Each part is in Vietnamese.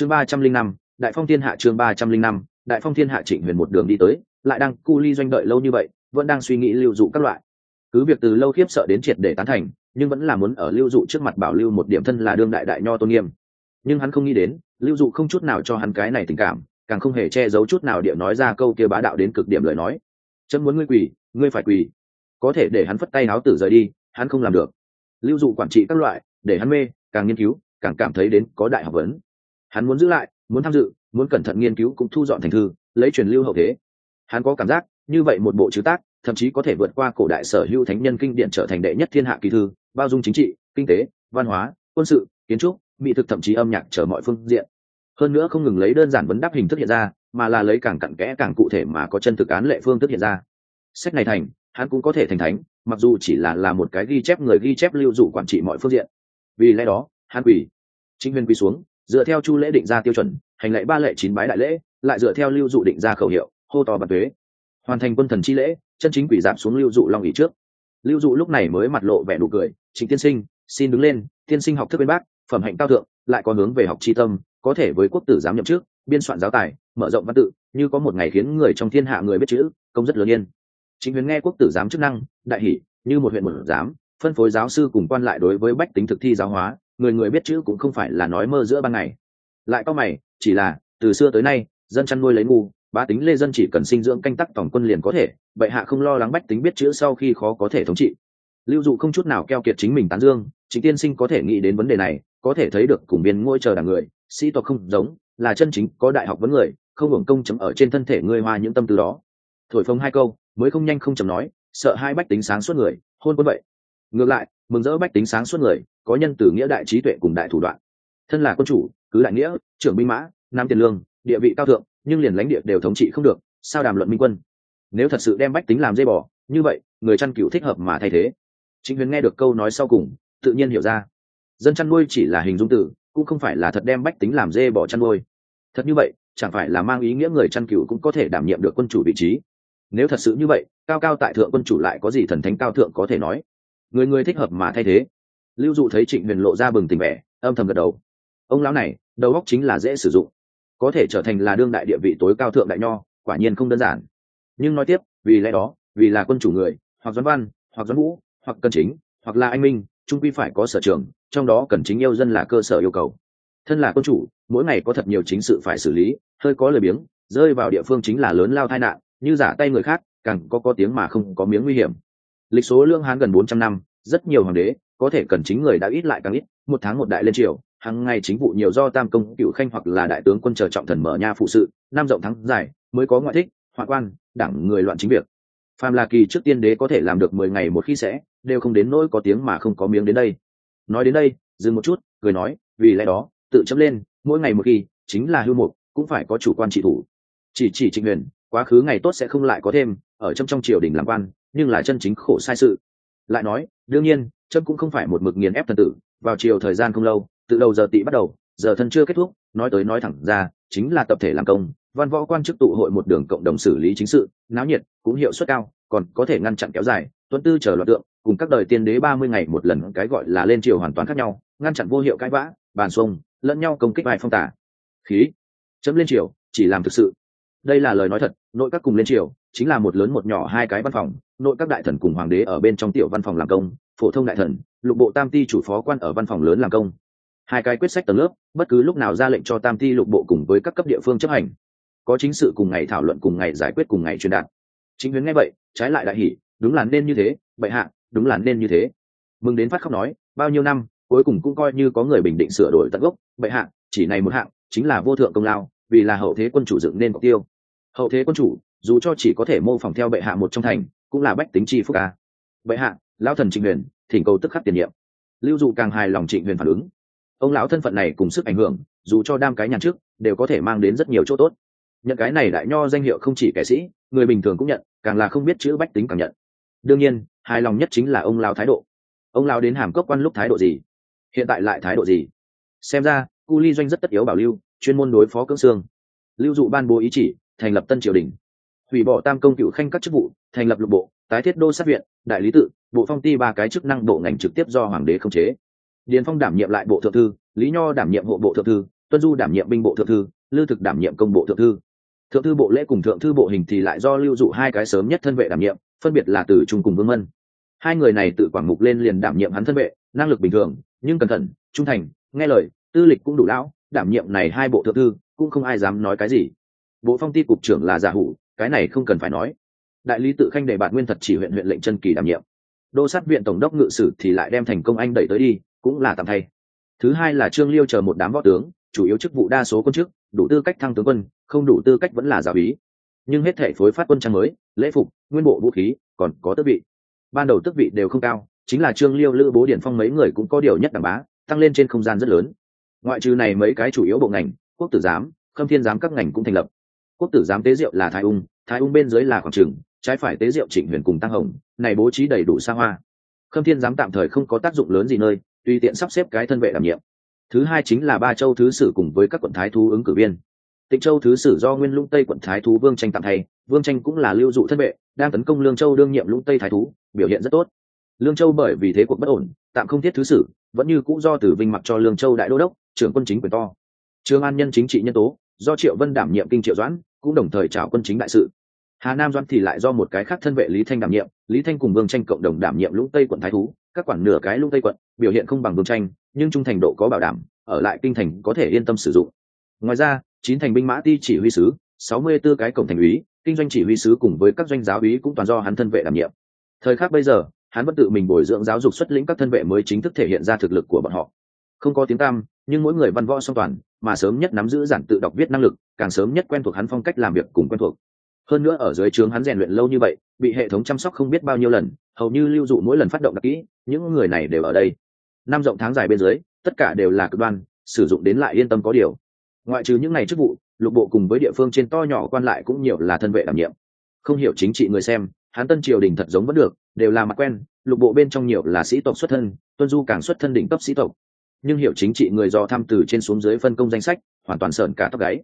chương ba trăm linh năm, đại phong thiên hạ chương ba trăm linh năm, đại phong thiên hạ trịnh huyền một đường đi tới, lại đang cu ly doanh đợi lâu như vậy, vẫn đang suy nghĩ lưu dụ các loại. Cứ việc từ lâu khiếp sợ đến triệt để tán thành, nhưng vẫn là muốn ở lưu dụ trước mặt bảo lưu một điểm thân là đương đại đại nho tôn nghiêm. Nhưng hắn không nghĩ đến, lưu dụ không chút nào cho hắn cái này tình cảm, càng không hề che giấu chút nào điệu nói ra câu kia bá đạo đến cực điểm lời nói. Chấm muốn ngươi quỳ, ngươi phải quỳ. Có thể để hắn phất tay áo tử rời đi, hắn không làm được. Lưu dụ quản trị các loại, để hắn mê, càng nghiên cứu, càng cảm thấy đến có đại học vấn hắn muốn giữ lại, muốn tham dự, muốn cẩn thận nghiên cứu cũng thu dọn thành thư, lấy truyền lưu hậu thế. Hắn có cảm giác, như vậy một bộ chữ tác, thậm chí có thể vượt qua cổ đại sở hữu thánh nhân kinh điển trở thành đệ nhất thiên hạ kỳ thư, bao dung chính trị, kinh tế, văn hóa, quân sự, kiến trúc, mỹ thực thậm chí âm nhạc trở mọi phương diện. Hơn nữa không ngừng lấy đơn giản vấn đáp hình thức hiện ra, mà là lấy càng cặn kẽ, càng cụ thể mà có chân thực án lệ phương thức hiện ra. Sách này thành, hắn cũng có thể thành thánh, mặc dù chỉ là là một cái ghi chép người ghi chép lưu dụ quản trị mọi phương diện. Vì lẽ đó, hắn quỳ, chính huyền quỳ xuống dựa theo chu lễ định ra tiêu chuẩn, hành lệ ba lệ chín bái đại lễ, lại dựa theo lưu dụ định ra khẩu hiệu, hô to bàn thuế hoàn thành quân thần chi lễ, chân chính quỷ giảm xuống lưu dụ long ỉ trước. Lưu dụ lúc này mới mặt lộ vẻ nụ cười chính tiên sinh, xin đứng lên, tiên sinh học thức bên bác, phẩm hạnh cao thượng, lại có hướng về học tri tâm, có thể với quốc tử giám nhậm trước biên soạn giáo tài, mở rộng văn tự, như có một ngày khiến người trong thiên hạ người biết chữ, công rất lớn yên. Chính huyền nghe quốc tử giám chức năng, đại hỷ, như một huyện một giám, phân phối giáo sư cùng quan lại đối với bách tính thực thi giáo hóa người người biết chữ cũng không phải là nói mơ giữa ban ngày. Lại có mày, chỉ là, từ xưa tới nay, dân chăn nuôi lấy ngu, bá tính lê dân chỉ cần sinh dưỡng canh tắc tổng quân liền có thể bệ hạ không lo lắng bách tính biết chữ sau khi khó có thể thống trị. Lưu dụ không chút nào keo kiệt chính mình tán dương, chính tiên sinh có thể nghĩ đến vấn đề này, có thể thấy được cùng biên ngôi chờ đảng người, sĩ tộc không giống, là chân chính, có đại học vấn người, không hưởng công chấm ở trên thân thể ngươi hoa những tâm tư đó. Thổi phông hai câu, mới không nhanh không chấm nói, sợ hai bách tính sáng suốt người, hôn quân vậy. Ngược lại, mừng rỡ bách tính sáng suốt người có nhân từ nghĩa đại trí tuệ cùng đại thủ đoạn. Thân là quân chủ, cứ đại nghĩa, trưởng binh mã, nam tiền lương, địa vị cao thượng, nhưng liền lãnh địa đều thống trị không được, sao đàm luận minh quân? Nếu thật sự đem bách tính làm dây bỏ như vậy, người chăn cừu thích hợp mà thay thế. Chính huyền nghe được câu nói sau cùng, tự nhiên hiểu ra. Dân chăn nuôi chỉ là hình dung tử, cũng không phải là thật đem bách tính làm dê bỏ chăn nuôi. Thật như vậy, chẳng phải là mang ý nghĩa người chăn cừu cũng có thể đảm nhiệm được quân chủ vị trí? Nếu thật sự như vậy, cao cao tại thượng quân chủ lại có gì thần thánh cao thượng có thể nói? Người người thích hợp mà thay thế lưu dụ thấy trịnh huyền lộ ra bừng tình vẻ, âm thầm gật đầu. Ông lão này, đầu óc chính là dễ sử dụng. Có thể trở thành là đương đại địa vị tối cao thượng đại nho, quả nhiên không đơn giản. Nhưng nói tiếp, vì lẽ đó, vì là quân chủ người, hoặc doãn văn, hoặc doãn vũ, hoặc cần chính, hoặc là anh minh, trung quy phải có sở trường, trong đó cần chính yêu dân là cơ sở yêu cầu. Thân là quân chủ, mỗi ngày có thật nhiều chính sự phải xử lý, hơi có lời biếng, rơi vào địa phương chính là lớn lao tai nạn, như giả tay người khác, càng có có tiếng mà không có miếng nguy hiểm. Lịch số lương hán gần bốn trăm năm rất nhiều hoàng đế, có thể cần chính người đã ít lại càng ít, một tháng một đại lên triều, hàng ngày chính vụ nhiều do tam công cựu khanh hoặc là đại tướng quân chờ trọng thần mở nha phụ sự, năm rộng thắng dài, mới có ngoại thích, hoạn quan, đảng người loạn chính việc. Phàm là kỳ trước tiên đế có thể làm được mười ngày một khi sẽ, đều không đến nỗi có tiếng mà không có miếng đến đây. Nói đến đây, dừng một chút, cười nói, vì lẽ đó, tự chấm lên, mỗi ngày một khi, chính là hưu mục, cũng phải có chủ quan trị thủ. Chỉ chỉ trịnh huyền, quá khứ ngày tốt sẽ không lại có thêm, ở trong trong triều đình làm quan, nhưng là chân chính khổ sai sự. Lại nói đương nhiên, trâm cũng không phải một mực nghiền ép thần tử, vào chiều thời gian không lâu, từ đầu giờ tị bắt đầu, giờ thân chưa kết thúc, nói tới nói thẳng ra, chính là tập thể làm công, văn võ quan chức tụ hội một đường cộng đồng xử lý chính sự, náo nhiệt, cũng hiệu suất cao, còn có thể ngăn chặn kéo dài, tuân tư chờ loạt tượng, cùng các đời tiên đế ba mươi ngày một lần, cái gọi là lên triều hoàn toàn khác nhau, ngăn chặn vô hiệu cãi vã, bàn xuông, lẫn nhau công kích bài phong tả. Khí. Chấm lên triều, chỉ làm thực sự. Đây là lời nói thật, nội các cùng lên triều, chính là một lớn một nhỏ hai cái văn phòng nội các đại thần cùng hoàng đế ở bên trong tiểu văn phòng làm công, phổ thông đại thần, lục bộ tam ti chủ phó quan ở văn phòng lớn làm công. Hai cái quyết sách tầng lớp, bất cứ lúc nào ra lệnh cho tam ti lục bộ cùng với các cấp địa phương chấp hành. Có chính sự cùng ngày thảo luận cùng ngày giải quyết cùng ngày truyền đạt. Chính huyến nghe vậy, trái lại đại hỷ đúng là nên như thế, bệ hạ, đúng là nên như thế. Mừng đến phát khóc nói, bao nhiêu năm, cuối cùng cũng coi như có người bình định sửa đổi tận gốc, bệ hạ, chỉ này một hạng, chính là vô thượng công lao, vì là hậu thế quân chủ dựng nên mục tiêu. Hậu thế quân chủ, dù cho chỉ có thể mô phỏng theo bệ hạ một trong thành cũng là bách tính chi phúc ca bệ hạ lao thần trịnh huyền, thỉnh cầu tức khắc tiền nhiệm. Lưu dụ càng hài lòng trịnh huyền phản ứng. Ông lão thân phận này cùng sức ảnh hưởng, dù cho đam cái nhàn trước, đều có thể mang đến rất nhiều chỗ tốt. Nhận cái này đại nho danh hiệu không chỉ kẻ sĩ, người bình thường cũng nhận, càng là không biết chữ bách tính càng nhận. Đương nhiên, hài lòng nhất chính là ông lao thái độ. Ông lao đến hàm cốc quan lúc thái độ gì? Hiện tại lại thái độ gì? Xem ra, cu ly doanh rất tất yếu bảo lưu, chuyên môn đối phó cưỡng xương. Lưu dụ ban bố ý chỉ, thành lập tân triều đình. Hủy bỏ tam công cựu khanh các chức vụ thành lập lục bộ, tái thiết đô sát viện, đại lý tự, bộ phong ti ba cái chức năng bộ ngành trực tiếp do hoàng đế khống chế. Điền phong đảm nhiệm lại bộ thượng thư, lý nho đảm nhiệm hộ bộ thượng thư, tuân du đảm nhiệm binh bộ thượng thư, lư thực đảm nhiệm công bộ thượng thư. Thượng thư bộ lễ cùng thượng thư bộ hình thì lại do lưu dụ hai cái sớm nhất thân vệ đảm nhiệm, phân biệt là từ trung cùng vương vân hai người này tự quảng mục lên liền đảm nhiệm hắn thân vệ, năng lực bình thường, nhưng cẩn thận, trung thành, nghe lời, tư lịch cũng đủ lão, đảm nhiệm này hai bộ thượng thư, cũng không ai dám nói cái gì. Bộ phong ti cục trưởng là giả hủ, cái này không cần phải nói đại lý tự khanh đề bạt nguyên thật chỉ huyện huyện lệnh chân kỳ đảm nhiệm. Đô sát viện tổng đốc ngự sử thì lại đem thành công anh đẩy tới đi, cũng là tạm thay. Thứ hai là trương liêu chờ một đám võ tướng, chủ yếu chức vụ đa số quân chức, đủ tư cách thăng tướng quân, không đủ tư cách vẫn là giáo ý nhưng hết thể phối phát quân trang mới, lễ phục, nguyên bộ vũ khí, còn có tước vị. Ban đầu tước vị đều không cao, chính là trương liêu lữ bố điển phong mấy người cũng có điều nhất đảm bá, tăng lên trên không gian rất lớn. Ngoại trừ này mấy cái chủ yếu bộ ngành, quốc tử giám, khâm thiên giám các ngành cũng thành lập. Quốc tử giám tế diệu là thái ung thái ung bên dưới là khoảng trường trái phải tế diệu trịnh huyền cùng tăng hồng, này bố trí đầy đủ xa hoa. Khâm thiên giám tạm thời không có tác dụng lớn gì nơi, tùy tiện sắp xếp cái thân vệ đảm nhiệm. Thứ hai chính là ba châu thứ sử cùng với các quận thái thú ứng cử viên. Tịnh châu thứ sử do nguyên lũng tây quận thái thú vương tranh tạm thay, vương tranh cũng là lưu dụ thân vệ, đang tấn công lương châu đương nhiệm lũng tây thái thú, biểu hiện rất tốt. Lương châu bởi vì thế cuộc bất ổn, tạm không thiết thứ sử, vẫn như cũ do tử vinh mặc cho lương châu đại đô đốc, trưởng quân chính quyền to. Trương an nhân chính trị nhân tố, do triệu vân đảm nhiệm kinh triệu doãn, cũng đồng thời trảo quân chính đại sự hà nam doãn thì lại do một cái khác thân vệ lý thanh đảm nhiệm, lý thanh cùng vương tranh cộng đồng đảm nhiệm lũng tây quận thái thú, các quản nửa cái lũng tây quận, biểu hiện không bằng vương tranh, nhưng trung thành độ có bảo đảm, ở lại kinh thành có thể yên tâm sử dụng. Ngoài ra, chín thành binh mã ti chỉ huy sứ, sáu mươi 64 cái cổng thành úy, kinh doanh chỉ huy sứ cùng với các doanh giáo úy cũng toàn do hắn thân vệ đảm nhiệm. Thời khắc bây giờ, hắn vẫn tự mình bồi dưỡng giáo dục xuất lĩnh các thân vệ mới chính thức thể hiện ra thực lực của bọn họ. Không có tiếng tăm, nhưng mỗi người văn võ song toàn, mà sớm nhất nắm giữ giản tự đọc viết năng lực, càng sớm nhất quen thuộc hắn phong cách làm việc cùng quen thuộc hơn nữa ở dưới trướng hắn rèn luyện lâu như vậy, bị hệ thống chăm sóc không biết bao nhiêu lần, hầu như lưu dụ mỗi lần phát động đặc kỹ, những người này đều ở đây. Năm rộng tháng dài bên dưới, tất cả đều là cực đoan, sử dụng đến lại yên tâm có điều. Ngoại trừ những ngày chức vụ, lục bộ cùng với địa phương trên to nhỏ quan lại cũng nhiều là thân vệ đảm nhiệm. Không hiểu chính trị người xem hán tân triều đình thật giống vẫn được, đều là mặt quen, lục bộ bên trong nhiều là sĩ tộc xuất thân, tuân du càng xuất thân đỉnh cấp sĩ tộc. Nhưng hiểu chính trị người do thăm từ trên xuống dưới phân công danh sách, hoàn toàn sợn cả tóc gáy.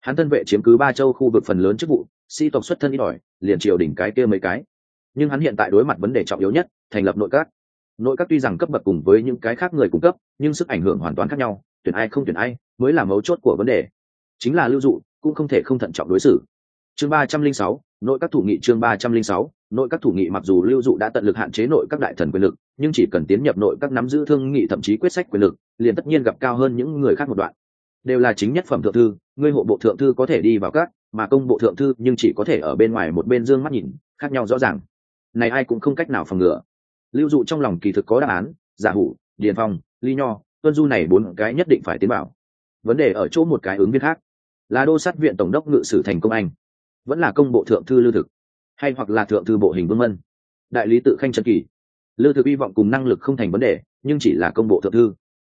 Hắn thân vệ chiếm cứ ba châu khu vực phần lớn chức vụ sĩ tộc xuất thân ít ỏi, liền triều đỉnh cái kia mấy cái. Nhưng hắn hiện tại đối mặt vấn đề trọng yếu nhất, thành lập nội các. Nội các tuy rằng cấp bậc cùng với những cái khác người cung cấp, nhưng sức ảnh hưởng hoàn toàn khác nhau, tuyển ai không tuyển ai, mới là mấu chốt của vấn đề. Chính là lưu dụ, cũng không thể không thận trọng đối xử. Chương ba trăm linh sáu, nội các thủ nghị chương ba trăm linh sáu, nội các thủ nghị mặc dù lưu dụ đã tận lực hạn chế nội các đại thần quyền lực, nhưng chỉ cần tiến nhập nội các nắm giữ thương nghị thậm chí quyết sách quyền lực, liền tất nhiên gặp cao hơn những người khác một đoạn. Đều là chính nhất phẩm thượng thư, ngươi hộ bộ thượng thư có thể đi vào các mà công bộ thượng thư nhưng chỉ có thể ở bên ngoài một bên dương mắt nhìn, khác nhau rõ ràng. Này ai cũng không cách nào phòng ngừa. Lưu dụ trong lòng kỳ thực có đáp án, giả hủ, điền phong, ly nho, tuân du này bốn cái nhất định phải tiến bảo vấn đề ở chỗ một cái ứng viên khác, là đô sát viện tổng đốc ngự sử thành công anh. Vẫn là công bộ thượng thư lưu thực, hay hoặc là thượng thư bộ hình vương mân. Đại lý tự khanh trần kỳ. Lưu thực hy vọng cùng năng lực không thành vấn đề, nhưng chỉ là công bộ thượng thư.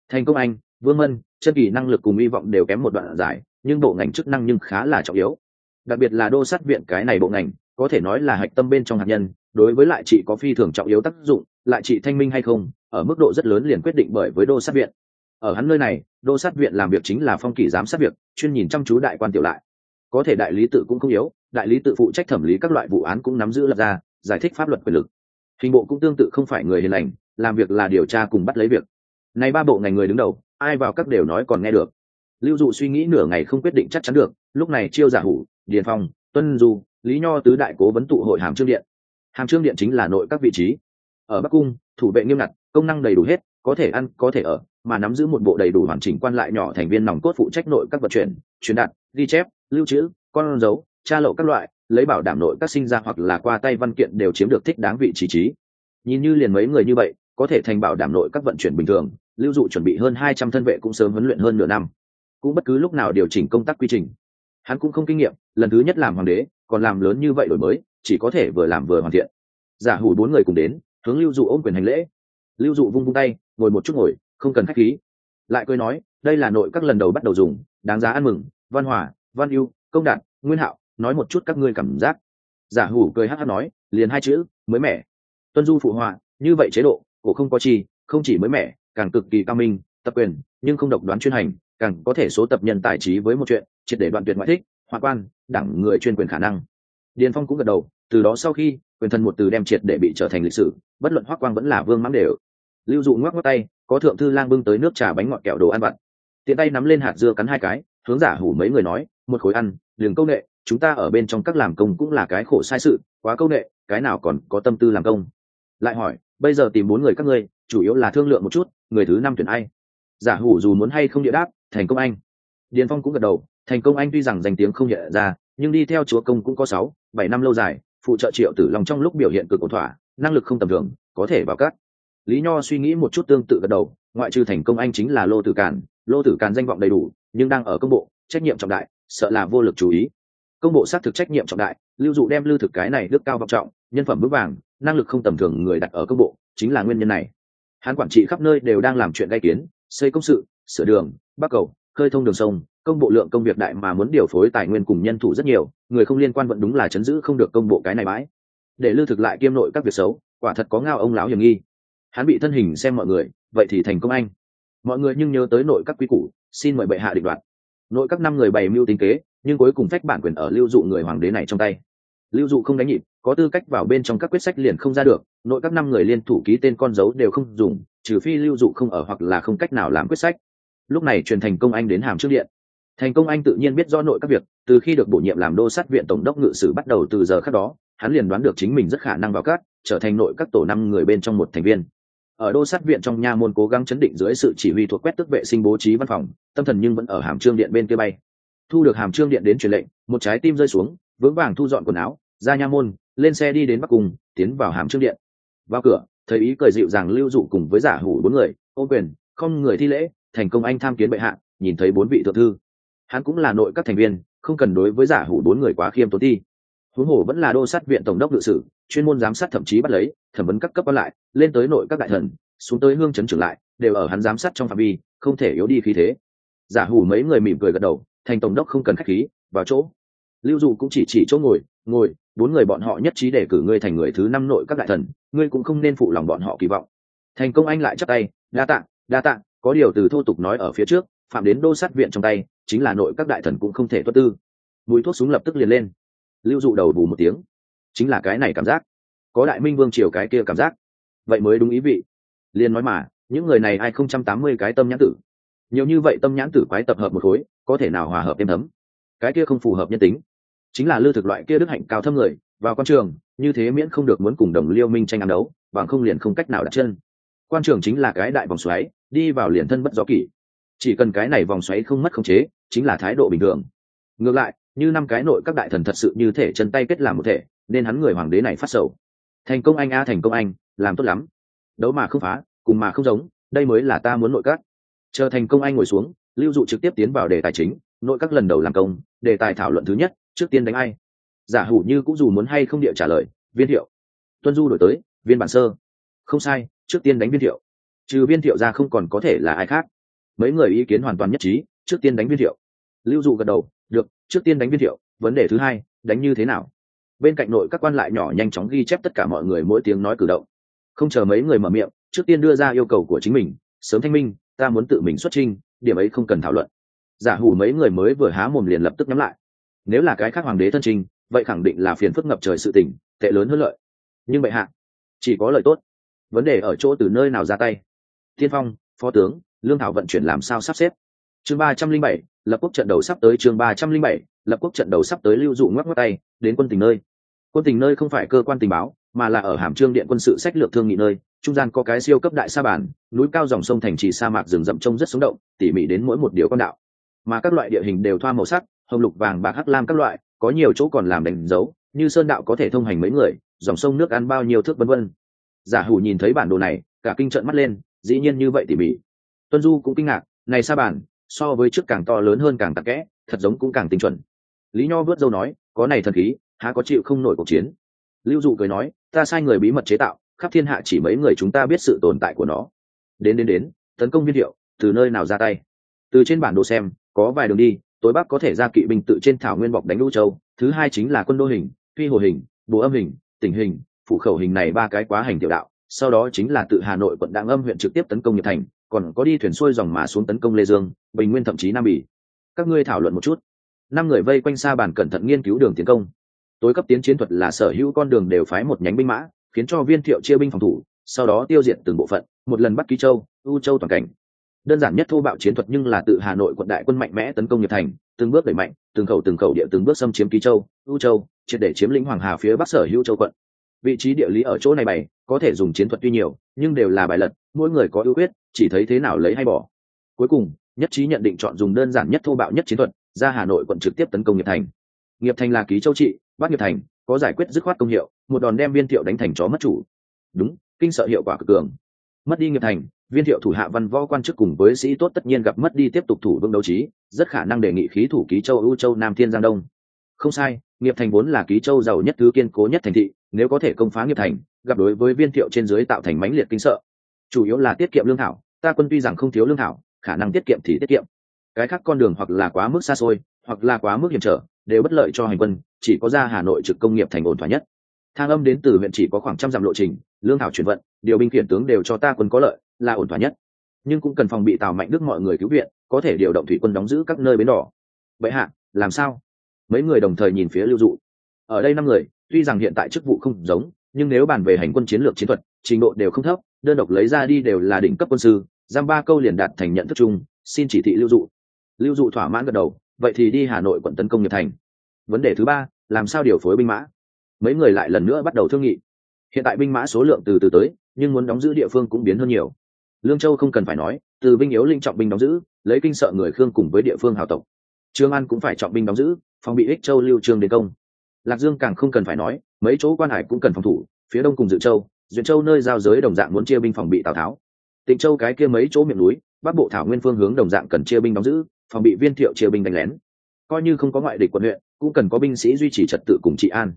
Thành công anh, vương mân chân kỳ năng lực cùng hy vọng đều kém một đoạn giải, nhưng bộ ngành chức năng nhưng khá là trọng yếu đặc biệt là đô sát viện cái này bộ ngành, có thể nói là hạch tâm bên trong hạt nhân, đối với lại chị có phi thường trọng yếu tác dụng, lại chị thanh minh hay không, ở mức độ rất lớn liền quyết định bởi với đô sát viện. Ở hắn nơi này, đô sát viện làm việc chính là phong kỳ giám sát việc, chuyên nhìn chăm chú đại quan tiểu lại. Có thể đại lý tự cũng không yếu, đại lý tự phụ trách thẩm lý các loại vụ án cũng nắm giữ lập ra, giải thích pháp luật quyền lực. Hình bộ cũng tương tự không phải người hiền lành, làm việc là điều tra cùng bắt lấy việc. Này ba bộ ngành người đứng đầu, ai vào các đều nói còn nghe được. Lưu dụ suy nghĩ nửa ngày không quyết định chắc chắn được, lúc này chiêu giả hủ điền phong, tuân du, lý nho tứ đại cố vấn tụ hội hàm trương điện. Hàm trương điện chính là nội các vị trí. Ở bắc cung, thủ vệ nghiêm ngặt, công năng đầy đủ hết, có thể ăn, có thể ở, mà nắm giữ một bộ đầy đủ hoàn chỉnh quan lại nhỏ thành viên nòng cốt phụ trách nội các vận chuyển, truyền đạt, ghi chép, lưu trữ, con dấu, tra lộ các loại, lấy bảo đảm nội các sinh ra hoặc là qua tay văn kiện đều chiếm được thích đáng vị trí trí. Nhìn như liền mấy người như vậy, có thể thành bảo đảm nội các vận chuyển bình thường, lưu dụ chuẩn bị hơn hai trăm thân vệ cũng sớm huấn luyện hơn nửa năm. Cũng bất cứ lúc nào điều chỉnh công tác quy trình hắn cũng không kinh nghiệm, lần thứ nhất làm hoàng đế, còn làm lớn như vậy đổi mới, chỉ có thể vừa làm vừa hoàn thiện. Giả hủ bốn người cùng đến, hướng lưu dụ ôm quyền hành lễ. Lưu dụ vung vung tay, ngồi một chút ngồi, không cần khách khí. Lại cười nói, đây là nội các lần đầu bắt đầu dùng, đáng giá ăn mừng, văn hòa, văn yêu công đạt, nguyên hạo, nói một chút các ngươi cảm giác. Giả hủ cười hát hát nói, liền hai chữ, mới mẻ. Tuân du phụ họa, như vậy chế độ, cổ không có chi, không chỉ mới mẻ, càng cực kỳ cao minh, tập quyền, nhưng không độc đoán chuyên hành, càng có thể số tập nhân tài trí với một chuyện triệt để đoạn tuyệt ngoại thích hoa quan, đẳng người chuyên quyền khả năng. Điền phong cũng gật đầu, từ đó sau khi, quyền thần một từ đem triệt để bị trở thành lịch sử, bất luận hoác quang vẫn là vương mãng đều. Lưu dụ ngoắc ngoắc tay, có thượng thư lang bưng tới nước trà bánh ngọt kẹo đồ ăn vặt. Tiện tay nắm lên hạt dưa cắn hai cái, hướng giả hủ mấy người nói, một khối ăn, đừng công nghệ chúng ta ở bên trong các làm công cũng là cái khổ sai sự, quá công nghệ cái nào còn có tâm tư làm công? Lại hỏi, bây giờ tìm bốn người các ngươi, chủ yếu là thương lượng một chút, người thứ năm tuyển ai? Giả hủ dù muốn hay không địa đáp, thành công anh. Điền phong cũng gật đầu thành công anh tuy rằng danh tiếng không hiện ra, nhưng đi theo chúa công cũng có sáu, bảy năm lâu dài, phụ trợ triệu tử long trong lúc biểu hiện cực ổn thỏa, năng lực không tầm thường, có thể vào cắt lý nho suy nghĩ một chút tương tự gật đầu, ngoại trừ thành công anh chính là lô tử càn. Lô tử càn danh vọng đầy đủ, nhưng đang ở công bộ, trách nhiệm trọng đại, sợ là vô lực chú ý. Công bộ xác thực trách nhiệm trọng đại, lưu dụ đem lưu thực cái này đức cao vọng trọng, nhân phẩm bước vàng, năng lực không tầm thường người đặt ở công bộ, chính là nguyên nhân này. Hắn quản trị khắp nơi đều đang làm chuyện gây kiến, xây công sự, sửa đường, bắc cầu, khơi thông đường sông công bộ lượng công việc đại mà muốn điều phối tài nguyên cùng nhân thủ rất nhiều, người không liên quan vẫn đúng là chấn giữ không được công bộ cái này mãi để lưu thực lại kiêm nội các việc xấu, quả thật có ngao ông lão hiểm nghi. Hắn bị thân hình xem mọi người, vậy thì thành công anh. Mọi người nhưng nhớ tới nội các quý củ, xin mời bệ hạ định đoạt. Nội các năm người bày mưu tính kế, nhưng cuối cùng phách bản quyền ở lưu dụ người hoàng đế này trong tay. Lưu dụ không đánh nhịp, có tư cách vào bên trong các quyết sách liền không ra được, nội các năm người liên thủ ký tên con dấu đều không dùng, trừ phi lưu dụ không ở hoặc là không cách nào làm quyết sách. Lúc này truyền thành công anh đến hàm trước điện thành công anh tự nhiên biết do nội các việc, từ khi được bổ nhiệm làm đô sát viện tổng đốc ngự sử bắt đầu từ giờ khác đó, hắn liền đoán được chính mình rất khả năng vào các, trở thành nội các tổ năm người bên trong một thành viên. Ở đô sát viện trong nha môn cố gắng chấn định dưới sự chỉ huy thuộc quét tức vệ sinh bố trí văn phòng, tâm thần nhưng vẫn ở hàm trương điện bên kia bay. Thu được hàm trương điện đến truyền lệnh, một trái tim rơi xuống vững vàng thu dọn quần áo, ra nha môn, lên xe đi đến bắc cung, tiến vào hàm trương điện. Vào cửa, thấy ý cười dịu dàng lưu dụ cùng với giả hủ bốn người, ô quyền, không người thi lễ, thành công anh tham kiến bệ hạ, nhìn thấy bốn vị thượng thư hắn cũng là nội các thành viên, không cần đối với giả hủ bốn người quá khiêm tốn thi. Huống hồ vẫn là đô sát viện tổng đốc ngự sử, chuyên môn giám sát thậm chí bắt lấy, thẩm vấn các cấp còn lại, lên tới nội các đại thần, xuống tới hương chấn trưởng lại, đều ở hắn giám sát trong phạm vi, không thể yếu đi khí thế. Giả hủ mấy người mỉm cười gật đầu, thành tổng đốc không cần khách khí, vào chỗ. Lưu dụ cũng chỉ chỉ chỗ ngồi ngồi, bốn người bọn họ nhất trí để cử ngươi thành người thứ năm nội các đại thần, ngươi cũng không nên phụ lòng bọn họ kỳ vọng. Thành công anh lại chắc tay, đa tạng đa tạng có điều từ thô tục nói ở phía trước phạm đến đô sát viện trong tay, chính là nội các đại thần cũng không thể tuất tư. Mùi thuốc súng lập tức liền lên. Lưu dụ đầu bù một tiếng. Chính là cái này cảm giác. Có đại minh vương triều cái kia cảm giác. Vậy mới đúng ý vị. Liền nói mà, những người này ai không trăm tám mươi cái tâm nhãn tử? Nhiều như vậy tâm nhãn tử quái tập hợp một khối, có thể nào hòa hợp êm thấm? Cái kia không phù hợp nhân tính. Chính là lưu thực loại kia đức hạnh cao thâm người, vào quan trường, như thế miễn không được muốn cùng đồng liêu minh tranh ăn đấu, bằng không liền không cách nào đặt chân. Quan trường chính là cái đại vòng xoáy, đi vào liền thân bất gió kỷ chỉ cần cái này vòng xoáy không mất khống chế, chính là thái độ bình thường. Ngược lại, như năm cái nội các đại thần thật sự như thể chân tay kết làm một thể, nên hắn người hoàng đế này phát sầu. Thành công anh a, thành công anh, làm tốt lắm. Đấu mà không phá, cùng mà không giống, đây mới là ta muốn nội các. Chờ thành công anh ngồi xuống, lưu dụ trực tiếp tiến vào đề tài chính, nội các lần đầu làm công, đề tài thảo luận thứ nhất, trước tiên đánh ai? Giả hủ như cũng dù muốn hay không địa trả lời, viên thiệu. Tuân du đổi tới, viên bản sơ. Không sai, trước tiên đánh viên thiệu. Trừ viên thiệu ra không còn có thể là ai khác mấy người ý kiến hoàn toàn nhất trí, trước tiên đánh viên thiệu. Lưu dụ gật đầu, được, trước tiên đánh viên thiệu, vấn đề thứ hai, đánh như thế nào? Bên cạnh nội các quan lại nhỏ nhanh chóng ghi chép tất cả mọi người mỗi tiếng nói cử động. Không chờ mấy người mở miệng, trước tiên đưa ra yêu cầu của chính mình, sớm thanh minh, ta muốn tự mình xuất trinh điểm ấy không cần thảo luận. Giả hủ mấy người mới vừa há mồm liền lập tức nhắm lại. Nếu là cái khác hoàng đế thân trình vậy khẳng định là phiền phức ngập trời sự tình, tệ lớn hơn lợi. Nhưng bệ hạ, chỉ có lợi tốt. Vấn đề ở chỗ từ nơi nào ra tay? Tiên phong, phó tướng lương thảo vận chuyển làm sao sắp xếp? Chương ba trăm linh bảy, lập quốc trận đầu sắp tới chương ba trăm linh bảy, lập quốc trận đầu sắp tới lưu dụ ngoắc ngoắc tay, đến quân tình nơi. Quân tình nơi không phải cơ quan tình báo, mà là ở hàm trương điện quân sự sách lược thương nghị nơi. Trung gian có cái siêu cấp đại sa bản, núi cao dòng sông thành trì sa mạc rừng rậm trông rất sống động, tỉ mỉ đến mỗi một điều con đạo. Mà các loại địa hình đều thoa màu sắc, hồng lục vàng bạc hắc lam các loại, có nhiều chỗ còn làm đánh dấu, như sơn đạo có thể thông hành mấy người, dòng sông nước ăn bao nhiêu thước vân vân. Giả hủ nhìn thấy bản đồ này, cả kinh trận mắt lên, dĩ nhiên như vậy tỉ mỉ tuân du cũng kinh ngạc này sa bàn, so với trước càng to lớn hơn càng tắc kẽ thật giống cũng càng tinh chuẩn. Lý nho vớt dâu nói có này thần khí há có chịu không nổi cuộc chiến. Lưu dụ cười nói ta sai người bí mật chế tạo khắp thiên hạ chỉ mấy người chúng ta biết sự tồn tại của nó. Đến đến đến tấn công viên hiệu từ nơi nào ra tay? Từ trên bản đồ xem có vài đường đi tối bắc có thể ra kỵ binh tự trên thảo nguyên bọc đánh lũ châu thứ hai chính là quân đô hình phi hồ hình bộ âm hình tình hình phụ khẩu hình này ba cái quá hành tiểu đạo sau đó chính là tự hà nội quận Đặng âm huyện trực tiếp tấn công nghiệp thành còn có đi thuyền xuôi dòng mà xuống tấn công lê dương, bình nguyên thậm chí nam bỉ. Các ngươi thảo luận một chút. Năm người vây quanh xa bàn cẩn thận nghiên cứu đường tiến công. Tối cấp tiến chiến thuật là sở hữu con đường đều phái một nhánh binh mã, khiến cho viên thiệu chia binh phòng thủ, sau đó tiêu diệt từng bộ phận, một lần bắt ký châu, u châu toàn cảnh. Đơn giản nhất thô bạo chiến thuật nhưng là tự hà nội quận đại quân mạnh mẽ tấn công nghiệp thành, từng bước đẩy mạnh, từng khẩu từng khẩu địa từng bước xâm chiếm ký châu, u châu, triệt để chiếm lĩnh hoàng hà phía bắc sở hữu châu quận. Vị trí địa lý ở chỗ này bày, có thể dùng chiến thuật tuy nhiều, nhưng đều là bài lật, mỗi người có ưu quyết chỉ thấy thế nào lấy hay bỏ. Cuối cùng, nhất trí nhận định chọn dùng đơn giản nhất thô bạo nhất chiến thuật, ra hà nội quận trực tiếp tấn công nghiệp thành. Nghiệp thành là ký châu trị bắt nghiệp thành, có giải quyết dứt khoát công hiệu, một đòn đem viên thiệu đánh thành chó mất chủ. Đúng, kinh sợ hiệu quả cực cường. Mất đi nghiệp thành, viên thiệu thủ hạ văn võ quan chức cùng với sĩ tốt tất nhiên gặp mất đi tiếp tục thủ vương đấu trí, rất khả năng đề nghị khí thủ ký châu ưu châu, nam thiên giang đông. Không sai, nghiệp thành vốn là ký châu giàu nhất thứ kiên cố nhất thành thị, nếu có thể công phá nghiệp thành, gặp đối với viên thiệu trên dưới tạo thành mãnh liệt kinh sợ chủ yếu là tiết kiệm lương thảo, ta quân tuy rằng không thiếu lương thảo, khả năng tiết kiệm thì tiết kiệm. Cái khác con đường hoặc là quá mức xa xôi, hoặc là quá mức hiểm trở, đều bất lợi cho hành quân, chỉ có ra hà nội trực công nghiệp thành ổn thỏa nhất. Thang âm đến từ huyện chỉ có khoảng trăm dặm lộ trình, lương thảo chuyển vận, điều binh khiển tướng đều cho ta quân có lợi, là ổn thỏa nhất. Nhưng cũng cần phòng bị tào mạnh đức mọi người cứu viện, có thể điều động thủy quân đóng giữ các nơi bến đỏ. Vậy hạ, làm sao? Mấy người đồng thời nhìn phía lưu dụ. Ở đây năm người, tuy rằng hiện tại chức vụ không giống, nhưng nếu bàn về hành quân chiến lược chiến thuật, trình độ đều không thấp đơn độc lấy ra đi đều là đỉnh cấp quân sư, giam ba câu liền đạt thành nhận thức chung, xin chỉ thị lưu dụ. Lưu dụ thỏa mãn gật đầu, vậy thì đi hà nội quận tấn công nghiệp thành. Vấn đề thứ ba, làm sao điều phối binh mã? Mấy người lại lần nữa bắt đầu thương nghị. Hiện tại binh mã số lượng từ từ tới, nhưng muốn đóng giữ địa phương cũng biến hơn nhiều. Lương châu không cần phải nói, từ binh yếu linh trọng binh đóng giữ, lấy kinh sợ người khương cùng với địa phương hào tộc. Trương an cũng phải trọng binh đóng giữ, phòng bị ích châu lưu trương đến công. Lạc dương càng không cần phải nói, mấy chỗ quan hải cũng cần phòng thủ, phía đông cùng dự châu duyện châu nơi giao giới đồng dạng muốn chia binh phòng bị tào tháo tịnh châu cái kia mấy chỗ miệng núi bắc bộ thảo nguyên phương hướng đồng dạng cần chia binh đóng giữ phòng bị viên thiệu chia binh đánh lén coi như không có ngoại địch quận huyện cũng cần có binh sĩ duy trì trật tự cùng trị an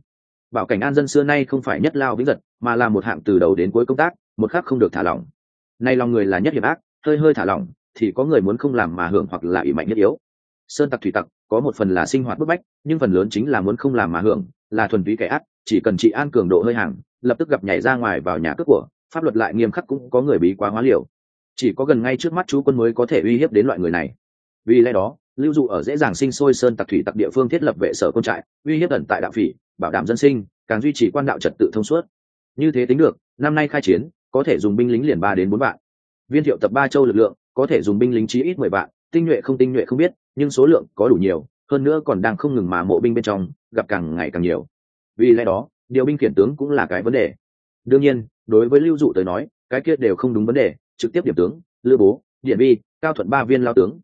bảo cảnh an dân xưa nay không phải nhất lao vĩnh giật mà là một hạng từ đầu đến cuối công tác một khác không được thả lỏng nay lòng người là nhất hiểm ác hơi hơi thả lỏng thì có người muốn không làm mà hưởng hoặc là ỷ mạnh nhất yếu sơn tặc thủy tặc có một phần là sinh hoạt bức bách nhưng phần lớn chính là muốn không làm mà hưởng là thuần túy kẻ ác chỉ cần trị an cường độ hơi hàng lập tức gặp nhảy ra ngoài vào nhà cướp của, pháp luật lại nghiêm khắc cũng có người bí quá hóa liều. Chỉ có gần ngay trước mắt chú quân mới có thể uy hiếp đến loại người này. Vì lẽ đó, lưu dụ ở dễ dàng sinh sôi sơn tặc thủy tặc địa phương thiết lập vệ sở quân trại, uy hiếp ẩn tại đạo phỉ, bảo đảm dân sinh, càng duy trì quan đạo trật tự thông suốt. Như thế tính được, năm nay khai chiến, có thể dùng binh lính liền ba đến bốn vạn. Viên thiệu tập ba châu lực lượng, có thể dùng binh lính chí ít mười vạn, tinh nhuệ không tinh nhuệ không biết, nhưng số lượng có đủ nhiều, hơn nữa còn đang không ngừng mà mộ binh bên trong, gặp càng ngày càng nhiều. Vì lẽ đó điều binh khiển tướng cũng là cái vấn đề. Đương nhiên, đối với lưu dụ tới nói, cái kia đều không đúng vấn đề, trực tiếp điểm tướng lữ bố, điện vi cao thuận ba viên lao tướng,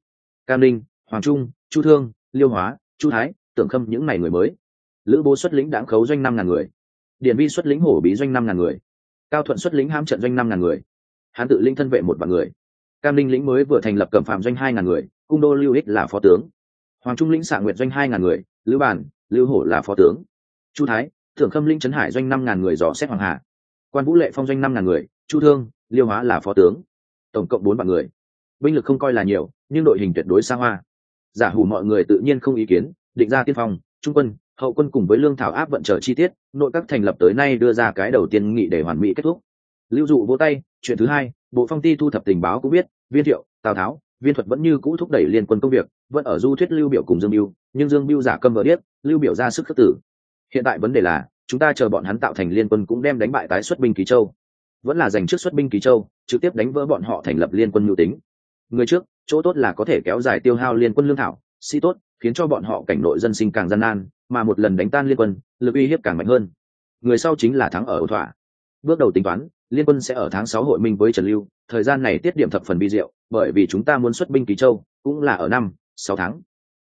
cam ninh, hoàng trung, chu thương, liêu hóa, chu thái, tưởng khâm những ngày người mới. Lữ bố xuất lĩnh đảng khấu doanh năm ngàn người. Điện vi xuất lĩnh hổ bí doanh năm ngàn người. Cao thuận xuất lĩnh ham trận doanh năm ngàn người. Hán tự linh thân vệ một vạn người. Cam ninh lĩnh mới vừa thành lập cẩm phạm doanh hai ngàn người, cung đô lưu ích là phó tướng. Hoàng trung lĩnh xạ nguyện doanh hai ngàn người, lữ bản lưu hổ là phó tướng. Chu thái thượng khâm linh trấn hải doanh năm ngàn người dò xét hoàng hà. Quan vũ lệ phong doanh năm ngàn người, chu thương, liêu hóa là phó tướng. Tổng cộng bốn vạn người. Binh lực không coi là nhiều, nhưng đội hình tuyệt đối xa hoa. Giả hủ mọi người tự nhiên không ý kiến, định ra tiên phong, trung quân, hậu quân cùng với lương thảo áp vận trở chi tiết, nội các thành lập tới nay đưa ra cái đầu tiên nghị để hoàn mỹ kết thúc. Lưu dụ vỗ tay, chuyện thứ hai, bộ phong ti thu thập tình báo cũng biết, viên thiệu, tào tháo, viên thuật vẫn như cũ thúc đẩy liên quân công việc, vẫn ở du thuyết lưu biểu cùng dương biêu nhưng dương biêu giả câm vợ điếc, lưu biểu ra sức khước tử hiện tại vấn đề là, chúng ta chờ bọn hắn tạo thành liên quân cũng đem đánh bại tái xuất binh ký châu. Vẫn là giành trước xuất binh ký châu, trực tiếp đánh vỡ bọn họ thành lập liên quân nhu tính. Người trước, chỗ tốt là có thể kéo dài tiêu hao liên quân lương thảo sĩ tốt, khiến cho bọn họ cảnh nội dân sinh càng gian nan, mà một lần đánh tan liên quân, lực uy hiếp càng mạnh hơn. Người sau chính là thắng ở ẩu thỏa. Bước đầu tính toán, liên quân sẽ ở tháng sáu hội minh với trần lưu, thời gian này tiết điểm thập phần bi diệu, bởi vì chúng ta muốn xuất binh ký châu, cũng là ở năm, sáu tháng.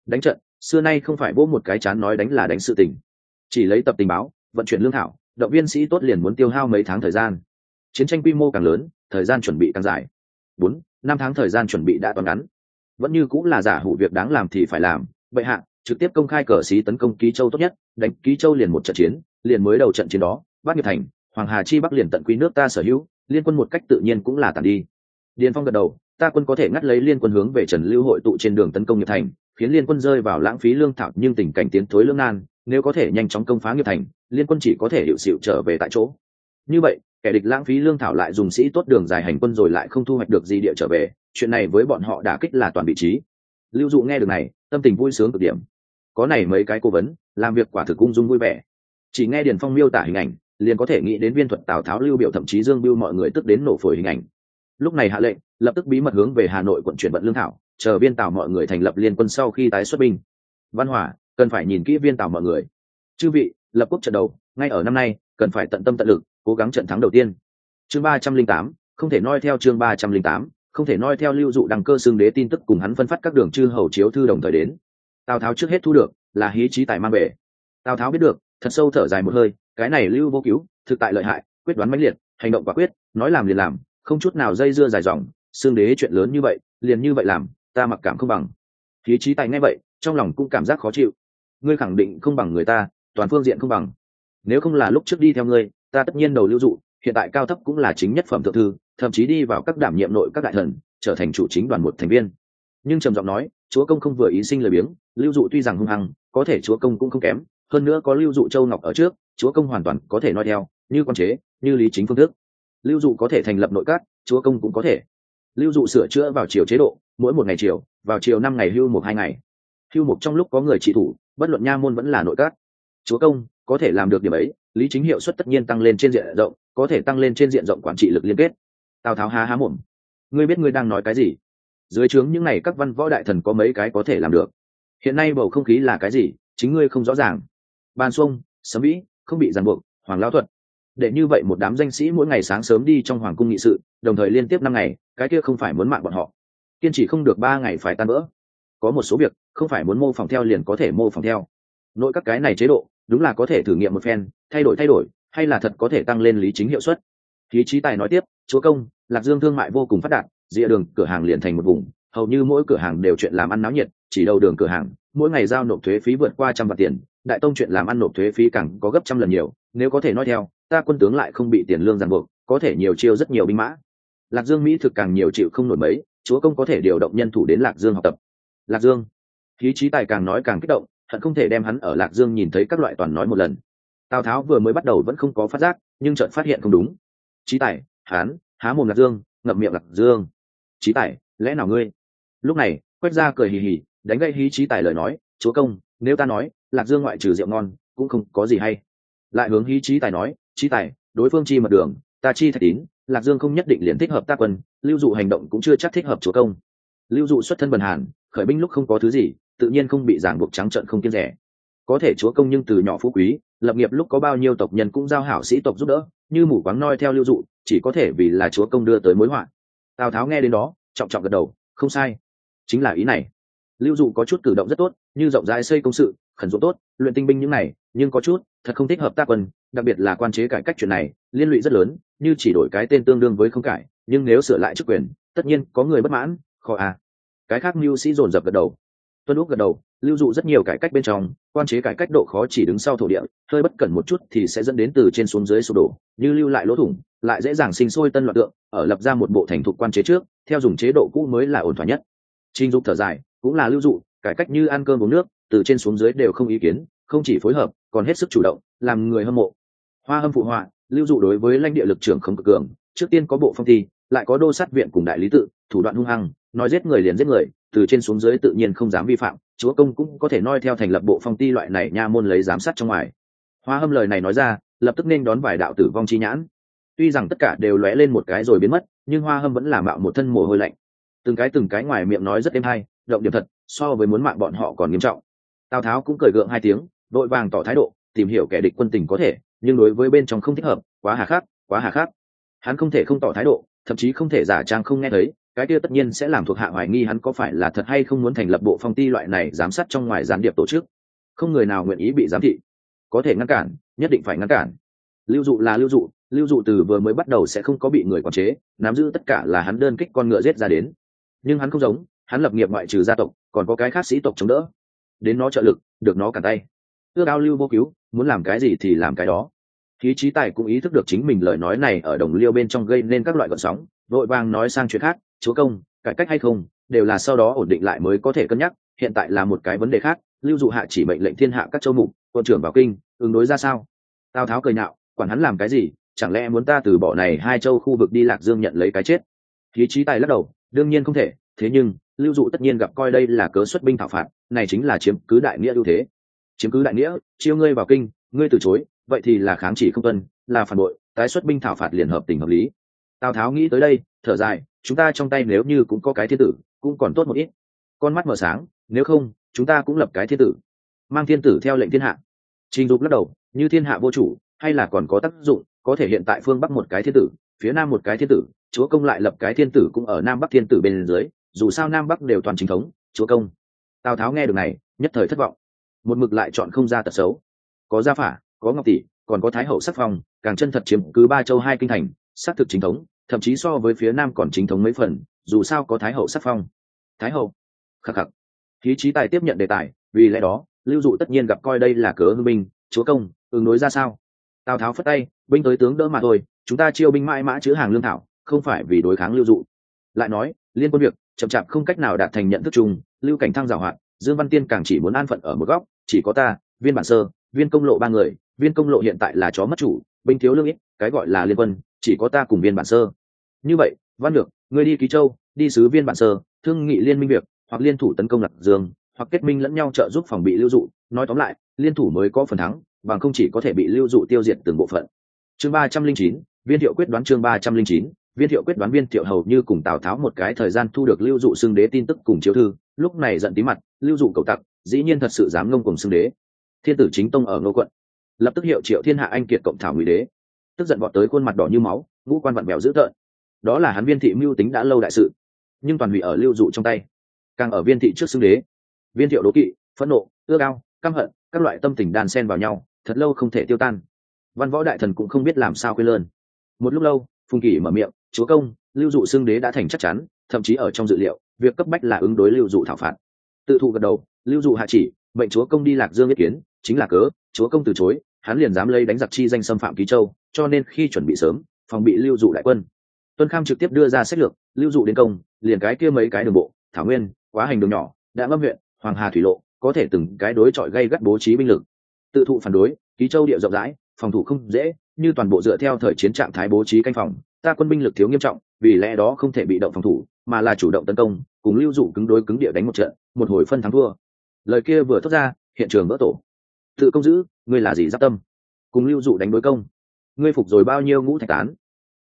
Đánh trận, xưa nay không phải vỗ một cái chán nói đánh là đánh sự tình chỉ lấy tập tình báo, vận chuyển lương thảo, động viên sĩ tốt liền muốn tiêu hao mấy tháng thời gian. Chiến tranh quy mô càng lớn, thời gian chuẩn bị càng dài. Bốn, năm tháng thời gian chuẩn bị đã toàn ngắn. Vẫn như cũng là giả hủ việc đáng làm thì phải làm. Vậy hạ, trực tiếp công khai cờ xí tấn công ký châu tốt nhất, đánh ký châu liền một trận chiến, liền mới đầu trận chiến đó bắt nghiệp thành, hoàng hà chi bắc liền tận quy nước ta sở hữu, liên quân một cách tự nhiên cũng là tàn đi. Điền phong gật đầu, ta quân có thể ngắt lấy liên quân hướng về trần lưu hội tụ trên đường tấn công nghiệp thành, khiến liên quân rơi vào lãng phí lương thảo nhưng tình cảnh tiến thối lương nan nếu có thể nhanh chóng công phá nghiệp thành, liên quân chỉ có thể hiệu xịu trở về tại chỗ. Như vậy, kẻ địch lãng phí lương thảo lại dùng sĩ tốt đường dài hành quân rồi lại không thu hoạch được gì địa trở về, chuyện này với bọn họ đã kích là toàn vị trí. Lưu dụ nghe được này, tâm tình vui sướng cực điểm. Có này mấy cái cố vấn, làm việc quả thực ung dung vui vẻ. Chỉ nghe điền phong miêu tả hình ảnh, liền có thể nghĩ đến viên thuật tào tháo lưu biểu thậm chí dương biêu mọi người tức đến nổ phổi hình ảnh. Lúc này hạ lệnh, lập tức bí mật hướng về hà nội quận chuyển vận lương thảo, chờ viên Tào mọi người thành lập liên quân sau khi tái xuất binh. Văn hỏa cần phải nhìn kỹ viên tàu mọi người. Chư vị, lập quốc trận đầu, ngay ở năm nay, cần phải tận tâm tận lực, cố gắng trận thắng đầu tiên. Chương ba trăm linh tám, không thể noi theo chương ba trăm linh tám, không thể noi theo lưu dụ đăng cơ xương đế tin tức cùng hắn phân phát các đường chư hầu chiếu thư đồng thời đến. Tào tháo trước hết thu được, là hí trí tài mang về. Tào tháo biết được, thật sâu thở dài một hơi, cái này lưu vô cứu, thực tại lợi hại, quyết đoán mãnh liệt, hành động quả quyết, nói làm liền làm, không chút nào dây dưa dài dòng xương đế chuyện lớn như vậy, liền như vậy làm, ta mặc cảm không bằng. Hí trí tài nghe vậy, trong lòng cũng cảm giác khó chịu ngươi khẳng định không bằng người ta, toàn phương diện không bằng. Nếu không là lúc trước đi theo ngươi, ta tất nhiên đầu lưu dụ, hiện tại cao thấp cũng là chính nhất phẩm thượng thư, thậm chí đi vào các đảm nhiệm nội các đại thần, trở thành chủ chính đoàn một thành viên. Nhưng trầm giọng nói, chúa công không vừa ý sinh lời biếng, lưu dụ tuy rằng hung hăng, có thể chúa công cũng không kém, hơn nữa có lưu dụ châu ngọc ở trước, chúa công hoàn toàn có thể nói theo, như quan chế, như lý chính phương thức. Lưu dụ có thể thành lập nội các, chúa công cũng có thể. Lưu dụ sửa chữa vào chiều chế độ, mỗi một ngày chiều vào chiều năm ngày hưu một hai ngày hưu một trong lúc có người trị thủ, bất luận nha môn vẫn là nội các. Chúa công, có thể làm được điểm ấy, lý chính hiệu suất tất nhiên tăng lên trên diện rộng, có thể tăng lên trên diện rộng quản trị lực liên kết. Tào tháo há há mồm. Ngươi biết ngươi đang nói cái gì? Dưới trướng những n à y các văn võ đại thần có mấy cái có thể làm được? Hiện nay bầu không khí là cái gì? Chính ngươi không rõ ràng. Ban xuông sấm vĩ, không bị ràng buộc, hoàng lao thuật. Để như vậy một đám danh sĩ mỗi ngày sáng sớm đi trong hoàng cung nghị sự, đồng thời liên tiếp năm ngày, cái kia không phải muốn mạng bọn họ. Kiên trì không được ba ngày phải tan vỡ. Có một số việc không phải muốn mô phỏng theo liền có thể mô phỏng theo. Nội các cái này chế độ, đúng là có thể thử nghiệm một phen, thay đổi thay đổi, hay là thật có thể tăng lên lý chính hiệu suất. Khí trí tài nói tiếp, chúa công, lạc dương thương mại vô cùng phát đạt, rìa đường, cửa hàng liền thành một vùng, hầu như mỗi cửa hàng đều chuyện làm ăn náo nhiệt, chỉ đầu đường cửa hàng, mỗi ngày giao nộp thuế phí vượt qua trăm vạn tiền, đại tông chuyện làm ăn nộp thuế phí càng có gấp trăm lần nhiều, nếu có thể nói theo, ta quân tướng lại không bị tiền lương ràng buộc, có thể nhiều chiêu rất nhiều binh mã. Lạc dương mỹ thực càng nhiều chịu không nổi mấy, chúa công có thể điều động nhân thủ đến lạc dương học tập. Lạc dương khí trí tài càng nói càng kích động, hận không thể đem hắn ở lạc dương nhìn thấy các loại toàn nói một lần. Tào tháo vừa mới bắt đầu vẫn không có phát giác, nhưng chợt phát hiện không đúng. Trí tài hán há mồm lạc dương, ngậm miệng lạc dương. Trí tài, lẽ nào ngươi? Lúc này quét ra cười hì hì, đánh gây hí trí tài lời nói, chúa công, nếu ta nói, lạc dương ngoại trừ rượu ngon, cũng không có gì hay. Lại hướng hí trí tài nói trí tài, đối phương chi mật đường, ta chi thạch tín, lạc dương không nhất định liền thích hợp ta quân, lưu dụ hành động cũng chưa chắc thích hợp chúa công. Lưu dụ xuất thân bần hàn, khởi binh lúc không có thứ gì tự nhiên không bị giảng buộc trắng trợn không kiên rẻ. Có thể chúa công nhưng từ nhỏ phú quý, lập nghiệp lúc có bao nhiêu tộc nhân cũng giao hảo sĩ tộc giúp đỡ, như mủ quáng noi theo lưu dụ, chỉ có thể vì là chúa công đưa tới mối họa. Tào tháo nghe đến đó, trọng trọng gật đầu, không sai. Chính là ý này. Lưu dụ có chút cử động rất tốt, như rộng rãi xây công sự, khẩn dụng tốt, luyện tinh binh những này, nhưng có chút, thật không thích hợp tác quân, đặc biệt là quan chế cải cách chuyện này, liên lụy rất lớn, như chỉ đổi cái tên tương đương với không cải, nhưng nếu sửa lại chức quyền, tất nhiên có người bất mãn, khó à. Cái khác mưu sĩ dồn dập gật đầu tuân úc gật đầu, lưu dụ rất nhiều cải cách bên trong, quan chế cải cách độ khó chỉ đứng sau thổ địa, hơi bất cẩn một chút thì sẽ dẫn đến từ trên xuống dưới sụp đổ, như lưu lại lỗ thủng, lại dễ dàng sinh sôi tân loạn tượng, ở lập ra một bộ thành thục quan chế trước, theo dùng chế độ cũ mới là ổn thỏa nhất. Trình dục thở dài, cũng là lưu dụ, cải cách như ăn cơm uống nước, từ trên xuống dưới đều không ý kiến, không chỉ phối hợp, còn hết sức chủ động, làm người hâm mộ. Hoa hâm phụ họa, lưu dụ đối với lãnh địa lực trưởng không cực cường, trước tiên có bộ phong thi, lại có đô sát viện cùng đại lý tự, thủ đoạn hung hăng, nói giết người liền giết người từ trên xuống dưới tự nhiên không dám vi phạm, chúa công cũng có thể noi theo thành lập bộ phong ti loại này nha môn lấy giám sát trong ngoài. Hoa hâm lời này nói ra, lập tức nên đón vài đạo tử vong chi nhãn. Tuy rằng tất cả đều lóe lên một cái rồi biến mất, nhưng hoa hâm vẫn là mạo một thân mồ hôi lạnh. Từng cái từng cái ngoài miệng nói rất êm hay, động điểm thật, so với muốn mạng bọn họ còn nghiêm trọng. Tào tháo cũng cười gượng hai tiếng, đội vàng tỏ thái độ, tìm hiểu kẻ địch quân tình có thể, nhưng đối với bên trong không thích hợp, quá hà khắc, quá hà khắc. Hắn không thể không tỏ thái độ, thậm chí không thể giả trang không nghe thấy cái kia tất nhiên sẽ làm thuộc hạ hoài nghi hắn có phải là thật hay không muốn thành lập bộ phong ti loại này giám sát trong ngoài gián điệp tổ chức. Không người nào nguyện ý bị giám thị. Có thể ngăn cản, nhất định phải ngăn cản. Lưu dụ là lưu dụ lưu dụ từ vừa mới bắt đầu sẽ không có bị người quản chế, nắm giữ tất cả là hắn đơn kích con ngựa giết ra đến. Nhưng hắn không giống, hắn lập nghiệp ngoại trừ gia tộc, còn có cái khác sĩ tộc chống đỡ. Đến nó trợ lực, được nó cản tay. Ước ao lưu vô cứu, muốn làm cái gì thì làm cái đó. Khí trí tài cũng ý thức được chính mình lời nói này ở đồng liêu bên trong gây nên các loại gợn sóng, vội vàng nói sang chuyện khác chúa công, cải cách hay không, đều là sau đó ổn định lại mới có thể cân nhắc, hiện tại là một cái vấn đề khác, lưu dụ hạ chỉ mệnh lệnh thiên hạ các châu mục, quân trưởng vào kinh, ứng đối ra sao? Tào tháo cười nhạo, quản hắn làm cái gì, chẳng lẽ muốn ta từ bỏ này hai châu khu vực đi lạc dương nhận lấy cái chết? Khí trí tài lắc đầu, đương nhiên không thể, thế nhưng, lưu dụ tất nhiên gặp coi đây là cớ xuất binh thảo phạt, này chính là chiếm cứ đại nghĩa ưu thế. Chiếm cứ đại nghĩa, chiêu ngươi vào kinh, ngươi từ chối, vậy thì là kháng chỉ không tuân, là phản bội, tái xuất binh thảo phạt liền hợp tình hợp lý tào tháo nghĩ tới đây, thở dài, chúng ta trong tay nếu như cũng có cái thiên tử, cũng còn tốt một ít. Con mắt mở sáng, nếu không, chúng ta cũng lập cái thiên tử. Mang thiên tử theo lệnh thiên hạ. Trình dục lắc đầu, như thiên hạ vô chủ, hay là còn có tác dụng, có thể hiện tại phương bắc một cái thiên tử, phía nam một cái thiên tử, chúa công lại lập cái thiên tử cũng ở nam bắc thiên tử bên dưới, dù sao nam bắc đều toàn chính thống, chúa công. Tào tháo nghe được này, nhất thời thất vọng. Một mực lại chọn không ra tật xấu. Có gia phả, có ngọc tỷ, còn có thái hậu sắc phong, càng chân thật chiếm cứ ba châu hai kinh thành xác thực chính thống, thậm chí so với phía nam còn chính thống mấy phần, dù sao có thái hậu sắc phong. Thái hậu? Khắc khắc. Khí trí tài tiếp nhận đề tài, vì lẽ đó, lưu dụ tất nhiên gặp coi đây là cớ hư binh, chúa công, ứng đối ra sao? Tào tháo phất tay, binh tới tướng đỡ mà thôi, chúng ta chiêu binh mãi mã chứa hàng lương thảo, không phải vì đối kháng lưu dụ. Lại nói, liên quân việc, chậm chạp không cách nào đạt thành nhận thức chung, lưu cảnh thăng giảo hoạt, dương văn tiên càng chỉ muốn an phận ở một góc, chỉ có ta, viên bản sơ, viên công lộ ba người, viên công lộ hiện tại là chó mất chủ, binh thiếu lương ít, cái gọi là liên quân chỉ có ta cùng viên bản sơ. Như vậy, văn được người đi ký châu, đi sứ viên bản sơ, thương nghị liên minh việc, hoặc liên thủ tấn công lạc dương, hoặc kết minh lẫn nhau trợ giúp phòng bị lưu dụ. Nói tóm lại, liên thủ mới có phần thắng, bằng không chỉ có thể bị lưu dụ tiêu diệt từng bộ phận. Chương ba trăm linh chín, viên thiệu quyết đoán chương ba trăm linh chín, viên thiệu quyết đoán viên thiệu hầu như cùng tào tháo một cái thời gian thu được lưu dụ xưng đế tin tức cùng chiếu thư, lúc này giận tí mặt, lưu dụ cầu tặc, dĩ nhiên thật sự dám ngông cùng xưng đế. Thiên tử chính tông ở ngô quận. Lập tức hiệu triệu thiên hạ anh kiệt cộng thảo ngụy đế tức giận bọn tới khuôn mặt đỏ như máu, ngũ quan vặn bèo dữ tợn. Đó là hắn viên thị mưu tính đã lâu đại sự, nhưng toàn hủy ở lưu dụ trong tay. Càng ở viên thị trước xưng đế, viên thiệu đố kỵ, phẫn nộ, ưa cao, căm hận, các loại tâm tình đan xen vào nhau, thật lâu không thể tiêu tan. Văn võ đại thần cũng không biết làm sao quên lơn. Một lúc lâu, phùng kỷ mở miệng, chúa công, lưu dụ xưng đế đã thành chắc chắn, thậm chí ở trong dự liệu, việc cấp bách là ứng đối lưu dụ thảo phạt. Tự thụ gật đầu, lưu dụ hạ chỉ, mệnh chúa công đi lạc dương ý kiến, chính là cớ, chúa công từ chối, hắn liền dám lấy đánh giặc chi danh xâm phạm ký châu cho nên khi chuẩn bị sớm, phòng bị lưu dụ đại quân. Tuân kham trực tiếp đưa ra sách lược, lưu dụ đến công, liền cái kia mấy cái đường bộ, thảo nguyên, quá hành đường nhỏ, đã ngâm huyện, hoàng hà thủy lộ, có thể từng cái đối chọi gây gắt bố trí binh lực. Tự thụ phản đối, ký châu địa rộng rãi, phòng thủ không dễ, như toàn bộ dựa theo thời chiến trạng thái bố trí canh phòng, ta quân binh lực thiếu nghiêm trọng, vì lẽ đó không thể bị động phòng thủ, mà là chủ động tấn công, cùng lưu dụ cứng đối cứng địa đánh một trận, một hồi phân thắng thua. Lời kia vừa thốt ra, hiện trường vỡ tổ. Tự công giữ, ngươi là gì giáp tâm? Cùng lưu dụ đánh đối công ngươi phục rồi bao nhiêu ngũ thạch tán?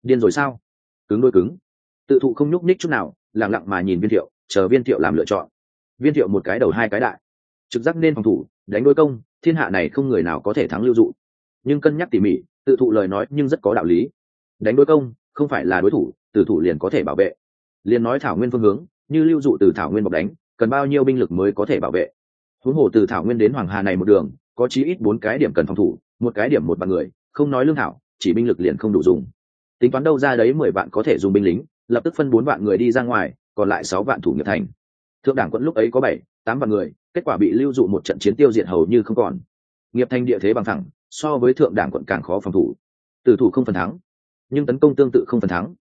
Điên rồi sao? Cứng đôi cứng. Tự thụ không nhúc nhích chút nào lẳng lặng mà nhìn viên thiệu, chờ viên thiệu làm lựa chọn. Viên thiệu một cái đầu hai cái đại. Trực giác nên phòng thủ, đánh đối công, thiên hạ này không người nào có thể thắng lưu dụ. Nhưng cân nhắc tỉ mỉ, tự thụ lời nói nhưng rất có đạo lý. Đánh đối công, không phải là đối thủ, tử thủ liền có thể bảo vệ. Liền nói thảo nguyên phương hướng, như lưu dụ từ thảo nguyên bọc đánh, cần bao nhiêu binh lực mới có thể bảo vệ? Huống hồ từ thảo nguyên đến hoàng hà này một đường, có chí ít bốn cái điểm cần phòng thủ, một cái điểm một vạn người, không nói lương thảo chỉ binh lực liền không đủ dùng. Tính toán đâu ra đấy mười vạn có thể dùng binh lính, lập tức phân bốn vạn người đi ra ngoài, còn lại sáu vạn thủ nghiệp thành. Thượng đảng quận lúc ấy có bảy, tám vạn người, kết quả bị lưu dụ một trận chiến tiêu diệt hầu như không còn. Nghiệp thành địa thế bằng thẳng, so với thượng đảng quận càng khó phòng thủ. Tử thủ không phần thắng, nhưng tấn công tương tự không phần thắng.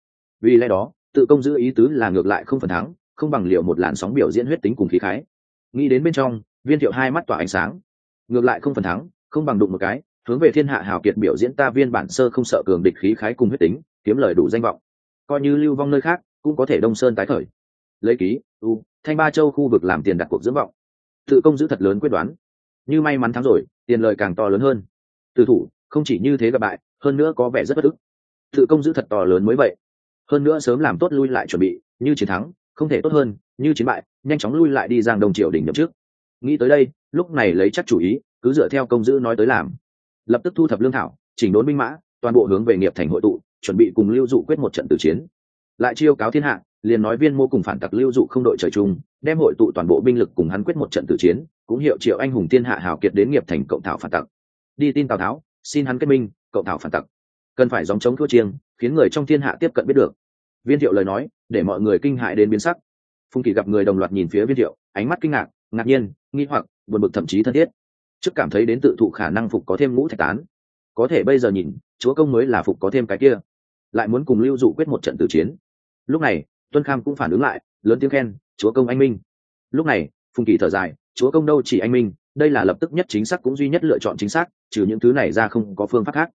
Vì lẽ đó, tự công giữ ý tứ là ngược lại không phần thắng, không bằng liệu một làn sóng biểu diễn huyết tính cùng khí khái. Nghĩ đến bên trong, viên thiệu hai mắt tỏa ánh sáng. Ngược lại không phần thắng, không bằng đụng một cái hướng về thiên hạ hào kiệt biểu diễn ta viên bản sơ không sợ cường địch khí khái cùng huyết tính, kiếm lời đủ danh vọng. Coi như lưu vong nơi khác, cũng có thể đông sơn tái khởi. Lấy ký, u, thanh ba châu khu vực làm tiền đặt cuộc dưỡng vọng. Tự công giữ thật lớn quyết đoán. Như may mắn thắng rồi, tiền lời càng to lớn hơn. Từ thủ, không chỉ như thế gặp bại, hơn nữa có vẻ rất bất ức. Tự công giữ thật to lớn mới vậy. Hơn nữa sớm làm tốt lui lại chuẩn bị, như chiến thắng, không thể tốt hơn, như chiến bại, nhanh chóng lui lại đi giang đông triều đỉnh nhậm trước nghĩ tới đây, lúc này lấy chắc chủ ý, cứ dựa theo công giữ nói tới làm lập tức thu thập lương thảo, chỉnh đốn binh mã, toàn bộ hướng về nghiệp thành hội tụ, chuẩn bị cùng lưu dụ quyết một trận tử chiến. Lại chiêu cáo thiên hạ, liền nói viên mô cùng phản tặc lưu dụ không đội trời chung, đem hội tụ toàn bộ binh lực cùng hắn quyết một trận tử chiến, cũng hiệu triệu anh hùng thiên hạ hào kiệt đến nghiệp thành cộng thảo phản tặc. Đi tin tào tháo, xin hắn kết minh, cộng thảo phản tặc. Cần phải dòng chống thua chiêng, khiến người trong thiên hạ tiếp cận biết được. Viên thiệu lời nói, để mọi người kinh hại đến biến sắc. Phung kỳ gặp người đồng loạt nhìn phía viên thiệu, ánh mắt kinh ngạc ngạc nhiên, nghi hoặc, buồn bực thậm chí thân thiết trước cảm thấy đến tự thụ khả năng phục có thêm ngũ thạch tán. Có thể bây giờ nhìn, chúa công mới là phục có thêm cái kia. Lại muốn cùng lưu dụ quyết một trận tử chiến. Lúc này, tuân kham cũng phản ứng lại, lớn tiếng khen, chúa công anh minh. Lúc này, phùng kỳ thở dài, chúa công đâu chỉ anh minh, đây là lập tức nhất chính xác cũng duy nhất lựa chọn chính xác, trừ những thứ này ra không có phương pháp khác.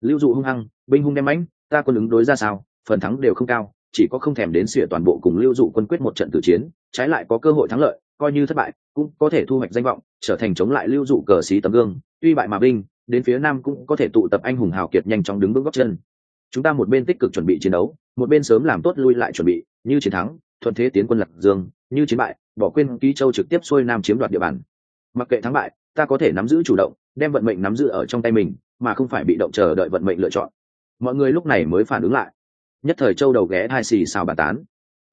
Lưu dụ hung hăng, binh hung đem mãnh, ta quân ứng đối ra sao, phần thắng đều không cao chỉ có không thèm đến xỉa toàn bộ cùng lưu dụ quân quyết một trận tử chiến, trái lại có cơ hội thắng lợi, coi như thất bại, cũng có thể thu hoạch danh vọng, trở thành chống lại lưu dụ cờ xí tấm gương, tuy bại mà binh, đến phía nam cũng có thể tụ tập anh hùng hào kiệt nhanh chóng đứng bước góc chân. Chúng ta một bên tích cực chuẩn bị chiến đấu, một bên sớm làm tốt lui lại chuẩn bị, như chiến thắng, thuận thế tiến quân lạc dương, như chiến bại, bỏ quên ký châu trực tiếp xuôi nam chiếm đoạt địa bàn. Mặc kệ thắng bại, ta có thể nắm giữ chủ động, đem vận mệnh nắm giữ ở trong tay mình, mà không phải bị động chờ đợi vận mệnh lựa chọn. Mọi người lúc này mới phản ứng lại nhất thời châu đầu ghé hai xì xào bàn tán.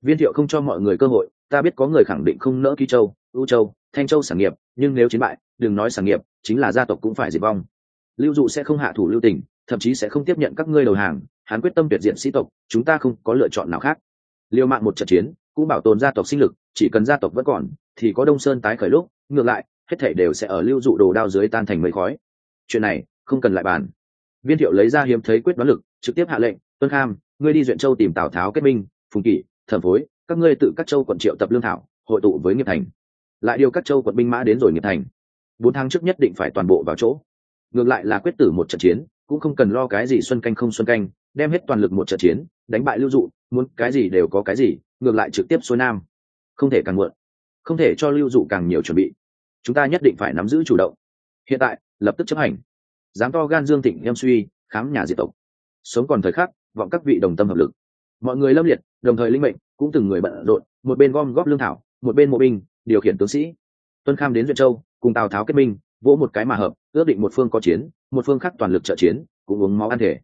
Viên thiệu không cho mọi người cơ hội, ta biết có người khẳng định không nỡ ký châu, ưu châu, thanh châu sản nghiệp, nhưng nếu chiến bại, đừng nói sản nghiệp, chính là gia tộc cũng phải diệt vong. Lưu dụ sẽ không hạ thủ lưu tình, thậm chí sẽ không tiếp nhận các ngươi đầu hàng, hắn quyết tâm tuyệt diện sĩ tộc, chúng ta không có lựa chọn nào khác. Liều mạng một trận chiến, cũng bảo tồn gia tộc sinh lực, chỉ cần gia tộc vẫn còn, thì có đông sơn tái khởi lúc, ngược lại, hết thể đều sẽ ở lưu dụ đồ đao dưới tan thành mây khói. Chuyện này, không cần lại bàn. Viên thiệu lấy ra hiếm thấy quyết đoán lực, trực tiếp hạ lệnh tuân kham, ngươi đi duyện châu tìm tào tháo kết minh, phùng kỷ, thẩm phối, các ngươi tự các châu quận triệu tập lương thảo, hội tụ với nghiệp thành. Lại điều các châu quận binh mã đến rồi nghiệp thành. Bốn tháng trước nhất định phải toàn bộ vào chỗ. Ngược lại là quyết tử một trận chiến, cũng không cần lo cái gì xuân canh không xuân canh, đem hết toàn lực một trận chiến, đánh bại lưu dụ, muốn cái gì đều có cái gì, ngược lại trực tiếp xuôi nam. Không thể càng muộn. Không thể cho lưu dụ càng nhiều chuẩn bị. Chúng ta nhất định phải nắm giữ chủ động. Hiện tại, lập tức chấp hành. Dám to gan dương thịnh em suy, khám nhà diệt tộc. Sống còn thời khắc vọng các vị đồng tâm hợp lực. Mọi người lâm liệt, đồng thời linh mệnh, cũng từng người bận rộn, một bên gom góp lương thảo, một bên mộ binh, điều khiển tướng sĩ. Tuân kham đến duyệt châu, cùng tào tháo kết minh, vỗ một cái mà hợp, ước định một phương có chiến, một phương khác toàn lực trợ chiến, cũng uống máu ăn thể.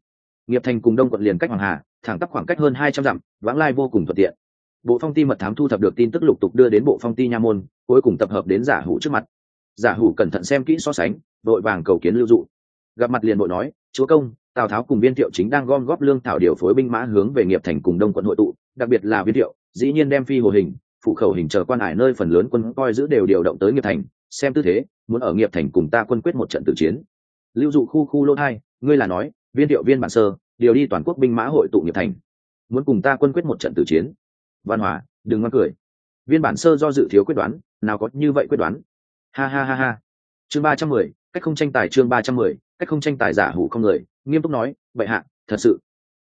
Nghiệp thành cùng đông quận liền cách hoàng hà, thẳng tắp khoảng cách hơn hai trăm dặm, vãng lai vô cùng thuận tiện. Bộ phong ti mật thám thu thập được tin tức lục tục đưa đến bộ phong ti nha môn, cuối cùng tập hợp đến giả hủ trước mặt. Giả hủ cẩn thận xem kỹ so sánh, vội vàng cầu kiến lưu dụ. Gặp mặt liền bộ nói, chúa công tào tháo cùng viên thiệu chính đang gom góp lương thảo điều phối binh mã hướng về nghiệp thành cùng đông quận hội tụ, đặc biệt là viên thiệu, dĩ nhiên đem phi hồ hình, phụ khẩu hình chờ quan hải nơi phần lớn quân coi giữ đều điều động tới nghiệp thành, xem tư thế, muốn ở nghiệp thành cùng ta quân quyết một trận tử chiến. Lưu dụ khu khu lô hai ngươi là nói, viên thiệu viên bản sơ, điều đi toàn quốc binh mã hội tụ nghiệp thành. Muốn cùng ta quân quyết một trận tử chiến. Văn hòa, đừng ngoan cười. Viên bản sơ do dự thiếu quyết đoán, nào có như vậy quyết đoán. Ha ha ha ha. Chương ba trăm mười, cách không tranh tài chương ba trăm mười cách không tranh tài giả hủ không người, nghiêm túc nói, bệ hạ, thật sự.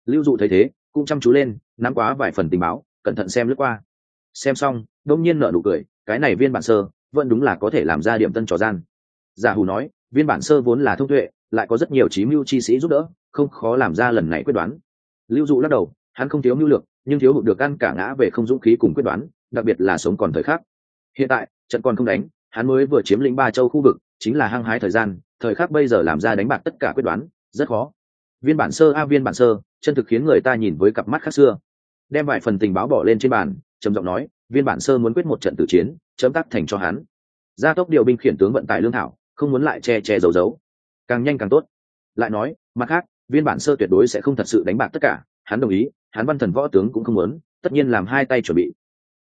Lưu dụ thấy thế, cũng chăm chú lên, nắm quá vài phần tình báo, cẩn thận xem lướt qua. Xem xong, đông nhiên nở nụ cười, cái này viên bản sơ, vẫn đúng là có thể làm ra điểm tân trò gian. Giả hủ nói, viên bản sơ vốn là thông tuệ, lại có rất nhiều trí mưu chi sĩ giúp đỡ, không khó làm ra lần này quyết đoán. Lưu dụ lắc đầu, hắn không thiếu mưu lược, nhưng thiếu hụt được ăn cả ngã về không dũng khí cùng quyết đoán, đặc biệt là sống còn thời khắc. Hiện tại, trận còn không đánh, hắn mới vừa chiếm lĩnh ba châu khu vực chính là hăng hái thời gian, thời khắc bây giờ làm ra đánh bạc tất cả quyết đoán, rất khó. Viên bản sơ a, viên bản sơ, chân thực khiến người ta nhìn với cặp mắt khác xưa. Đem vài phần tình báo bỏ lên trên bàn, trầm giọng nói, viên bản sơ muốn quyết một trận tử chiến, chấm tắc thành cho hắn. Gia tốc điều binh khiển tướng vận tải lương thảo, không muốn lại che che giấu giấu. Càng nhanh càng tốt. Lại nói, mặt khác, viên bản sơ tuyệt đối sẽ không thật sự đánh bạc tất cả, hắn đồng ý, hắn văn thần võ tướng cũng không muốn, tất nhiên làm hai tay chuẩn bị.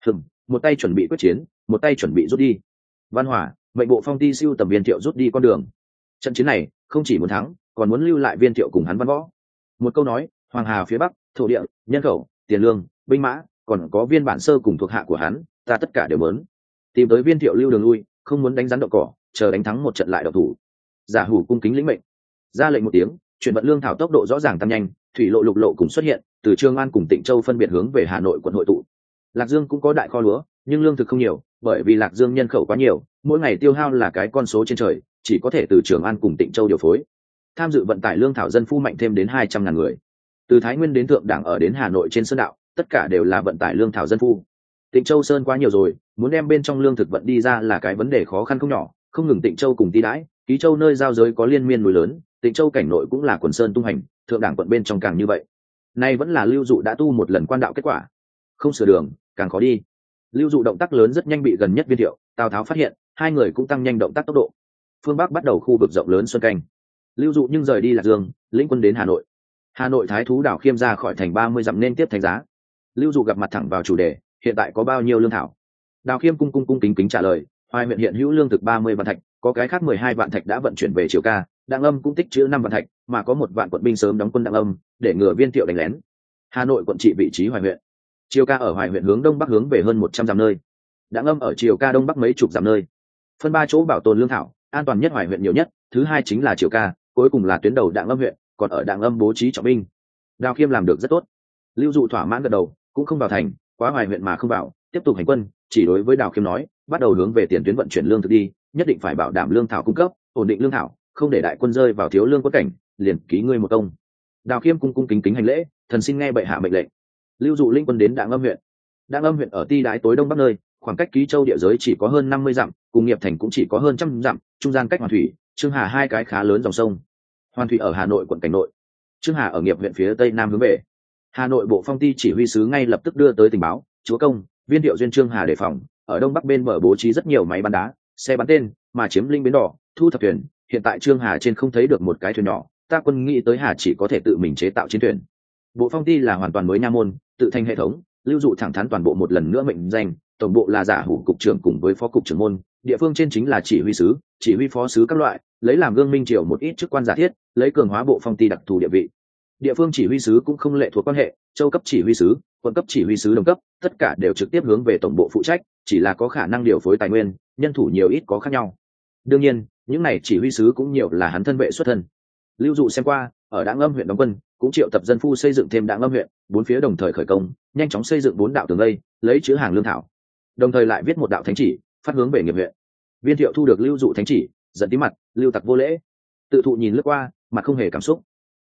Hừm, một tay chuẩn bị quyết chiến, một tay chuẩn bị rút đi. Văn hỏa mệnh bộ phong ti siêu tầm viên thiệu rút đi con đường. Trận chiến này, không chỉ muốn thắng, còn muốn lưu lại viên thiệu cùng hắn văn võ. Một câu nói, hoàng hà phía bắc, thổ địa, nhân khẩu, tiền lương, binh mã, còn có viên bản sơ cùng thuộc hạ của hắn, ta tất cả đều muốn. Tìm tới viên thiệu lưu đường lui, không muốn đánh rắn đậu cỏ, chờ đánh thắng một trận lại đậu thủ. Giả hủ cung kính lĩnh mệnh. Ra lệnh một tiếng, chuyển vận lương thảo tốc độ rõ ràng tăng nhanh, thủy lộ lục lộ cùng xuất hiện, từ trương an cùng tịnh châu phân biệt hướng về hà nội quận hội tụ lạc dương cũng có đại kho lúa, nhưng lương thực không nhiều, bởi vì lạc dương nhân khẩu quá nhiều, mỗi ngày tiêu hao là cái con số trên trời, chỉ có thể từ trường an cùng tịnh châu điều phối. Tham dự vận tải lương thảo dân phu mạnh thêm đến hai trăm ngàn người. Từ thái nguyên đến thượng đảng ở đến hà nội trên sơn đạo, tất cả đều là vận tải lương thảo dân phu tịnh châu sơn quá nhiều rồi, muốn đem bên trong lương thực vận đi ra là cái vấn đề khó khăn không nhỏ, không ngừng tịnh châu cùng ti đãi, ký châu nơi giao giới có liên miên núi lớn, tịnh châu cảnh nội cũng là quần sơn tung hành, thượng đảng quận bên trong càng như vậy. Nay vẫn là lưu dụ đã tu một lần quan đạo kết quả. Không sửa đường càng khó đi. Lưu dụ động tác lớn rất nhanh bị gần nhất viên thiệu, tào tháo phát hiện, hai người cũng tăng nhanh động tác tốc độ. Phương bắc bắt đầu khu vực rộng lớn xuân canh. Lưu dụ nhưng rời đi lạc dương, lĩnh quân đến hà nội. Hà nội thái thú đảo khiêm ra khỏi thành ba mươi dặm nên tiếp thành giá. Lưu dụ gặp mặt thẳng vào chủ đề, hiện tại có bao nhiêu lương thảo? Đào khiêm cung cung cung kính kính trả lời, hoài huyện hiện hữu lương thực ba mươi vạn thạch, có cái khác mười hai vạn thạch đã vận chuyển về triều ca, đặng âm cũng tích chữ năm vạn thạch, mà có một vạn quận binh sớm đóng quân đặng âm để ngừa viên thiệu đánh lén. Hà nội quận trị vị trí hoài huyện triều ca ở hoài huyện hướng đông bắc hướng về hơn một trăm dặm nơi. Đặng âm ở triều ca đông bắc mấy chục dặm nơi. Phân ba chỗ bảo tồn lương thảo, an toàn nhất hoài huyện nhiều nhất, thứ hai chính là triều ca, cuối cùng là tuyến đầu đặng âm huyện, còn ở đặng âm bố trí trọng binh. Đào khiêm làm được rất tốt. Lưu dụ thỏa mãn gật đầu, cũng không vào thành, quá hoài huyện mà không vào, tiếp tục hành quân, chỉ đối với đào khiêm nói, bắt đầu hướng về tiền tuyến vận chuyển lương thực đi, nhất định phải bảo đảm lương thảo cung cấp, ổn định lương thảo, không để đại quân rơi vào thiếu lương quất cảnh, liền ký ngươi một công. Đào khiêm cung cung kính kính hành lễ, thần xin nghe bệ hạ mệnh lệnh lưu dụ linh quân đến đạng âm huyện. Đạng âm huyện ở ti đái tối đông bắc nơi, khoảng cách ký châu địa giới chỉ có hơn năm mươi dặm, cùng nghiệp thành cũng chỉ có hơn trăm dặm, trung gian cách hoàn thủy, trương hà hai cái khá lớn dòng sông. Hoàn thủy ở hà nội, quận cảnh nội. Trương hà ở nghiệp huyện phía tây nam hướng về. Hà nội bộ phong ty chỉ huy sứ ngay lập tức đưa tới tình báo, chúa công, viên hiệu duyên trương hà đề phòng, ở đông bắc bên bờ bố trí rất nhiều máy bắn đá, xe bắn tên, mà chiếm linh bến đỏ, thu thập thuyền. Hiện tại trương hà trên không thấy được một cái thuyền nhỏ, ta quân nghĩ tới hà chỉ có thể tự mình chế tạo chiến thuyền bộ phong ty là hoàn toàn mới nha môn, tự thành hệ thống, lưu dụ thẳng thắn toàn bộ một lần nữa mệnh danh, tổng bộ là giả hủ cục trưởng cùng với phó cục trưởng môn, địa phương trên chính là chỉ huy sứ, chỉ huy phó sứ các loại, lấy làm gương minh triều một ít chức quan giả thiết, lấy cường hóa bộ phong ty đặc thù địa vị. Địa phương chỉ huy sứ cũng không lệ thuộc quan hệ, châu cấp chỉ huy sứ quận cấp chỉ huy sứ đồng cấp, tất cả đều trực tiếp hướng về tổng bộ phụ trách, chỉ là có khả năng điều phối tài nguyên, nhân thủ nhiều ít có khác nhau. Đương nhiên, những này chỉ huy sứ cũng nhiều là hắn thân vệ xuất thân. Lưu dụ xem qua, ở đảng âm huyện đóng quân cũng triệu tập dân phu xây dựng thêm đảng âm huyện, bốn phía đồng thời khởi công, nhanh chóng xây dựng bốn đạo tường lây lấy chữ hàng lương thảo. Đồng thời lại viết một đạo thánh chỉ, phát hướng về nghiệp huyện. Viên thiệu thu được lưu dụ thánh chỉ, giận tí mặt, lưu tặc vô lễ. Tự thụ nhìn lướt qua, mặt không hề cảm xúc.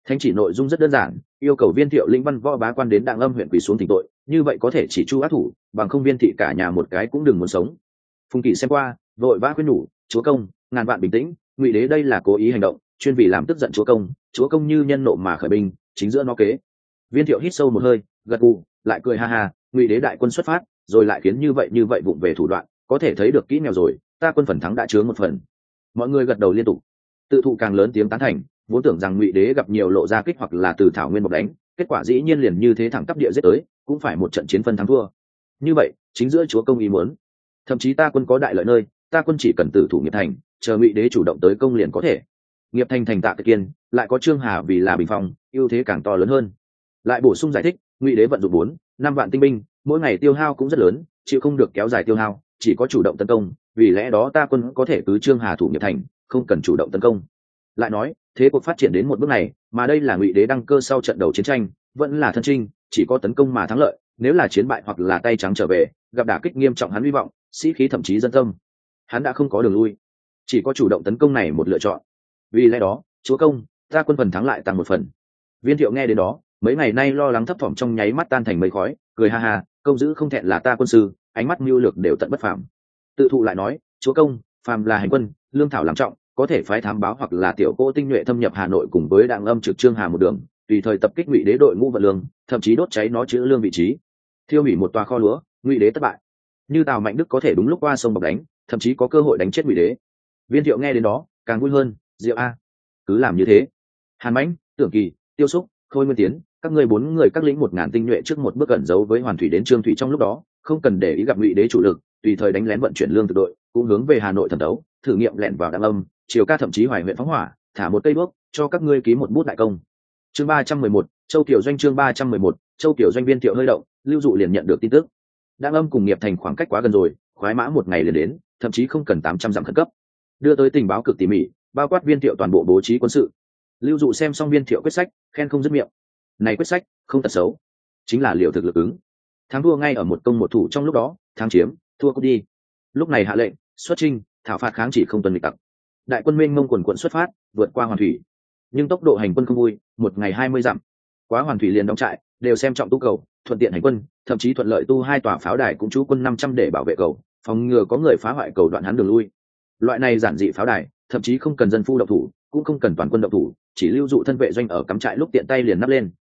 Thánh chỉ nội dung rất đơn giản, yêu cầu viên thiệu linh văn võ bá quan đến đặng âm huyện quỳ xuống thỉnh tội, như vậy có thể chỉ chu ác thủ, bằng không viên thị cả nhà một cái cũng đừng muốn sống. Phùng kỷ xem qua, vội vã khuyên nhủ, chúa công, ngàn vạn bình tĩnh, ngụy đế đây là cố ý hành động, chuyên vì làm tức giận chúa công chúa công như nhân nộ mà khởi binh chính giữa nó kế. Viên thiệu hít sâu một hơi, gật gù, lại cười ha ha, ngụy đế đại quân xuất phát, rồi lại khiến như vậy như vậy vụng về thủ đoạn, có thể thấy được kỹ nghèo rồi, ta quân phần thắng đã chứa một phần. Mọi người gật đầu liên tục. Tự thụ càng lớn tiếng tán thành, vốn tưởng rằng ngụy đế gặp nhiều lộ ra kích hoặc là từ thảo nguyên một đánh, kết quả dĩ nhiên liền như thế thẳng tắp địa giết tới, cũng phải một trận chiến phân thắng thua. Như vậy, chính giữa chúa công ý muốn. Thậm chí ta quân có đại lợi nơi, ta quân chỉ cần tử thủ nghiệp thành, chờ ngụy đế chủ động tới công liền có thể nghiệp thành thành tạ kiên, lại có trương hà vì là bình phong, ưu thế càng to lớn hơn. Lại bổ sung giải thích, ngụy đế vận dụng bốn, năm vạn tinh binh, mỗi ngày tiêu hao cũng rất lớn, chịu không được kéo dài tiêu hao, chỉ có chủ động tấn công, vì lẽ đó ta quân có thể cứ trương hà thủ nghiệp thành, không cần chủ động tấn công. Lại nói, thế cuộc phát triển đến một bước này, mà đây là ngụy đế đăng cơ sau trận đầu chiến tranh, vẫn là thân trinh, chỉ có tấn công mà thắng lợi, nếu là chiến bại hoặc là tay trắng trở về, gặp đả kích nghiêm trọng hắn hy vọng, sĩ khí thậm chí dân tâm. Hắn đã không có đường lui, chỉ có chủ động tấn công này một lựa chọn vì lẽ đó, chúa công, ta quân phần thắng lại tăng một phần. Viên thiệu nghe đến đó, mấy ngày nay lo lắng thấp thỏm trong nháy mắt tan thành mấy khói, cười ha ha, công giữ không thẹn là ta quân sư, ánh mắt mưu lược đều tận bất phàm. Tự thụ lại nói, chúa công, phàm là hành quân, lương thảo làm trọng, có thể phái thám báo hoặc là tiểu cô tinh nhuệ thâm nhập hà nội cùng với đảng âm trực trương hà một đường, tùy thời tập kích ngụy đế đội ngũ vận lương, thậm chí đốt cháy nó chữ lương vị trí. Thiêu hủy một tòa kho lúa, ngụy đế thất bại. Như tào mạnh đức có thể đúng lúc qua sông bọc đánh, thậm chí có cơ hội đánh chết ngụy đế. Viên thiệu nghe đến đó, càng vui hơn diệu a. Cứ làm như thế. Hàn mãnh, tưởng kỳ, tiêu xúc, khôi nguyên tiến, các ngươi bốn người các lĩnh một ngàn tinh nhuệ trước một bước cẩn giấu với hoàn thủy đến trương thủy trong lúc đó, không cần để ý gặp ngụy đế chủ lực, tùy thời đánh lén vận chuyển lương từ đội, cũng hướng về hà nội thần đấu, thử nghiệm lẹn vào đăng âm chiều ca thậm chí hoài huyện phóng hỏa, thả một cây bước, cho các ngươi ký một bút đại công. Chương ba trăm mười một, châu tiểu doanh chương ba trăm mười một, châu tiểu doanh viên thiệu hơi động, lưu dụ liền nhận được tin tức. Đăng âm cùng nghiệp thành khoảng cách quá gần rồi, khoái mã một ngày liền đến, thậm chí không cần tám trăm dặm khẩn cấp. Đưa tới tình báo cực tỉ mỉ bao quát viên thiệu toàn bộ bố trí quân sự. Lưu dụ xem xong viên thiệu quyết sách, khen không dứt miệng. Này quyết sách, không tật xấu. Chính là liệu thực lực ứng. Thắng thua ngay ở một công một thủ trong lúc đó, thắng chiếm, thua cũng đi. Lúc này hạ lệnh, xuất trinh thảo phạt kháng chỉ không tuần lịch tặc. Đại quân minh mông quần quận xuất phát, vượt qua hoàn thủy. Nhưng tốc độ hành quân không vui, một ngày hai mươi dặm. Quá hoàn thủy liền đóng trại, đều xem trọng tu cầu, thuận tiện hành quân, thậm chí thuận lợi tu hai tòa pháo đài cũng trú quân năm trăm để bảo vệ cầu, phòng ngừa có người phá hoại cầu đoạn hắn đường lui. Loại này giản dị pháo đài thậm chí không cần dân phu độc thủ, cũng không cần toàn quân độc thủ, chỉ lưu dụ thân vệ doanh ở cắm trại lúc tiện tay liền nắp lên.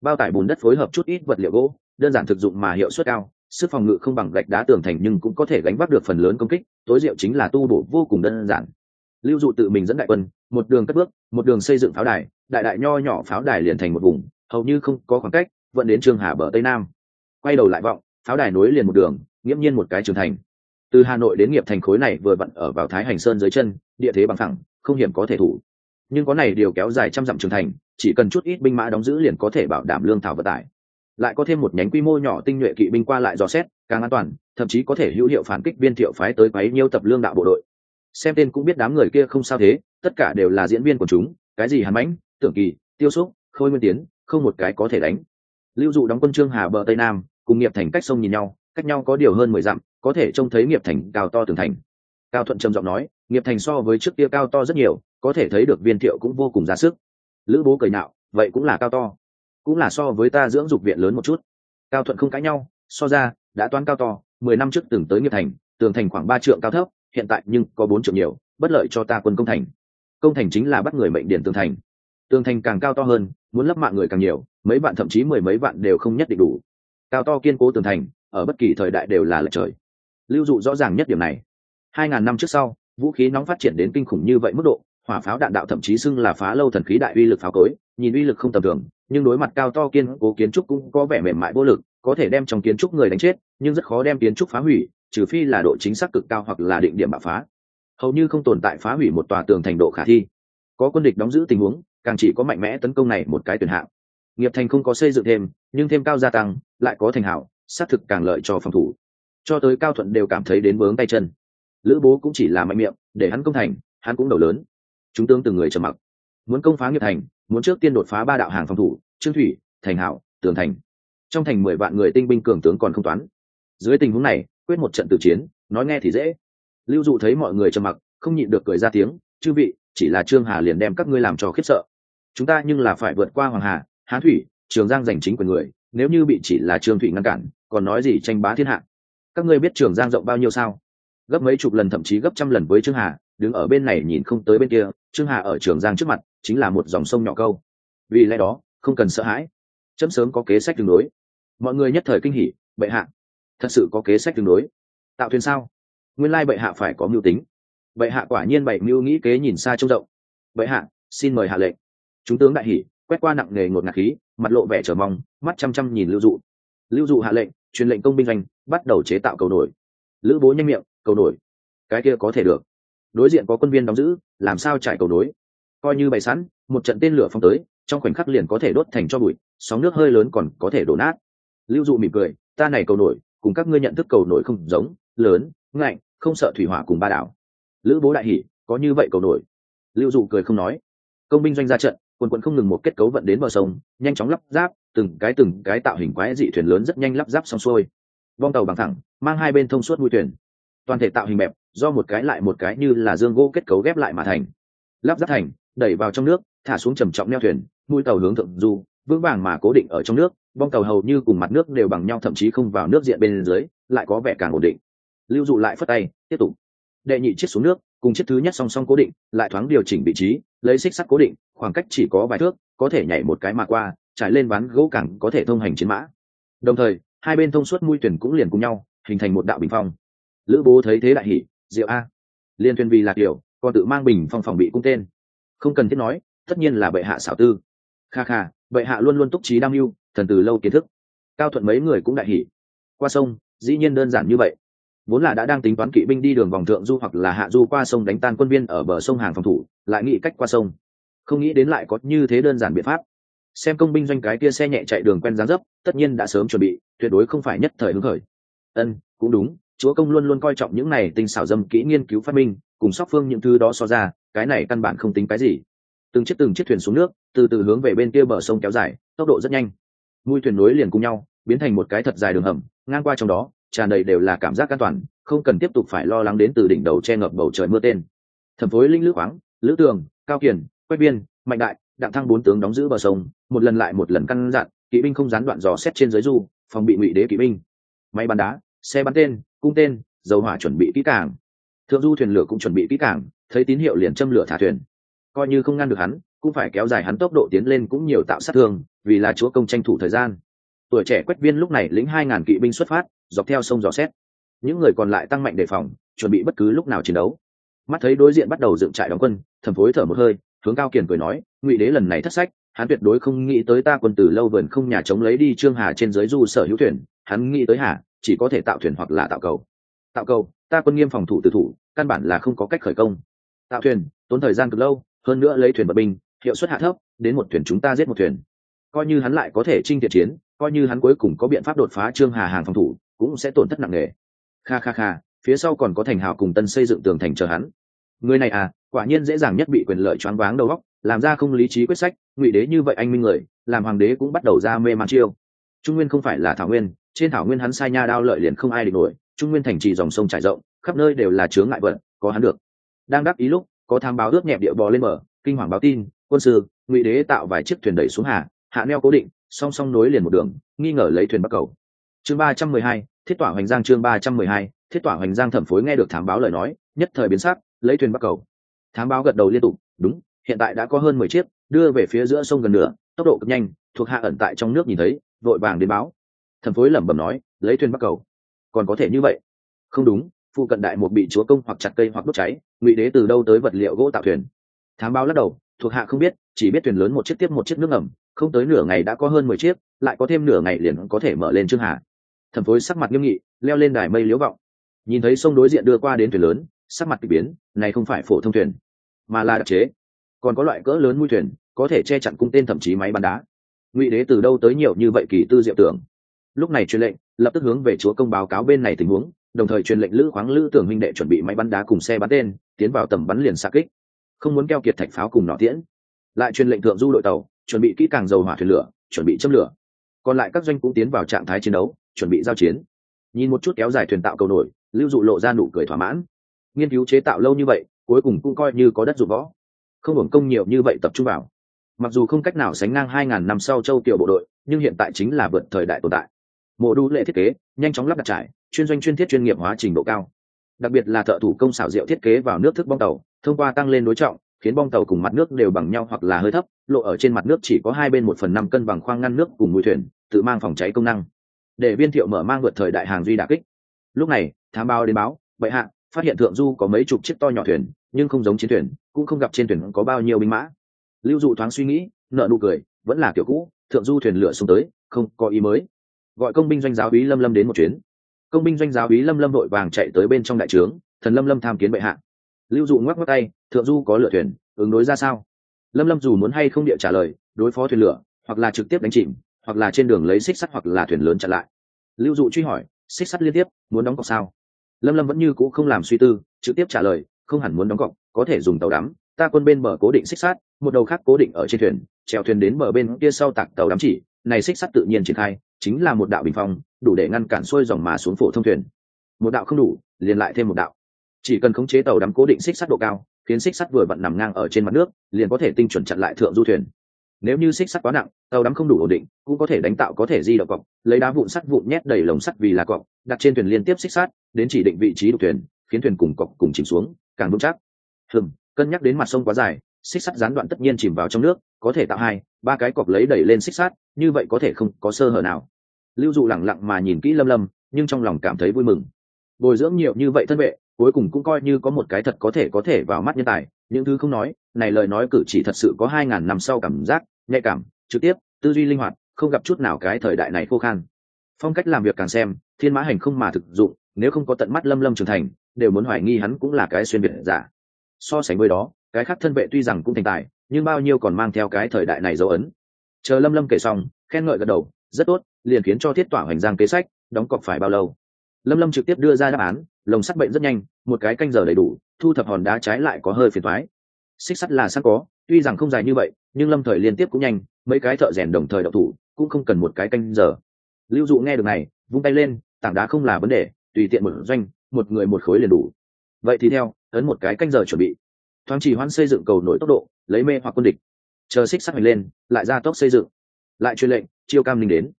Bao tải bùn đất phối hợp chút ít vật liệu gỗ, đơn giản thực dụng mà hiệu suất cao, sức phòng ngự không bằng gạch đá tường thành nhưng cũng có thể gánh vác được phần lớn công kích, tối diệu chính là tu bổ vô cùng đơn giản. Lưu dụ tự mình dẫn đại quân, một đường cất bước, một đường xây dựng pháo đài, đại đại nho nhỏ pháo đài liền thành một vùng, hầu như không có khoảng cách, vận đến trường hà bờ tây nam. Quay đầu lại vọng, pháo đài nối liền một đường, nghiễm nhiên một cái trường thành. Từ hà nội đến nghiệp thành khối này vừa vặn ở vào thái hành sơn dưới chân địa thế bằng thẳng không hiểm có thể thủ. Nhưng có này điều kéo dài trăm dặm trường thành, chỉ cần chút ít binh mã đóng giữ liền có thể bảo đảm lương thảo vận tải. Lại có thêm một nhánh quy mô nhỏ tinh nhuệ kỵ binh qua lại dò xét, càng an toàn, thậm chí có thể hữu hiệu phản kích viên thiệu phái tới quấy nhiêu tập lương đạo bộ đội. Xem tên cũng biết đám người kia không sao thế, tất cả đều là diễn viên của chúng, cái gì hàn mãnh, tưởng kỳ, tiêu xúc khôi nguyên tiến, không một cái có thể đánh. Lưu dụ đóng quân trương hà bờ tây nam, cùng nghiệp thành cách sông nhìn nhau, cách nhau có điều hơn mười dặm, có thể trông thấy nghiệp thành cao to tường thành. Cao thuận trầm giọng nói nghiệp thành so với trước kia cao to rất nhiều, có thể thấy được viên thiệu cũng vô cùng ra sức. Lữ bố cười nạo, vậy cũng là cao to. Cũng là so với ta dưỡng dục viện lớn một chút. Cao thuận không cãi nhau, so ra, đã toán cao to, mười năm trước từng tới nghiệp thành, tường thành khoảng ba trượng cao thấp, hiện tại nhưng có bốn trượng nhiều, bất lợi cho ta quân công thành. Công thành chính là bắt người mệnh điển tường thành. Tường thành càng cao to hơn, muốn lấp mạng người càng nhiều, mấy bạn thậm chí mười mấy bạn đều không nhất định đủ. Cao to kiên cố tường thành, ở bất kỳ thời đại đều là lệch trời. Lưu dụ rõ ràng nhất điểm này. Hai ngàn năm trước sau vũ khí nóng phát triển đến kinh khủng như vậy mức độ, hỏa pháo đạn đạo thậm chí xưng là phá lâu thần khí đại uy lực pháo cối, nhìn uy lực không tầm thường, nhưng đối mặt cao to kiên cố kiến trúc cũng có vẻ mềm mại vô lực, có thể đem trong kiến trúc người đánh chết, nhưng rất khó đem kiến trúc phá hủy, trừ phi là độ chính xác cực cao hoặc là định điểm bạo phá. Hầu như không tồn tại phá hủy một tòa tường thành độ khả thi. Có quân địch đóng giữ tình huống, càng chỉ có mạnh mẽ tấn công này một cái tuyển hạng. Nghiệp thành không có xây dựng thêm, nhưng thêm cao gia tăng, lại có thành hảo, xác thực càng lợi cho phòng thủ. Cho tới cao thuận đều cảm thấy đến vướng tay chân lữ bố cũng chỉ là mạnh miệng, để hắn công thành, hắn cũng đầu lớn. Chúng tướng từng người trầm mặc. Muốn công phá nghiệp thành, muốn trước tiên đột phá ba đạo hàng phòng thủ, trương thủy, thành hảo tường thành. Trong thành mười vạn người tinh binh cường tướng còn không toán. Dưới tình huống này, quyết một trận tử chiến, nói nghe thì dễ. Lưu dụ thấy mọi người trầm mặc, không nhịn được cười ra tiếng, chư vị, chỉ là trương hà liền đem các ngươi làm cho khiếp sợ. Chúng ta nhưng là phải vượt qua hoàng hà, hán thủy, trường giang giành chính quyền người, nếu như bị chỉ là trương thủy ngăn cản, còn nói gì tranh bá thiên hạ? Các ngươi biết trường giang rộng bao nhiêu sao? Gấp mấy chục lần, thậm chí gấp trăm lần với trương hà, đứng ở bên này nhìn không tới bên kia, trương hà ở trường giang trước mặt, chính là một dòng sông nhỏ câu. Vì lẽ đó, không cần sợ hãi. Chấm sớm có kế sách tương đối. Mọi người nhất thời kinh hỉ, bệ hạ, thật sự có kế sách tương đối. Tạo thuyền sao? Nguyên lai bệ hạ phải có mưu tính. Bệ hạ quả nhiên bảy mưu nghĩ kế nhìn xa trông rộng. Bệ hạ, xin mời hạ lệnh. Chúng tướng đại hỉ, quét qua nặng nề ngột ngạt khí, mặt lộ vẻ trở mong, mắt chăm chăm nhìn lưu dụ. Lưu dụ hạ lệnh, truyền lệnh công binh doanh, bắt đầu chế tạo cầu nổi. Lữ bố nhanh miệng cầu nổi. Cái kia có thể được. Đối diện có quân viên đóng giữ, làm sao trải cầu nối? Coi như bày sẵn, một trận tên lửa phong tới, trong khoảnh khắc liền có thể đốt thành cho bụi, sóng nước hơi lớn còn có thể đổ nát. Lưu dụ mỉm cười, ta này cầu nổi, cùng các ngươi nhận thức cầu nổi không giống, lớn, ngạnh, không sợ thủy hỏa cùng ba đảo. Lữ bố đại hỉ, có như vậy cầu nổi? Lưu dụ cười không nói. Công binh doanh ra trận, quần quân không ngừng một kết cấu vận đến bờ sông, nhanh chóng lắp ráp, từng cái từng cái tạo hình quái dị thuyền lớn rất nhanh lắp ráp xong xuôi. Bong tàu bằng thẳng, mang hai bên thông suốt mũi thuyền toàn thể tạo hình bẹp, do một cái lại một cái như là dương gỗ kết cấu ghép lại mà thành. Lắp ráp thành, đẩy vào trong nước, thả xuống trầm trọng neo thuyền, mũi tàu hướng thượng du, vững vàng mà cố định ở trong nước, bong tàu hầu như cùng mặt nước đều bằng nhau thậm chí không vào nước diện bên dưới, lại có vẻ càng ổn định. Lưu dụ lại phất tay, tiếp tục. Đệ nhị chiếc xuống nước, cùng chiếc thứ nhất song song cố định, lại thoáng điều chỉnh vị trí, lấy xích sắt cố định, khoảng cách chỉ có vài thước, có thể nhảy một cái mà qua, trải lên ván gỗ cẳng có thể thông hành chiến mã. Đồng thời, hai bên thông suốt mũi thuyền cũng liền cùng nhau, hình thành một đạo bình phong lữ bố thấy thế đại hỷ diệu a. Liên thuyền vì lạc điều còn tự mang bình phong phòng bị cung tên. Không cần thiết nói, tất nhiên là bệ hạ xảo tư. Kha kha, bệ hạ luôn luôn túc trí đam mưu, thần từ lâu kiến thức. Cao thuận mấy người cũng đại hỷ qua sông, dĩ nhiên đơn giản như vậy. Vốn là đã đang tính toán kỵ binh đi đường vòng thượng du hoặc là hạ du qua sông đánh tan quân viên ở bờ sông hàng phòng thủ, lại nghĩ cách qua sông. Không nghĩ đến lại có như thế đơn giản biện pháp. Xem công binh doanh cái kia xe nhẹ chạy đường quen gián dấp, tất nhiên đã sớm chuẩn bị, tuyệt đối không phải nhất thời hứng khởi. Ân, cũng đúng chúa công luôn luôn coi trọng những này tinh xảo dâm kỹ nghiên cứu phát minh, cùng sóc phương những thứ đó so ra, cái này căn bản không tính cái gì. Từng chiếc từng chiếc thuyền xuống nước, từ từ hướng về bên kia bờ sông kéo dài, tốc độ rất nhanh. Mũi thuyền nối liền cùng nhau, biến thành một cái thật dài đường hầm, ngang qua trong đó, tràn đầy đều là cảm giác an toàn, không cần tiếp tục phải lo lắng đến từ đỉnh đầu che ngập bầu trời mưa tên. Thẩm phối linh lữ khoáng, lữ tường, cao kiển, quách biên, mạnh đại, đặng thăng bốn tướng đóng giữ bờ sông, một lần lại một lần căn dặn, kỵ binh không gián đoạn dò xét trên dưới du, phòng bị ngụy đế kỵ binh. Máy bắn đá, xe bắn tên cung tên, dầu hỏa chuẩn bị kỹ càng. Thượng du thuyền lửa cũng chuẩn bị kỹ càng, thấy tín hiệu liền châm lửa thả thuyền. Coi như không ngăn được hắn, cũng phải kéo dài hắn tốc độ tiến lên cũng nhiều tạo sát thương, vì là chúa công tranh thủ thời gian. Tuổi trẻ quách viên lúc này lĩnh hai ngàn kỵ binh xuất phát, dọc theo sông dò xét. Những người còn lại tăng mạnh đề phòng, chuẩn bị bất cứ lúc nào chiến đấu. Mắt thấy đối diện bắt đầu dựng trại đóng quân thẩm phối thở một hơi, hướng cao kiền cười nói, ngụy đế lần này thất sách, hắn tuyệt đối không nghĩ tới ta quân từ lâu vườn không nhà chống lấy đi trương hà trên dưới du sở hữu thuyền, hắn nghĩ tới hà chỉ có thể tạo thuyền hoặc là tạo cầu. Tạo cầu, ta quân nghiêm phòng thủ tự thủ, căn bản là không có cách khởi công. Tạo thuyền, tốn thời gian cực lâu, hơn nữa lấy thuyền bật binh, hiệu suất hạ thấp, đến một thuyền chúng ta giết một thuyền. Coi như hắn lại có thể trinh thiện chiến, coi như hắn cuối cùng có biện pháp đột phá trương hà hàng phòng thủ, cũng sẽ tổn thất nặng nề. Kha kha kha, phía sau còn có thành hào cùng tân xây dựng tường thành chờ hắn. Người này à quả nhiên dễ dàng nhất bị quyền lợi choáng váng đầu óc, làm ra không lý trí quyết sách, ngụy đế như vậy anh minh người, làm hoàng đế cũng bắt đầu ra mê man chiêu. Trung nguyên không phải là thảo nguyên trên thảo nguyên hắn sai nha đao lợi liền không ai địch nổi, trung nguyên thành trì dòng sông trải rộng, khắp nơi đều là chướng ngại vật, có hắn được. Đang đáp ý lúc, có tham báo ướt nhẹp địa bò lên mở kinh hoàng báo tin, quân sư, ngụy đế tạo vài chiếc thuyền đẩy xuống hà hạ neo cố định, song song nối liền một đường, nghi ngờ lấy thuyền bắc cầu. Chương ba trăm mười hai, thiết tỏa hoành giang chương ba trăm mười hai, thiết tỏa hoành giang thẩm phối nghe được thám báo lời nói, nhất thời biến sắc, lấy thuyền bắc cầu. Thám báo gật đầu liên tục, đúng, hiện tại đã có hơn mười chiếc, đưa về phía giữa sông gần nửa, tốc độ cực nhanh, thuộc hạ ẩn tại trong nước nhìn thấy, vội vàng đến báo thần phối lẩm bẩm nói, lấy thuyền bắc cầu. Còn có thể như vậy? Không đúng, phụ cận đại một bị chúa công hoặc chặt cây hoặc đốt cháy, ngụy đế từ đâu tới vật liệu gỗ tạo thuyền? Thám báo lắc đầu, thuộc hạ không biết, chỉ biết thuyền lớn một chiếc tiếp một chiếc nước ngầm, không tới nửa ngày đã có hơn mười chiếc, lại có thêm nửa ngày liền có thể mở lên trương hà. Thần phối sắc mặt nghiêm nghị, leo lên đài mây liếu vọng. Nhìn thấy sông đối diện đưa qua đến thuyền lớn, sắc mặt k ỳ biến, này không phải phổ thông thuyền, mà là đặc chế. Còn có loại cỡ lớn mui thuyền, có thể che chặn cung tên thậm chí máy bắn đá. Ngụy đế từ đâu tới nhiều như vậy kỳ tư diệu tưởng? Lúc này truyền lệnh, lập tức hướng về chúa công báo cáo bên này tình huống, đồng thời truyền lệnh lữ khoáng lữ tưởng minh đệ chuẩn bị máy bắn đá cùng xe bắn tên, tiến vào tầm bắn liền xa kích. Không muốn keo kiệt thạch pháo cùng nọ tiễn. Lại truyền lệnh thượng du đội tàu, chuẩn bị kỹ càng dầu hỏa thuyền lửa, chuẩn bị châm lửa. Còn lại các doanh cũng tiến vào trạng thái chiến đấu, chuẩn bị giao chiến. Nhìn một chút kéo dài thuyền tạo cầu nổi, lưu dụ lộ ra nụ cười thỏa mãn. Nghiên cứu chế tạo lâu như vậy, cuối cùng cũng coi như có đất dụng võ. Không hưởng công nhiều như vậy tập trung vào. Mặc dù không cách nào sánh ngang hai ngàn năm sau châu tiểu bộ đội, nhưng hiện tại chính là vượt thời đại tồn tại mộ đu lệ thiết kế, nhanh chóng lắp đặt trải, chuyên doanh chuyên thiết chuyên nghiệp hóa trình độ cao. Đặc biệt là thợ thủ công xảo diệu thiết kế vào nước thức bong tàu, thông qua tăng lên đối trọng, khiến bong tàu cùng mặt nước đều bằng nhau hoặc là hơi thấp, lộ ở trên mặt nước chỉ có hai bên một phần năm cân bằng khoang ngăn nước cùng mũi thuyền, tự mang phòng cháy công năng. Để viên thiệu mở mang vượt thời đại hàng duy đà kích. Lúc này, thám báo đến báo bệ hạ, phát hiện thượng du có mấy chục chiếc to nhỏ thuyền, nhưng không giống chiến thuyền, cũng không gặp trên thuyền có bao nhiêu binh mã. Lưu dụ thoáng suy nghĩ nợ nụ cười, vẫn là kiểu cũ, thượng du thuyền lửa xuống tới, không có ý mới gọi công binh doanh giáo úy lâm lâm đến một chuyến. Công binh doanh giáo úy lâm lâm vội vàng chạy tới bên trong đại trướng, thần lâm lâm tham kiến bệ hạ. Lưu dụ ngoắc ngoắc tay, thượng du có lửa thuyền, ứng đối ra sao? Lâm lâm dù muốn hay không địa trả lời, đối phó thuyền lửa, hoặc là trực tiếp đánh chìm, hoặc là trên đường lấy xích sắt hoặc là thuyền lớn chặn lại. Lưu dụ truy hỏi, xích sắt liên tiếp, muốn đóng cọc sao? Lâm lâm vẫn như c ũ không làm suy tư, trực tiếp trả lời, không hẳn muốn đóng cọc, có thể dùng tàu đắm, ta quân bên bờ cố định xích sắt, một đầu khác cố định ở trên thuyền trèo thuyền đến bờ bên kia sau tạc tàu đắm chỉ này xích sắt tự nhiên triển khai, chính là một đạo bình phong, đủ để ngăn cản xuôi dòng mà xuống phổ thông thuyền. Một đạo không đủ, liền lại thêm một đạo. Chỉ cần khống chế tàu đắm cố định xích sắt độ cao, khiến xích sắt vừa vặn nằm ngang ở trên mặt nước, liền có thể tinh chuẩn chặn lại thượng du thuyền. Nếu như xích sắt quá nặng, tàu đắm không đủ ổn định, cũng có thể đánh tạo có thể di động cọc, lấy đá vụn sắt vụn nhét đầy lồng sắt vì là cọc, đặt trên thuyền liên tiếp xích sắt, đến chỉ định vị trí đục thuyền, khiến thuyền cùng cọc cùng chìm xuống, càng vững chắc. Hừm, cân nhắc đến mặt sông quá dài, xích sắt gián đoạn tất nhiên chìm vào trong nước có thể tạo hai, ba cái cọc lấy đẩy lên xích sát như vậy có thể không có sơ hở nào. Lưu dụ lẳng lặng mà nhìn kỹ lâm lâm, nhưng trong lòng cảm thấy vui mừng. Bồi dưỡng nhiều như vậy thân vệ, cuối cùng cũng coi như có một cái thật có thể có thể vào mắt nhân tài, những thứ không nói, này lời nói cử chỉ thật sự có hai ngàn năm sau cảm giác, nhạy cảm, trực tiếp, tư duy linh hoạt, không gặp chút nào cái thời đại này khô khan. Phong cách làm việc càng xem, thiên mã hành không mà thực dụng, nếu không có tận mắt lâm lâm trưởng thành, đều muốn hoài nghi hắn cũng là cái xuyên biệt giả. So sánh với đó, cái khác thân vệ tuy rằng cũng thành tài nhưng bao nhiêu còn mang theo cái thời đại này dấu ấn. Chờ lâm lâm kể xong, khen ngợi gật đầu, rất tốt, liền khiến cho thiết tỏa hoành giang kế sách, đóng cọc phải bao lâu? Lâm lâm trực tiếp đưa ra đáp án, lồng sắt bệnh rất nhanh, một cái canh giờ đầy đủ, thu thập hòn đá trái lại có hơi phiền thoái xích sắt là sắt có, tuy rằng không dài như vậy, nhưng lâm thời liên tiếp cũng nhanh, mấy cái thợ rèn đồng thời đậu thủ, cũng không cần một cái canh giờ. Lưu dụ nghe được này, vung tay lên, tảng đá không là vấn đề, tùy tiện một doanh, một người một khối liền đủ. Vậy thì theo, ấn một cái canh giờ chuẩn bị thoáng chỉ hoãn xây dựng cầu nổi tốc độ, lấy mê hoặc quân địch. Chờ xích sắt hoành lên, lại ra tốc xây dựng. Lại truyền lệnh, chiêu cam linh đến.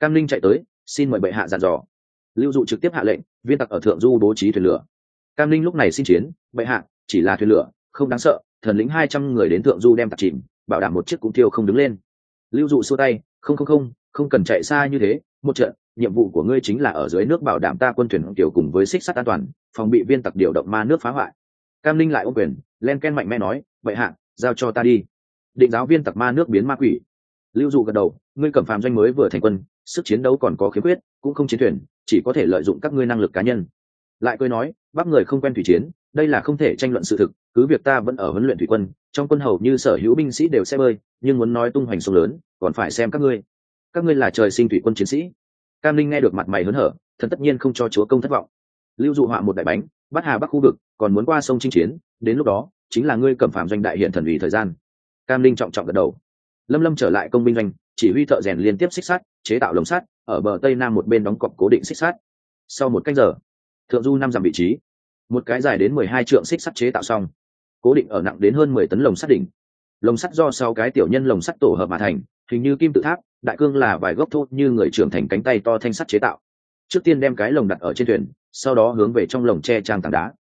Cam linh chạy tới, xin mời bệ hạ dàn dò. Lưu dụ trực tiếp hạ lệnh, viên tặc ở thượng du bố trí thuyền lửa. Cam linh lúc này xin chiến, bệ hạ, chỉ là thuyền lửa, không đáng sợ, thần lính hai trăm người đến thượng du đem tặc chìm, bảo đảm một chiếc cũng thiêu không đứng lên. Lưu dụ xua tay, không không không không cần chạy xa như thế, một trận, nhiệm vụ của ngươi chính là ở dưới nước bảo đảm ta quân thuyền tiểu cùng với xích sắt an toàn, phòng bị viên tặc điều động ma nước phá hoại cam linh lại ô quyền, len ken mạnh mẽ nói vậy hạ, giao cho ta đi. Định giáo viên tặc ma nước biến ma quỷ. Lưu dụ gật đầu, ngươi cầm phàm doanh mới vừa thành quân, sức chiến đấu còn có khiếm khuyết, cũng không chiến thuyền, chỉ có thể lợi dụng các ngươi năng lực cá nhân. Lại cười nói, bắc người không quen thủy chiến, đây là không thể tranh luận sự thực, cứ việc ta vẫn ở huấn luyện thủy quân, trong quân hầu như sở hữu binh sĩ đều sẽ bơi, nhưng muốn nói tung hoành sông lớn, còn phải xem các ngươi. Các ngươi là trời sinh thủy quân chiến sĩ. Cam linh nghe được mặt mày hớn hở, thần tất nhiên không cho chúa công thất vọng. Lưu dụ họa một đại bánh, bắt hà bắc khu vực còn muốn qua sông chinh chiến, đến lúc đó, chính là ngươi cầm phạm doanh đại hiện thần ủy thời gian. Cam linh trọng trọng gật đầu. Lâm lâm trở lại công binh doanh, chỉ huy thợ rèn liên tiếp xích sắt, chế tạo lồng sắt, ở bờ tây nam một bên đóng cọc cố định xích sắt. Sau một cách giờ, thượng du năm dặm vị trí. Một cái dài đến mười hai trượng xích sắt chế tạo xong. Cố định ở nặng đến hơn mười tấn lồng sắt đỉnh. Lồng sắt do sáu cái tiểu nhân lồng sắt tổ hợp mà thành, hình như kim tự tháp, đại cương là vài gốc thô như người trưởng thành cánh tay to thanh sắt chế tạo. Trước tiên đem cái lồng đặt ở trên thuyền, sau đó hướng về trong lồng tre trang tảng đá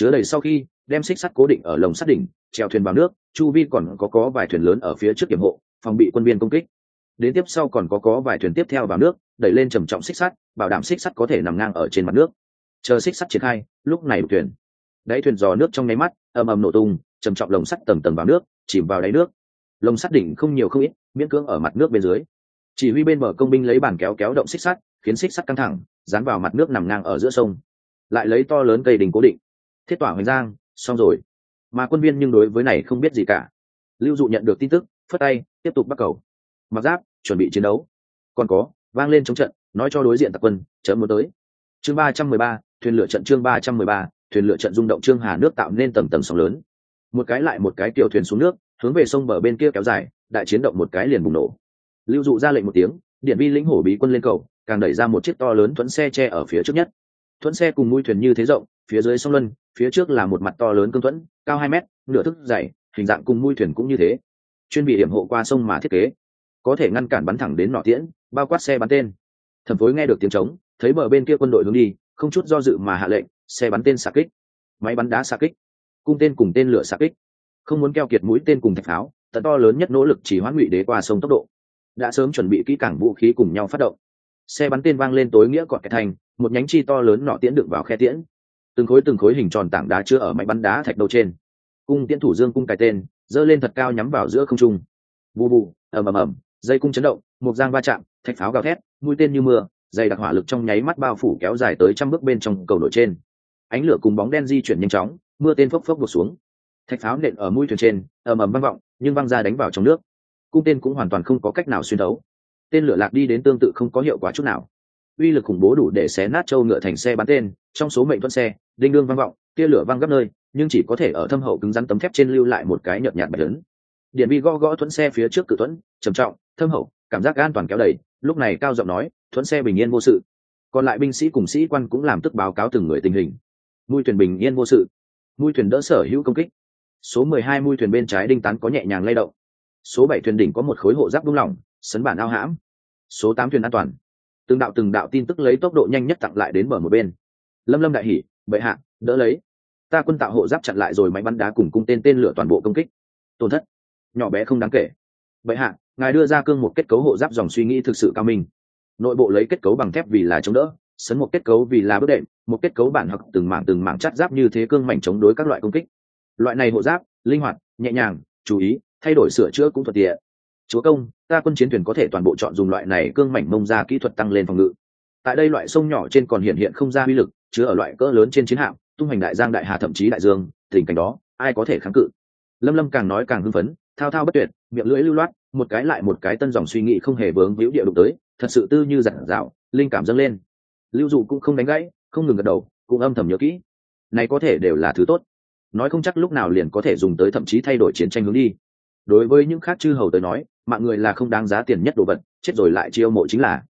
chứa đầy sau khi, đem xích sắt cố định ở lồng sắt đỉnh, treo thuyền vào nước, chu vi còn có có vài thuyền lớn ở phía trước kiểm hộ, phòng bị quân viên công kích. Đến tiếp sau còn có có vài thuyền tiếp theo vào nước, đẩy lên trầm trọng xích sắt, bảo đảm xích sắt có thể nằm ngang ở trên mặt nước. Chờ xích sắt triển khai, lúc này thuyền. Đáy thuyền dò nước trong nháy mắt, ầm ầm nổ tung, trầm trọng lồng sắt tầng tầng vào nước, chìm vào đáy nước. Lồng sắt đỉnh không nhiều không ít, miễn cưỡng ở mặt nước bên dưới. Chỉ huy bên bờ công binh lấy bàn kéo kéo động xích sắt, khiến xích sắt căng thẳng, dán vào mặt nước nằm ngang ở giữa sông. Lại lấy to lớn cây đình cố định thiết tỏa hoành giang, xong rồi. Mà quân viên nhưng đối với này không biết gì cả. Lưu dụ nhận được tin tức, phất tay, tiếp tục bắt cầu. Mặc giáp, chuẩn bị chiến đấu. Còn có, vang lên chống trận, nói cho đối diện tặc quân chớm muốn tới. Chương ba trăm mười ba, thuyền lửa trận chương ba trăm mười ba, thuyền lửa trận rung động trương hà nước tạo nên tầng tầng sóng lớn. Một cái lại một cái tiểu thuyền xuống nước, hướng về sông bờ bên kia kéo dài, đại chiến động một cái liền bùng nổ. Lưu dụ ra lệnh một tiếng, điện vi lĩnh hổ bí quân lên cầu, càng đẩy ra một chiếc to lớn thuẫn xe tre ở phía trước nhất. Thuẫn xe cùng mũi thuyền như thế rộng, phía dưới sông luân phía trước là một mặt to lớn cương thuẫn, cao hai mét, nửa thức dày, hình dạng cùng mũi thuyền cũng như thế. Chuyên bị hiểm hộ qua sông mà thiết kế. Có thể ngăn cản bắn thẳng đến nọ tiễn, bao quát xe bắn tên. Thẩm phối nghe được tiếng trống, thấy bờ bên kia quân đội hướng đi, không chút do dự mà hạ lệnh, xe bắn tên xạ kích. Máy bắn đá xạ kích. Cung tên cùng tên lửa xạ kích. Không muốn keo kiệt mũi tên cùng thạch pháo, tận to lớn nhất nỗ lực chỉ hoãn ngụy đế qua sông tốc độ. Đã sớm chuẩn bị kỹ cảng vũ khí cùng nhau phát động. Xe bắn tên vang lên tối nghĩa cọt cái thành, một nhánh chi to lớn nọ tiễn đựng vào khe tiễn từng khối từng khối hình tròn tảng đá chứa ở máy bắn đá thạch đầu trên. Cung tiễn thủ dương cung cái tên, giơ lên thật cao nhắm vào giữa không trung. Bù bù, ầm ầm ầm, dây cung chấn động, một giang va chạm, thạch pháo gào thét, mũi tên như mưa dày đặc hỏa lực trong nháy mắt bao phủ kéo dài tới trăm bước bên trong cầu nổi trên. Ánh lửa cùng bóng đen di chuyển nhanh chóng, mưa tên phốc phốc vụt xuống. Thạch pháo nện ở mũi thuyền trên, ầm ầm vang vọng, nhưng văng ra đánh vào trong nước. Cung tên cũng hoàn toàn không có cách nào xuyên đấu tên lửa lạc đi đến tương tự không có hiệu quả chút nào uy lực khủng bố đủ để xé nát châu ngựa thành xe bắn tên, trong số mệnh thuận xe, đinh đương vang vọng, tia lửa văng gấp nơi, nhưng chỉ có thể ở thâm hậu cứng rắn tấm thép trên lưu lại một cái nhợt nhạt bạch lớn. Điện vi gõ gõ thuẫn xe phía trước cự thuẫn, trầm trọng, thâm hậu, cảm giác an toàn kéo đầy, lúc này cao giọng nói, thuẫn xe bình yên vô sự. Còn lại binh sĩ cùng sĩ quan cũng làm tức báo cáo từng người tình hình. Mui thuyền bình yên vô sự. Mui thuyền đỡ sở hữu công kích. Số mười hai mui thuyền bên trái đinh tán có nhẹ nhàng lay động. Số bảy thuyền đỉnh có một khối hộ giáp buông lỏng, sấn bản ao hãm. Số tám thuyền an toàn từng đạo từng đạo tin tức lấy tốc độ nhanh nhất tặng lại đến bờ một bên. Lâm lâm đại hỉ, bệ hạ, đỡ lấy. Ta quân tạo hộ giáp chặn lại rồi máy bắn đá cùng cung tên tên lửa toàn bộ công kích. Tổn thất, nhỏ bé không đáng kể. Bệ hạ, ngài đưa ra cương một kết cấu hộ giáp dòng suy nghĩ thực sự cao minh. Nội bộ lấy kết cấu bằng thép vì là chống đỡ, sấn một kết cấu vì là bước đệm, một kết cấu bản hoặc từng mảng từng mảng chắt giáp như thế cương mảnh chống đối các loại công kích. Loại này hộ giáp, linh hoạt, nhẹ nhàng, chú ý, thay đổi sửa chữa cũng thuận tiện. Chúa công ta quân chiến thuyền có thể toàn bộ chọn dùng loại này cương mảnh mông ra kỹ thuật tăng lên phòng ngự. Tại đây loại sông nhỏ trên còn hiện hiện không ra uy lực, chứa ở loại cỡ lớn trên chiến hạm, tung hành đại giang đại hà thậm chí đại dương, tình cảnh đó, ai có thể kháng cự? Lâm lâm càng nói càng hưng phấn, thao thao bất tuyệt, miệng lưỡi lưu loát, một cái lại một cái tân dòng suy nghĩ không hề vướng víu địa đụng tới, thật sự tư như giản dạo, linh cảm dâng lên. Lưu dụ cũng không đánh gãy, không ngừng gật đầu, cũng âm thầm nhớ kỹ. Này có thể đều là thứ tốt. Nói không chắc lúc nào liền có thể dùng tới thậm chí thay đổi chiến tranh hướng đi đối với những khác chư hầu tới nói, mạng người là không đáng giá tiền nhất đồ vật, chết rồi lại chiêu mộ chính là.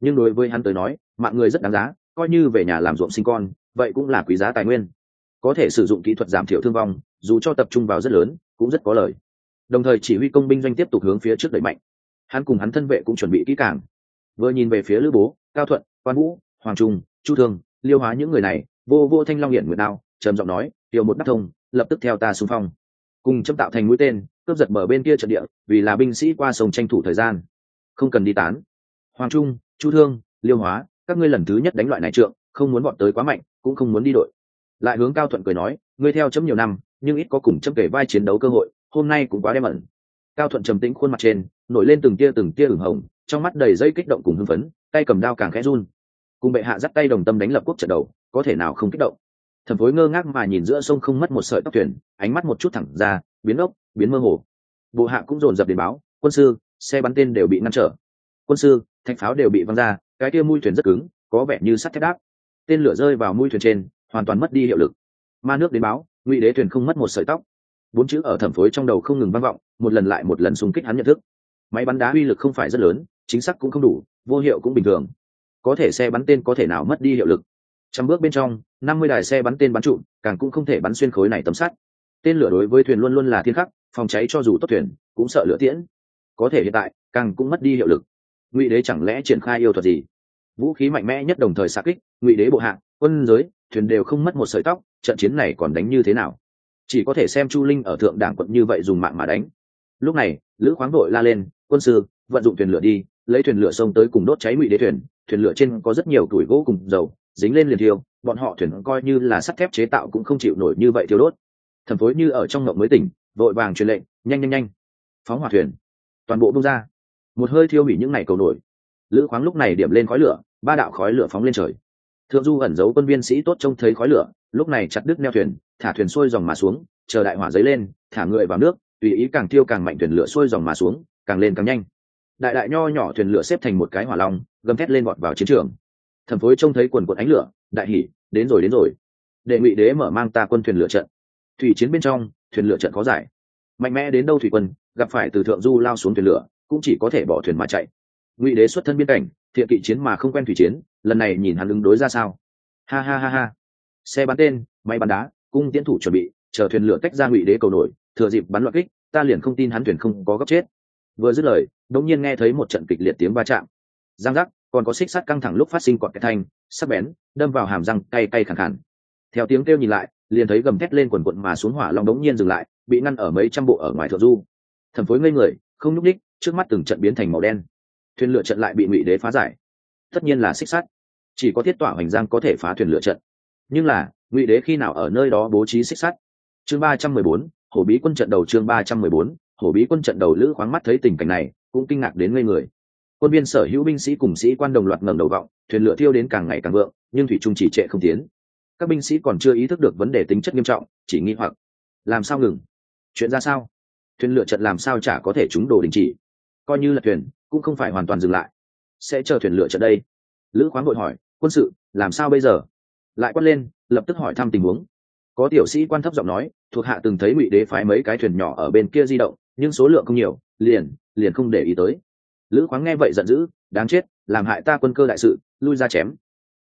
Nhưng đối với hắn tới nói, mạng người rất đáng giá, coi như về nhà làm ruộng sinh con, vậy cũng là quý giá tài nguyên. Có thể sử dụng kỹ thuật giảm thiểu thương vong, dù cho tập trung vào rất lớn, cũng rất có lời đồng thời chỉ huy công binh doanh tiếp tục hướng phía trước đẩy mạnh. Hắn cùng hắn thân vệ cũng chuẩn bị kỹ càng. Vừa nhìn về phía lữ bố, cao thuận, quan vũ, hoàng trung, chu thương, liêu hóa những người này, vô vô thanh long hiển nguyệt đao, trầm giọng nói hiểu một đắc thông, lập tức theo ta xung phong. Cùng châm tạo thành mũi tên cướp giật mở bên kia trận địa, vì là binh sĩ qua sông tranh thủ thời gian. Không cần đi tán. Hoàng trung, chu thương, liêu hóa, các ngươi lần thứ nhất đánh loại này trượng, không muốn bọn tới quá mạnh, cũng không muốn đi đội. Lại hướng cao thuận cười nói, ngươi theo chấm nhiều năm, nhưng ít có cùng chấm kể vai chiến đấu cơ hội, hôm nay cũng quá đem ẩn. Cao thuận trầm tĩnh khuôn mặt trên, nổi lên từng tia từng tia ửng hồng, trong mắt đầy dây kích động cùng hưng phấn, tay cầm đao càng khẽ run. Cùng bệ hạ dắt tay đồng tâm đánh lập quốc trận đầu, có thể nào không kích động? Thẩm phối ngơ ngác mà nhìn giữa sông không mất một sợi tóc thuyền, ánh mắt một chút thẳng ra, biến ốc biến mơ hồ. Bộ hạ cũng dồn dập đến báo, quân sư, xe bắn tên đều bị ngăn trở. Quân sư, thạch pháo đều bị văng ra, cái kia mũi thuyền rất cứng, có vẻ như sắt thép đáp. Tên lửa rơi vào mũi thuyền trên, hoàn toàn mất đi hiệu lực. Ma nước đến báo, ngụy đế thuyền không mất một sợi tóc. Bốn chữ ở thẩm phối trong đầu không ngừng vang vọng, một lần lại một lần xung kích hắn nhận thức. Máy bắn đá uy lực không phải rất lớn, chính xác cũng không đủ, vô hiệu cũng bình thường. Có thể xe bắn tên có thể nào mất đi hiệu lực? Trăm bước bên trong, năm mươi đài xe bắn tên bắn trụ, càng cũng không thể bắn xuyên khối này tấm sắt tên lửa đối với thuyền luôn luôn là thiên khắc, phòng cháy cho dù tốt thuyền, cũng sợ lửa tiễn. Có thể hiện tại, càng cũng mất đi hiệu lực. Ngụy đế chẳng lẽ triển khai yêu thuật gì? Vũ khí mạnh mẽ nhất đồng thời xa kích, ngụy đế bộ hạng quân giới, thuyền đều không mất một sợi tóc, trận chiến này còn đánh như thế nào? Chỉ có thể xem chu linh ở thượng đảng quận như vậy dùng mạng mà đánh. Lúc này, lữ khoáng đội la lên, quân sư, vận dụng thuyền lửa đi, lấy thuyền lửa sông tới cùng đốt cháy ngụy đế thuyền thuyền lửa trên có rất nhiều tuổi gỗ cùng dầu, dính lên liền thiêu, bọn họ thuyền coi như là sắt thép chế tạo cũng không chịu nổi như vậy thiêu đốt thẩm phối như ở trong ngộng mới tỉnh, vội vàng truyền lệnh, nhanh nhanh nhanh. Phóng hỏa thuyền. Toàn bộ bung ra. Một hơi thiêu hủy những ngày cầu nổi. Lữ khoáng lúc này điểm lên khói lửa, ba đạo khói lửa phóng lên trời. Thượng du ẩn giấu quân viên sĩ tốt trông thấy khói lửa, lúc này chặt đứt neo thuyền, thả thuyền xuôi dòng mà xuống, chờ đại hỏa dấy lên, thả người vào nước, tùy ý càng tiêu càng mạnh thuyền lửa xuôi dòng mà xuống, càng lên càng nhanh. Đại đại nho nhỏ thuyền lửa xếp thành một cái hỏa long, gầm thét lên vọt vào chiến trường. Thẩm phối trông thấy quần quần ánh lửa, đại hỉ, đến rồi đến rồi. Đệ ngụy đế mở mang ta quân thuyền lửa trận thủy chiến bên trong, thuyền lửa trận khó giải. Mạnh mẽ đến đâu thủy quân, gặp phải từ thượng du lao xuống thuyền lửa, cũng chỉ có thể bỏ thuyền mà chạy. Ngụy đế xuất thân biên cảnh, thiện kỵ chiến mà không quen thủy chiến, lần này nhìn hắn ứng đối ra sao? Ha ha ha ha. Xe bắn tên, máy bắn đá, cung tiến thủ chuẩn bị, chờ thuyền lửa tách ra ngụy đế cầu nổi, thừa dịp bắn loạn kích, ta liền không tin hắn thuyền không có gấp chết. Vừa dứt lời, đống nhiên nghe thấy một trận kịch liệt tiếng va chạm. Giang giác, còn có xích sắt căng thẳng lúc phát sinh quạt cái thanh sắc bén, đâm vào hàm răng cay cay khẳng khẳng. Theo tiếng kêu nhìn lại liền thấy gầm thét lên quần quận mà xuống hỏa long đống nhiên dừng lại, bị ngăn ở mấy trăm bộ ở ngoài thượng du. Thẩm phối ngây người, không nhúc ních trước mắt từng trận biến thành màu đen. Thuyền lựa trận lại bị ngụy đế phá giải. Tất nhiên là xích sắt. Chỉ có thiết tỏa hoành giang có thể phá thuyền lựa trận. Nhưng là, ngụy đế khi nào ở nơi đó bố trí xích sắt? Chương ba trăm mười bốn, hổ bí quân trận đầu chương ba trăm mười bốn, hổ bí quân trận đầu lữ khoáng mắt thấy tình cảnh này, cũng kinh ngạc đến ngây người. Quân viên sở hữu binh sĩ cùng sĩ quan đồng loạt ngẩng đầu vọng, thuyền lửa thiêu đến càng ngày càng vượng, nhưng thủy trung chỉ trệ không tiến các binh sĩ còn chưa ý thức được vấn đề tính chất nghiêm trọng, chỉ nghi hoặc, làm sao ngừng? Chuyện ra sao? Thuyền lựa trận làm sao chả có thể trúng đồ đình chỉ? Coi như là thuyền, cũng không phải hoàn toàn dừng lại. Sẽ chờ thuyền lựa trận đây. Lữ khoáng vội hỏi, quân sự, làm sao bây giờ? Lại quát lên, lập tức hỏi thăm tình huống. Có tiểu sĩ quan thấp giọng nói, thuộc hạ từng thấy ngụy đế phái mấy cái thuyền nhỏ ở bên kia di động, nhưng số lượng không nhiều, liền liền không để ý tới. Lữ khoáng nghe vậy giận dữ, đáng chết, làm hại ta quân cơ đại sự, lui ra chém.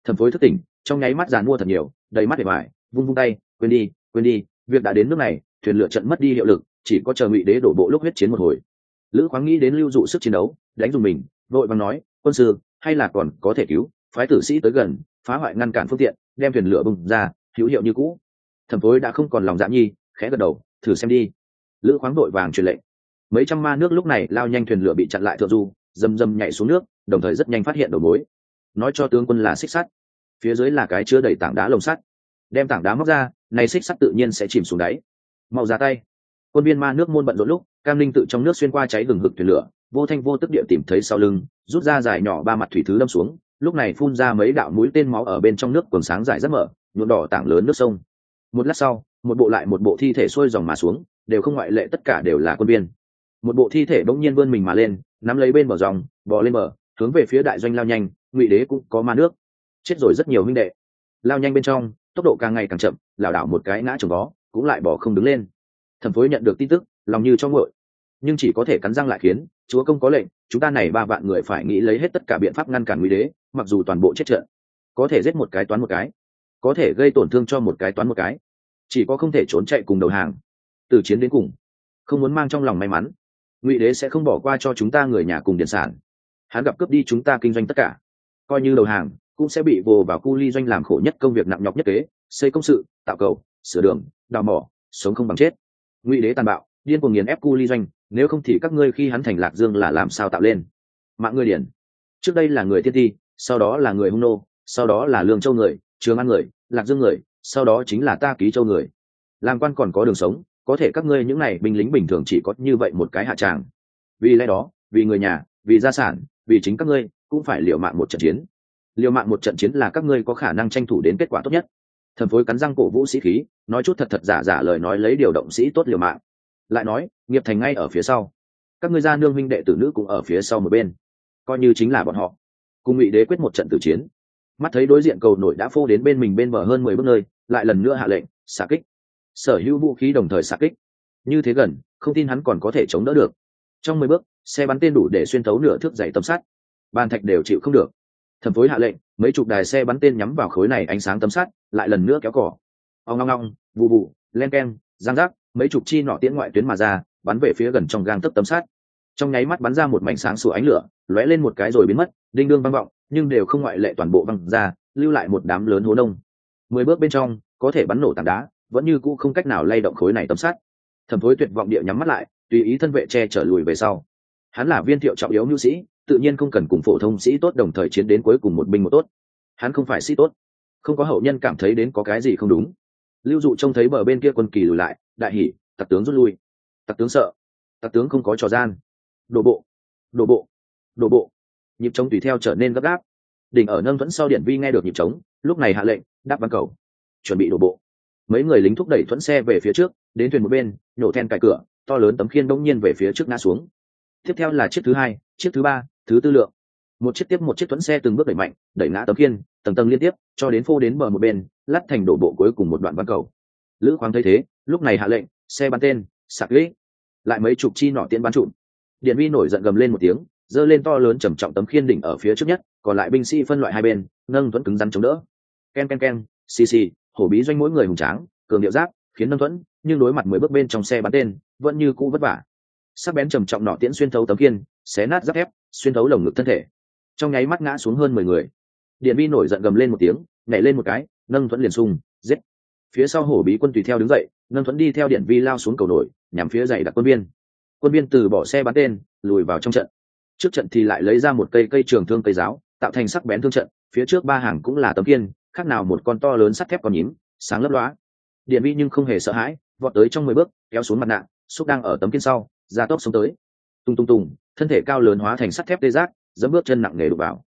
Thẩm phối thất tỉnh, trong nháy mắt giàn mua thật nhiều đầy mắt để vải vung vung tay, quên đi quên đi, việc đã đến nước này, thuyền lựa trận mất đi hiệu lực, chỉ có chờ ngụy đế đổ bộ lúc huyết chiến một hồi. Lữ khoáng nghĩ đến lưu dụ sức chiến đấu, đánh dùng mình, vội vàng nói, quân sư, hay là còn có thể cứu, phái tử sĩ tới gần, phá hoại ngăn cản phương tiện, đem thuyền lửa bùng ra, hữu hiệu như cũ. Thẩm phối đã không còn lòng dạ nhi khẽ gật đầu, thử xem đi. Lữ khoáng đội vàng truyền lệnh. Mấy trăm ma nước lúc này lao nhanh thuyền lửa bị chặn lại thượng du dầm dầm nhảy xuống nước, đồng thời rất nhanh phát hiện đầu mối. Nói cho tướng quân là xích sắt phía dưới là cái chứa đầy tảng đá lồng sắt. Đem tảng đá móc ra, này xích sắt tự nhiên sẽ chìm xuống đáy. Mau ra tay. Quân viên ma nước môn bận rộn lúc, cam linh tự trong nước xuyên qua cháy gừng hực thuyền lửa, vô thanh vô tức địa tìm thấy sau lưng, rút ra dài nhỏ ba mặt thủy thứ lâm xuống, lúc này phun ra mấy đạo mũi tên máu ở bên trong nước quần sáng dài rất mở, nhuộm đỏ tảng lớn nước sông. Một lát sau, một bộ lại một bộ thi thể sôi dòng mà xuống, đều không ngoại lệ tất cả đều là quân viên. Một bộ thi thể bỗng nhiên vươn mình mà lên, nắm lấy bên bờ dòng, bò lên bờ, hướng về phía đại doanh lao nhanh, ngụy đế cũng có ma nước chết rồi rất nhiều huynh đệ. Lao nhanh bên trong, tốc độ càng ngày càng chậm, lảo đảo một cái ngã trồng vó cũng lại bỏ không đứng lên. Thẩm phối nhận được tin tức, lòng như cho ngội nhưng chỉ có thể cắn răng lại khiến, chúa công có lệnh, chúng ta này ba vạn người phải nghĩ lấy hết tất cả biện pháp ngăn cản ngụy đế, mặc dù toàn bộ chết trận, có thể giết một cái toán một cái, có thể gây tổn thương cho một cái toán một cái, chỉ có không thể trốn chạy cùng đầu hàng, từ chiến đến cùng, không muốn mang trong lòng may mắn. Ngụy đế sẽ không bỏ qua cho chúng ta người nhà cùng điện sản. Hắn gặp cướp đi chúng ta kinh doanh tất cả, coi như đầu hàng cũng sẽ bị vồ vào cu ly doanh làm khổ nhất công việc nặng nhọc nhất kế, xây công sự, tạo cầu, sửa đường, đào mỏ, sống không bằng chết. Ngụy đế tàn bạo, điên cuồng nghiền ép cu ly doanh, nếu không thì các ngươi khi hắn thành lạc dương là làm sao tạo lên? Mạng ngươi điển. Trước đây là người thiên thi sau đó là người hung nô, sau đó là lương châu người, trường an người, lạc dương người, sau đó chính là ta ký châu người. Làm quan còn có đường sống, có thể các ngươi những n à y binh lính bình thường chỉ có như vậy một cái hạ tràng. Vì lẽ đó, vì người nhà, vì gia sản, vì chính các ngươi, cũng phải liều mạng một trận chiến liều mạng một trận chiến là các ngươi có khả năng tranh thủ đến kết quả tốt nhất. Thần phối cắn răng cổ vũ sĩ khí, nói chút thật thật giả giả lời nói lấy điều động sĩ tốt liều mạng. Lại nói, nghiệp thành ngay ở phía sau. Các ngươi gia nương huynh đệ tử nữ cũng ở phía sau một bên. Coi như chính là bọn họ. Cùng ngụy đế quyết một trận tử chiến. Mắt thấy đối diện cầu nổi đã phô đến bên mình bên bờ hơn mười bước nơi, lại lần nữa hạ lệnh, xạ kích. Sở hữu vũ khí đồng thời xạ kích. Như thế gần, không tin hắn còn có thể chống đỡ được. Trong mười bước, xe bắn tên đủ để xuyên thấu nửa thước dày tấm sắt. Bàn thạch đều chịu không được thẩm phối hạ lệnh, mấy chục đài xe bắn tên nhắm vào khối này ánh sáng tấm sắt, lại lần nữa kéo cỏ ông ngong ngong vụ vụ len keng giang giác mấy chục chi nọ tiễn ngoại tuyến mà ra, bắn về phía gần trong gang tấc tấm sắt. Trong nháy mắt bắn ra một mảnh sáng sủa ánh lửa, lóe lên một cái rồi biến mất, đinh đương vang vọng, nhưng đều không ngoại lệ toàn bộ văng ra, lưu lại một đám lớn hố nông. Mười bước bên trong, có thể bắn nổ tảng đá, vẫn như cũ không cách nào lay động khối này tấm sắt. Thẩm phối tuyệt vọng địa nhắm mắt lại, tùy ý thân vệ che trở lùi về sau. Hắn là viên thiệu trọng yếu nhu sĩ tự nhiên không cần cùng phổ thông sĩ tốt đồng thời chiến đến cuối cùng một binh một tốt. Hắn không phải sĩ tốt. Không có hậu nhân cảm thấy đến có cái gì không đúng. Lưu dụ trông thấy bờ bên kia quân kỳ lùi lại, đại hỉ, tặc tướng rút lui. Tặc tướng sợ. Tặc tướng không có trò gian. Đổ bộ. Đổ bộ. Đổ bộ. Nhịp trống tùy theo trở nên gấp gáp. Đỉnh ở nâng thuẫn sau điện vi nghe được nhịp trống, lúc này hạ lệnh, đáp văn cầu. Chuẩn bị đổ bộ. Mấy người lính thúc đẩy thuẫn xe về phía trước, đến thuyền một bên, nhổ then cài cửa, to lớn tấm khiên đông nhiên về phía trước ngã xuống. Tiếp theo là chiếc thứ hai, chiếc thứ ba thứ tư lượng. Một chiếc tiếp một chiếc thuẫn xe từng bước đẩy mạnh, đẩy ngã tấm khiên, tầng tầng liên tiếp, cho đến phô đến bờ một bên lắt thành đổ bộ cuối cùng một đoạn văn cầu. Lữ khoáng thấy thế, lúc này hạ lệnh, xe bắn tên, sạc lĩ. Lại mấy chục chi nỏ tiễn bắn trụm. Điện vi nổi giận gầm lên một tiếng, giơ lên to lớn trầm trọng tấm khiên đỉnh ở phía trước nhất, còn lại binh sĩ phân loại hai bên, nâng thuẫn cứng rắn chống đỡ. Ken ken ken, xì xì, hổ bí doanh mỗi người hùng tráng, cường điệu giáp, khiến nâng thuẫn, nhưng đối mặt mười bước bên trong xe bắn tên, vẫn như cũ vất vả. Sắc bén trầm trọng nỏ tiễn xuyên thấu tấm khiên, xé nát giáp thép xuyên thấu lồng ngực thân thể. Trong nháy mắt ngã xuống hơn mười người. Điện vi nổi giận gầm lên một tiếng, nhảy lên một cái, nâng thuẫn liền sung giết. Phía sau hổ bí quân tùy theo đứng dậy, nâng thuẫn đi theo điện vi lao xuống cầu nổi, nhằm phía dậy đặt quân viên quân viên từ bỏ xe bắn tên, lùi vào trong trận. Trước trận thì lại lấy ra một cây cây trường thương cây giáo, tạo thành sắc bén thương trận, phía trước ba hàng cũng là tấm kiên, khác nào một con to lớn sắt thép còn nhím, sáng lấp loá điện vi nhưng không hề sợ hãi, vọt tới trong mười bước, kéo xuống mặt nạ, xúc đang ở tấm kiên sau ra tốc sống tới tung tung tung, thân thể cao lớn hóa thành sắt thép tê giác, dẫm bước chân nặng nề đục vào.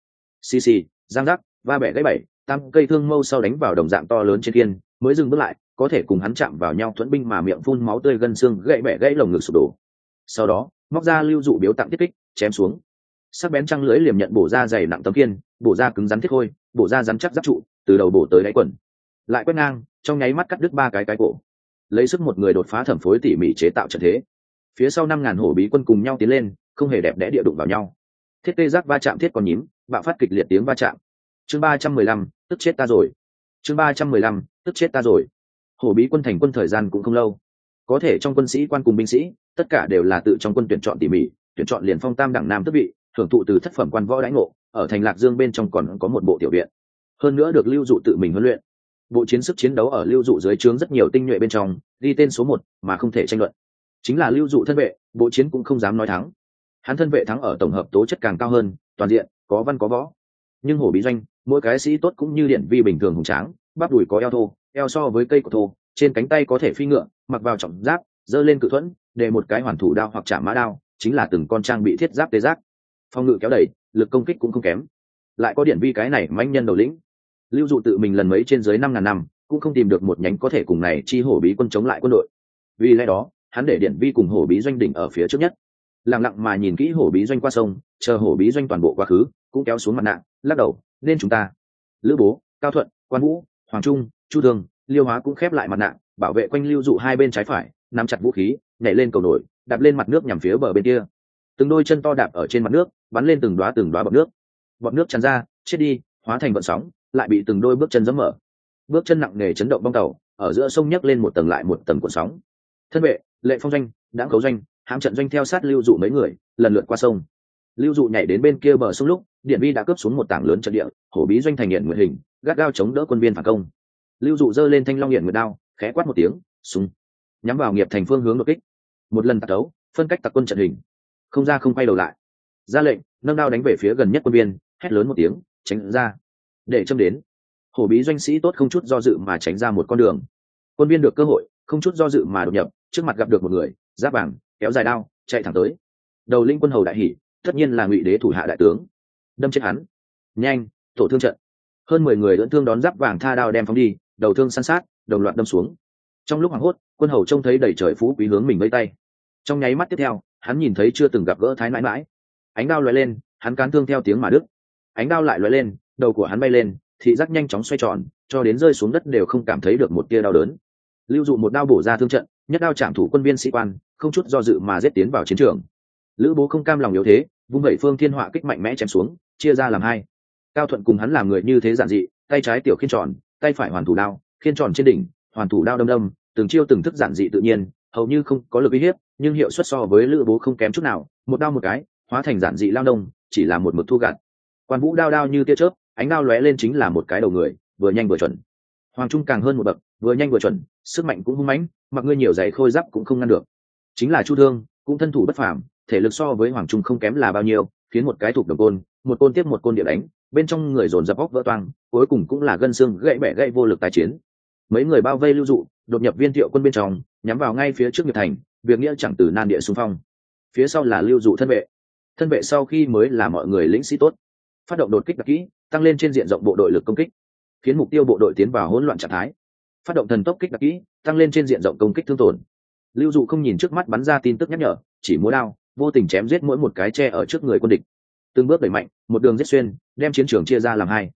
Xì xì giang rắc, va bẻ gãy bảy tăng cây thương mâu sau đánh vào đồng dạng to lớn trên kiên, mới dừng bước lại, có thể cùng hắn chạm vào nhau thuẫn binh mà miệng phun máu tươi gân xương gãy bẻ gãy lồng ngực sụp đổ. Sau đó, móc ra lưu dụ biếu tặng tiết kích, chém xuống. Sắc bén trăng lưới liềm nhận bổ ra dày nặng tấm kiên, bổ ra cứng rắn thiết khôi, bổ ra rắn chắc giáp trụ, từ đầu bổ tới đáy quần. Lại quét ngang, trong nháy mắt cắt đứt ba cái cái cổ. Lấy sức một người đột phá thẩm phối tỉ mỉ chế tạo trận thế phía sau năm ngàn hổ bí quân cùng nhau tiến lên, không hề đẹp đẽ địa đụng vào nhau. Thiết tê giác va chạm thiết còn nhím, bạo phát kịch liệt tiếng va chạm. Chương ba trăm mười lăm, tức chết ta rồi. Chương ba trăm mười lăm, tức chết ta rồi. Hổ bí quân thành quân thời gian cũng không lâu. Có thể trong quân sĩ, quan cùng binh sĩ, tất cả đều là tự trong quân tuyển chọn tỉ mỉ, tuyển chọn liền phong tam đẳng nam tước vị, thưởng thụ từ thất phẩm quan võ đãi ngộ, ở thành lạc dương bên trong còn có một bộ tiểu viện. Hơn nữa được lưu dụ tự mình huấn luyện. Bộ chiến sức chiến đấu ở lưu dụ dưới trướng rất nhiều tinh nhuệ bên trong, ghi tên số một, mà không thể tranh luận chính là lưu dụ thân vệ, bộ chiến cũng không dám nói thắng. Hắn thân vệ thắng ở tổng hợp tố chất càng cao hơn, toàn diện, có văn có võ. Nhưng hổ bí doanh, mỗi cái sĩ tốt cũng như điện vi bình thường hùng tráng, bắp đùi có eo thô, eo so với cây của thô, trên cánh tay có thể phi ngựa, mặc vào trọng giáp, giơ lên cự thuẫn, để một cái hoàn thủ đao hoặc trả mã đao, chính là từng con trang bị thiết giáp tê giác. Phong ngự kéo đẩy lực công kích cũng không kém. Lại có điện vi cái này manh nhân đầu lĩnh. Lưu dụ tự mình lần mấy trên dưới năm ngàn năm, cũng không tìm được một nhánh có thể cùng này chi hổ bí quân chống lại quân đội. Vì lẽ đó hắn để điện vi cùng hổ bí doanh đỉnh ở phía trước nhất. Lặng lặng mà nhìn kỹ hổ bí doanh qua sông, chờ hổ bí doanh toàn bộ quá khứ, cũng kéo xuống mặt nạ, lắc đầu, nên chúng ta. Lữ bố, cao thuận, quan vũ, hoàng trung, chu thương, liêu hóa cũng khép lại mặt nạ, bảo vệ quanh lưu dụ hai bên trái phải, nắm chặt vũ khí, nhảy lên cầu nổi, đạp lên mặt nước nhằm phía bờ bên kia. Từng đôi chân to đạp ở trên mặt nước, bắn lên từng đoá từng đoá bọt nước. Bọt nước tràn ra, chết đi, hóa thành vận sóng, lại bị từng đôi bước chân dẫm mở. Bước chân nặng nề chấn động bong tàu, ở giữa sông nhấc lên một tầng lại một tầng cuộn sóng. Thân vệ lệ phong doanh đáng cấu doanh, hãm trận doanh theo sát lưu dụ mấy người, lần lượt qua sông. Lưu dụ nhảy đến bên kia bờ sông lúc, điện vi đã cướp xuống một tảng lớn trận địa, hổ bí doanh thành hiện nguyện hình, gắt gao chống đỡ quân viên phản công. Lưu dụ giơ lên thanh long hiện nguyện đao, khẽ quát một tiếng, súng. Nhắm vào nghiệp thành phương hướng đột kích. Một lần tạc đấu, phân cách tặc quân trận hình. Không ra không quay đầu lại. Ra lệnh, nâng đao đánh về phía gần nhất quân viên, hét lớn một tiếng, tránh ra. Để châm đến. Hổ bí doanh sĩ tốt không chút do dự mà tránh ra một con đường. Quân viên được cơ hội, không chút do dự mà đột nhập trước mặt gặp được một người, giáp vàng, kéo dài đao, chạy thẳng tới. Đầu linh quân hầu đại hỷ tất nhiên là ngụy đế thủ hạ đại tướng. Đâm chết hắn. Nhanh tổ thương trận. Hơn mười người lẫn thương đón giáp vàng tha đao đem phóng đi, đầu thương săn sát, đồng loạt đâm xuống. Trong lúc hoảng hốt, quân hầu trông thấy đầy trời phú quý hướng mình vây tay. Trong nháy mắt tiếp theo, hắn nhìn thấy chưa từng gặp gỡ thái mãi mãi. Ánh đao loại lên, hắn cán thương theo tiếng mà đức ánh đao lại loại lên, đầu của hắn bay lên, thị giác nhanh chóng xoay tròn, cho đến rơi xuống đất đều không cảm thấy được một tia đau đớn lưu dụ một đao bổ ra thương trận, nhất đao chạm thủ quân viên sĩ quan, không chút do dự mà giết tiến vào chiến trường. Lữ bố không cam lòng yếu thế, vung vẩy phương thiên họa kích mạnh mẽ chém xuống, chia ra làm hai. Cao thuận cùng hắn làm người như thế giản dị, tay trái tiểu khiên tròn, tay phải hoàn thủ đao, khiên tròn trên đỉnh, hoàn thủ đao đâm đâm, từng chiêu từng thức giản dị tự nhiên, hầu như không có lực uy hiếp, nhưng hiệu suất so với lữ bố không kém chút nào, một đao một cái, hóa thành giản dị lao đông chỉ là một mực thu gạt. Quan vũ đao đao như tia chớp, ánh đao lóe lên chính là một cái đầu người, vừa nhanh vừa chuẩn. Hoàng trung càng hơn một bậc vừa nhanh vừa chuẩn, sức mạnh cũng hung mãnh, mặc ngươi nhiều giày khôi giáp cũng không ngăn được. Chính là chu thương, cũng thân thủ bất phàm, thể lực so với hoàng trung không kém là bao nhiêu, khiến một cái thuộc đồng côn, một côn tiếp một côn địa đánh, bên trong người dồn dập óc vỡ toang, cuối cùng cũng là gân xương gãy bẻ gãy vô lực tài chiến. Mấy người bao vây lưu dụ, đột nhập viên thiệu quân bên trong, nhắm vào ngay phía trước nghiệp thành, việc nghĩa chẳng từ nan địa xung phong. Phía sau là lưu dụ thân vệ. Thân vệ sau khi mới là mọi người lĩnh sĩ tốt. Phát động đột kích đặc kỹ, tăng lên trên diện rộng bộ đội lực công kích, khiến mục tiêu bộ đội tiến vào hỗn loạn trạng thái phát động thần tốc kích đặc kỹ, tăng lên trên diện rộng công kích thương tổn. Lưu dụ không nhìn trước mắt bắn ra tin tức nhắc nhở, chỉ múa đao, vô tình chém giết mỗi một cái tre ở trước người quân địch. Từng bước đẩy mạnh, một đường giết xuyên, đem chiến trường chia ra làm hai.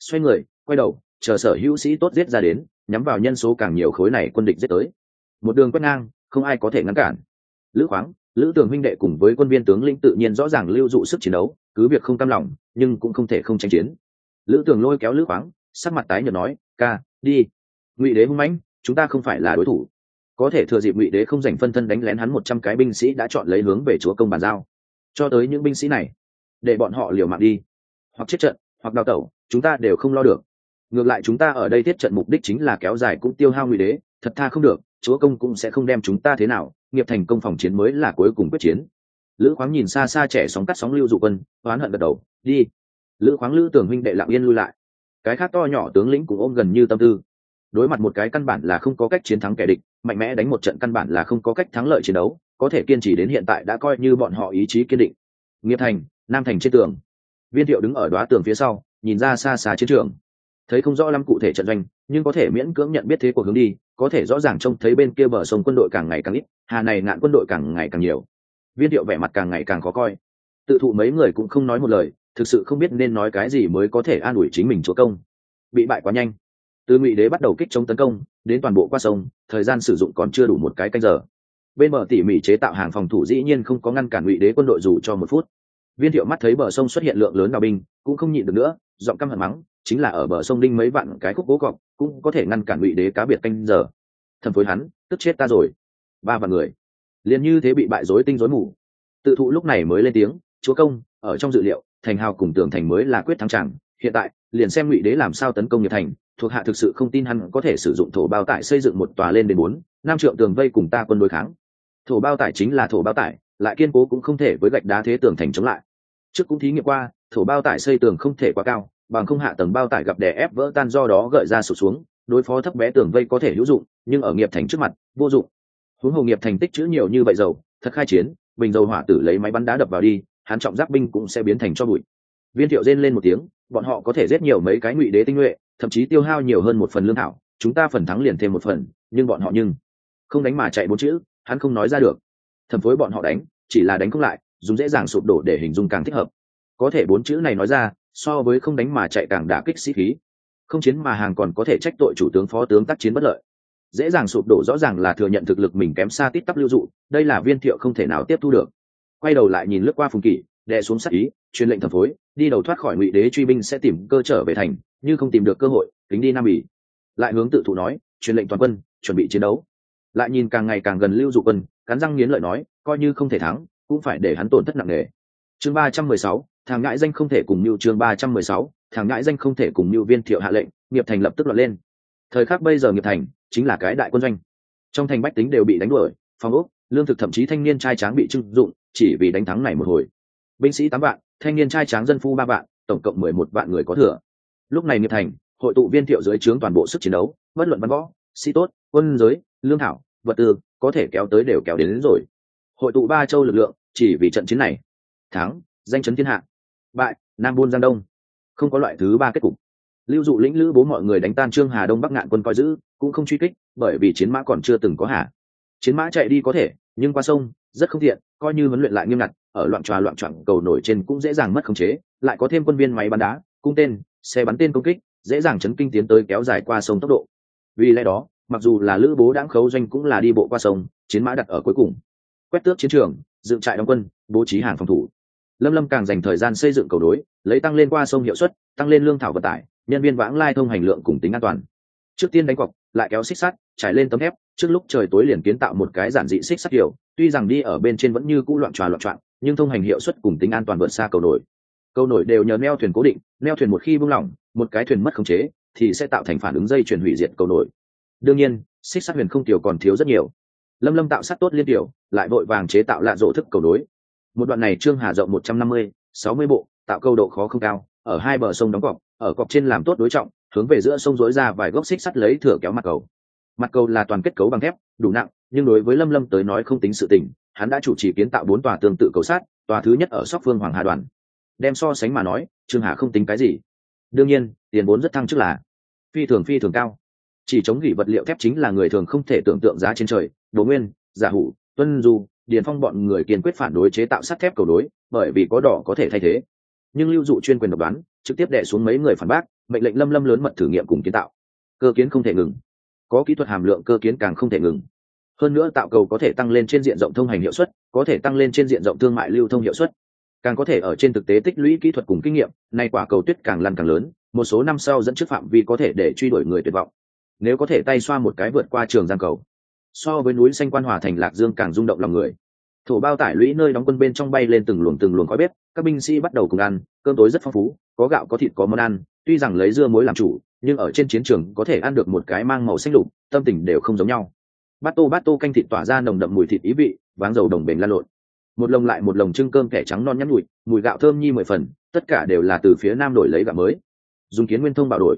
Xoay người, quay đầu, chờ sở hữu sĩ tốt giết ra đến, nhắm vào nhân số càng nhiều khối này quân địch giết tới. Một đường quét ngang, không ai có thể ngăn cản. Lữ khoáng, lữ tường huynh đệ cùng với quân viên tướng lĩnh tự nhiên rõ ràng lưu dụ sức chiến đấu, cứ việc không cam lòng, nhưng cũng không thể không tranh chiến. Lữ tường lôi kéo lữ khoáng, sắc mặt tái nhợt nói, ca, đi ngụy đế hung mãnh, chúng ta không phải là đối thủ. Có thể thừa dịp ngụy đế không dành phân thân đánh lén hắn một trăm cái binh sĩ đã chọn lấy hướng về chúa công bàn giao. Cho tới những binh sĩ này, để bọn họ liều mạng đi. Hoặc chết trận, hoặc đào tẩu, chúng ta đều không lo được. Ngược lại chúng ta ở đây thiết trận mục đích chính là kéo dài cũng tiêu hao ngụy đế, thật tha không được, chúa công cũng sẽ không đem chúng ta thế nào, nghiệp thành công phòng chiến mới là cuối cùng quyết chiến. Lữ khoáng nhìn xa xa trẻ sóng cắt sóng lưu dụ quân, oán hận gật đầu, đi. Lữ khoáng lữ tường huynh đệ lặng yên lui lại. Cái khác to nhỏ tướng lĩnh cũng ôm gần như tâm tư đối mặt một cái căn bản là không có cách chiến thắng kẻ địch, mạnh mẽ đánh một trận căn bản là không có cách thắng lợi chiến đấu, có thể kiên trì đến hiện tại đã coi như bọn họ ý chí kiên định. Nghiệp thành, nam thành trên tường. Viên thiệu đứng ở đoá tường phía sau, nhìn ra xa xa chiến trường. Thấy không rõ lắm cụ thể trận doanh, nhưng có thể miễn cưỡng nhận biết thế của hướng đi, có thể rõ ràng trông thấy bên kia bờ sông quân đội càng ngày càng ít, hà này ngạn quân đội càng ngày càng nhiều. Viên thiệu vẻ mặt càng ngày càng khó coi. Tự thụ mấy người cũng không nói một lời, thực sự không biết nên nói cái gì mới có thể an ủi chính mình chúa công. Bị bại quá nhanh từ ngụy đế bắt đầu kích chống tấn công, đến toàn bộ qua sông, thời gian sử dụng còn chưa đủ một cái canh giờ. Bên bờ tỉ mỉ chế tạo hàng phòng thủ dĩ nhiên không có ngăn cản ngụy đế quân đội dù cho một phút. Viên thiệu mắt thấy bờ sông xuất hiện lượng lớn đào binh, cũng không nhịn được nữa, giọng căm hận mắng, chính là ở bờ sông đinh mấy vạn cái khúc cố cọc, cũng có thể ngăn cản ngụy đế cá biệt canh giờ. Thần phối hắn, tức chết ta rồi. Ba vạn người. Liền như thế bị bại rối tinh rối mù. Tự thụ lúc này mới lên tiếng, chúa công, ở trong dự liệu, thành hào cùng tưởng thành mới là quyết thắng chẳng hiện tại, liền xem ngụy đế làm sao tấn công nghiệp thành, thuộc hạ thực sự không tin hắn có thể sử dụng thổ bao tải xây dựng một tòa lên đến bốn, năm trượng tường vây cùng ta quân đối kháng. Thổ bao tải chính là thổ bao tải, lại kiên cố cũng không thể với gạch đá thế tường thành chống lại. Trước cũng thí nghiệm qua, thổ bao tải xây tường không thể quá cao, bằng không hạ tầng bao tải gặp đè ép vỡ tan do đó gợi ra sụt xuống, đối phó thấp bé tường vây có thể hữu dụng, nhưng ở nghiệp thành trước mặt, vô dụng. Huống hồ nghiệp thành tích chữ nhiều như vậy dầu, thật khai chiến, bình dầu hỏa tử lấy máy bắn đá đập vào đi, hắn trọng giáp binh cũng sẽ biến thành cho bụi viên thiệu rên lên một tiếng, bọn họ có thể giết nhiều mấy cái ngụy đế tinh nhuệ, thậm chí tiêu hao nhiều hơn một phần lương thảo, chúng ta phần thắng liền thêm một phần, nhưng bọn họ nhưng không đánh mà chạy bốn chữ, hắn không nói ra được. Thẩm phối bọn họ đánh, chỉ là đánh không lại, dùng dễ dàng sụp đổ để hình dung càng thích hợp. Có thể bốn chữ này nói ra, so với không đánh mà chạy càng đả kích sĩ khí. Không chiến mà hàng còn có thể trách tội chủ tướng phó tướng tác chiến bất lợi. Dễ dàng sụp đổ rõ ràng là thừa nhận thực lực mình kém xa tít tắp lưu dụ, đây là viên thiệu không thể nào tiếp thu được. Quay đầu lại nhìn lướt qua phùng kỷ đè xuống sát ý, truyền lệnh thẩm phối, đi đầu thoát khỏi ngụy đế truy binh sẽ tìm cơ trở về thành, như không tìm được cơ hội, kính đi nam bỉ. Lại hướng tự thụ nói, truyền lệnh toàn quân, chuẩn bị chiến đấu. Lại nhìn càng ngày càng gần lưu dụ quân, cắn răng nghiến lợi nói, coi như không thể thắng, cũng phải để hắn tổn thất nặng nề. Chương ba trăm mười sáu, thằng ngãi danh không thể cùng mưu chương ba trăm mười sáu, thằng ngãi danh không thể cùng mưu viên thiệu hạ lệnh, nghiệp thành lập tức lọt lên. Thời khắc bây giờ nghiệp thành, chính là cái đại quân doanh. Trong thành bách tính đều bị đánh đuổi phòng ốc, lương thực thậm chí thanh niên trai tráng bị trưng dụng, chỉ vì đánh thắng này một hồi binh sĩ tám vạn thanh niên trai tráng dân phu ba vạn tổng cộng mười một vạn người có thừa. Lúc này nghiệp thành hội tụ viên thiệu dưới trướng toàn bộ sức chiến đấu bất luận văn võ sĩ tốt quân giới lương thảo vật tư có thể kéo tới đều kéo đến, đến rồi. Hội tụ ba châu lực lượng chỉ vì trận chiến này. Thắng danh chấn thiên hạ. Bại nam buôn giang đông. Không có loại thứ ba kết cục. Lưu dụ lĩnh lữ bố mọi người đánh tan trương hà đông bắc ngạn quân coi giữ cũng không truy kích bởi vì chiến mã còn chưa từng có hà chiến mã chạy đi có thể nhưng qua sông rất không thiện coi như huấn luyện lại nghiêm ngặt ở loạn tròa loạn trọng cầu nổi trên cũng dễ dàng mất khống chế, lại có thêm quân viên máy bắn đá, cung tên, xe bắn tên công kích, dễ dàng chấn kinh tiến tới kéo dài qua sông tốc độ. Vì lẽ đó, mặc dù là lữ bố đáng khấu doanh cũng là đi bộ qua sông, chiến mã đặt ở cuối cùng. Quét tước chiến trường, dựng trại đóng quân, bố trí hàng phòng thủ. Lâm lâm càng dành thời gian xây dựng cầu đối, lấy tăng lên qua sông hiệu suất, tăng lên lương thảo vận tải, nhân viên vãng lai thông hành lượng cùng tính an toàn. Trước tiên đánh cọc, lại kéo xích sắt, trải lên tấm thép, trước lúc trời tối liền kiến tạo một cái giản dị xích sắt kiểu, tuy rằng đi ở bên trên vẫn như cũ loạn tròa loạn trọn nhưng thông hành hiệu suất cùng tính an toàn vượt xa cầu nổi. Cầu nổi đều nhờ neo thuyền cố định, neo thuyền một khi buông lỏng, một cái thuyền mất khống chế, thì sẽ tạo thành phản ứng dây chuyển hủy diệt cầu nổi. Đương nhiên, xích sắt huyền không tiểu còn thiếu rất nhiều. Lâm lâm tạo sắt tốt liên tiểu, lại vội vàng chế tạo lạ rộ thức cầu nối. Một đoạn này trương hà rộng một trăm năm mươi, sáu mươi bộ, tạo câu độ khó không cao, ở hai bờ sông đóng cọc, ở cọc trên làm tốt đối trọng, hướng về giữa sông dối ra vài gốc xích sắt lấy thửa kéo mặt cầu. Mặt cầu là toàn kết cấu bằng thép, đủ nặng, nhưng đối với lâm lâm tới nói không tính sự tình hắn đã chủ trì kiến tạo bốn tòa tương tự cầu sát, tòa thứ nhất ở sóc phương hoàng hà đoàn. Đem so sánh mà nói, trương hà không tính cái gì. Đương nhiên, tiền vốn rất thăng chức là phi thường phi thường cao. Chỉ chống gỉ vật liệu thép chính là người thường không thể tưởng tượng giá trên trời bố nguyên, giả hủ, tuân du, điền phong bọn người kiên quyết phản đối chế tạo sắt thép cầu đối, bởi vì có đỏ có thể thay thế. Nhưng lưu dụ chuyên quyền độc đoán, trực tiếp đẻ xuống mấy người phản bác, mệnh lệnh lâm lâm lớn mật thử nghiệm cùng kiến tạo. Cơ kiến không thể ngừng. Có kỹ thuật hàm lượng cơ kiến càng không thể ngừng hơn nữa tạo cầu có thể tăng lên trên diện rộng thông hành hiệu suất, có thể tăng lên trên diện rộng thương mại lưu thông hiệu suất. Càng có thể ở trên thực tế tích lũy kỹ thuật cùng kinh nghiệm, nay quả cầu tuyết càng lăn càng lớn, một số năm sau dẫn trước phạm vi có thể để truy đuổi người tuyệt vọng. Nếu có thể tay xoa một cái vượt qua trường giang cầu, so với núi xanh quan hòa thành lạc dương càng rung động lòng người. Thổ bao tải lũy nơi đóng quân bên trong bay lên từng luồng từng luồng khói bếp, các binh sĩ bắt đầu cùng ăn, cơm tối rất phong phú, có gạo có thịt có món ăn, tuy rằng lấy dưa muối làm chủ, nhưng ở trên chiến trường có thể ăn được một cái mang màu xanh lục, tâm tình đều không giống nhau bát tô bát tô canh thịt tỏa ra nồng đậm mùi thịt ý vị, váng dầu đồng bền lan lộn. Một lồng lại một lồng trưng cơm kẻ trắng non nhắn nhụi mùi gạo thơm nhi mười phần, tất cả đều là từ phía nam đổi lấy gạo mới. Dùng kiến nguyên thông bảo đổi.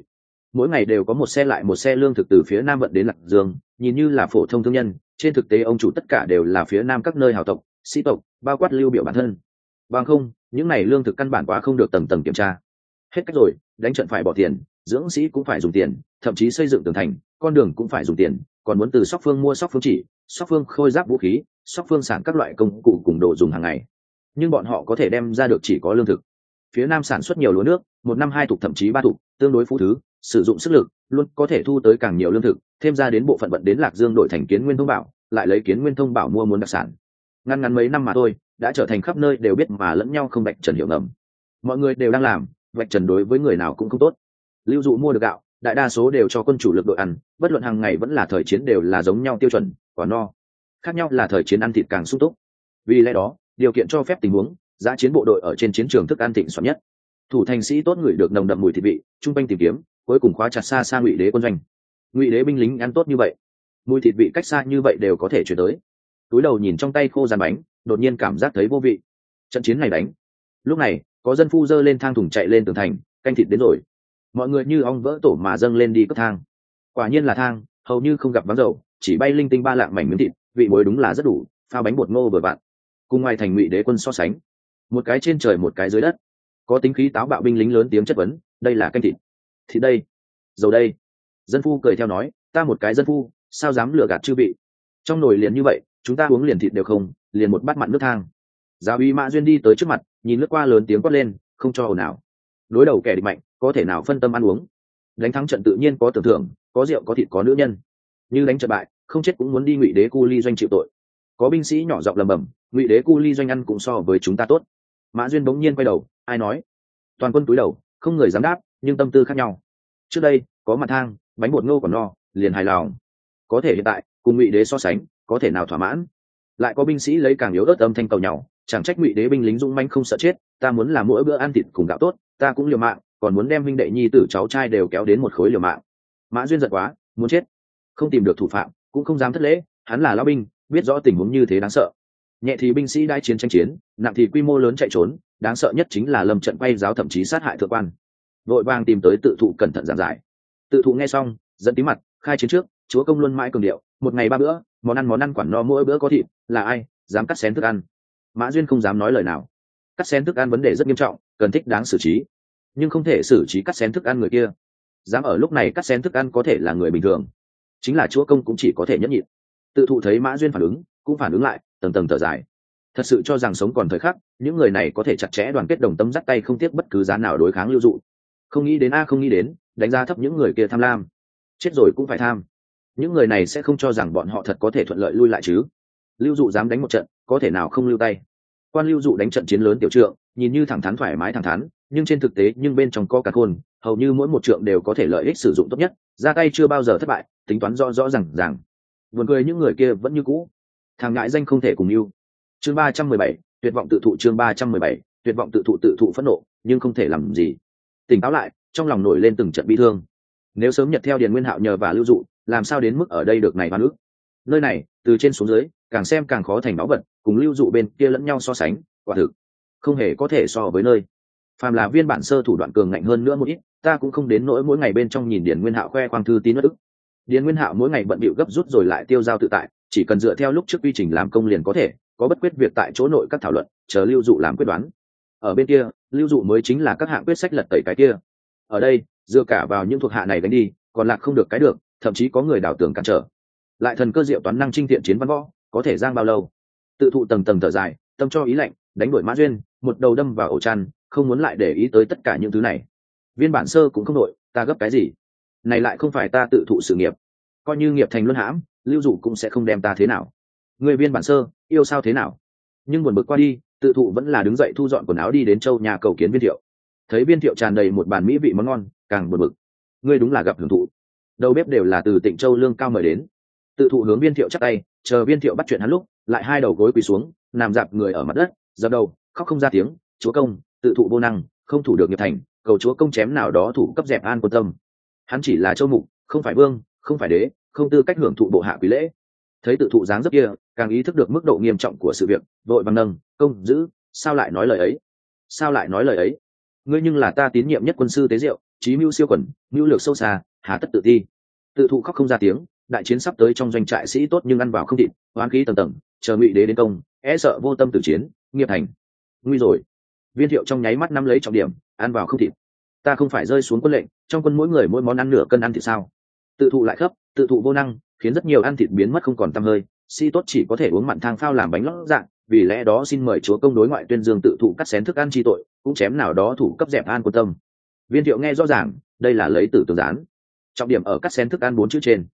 Mỗi ngày đều có một xe lại một xe lương thực từ phía nam vận đến lạc dương, nhìn như là phổ thông thương nhân, trên thực tế ông chủ tất cả đều là phía nam các nơi hào tộc, sĩ tộc, bao quát lưu biểu bản thân. Bằng không, những này lương thực căn bản quá không được tầng tầng kiểm tra. Hết cách rồi, đánh trận phải bỏ tiền, dưỡng sĩ cũng phải dùng tiền, thậm chí xây dựng tường thành, con đường cũng phải dùng tiền còn muốn từ sóc phương mua sóc phương chỉ, sóc phương khôi giáp vũ khí, sóc phương sản các loại công cụ cùng đồ dùng hàng ngày. Nhưng bọn họ có thể đem ra được chỉ có lương thực. Phía nam sản xuất nhiều lúa nước, một năm hai thục thậm chí ba thục, tương đối phú thứ, sử dụng sức lực, luôn có thể thu tới càng nhiều lương thực, thêm ra đến bộ phận vận đến lạc dương đổi thành kiến nguyên thông bảo, lại lấy kiến nguyên thông bảo mua muốn đặc sản. Ngăn ngắn mấy năm mà thôi, đã trở thành khắp nơi đều biết mà lẫn nhau không bạch trần hiểu ngầm. Mọi người đều đang làm, bạch trần đối với người nào cũng không tốt. Lưu dụ mua được gạo đại đa số đều cho quân chủ lực đội ăn, bất luận hàng ngày vẫn là thời chiến đều là giống nhau tiêu chuẩn, quả no. Khác nhau là thời chiến ăn thịt càng sung túc. Vì lẽ đó, điều kiện cho phép tình huống, giá chiến bộ đội ở trên chiến trường thức ăn thịnh soạn nhất. Thủ thành sĩ tốt người được nồng đậm mùi thịt vị, trung quanh tìm kiếm, cuối cùng khóa chặt xa xa ngụy đế quân doanh. Ngụy đế binh lính ăn tốt như vậy, mùi thịt vị cách xa như vậy đều có thể chuyển tới. Túi đầu nhìn trong tay khô dàn bánh, đột nhiên cảm giác thấy vô vị. Trận chiến này đánh. Lúc này, có dân phu dơ lên thang thùng chạy lên tường thành, canh thịt đến rồi mọi người như ong vỡ tổ mà dâng lên đi cất thang. Quả nhiên là thang, hầu như không gặp vắng dầu, chỉ bay linh tinh ba lạng mảnh miếng thịt, vị muối đúng là rất đủ pha bánh bột ngô vừa vặn. Cùng ngoài thành ngụy đế quân so sánh, một cái trên trời một cái dưới đất. Có tính khí táo bạo binh lính lớn tiếng chất vấn, đây là canh thịt. Thịt đây, dầu đây. Dân phu cười theo nói, ta một cái dân phu, sao dám lừa gạt chư vị? Trong nồi liền như vậy, chúng ta uống liền thịt đều không, liền một bát mặn nước thang. Giáo uy mã duyên đi tới trước mặt, nhìn lướt qua lớn tiếng quát lên, không cho ồn nào đối đầu kẻ địch mạnh có thể nào phân tâm ăn uống? Đánh thắng trận tự nhiên có tưởng thưởng, có rượu có thịt có nữ nhân. Như đánh trận bại, không chết cũng muốn đi ngụy đế cu ly doanh chịu tội. Có binh sĩ nhỏ giọng lầm bầm ngụy đế cu ly doanh ăn cũng so với chúng ta tốt. Mã duyên bỗng nhiên quay đầu, ai nói? Toàn quân túi đầu, không người dám đáp, nhưng tâm tư khác nhau. Trước đây, có mặt thang, bánh bột ngô còn no, liền hài lòng. Có thể hiện tại, cùng ngụy đế so sánh, có thể nào thỏa mãn? Lại có binh sĩ lấy càng yếu ớt âm thanh cầu nhau, chẳng trách ngụy đế binh lính dũng manh không sợ chết, ta muốn làm mỗi bữa ăn thịt cùng gạo tốt, ta cũng liều mạng còn muốn đem huynh đệ nhi tử cháu trai đều kéo đến một khối liều mạng. Mã duyên giật quá, muốn chết. Không tìm được thủ phạm, cũng không dám thất lễ, hắn là lao binh, biết rõ tình huống như thế đáng sợ. Nhẹ thì binh sĩ đai chiến tranh chiến, nặng thì quy mô lớn chạy trốn, đáng sợ nhất chính là lâm trận quay giáo thậm chí sát hại thượng quan. Vội vàng tìm tới tự thụ cẩn thận giảng giải. Tự thụ nghe xong dẫn tí mặt, khai chiến trước, chúa công luôn mãi cường điệu, một ngày ba bữa, món ăn món ăn quản no mỗi bữa có thịt, là ai, dám cắt xén thức ăn. Mã duyên không dám nói lời nào. Cắt xén thức ăn vấn đề rất nghiêm trọng, cần thích đáng xử trí nhưng không thể xử trí cắt xén thức ăn người kia. Dám ở lúc này cắt xén thức ăn có thể là người bình thường. Chính là chúa công cũng chỉ có thể nhẫn nhịn. Tự thụ thấy mã duyên phản ứng, cũng phản ứng lại, tầng tầng thở dài. Thật sự cho rằng sống còn thời khắc, những người này có thể chặt chẽ đoàn kết đồng tâm dắt tay không tiếc bất cứ giá nào đối kháng lưu dụ. Không nghĩ đến a, không nghĩ đến, đánh giá thấp những người kia tham lam. Chết rồi cũng phải tham. Những người này sẽ không cho rằng bọn họ thật có thể thuận lợi lui lại chứ. Lưu dụ dám đánh một trận, có thể nào không lưu tay? Quan lưu dụ đánh trận chiến lớn tiểu trượng, nhìn như thẳng thắn thoải mái thẳng thắn nhưng trên thực tế nhưng bên trong có cả khôn, hầu như mỗi một trượng đều có thể lợi ích sử dụng tốt nhất, ra tay chưa bao giờ thất bại, tính toán rõ rõ r à n g rằng buồn cười những người kia vẫn như cũ. Thằng ngại danh không thể cùng yêu. Chương ba trăm mười bảy, tuyệt vọng tự thụ chương ba trăm mười bảy, tuyệt vọng tự thụ tự thụ phẫn nộ, nhưng không thể làm gì. Tỉnh táo lại, trong lòng nổi lên từng trận bi thương. Nếu sớm nhật theo điền nguyên hạo nhờ và lưu dụ, làm sao đến mức ở đây được này hoa nước nơi này, từ trên xuống dưới, càng xem càng khó thành báu vật, cùng lưu dụ bên kia lẫn nhau so sánh, quả thực không hề có thể so với nơi phàm là viên bản sơ thủ đoạn cường ngạnh hơn nữa một ít, ta cũng không đến nỗi mỗi ngày bên trong nhìn Điền nguyên hạo khoe khoang thư tín bất ức. Điền nguyên hạo mỗi ngày bận bịu gấp rút rồi lại tiêu giao tự tại, chỉ cần dựa theo lúc trước quy trình làm công liền có thể, có bất quyết việc tại chỗ nội các thảo luận, chờ lưu dụ làm quyết đoán. Ở bên kia, lưu dụ mới chính là các hạng quyết sách lật tẩy cái kia. Ở đây, dựa cả vào những thuộc hạ này đánh đi, còn lạc không được cái được, thậm chí có người đảo tưởng cản trở. Lại thần cơ diệu toán năng trinh thiện chiến văn võ, có thể giang bao lâu? Tự thụ tầng tầng thở dài, tâm cho ý lạnh, đánh đuổi mã duyên, một đầu đâm vào ổ chăn không muốn lại để ý tới tất cả những thứ này. Viên bản sơ cũng không đội, ta gấp cái gì? Này lại không phải ta tự thụ sự nghiệp. Coi như nghiệp thành luân hãm, lưu dụ cũng sẽ không đem ta thế nào. Người viên bản sơ, yêu sao thế nào? Nhưng buồn bực qua đi, tự thụ vẫn là đứng dậy thu dọn quần áo đi đến châu nhà cầu kiến viên thiệu. Thấy viên thiệu tràn đầy một bàn mỹ vị món ngon, càng buồn bực. Ngươi đúng là gặp hưởng thụ. Đầu bếp đều là từ tỉnh châu lương cao mời đến. Tự thụ hướng viên thiệu chắc tay, chờ viên thiệu bắt chuyện hắn lúc, lại hai đầu gối quỳ xuống, nằm dạp người ở mặt đất, dập đầu, khóc không ra tiếng, chúa công tự thụ vô năng, không thủ được nghiệp thành, cầu chúa công chém nào đó thủ cấp dẹp an quân tâm. Hắn chỉ là châu mục, không phải vương, không phải đế, không tư cách hưởng thụ bộ hạ quý lễ. Thấy tự thụ dáng dấp kia, càng ý thức được mức độ nghiêm trọng của sự việc, vội bằng nâng, công giữ, sao lại nói lời ấy? Sao lại nói lời ấy? Ngươi nhưng là ta tín nhiệm nhất quân sư tế diệu trí mưu siêu quẩn, mưu lược sâu xa, hà tất tự ti. Tự thụ khóc không ra tiếng, đại chiến sắp tới trong doanh trại sĩ tốt nhưng ăn vào không thịt hoán khí tầng tầng, chờ ngụy đế đến công e sợ vô tâm tử chiến, nghiệp thành. Nguy rồi viên thiệu trong nháy mắt nắm lấy trọng điểm, ăn vào không thịt. Ta không phải rơi xuống quân lệnh, trong quân mỗi người mỗi món ăn nửa cân ăn thịt sao? Tự thụ lại khớp, tự thụ vô năng, khiến rất nhiều ăn thịt biến mất không còn tăm hơi. Si tốt chỉ có thể uống mặn thang phao làm bánh lót dạng, vì lẽ đó xin mời chúa công đối ngoại tuyên dương tự thụ cắt xén thức ăn chi tội, cũng chém nào đó thủ cấp dẹp an quân tâm. Viên thiệu nghe rõ ràng, đây là lấy tử tường gián. Trọng điểm ở cắt xén thức ăn bốn chữ trên.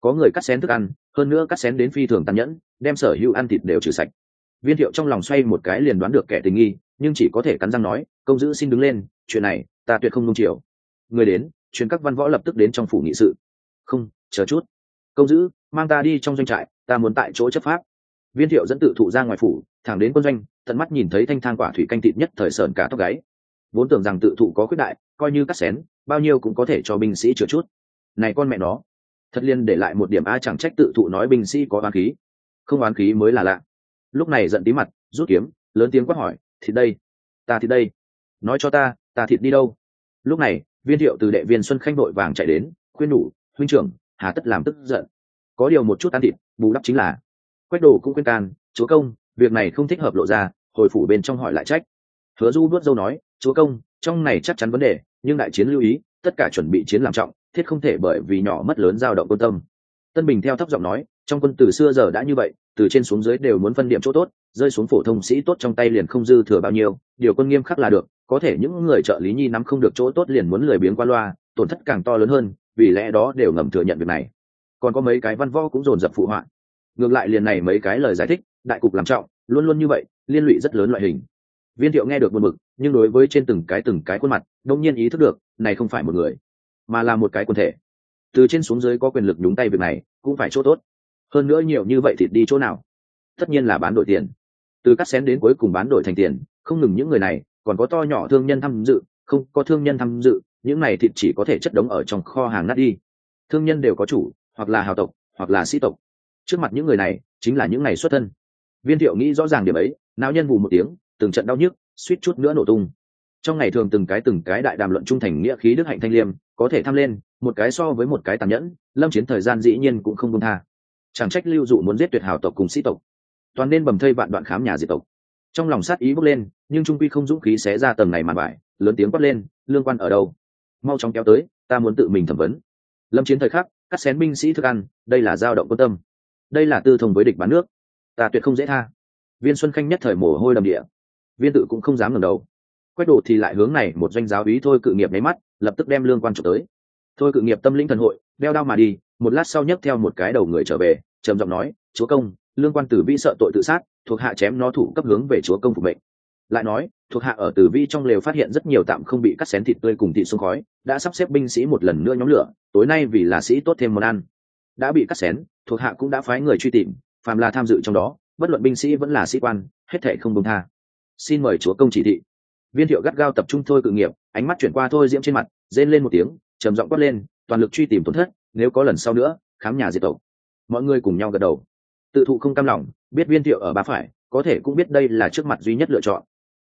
Có người cắt xén thức ăn, hơn nữa cắt xén đến phi thường tàn nhẫn, đem sở hữu ăn thịt đều trừ sạch. Viên thiệu trong lòng xoay một cái liền đoán được kẻ tình nghi nhưng chỉ có thể cắn răng nói, công giữ xin đứng lên, chuyện này ta tuyệt không nung chiều. Người đến, chuyến các văn võ lập tức đến trong phủ nghị sự. Không, chờ chút. Công giữ, mang ta đi trong doanh trại, ta muốn tại chỗ chấp pháp. Viên thiệu dẫn tự thụ ra ngoài phủ, thẳng đến quân doanh, tận mắt nhìn thấy thanh thang quả thủy canh thịt nhất thời sờn cả tóc gáy. Vốn tưởng rằng tự thụ có khuyết đại, coi như cắt xén, bao nhiêu cũng có thể cho binh sĩ chữa chút. Này con mẹ nó. Thật liên để lại một điểm a chẳng trách tự thụ nói binh sĩ có oán khí. Không oán khí mới là lạ. Lúc này giận tí mặt, rút kiếm, lớn tiếng quát hỏi thịt đây ta thịt đây. Nói cho ta ta thịt đi đâu? Lúc này viên thiệu từ đệ viên xuân khanh đội vàng chạy đến khuyên đủ, huynh trưởng hà tất làm tức giận. Có điều một chút ăn thịt bù đắp chính là. Quách đồ cũng khuyên can chúa công việc này không thích hợp lộ ra hồi phủ bên trong hỏi lại trách. Hứa du nuốt dâu nói chúa công trong này chắc chắn vấn đề nhưng đại chiến lưu ý tất cả chuẩn bị chiến làm trọng thiết không thể bởi vì nhỏ mất lớn dao động quân tâm. Tân bình theo thấp giọng nói trong quân từ xưa giờ đã như vậy từ trên xuống dưới đều muốn phân điểm chỗ tốt rơi xuống phổ thông sĩ tốt trong tay liền không dư thừa bao nhiêu, điều quân nghiêm khắc là được, có thể những người trợ lý nhi nắm không được chỗ tốt liền muốn lười biếng qua loa, tổn thất càng to lớn hơn, vì lẽ đó đều ngầm thừa nhận việc này. Còn có mấy cái văn võ cũng dồn dập phụ họa. Ngược lại liền này mấy cái lời giải thích, đại cục làm trọng, luôn luôn như vậy, liên lụy rất lớn loại hình. Viên thiệu nghe được một mực nhưng đối với trên từng cái từng cái khuôn mặt đông nhiên ý thức được, này không phải một người, mà là một cái quần thể. Từ trên xuống dưới có quyền lực nhúng tay việc này, cũng phải chỗ tốt. Hơn nữa nhiều như vậy thì đi chỗ nào? Tất nhiên là bán đổi tiền từ cắt xén đến cuối cùng bán đổi thành tiền, không ngừng những người này, còn có to nhỏ thương nhân tham dự, không, có thương nhân tham dự, những này thịt chỉ có thể chất đống ở trong kho hàng nát đi. Thương nhân đều có chủ, hoặc là hào tộc, hoặc là sĩ tộc. Trước mặt những người này, chính là những ngày xuất thân. Viên thiệu nghĩ rõ ràng điểm ấy, não nhân vù một tiếng, từng trận đau nhức, suýt chút nữa nổ tung. Trong ngày thường từng cái từng cái đại đàm luận trung thành nghĩa khí đức hạnh thanh liêm, có thể tham lên, một cái so với một cái tàn nhẫn, lâm chiến thời gian dĩ nhiên cũng không công tha. Chẳng trách lưu dụ muốn giết tuyệt hào tộc cùng sĩ tộc toàn nên bầm thây vạn đoạn khám nhà diệt tộc. Trong lòng sát ý bốc lên, nhưng trung quy không dũng khí xé ra tầng này màn bài, lớn tiếng quát lên, lương quan ở đâu? Mau chóng kéo tới, ta muốn tự mình thẩm vấn. Lâm chiến thời khắc, cắt xén binh sĩ thức ăn, đây là dao động quân tâm. Đây là tư thông với địch bán nước. Ta tuyệt không dễ tha. Viên xuân khanh nhất thời mồ hôi đầm địa. Viên tự cũng không dám ngẩng đầu. Quét đồ thì lại hướng này một doanh giáo ý thôi cự nghiệp nháy mắt, lập tức đem lương quan trộm tới. Thôi cự nghiệp tâm linh thần hội, đeo đao mà đi, một lát sau nhấc theo một cái đầu người trở về, trầm giọng nói, chúa công lương quan tử vi sợ tội tự sát, thuộc hạ chém nó thủ cấp hướng về chúa công phục mệnh. Lại nói, thuộc hạ ở tử vi trong lều phát hiện rất nhiều tạm không bị cắt xén thịt tươi cùng thịt xuống khói, đã sắp xếp binh sĩ một lần nữa nhóm lửa, tối nay vì là sĩ tốt thêm món ăn. Đã bị cắt xén, thuộc hạ cũng đã phái người truy tìm, phàm là tham dự trong đó, bất luận binh sĩ vẫn là sĩ quan, hết thể không công tha. Xin mời chúa công chỉ thị. Viên thiệu gắt gao tập trung thôi cự nghiệp, ánh mắt chuyển qua thôi diễm trên mặt, rên lên một tiếng, trầm giọng quát lên, toàn lực truy tìm tổn thất, nếu có lần sau nữa, khám nhà diệt tộc. Mọi người cùng nhau gật đầu tự thụ không cam lòng, biết viên thiệu ở ba phải, có thể cũng biết đây là trước mặt duy nhất lựa chọn.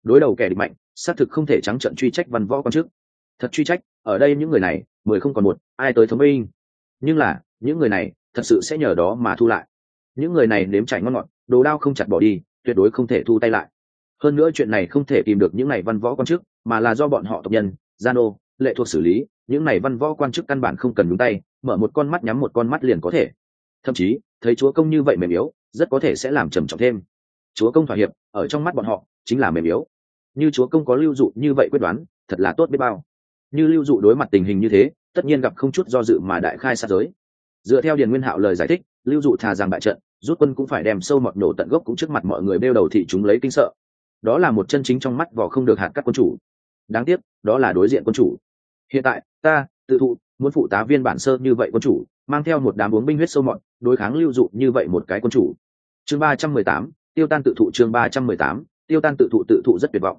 Đối đầu kẻ địch mạnh, xác thực không thể trắng trận truy trách văn võ quan chức. Thật truy trách, ở đây những người này, mười không còn một, ai tới thống binh. Nhưng là, những người này, thật sự sẽ nhờ đó mà thu lại. Những người này nếm trải ngon ngọt, đồ đao không chặt bỏ đi, tuyệt đối không thể thu tay lại. Hơn nữa chuyện này không thể tìm được những này văn võ quan chức, mà là do bọn họ tộc nhân gian ô lệ thuộc xử lý, những này văn võ quan chức căn bản không cần nhúng tay, mở một con mắt nhắm một con mắt liền có thể. Thậm chí thấy chúa công như vậy mềm yếu, rất có thể sẽ làm trầm trọng thêm. Chúa công thỏa hiệp, ở trong mắt bọn họ, chính là mềm yếu. Như chúa công có lưu dụ như vậy quyết đoán, thật là tốt biết bao. Như lưu dụ đối mặt tình hình như thế, tất nhiên gặp không chút do dự mà đại khai sát giới. Dựa theo điền nguyên hạo lời giải thích, lưu dụ thà rằng bại trận, rút quân cũng phải đem sâu mọt nổ tận gốc cũng trước mặt mọi người bêu đầu thị chúng lấy kinh sợ. Đó là một chân chính trong mắt vỏ không được hạt các quân chủ. Đáng tiếc, đó là đối diện quân chủ. Hiện tại, ta, tự thụ muốn phụ tá viên bản sơ như vậy quân chủ, mang theo một đám uống binh huyết sâu mọt, đối kháng lưu dụ như vậy một cái quân chủ. Chương ba trăm mười tám, tiêu tan tự thụ chương ba trăm mười tám, tiêu tan tự thụ tự thụ rất tuyệt vọng.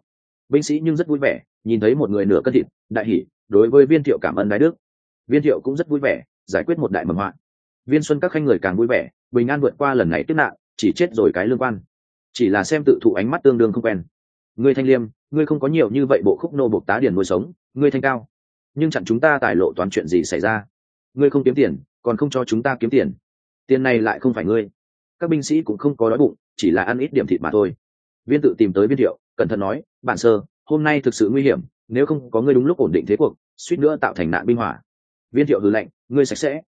Binh sĩ nhưng rất vui vẻ, nhìn thấy một người nửa cân thịt, đại hỷ đối với viên thiệu cảm ơn đái đức. Viên thiệu cũng rất vui vẻ, giải quyết một đại mầm hoạn. Viên xuân các khanh người càng vui vẻ, bình an vượt qua lần này tiếp nạn, chỉ chết rồi cái lương quan. Chỉ là xem tự thụ ánh mắt tương đương không quen. Ngươi thanh liêm, ngươi không có nhiều như vậy bộ khúc nô bộc tá điền nuôi sống, ngươi thanh cao nhưng chặn chúng ta tài lộ toán chuyện gì xảy ra? Ngươi không kiếm tiền, còn không cho chúng ta kiếm tiền. Tiền này lại không phải ngươi. Các binh sĩ cũng không có đói bụng, chỉ là ăn ít điểm thịt mà thôi. Viên tự tìm tới viên thiệu, cẩn thận nói bản sơ, hôm nay thực sự nguy hiểm, nếu không có ngươi đúng lúc ổn định thế cuộc, suýt nữa tạo thành nạn binh hỏa. Viên thiệu hừ lệnh ngươi sạch sẽ.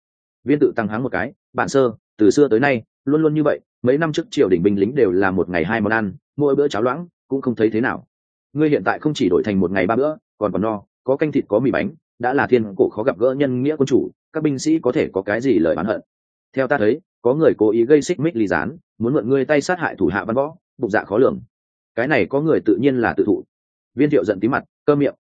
Viên tự tăng háng một cái bản sơ, từ xưa tới nay, luôn luôn như vậy, mấy năm trước triều đình binh lính đều là một ngày hai món ăn, mỗi bữa cháo loãng, cũng không thấy thế nào. Ngươi hiện tại không chỉ đổi thành một ngày ba bữa, còn còn no có canh thịt, có mì bánh, đã là thiên cổ khó gặp gỡ nhân nghĩa quân chủ, các binh sĩ có thể có cái gì lời oán hận? Theo ta thấy, có người cố ý gây xích mích ly gián, muốn mượn ngươi tay sát hại thủ hạ văn võ, bụng dạ khó lường. Cái này có người tự nhiên là tự thụ. Viên thiệu giận tí mặt, cơ miệng.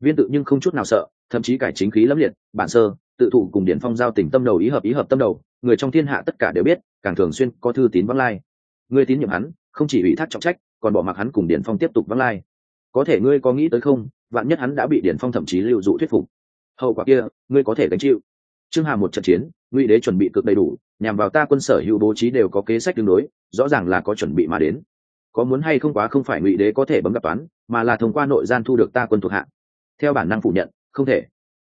Viên tự nhưng không chút nào sợ, thậm chí cải chính khí lẫm liệt, bản sơ, tự thụ cùng điển phong giao tình tâm đầu ý hợp ý hợp tâm đầu, người trong thiên hạ tất cả đều biết, càng thường xuyên có thư tín vắng lai. Ngươi tín nhiệm hắn, không chỉ ủy thác trọng trách, còn bỏ mặc hắn cùng điển phong tiếp tục vắng lai. Có thể ngươi có nghĩ tới không vạn nhất hắn đã bị điển phong thậm chí lưu dụ thuyết phục. Hậu quả kia, ngươi có thể gánh chịu. Trương hà một trận chiến, ngụy đế chuẩn bị cực đầy đủ, nhằm vào ta quân sở hữu bố trí đều có kế sách tương đối, rõ ràng là có chuẩn bị mà đến. Có muốn hay không quá không phải ngụy đế có thể bấm gặp toán, mà là thông qua nội gian thu được ta quân thuộc hạ theo bản năng phủ nhận, không thể.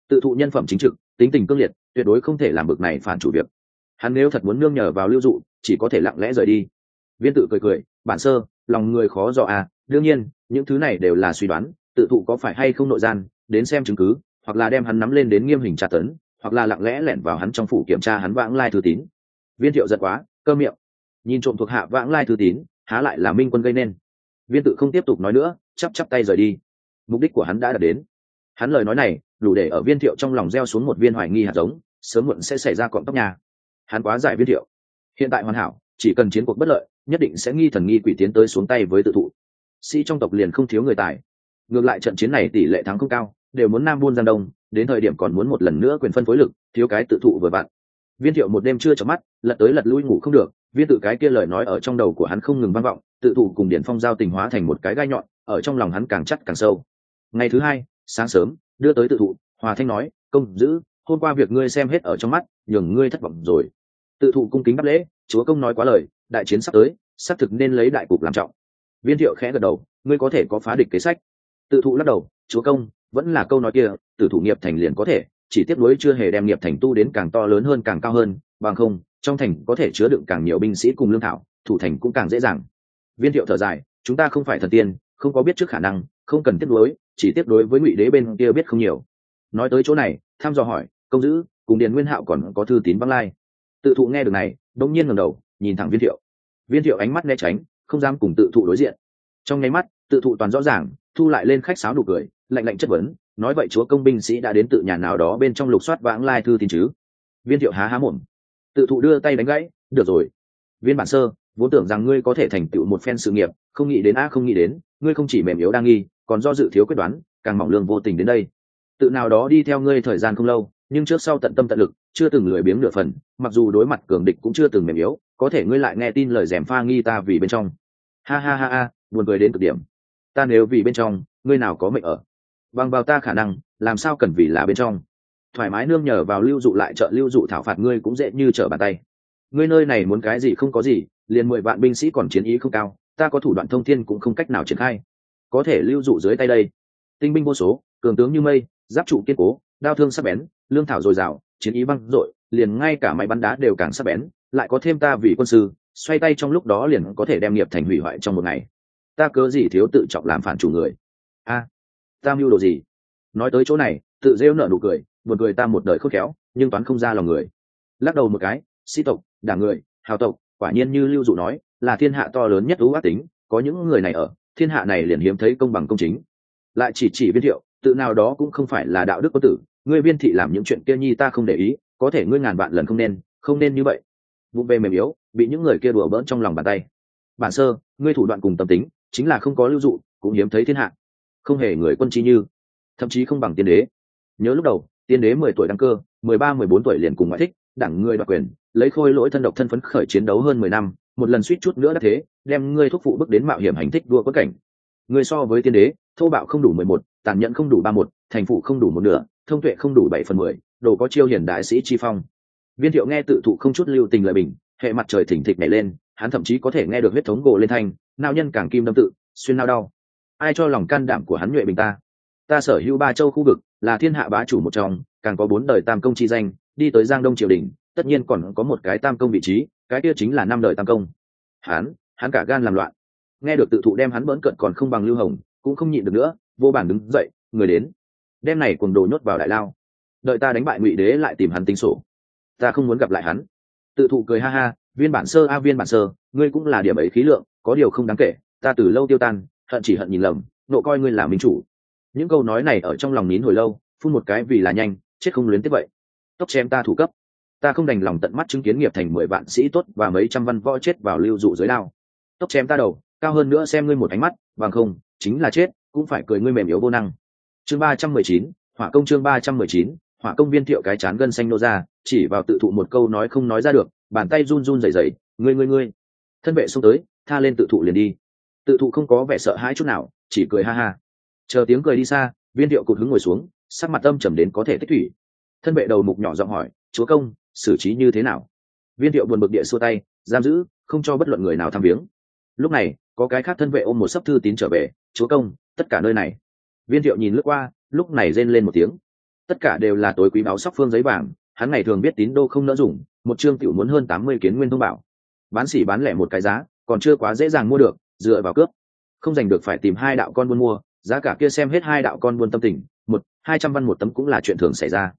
Tự thụ nhân phẩm chính trực, tính tình cương liệt, tuyệt đối không thể làm bực này phản chủ việc. Hắn nếu thật muốn nương nhờ vào lưu dụ, chỉ có thể lặng lẽ rời đi. Viên tự cười cười, bản sơ, lòng người khó dò à đương nhiên, những thứ này đều là suy đoán tự thụ có phải hay không nội gian, đến xem chứng cứ, hoặc là đem hắn nắm lên đến nghiêm hình tra tấn, hoặc là lặng lẽ lẻn vào hắn trong phủ kiểm tra hắn vãng lai thư tín. Viên thiệu giật quá, cơ miệng. Nhìn trộm thuộc hạ vãng lai thư tín, há lại là minh quân gây nên. Viên tự không tiếp tục nói nữa, chắp chắp tay rời đi. Mục đích của hắn đã đạt đến. Hắn lời nói này, đủ để ở viên thiệu trong lòng gieo xuống một viên hoài nghi hạt giống, sớm muộn sẽ xảy ra cọng tóc nhà. Hắn quá giải viên thiệu. Hiện tại hoàn hảo, chỉ cần chiến cuộc bất lợi, nhất định sẽ nghi thần nghi quỷ tiến tới xuống tay với tự thụ. Sĩ trong tộc liền không thiếu người tài ngược lại trận chiến này tỷ lệ thắng không cao, đều muốn nam buôn giang đông, đến thời điểm còn muốn một lần nữa quyền phân phối lực, thiếu cái tự thụ vừa vặn. Viên thiệu một đêm chưa chợp mắt, lật tới lật lui ngủ không được, viên tự cái kia lời nói ở trong đầu của hắn không ngừng vang vọng, tự thụ cùng điển phong giao tình hóa thành một cái gai nhọn, ở trong lòng hắn càng chắc càng sâu. Ngày thứ hai, sáng sớm, đưa tới tự thụ, hòa thanh nói, công giữ, hôm qua việc ngươi xem hết ở trong mắt, nhường ngươi thất vọng rồi. Tự thụ cung kính đáp lễ, chúa công nói quá lời, đại chiến sắp tới, xác thực nên lấy đại cục làm trọng. Viên thiệu khẽ gật đầu, ngươi có thể có phá địch kế sách tự thụ lắc đầu, chúa công, vẫn là câu nói kia, tử thủ nghiệp thành liền có thể, chỉ tiếp nối chưa hề đem nghiệp thành tu đến càng to lớn hơn càng cao hơn, bằng không, trong thành có thể chứa đựng càng nhiều binh sĩ cùng lương thảo, thủ thành cũng càng dễ dàng. Viên thiệu thở dài, chúng ta không phải thần tiên, không có biết trước khả năng, không cần tiếp nối chỉ tiếp đối với ngụy đế bên kia biết không nhiều. Nói tới chỗ này tham dò hỏi, công giữ cùng điền nguyên hạo còn có thư tín băng lai? Tự thụ nghe được này đông nhiên ngầm đầu, nhìn thẳng viên thiệu. Viên thiệu ánh mắt né tránh, không dám cùng tự thụ đối diện trong nháy mắt, tự thụ toàn rõ ràng, thu lại lên khách sáo đủ cười, lạnh lạnh chất vấn, nói vậy chúa công binh sĩ đã đến tự nhà nào đó bên trong lục soát vãng lai thư tin chứ? Viên thiệu há há mồm. Tự thụ đưa tay đánh gãy, được rồi. Viên bản sơ, vốn tưởng rằng ngươi có thể thành tựu một phen sự nghiệp, không nghĩ đến a, không nghĩ đến, ngươi không chỉ mềm yếu đang nghi, còn do dự thiếu quyết đoán, càng mỏng lương vô tình đến đây. Tự nào đó đi theo ngươi thời gian không lâu, nhưng trước sau tận tâm tận lực, chưa từng lười biếng nửa phần, mặc dù đối mặt cường địch cũng chưa từng mềm yếu, có thể ngươi lại nghe tin lời dèm pha nghi ta vì bên trong. Ha ha ha ha buồn cười đến cực điểm. Ta nếu vì bên trong, ngươi nào có mệnh ở? Bằng vào ta khả năng, làm sao cần vì là bên trong? Thoải mái nương nhờ vào lưu dụ lại trợ lưu dụ thảo phạt ngươi cũng dễ như trở bàn tay. Ngươi nơi này muốn cái gì không có gì, liền mười vạn binh sĩ còn chiến ý không cao, ta có thủ đoạn thông thiên cũng không cách nào triển khai. Có thể lưu dụ dưới tay đây. Tinh binh vô số, cường tướng như mây, giáp trụ kiên cố, đao thương sắc bén, lương thảo dồi dào, chiến ý văng dội, liền ngay cả máy bắn đá đều càng sắc bén, lại có thêm ta vì quân sư, xoay tay trong lúc đó liền có thể đem nghiệp thành hủy hoại trong một ngày ta cớ gì thiếu tự trọng làm phản chủ người? A à, ta mưu đồ gì? Nói tới chỗ này tự rêu nợ nụ cười một người ta một đời khôn khéo nhưng toán không ra lòng người. Lắc đầu một cái sĩ tộc đảng người hào tộc quả nhiên như lưu dụ nói là thiên hạ to lớn nhất ưu ác tính có những người này ở thiên hạ này liền hiếm thấy công bằng công chính. Lại chỉ chỉ viên thiệu tự nào đó cũng không phải là đạo đức có tử ngươi viên thị làm những chuyện kia nhi ta không để ý có thể ngươi ngàn vạn lần không nên không nên như vậy. Vụng về mềm yếu bị những người kia đùa bỡn trong lòng bàn tay. Bản sơ ngươi thủ đoạn cùng tâm tính chính là không có lưu dụ, cũng hiếm thấy thiên hạ. Không hề người quân chi như, thậm chí không bằng tiên đế. Nhớ lúc đầu, tiên đế mười tuổi đăng cơ, mười ba, mười bốn tuổi liền cùng ngoại thích, đảng ngươi đoạt quyền, lấy khôi lỗi thân độc thân phấn khởi chiến đấu hơn mười năm, một lần suýt chút nữa đã thế, đem ngươi thúc phụ bước đến mạo hiểm hành thích đua quất cảnh. Ngươi so với tiên đế, thô bạo không đủ mười một, tàn nhẫn không đủ ba một, thành phụ không đủ một nửa, thông tuệ không đủ bảy phần mười, đồ có chiêu hiển đại sĩ chi phong. Viên thiệu nghe tự thụ không chút lưu tình lời bình, hệ mặt trời thỉnh thịch nhảy lên, hắn thậm chí có thể nghe được huyết thống gồ lên thanh nao nhân càng kim đâm tự, xuyên nao đau. Ai cho lòng can đảm của hắn nhuệ bình ta? Ta sở hữu ba châu khu vực, là thiên hạ bá chủ một trong, càng có bốn đời tam công chi danh, đi tới giang đông triều đình, tất nhiên còn có một cái tam công vị trí, cái kia chính là năm đời tam công. Hắn hắn cả gan làm loạn. Nghe được tự thụ đem hắn bỡn cận còn không bằng lưu hồng, cũng không nhịn được nữa, vô bản đứng dậy, người đến. Đem này cùng đồ nhốt vào đại lao. Đợi ta đánh bại ngụy đế lại tìm hắn tính sổ. Ta không muốn gặp lại hắn. Tự thụ cười ha ha viên bản sơ a, viên bản sơ, ngươi cũng là điểm ấy khí lượng, có điều không đáng kể, ta từ lâu tiêu tan, hận chỉ hận nhìn lầm, nộ coi ngươi là minh chủ. Những câu nói này ở trong lòng nín hồi lâu, phun một cái vì là nhanh, chết không luyến tiếp vậy. Tóc chém ta thủ cấp. Ta không đành lòng tận mắt chứng kiến nghiệp thành mười vạn sĩ tốt và mấy trăm văn võ chết vào lưu dụ dưới đao. Tóc chém ta đầu, cao hơn nữa xem ngươi một ánh mắt, bằng không, chính là chết, cũng phải cười ngươi mềm yếu vô năng. Chương ba trăm mười chín, hỏa công chương ba trăm mười chín, hỏa công viên thiệu cái chán gân xanh nô ra, chỉ vào tự thụ một câu nói không nói ra được bàn tay run run rẩy rẩy, ngươi ngươi ngươi. Thân vệ xông tới, tha lên tự thụ liền đi. Tự thụ không có vẻ sợ hãi chút nào, chỉ cười ha ha. Chờ tiếng cười đi xa, viên thiệu cụt hứng ngồi xuống, sắc mặt âm trầm đến có thể tích thủy. Thân vệ đầu mục nhỏ giọng hỏi, chúa công, xử trí như thế nào? Viên thiệu buồn bực địa xua tay, giam giữ, không cho bất luận người nào tham viếng. Lúc này, có cái khác thân vệ ôm một sấp thư tín trở về, chúa công, tất cả nơi này. Viên thiệu nhìn lướt qua, lúc này rên lên một tiếng. Tất cả đều là tối quý báo sóc phương giấy vàng, hắn ngày thường biết tín đô không nỡ dùng một chương tiểu muốn hơn tám mươi kiến nguyên thông bảo. Bán xỉ bán lẻ một cái giá, còn chưa quá dễ dàng mua được, dựa vào cướp. Không giành được phải tìm hai đạo con buôn mua, giá cả kia xem hết hai đạo con buôn tâm tình, một, hai trăm văn một tấm cũng là chuyện thường xảy ra.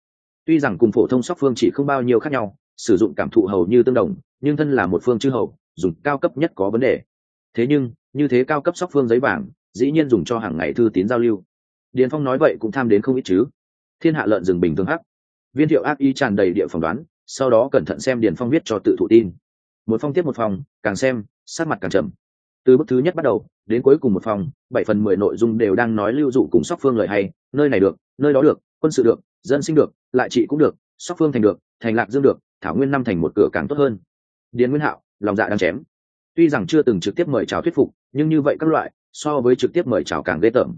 Tuy rằng cùng phổ thông sóc phương chỉ không bao nhiêu khác nhau, sử dụng cảm thụ hầu như tương đồng, nhưng thân là một phương chư hầu, dùng cao cấp nhất có vấn đề. Thế nhưng, như thế cao cấp sóc phương giấy vàng, dĩ nhiên dùng cho hàng ngày thư tín giao lưu. Điền phong nói vậy cũng tham đến không ít chứ. Thiên hạ lợn rừng bình thường hắc. Viên thiệu ác ý tràn đầy địa phỏng đoán sau đó cẩn thận xem điền phong viết cho tự thụ tin. Một phong tiếp một phòng càng xem sát mặt càng chậm từ bức thứ nhất bắt đầu, đến cuối cùng một phòng bảy phần mười nội dung đều đang nói lưu dụ cùng sóc phương lời hay, nơi này được, nơi đó được, quân sự được, dân sinh được, lại trị cũng được, sóc phương thành được, thành lạc dương được, thảo nguyên năm thành một cửa càng tốt hơn. Điền nguyên hạo, lòng dạ đang chém. Tuy rằng chưa từng trực tiếp mời chào thuyết phục, nhưng như vậy các loại, so với trực tiếp mời chào càng ghê tởm.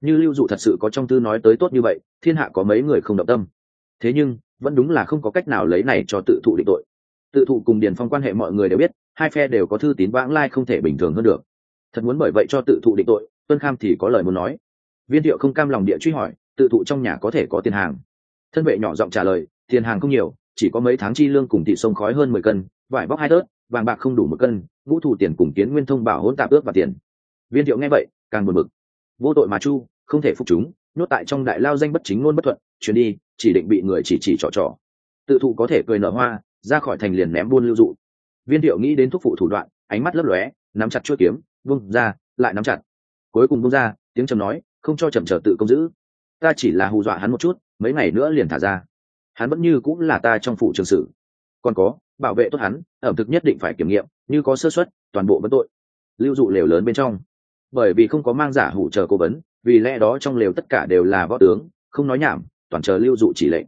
Như lưu dụ thật sự có trong tư nói tới tốt như vậy, thiên hạ có mấy người không động tâm. Thế nhưng vẫn đúng là không có cách nào lấy này cho tự thụ định tội. Tự thụ cùng điền phong quan hệ mọi người đều biết, hai phe đều có thư tín vãng lai không thể bình thường hơn được. Thật muốn bởi vậy cho tự thụ định tội, tuân kham thì có lời muốn nói. Viên thiệu không cam lòng địa truy hỏi, tự thụ trong nhà có thể có tiền hàng? Thân vệ nhỏ giọng trả lời, tiền hàng không nhiều, chỉ có mấy tháng chi lương cùng thị sông khói hơn mười cân, vải bóc hai tớt vàng bạc không đủ một cân, ngũ thủ tiền cùng kiến nguyên thông bảo hỗn tạp ước và tiền. Viên thiệu nghe vậy, càng buồn bực. Vô tội mà chu, không thể phục chúng, nhốt tại trong đại lao danh bất chính ngôn bất thuận, chuyển đi chỉ định bị người chỉ chỉ trò trò. Tự thụ có thể cười nở hoa, ra khỏi thành liền ném buôn lưu dụ. Viên thiệu nghĩ đến thúc phụ thủ đoạn, ánh mắt lấp lóe, nắm chặt chuỗi kiếm vung ra, lại nắm chặt. Cuối cùng vung ra, tiếng trầm nói, không cho chậm trở tự công giữ. Ta chỉ là hù dọa hắn một chút, mấy ngày nữa liền thả ra. Hắn vẫn như cũng là ta trong phụ trường sử. Còn có, bảo vệ tốt hắn, ẩm thực nhất định phải kiểm nghiệm, như có sơ xuất toàn bộ vẫn tội. Lưu dụ lều lớn bên trong. Bởi vì không có mang giả hủ chờ cố vấn, vì lẽ đó trong lều tất cả đều là võ tướng, không nói nhảm toàn chờ lưu dụ chỉ lệnh.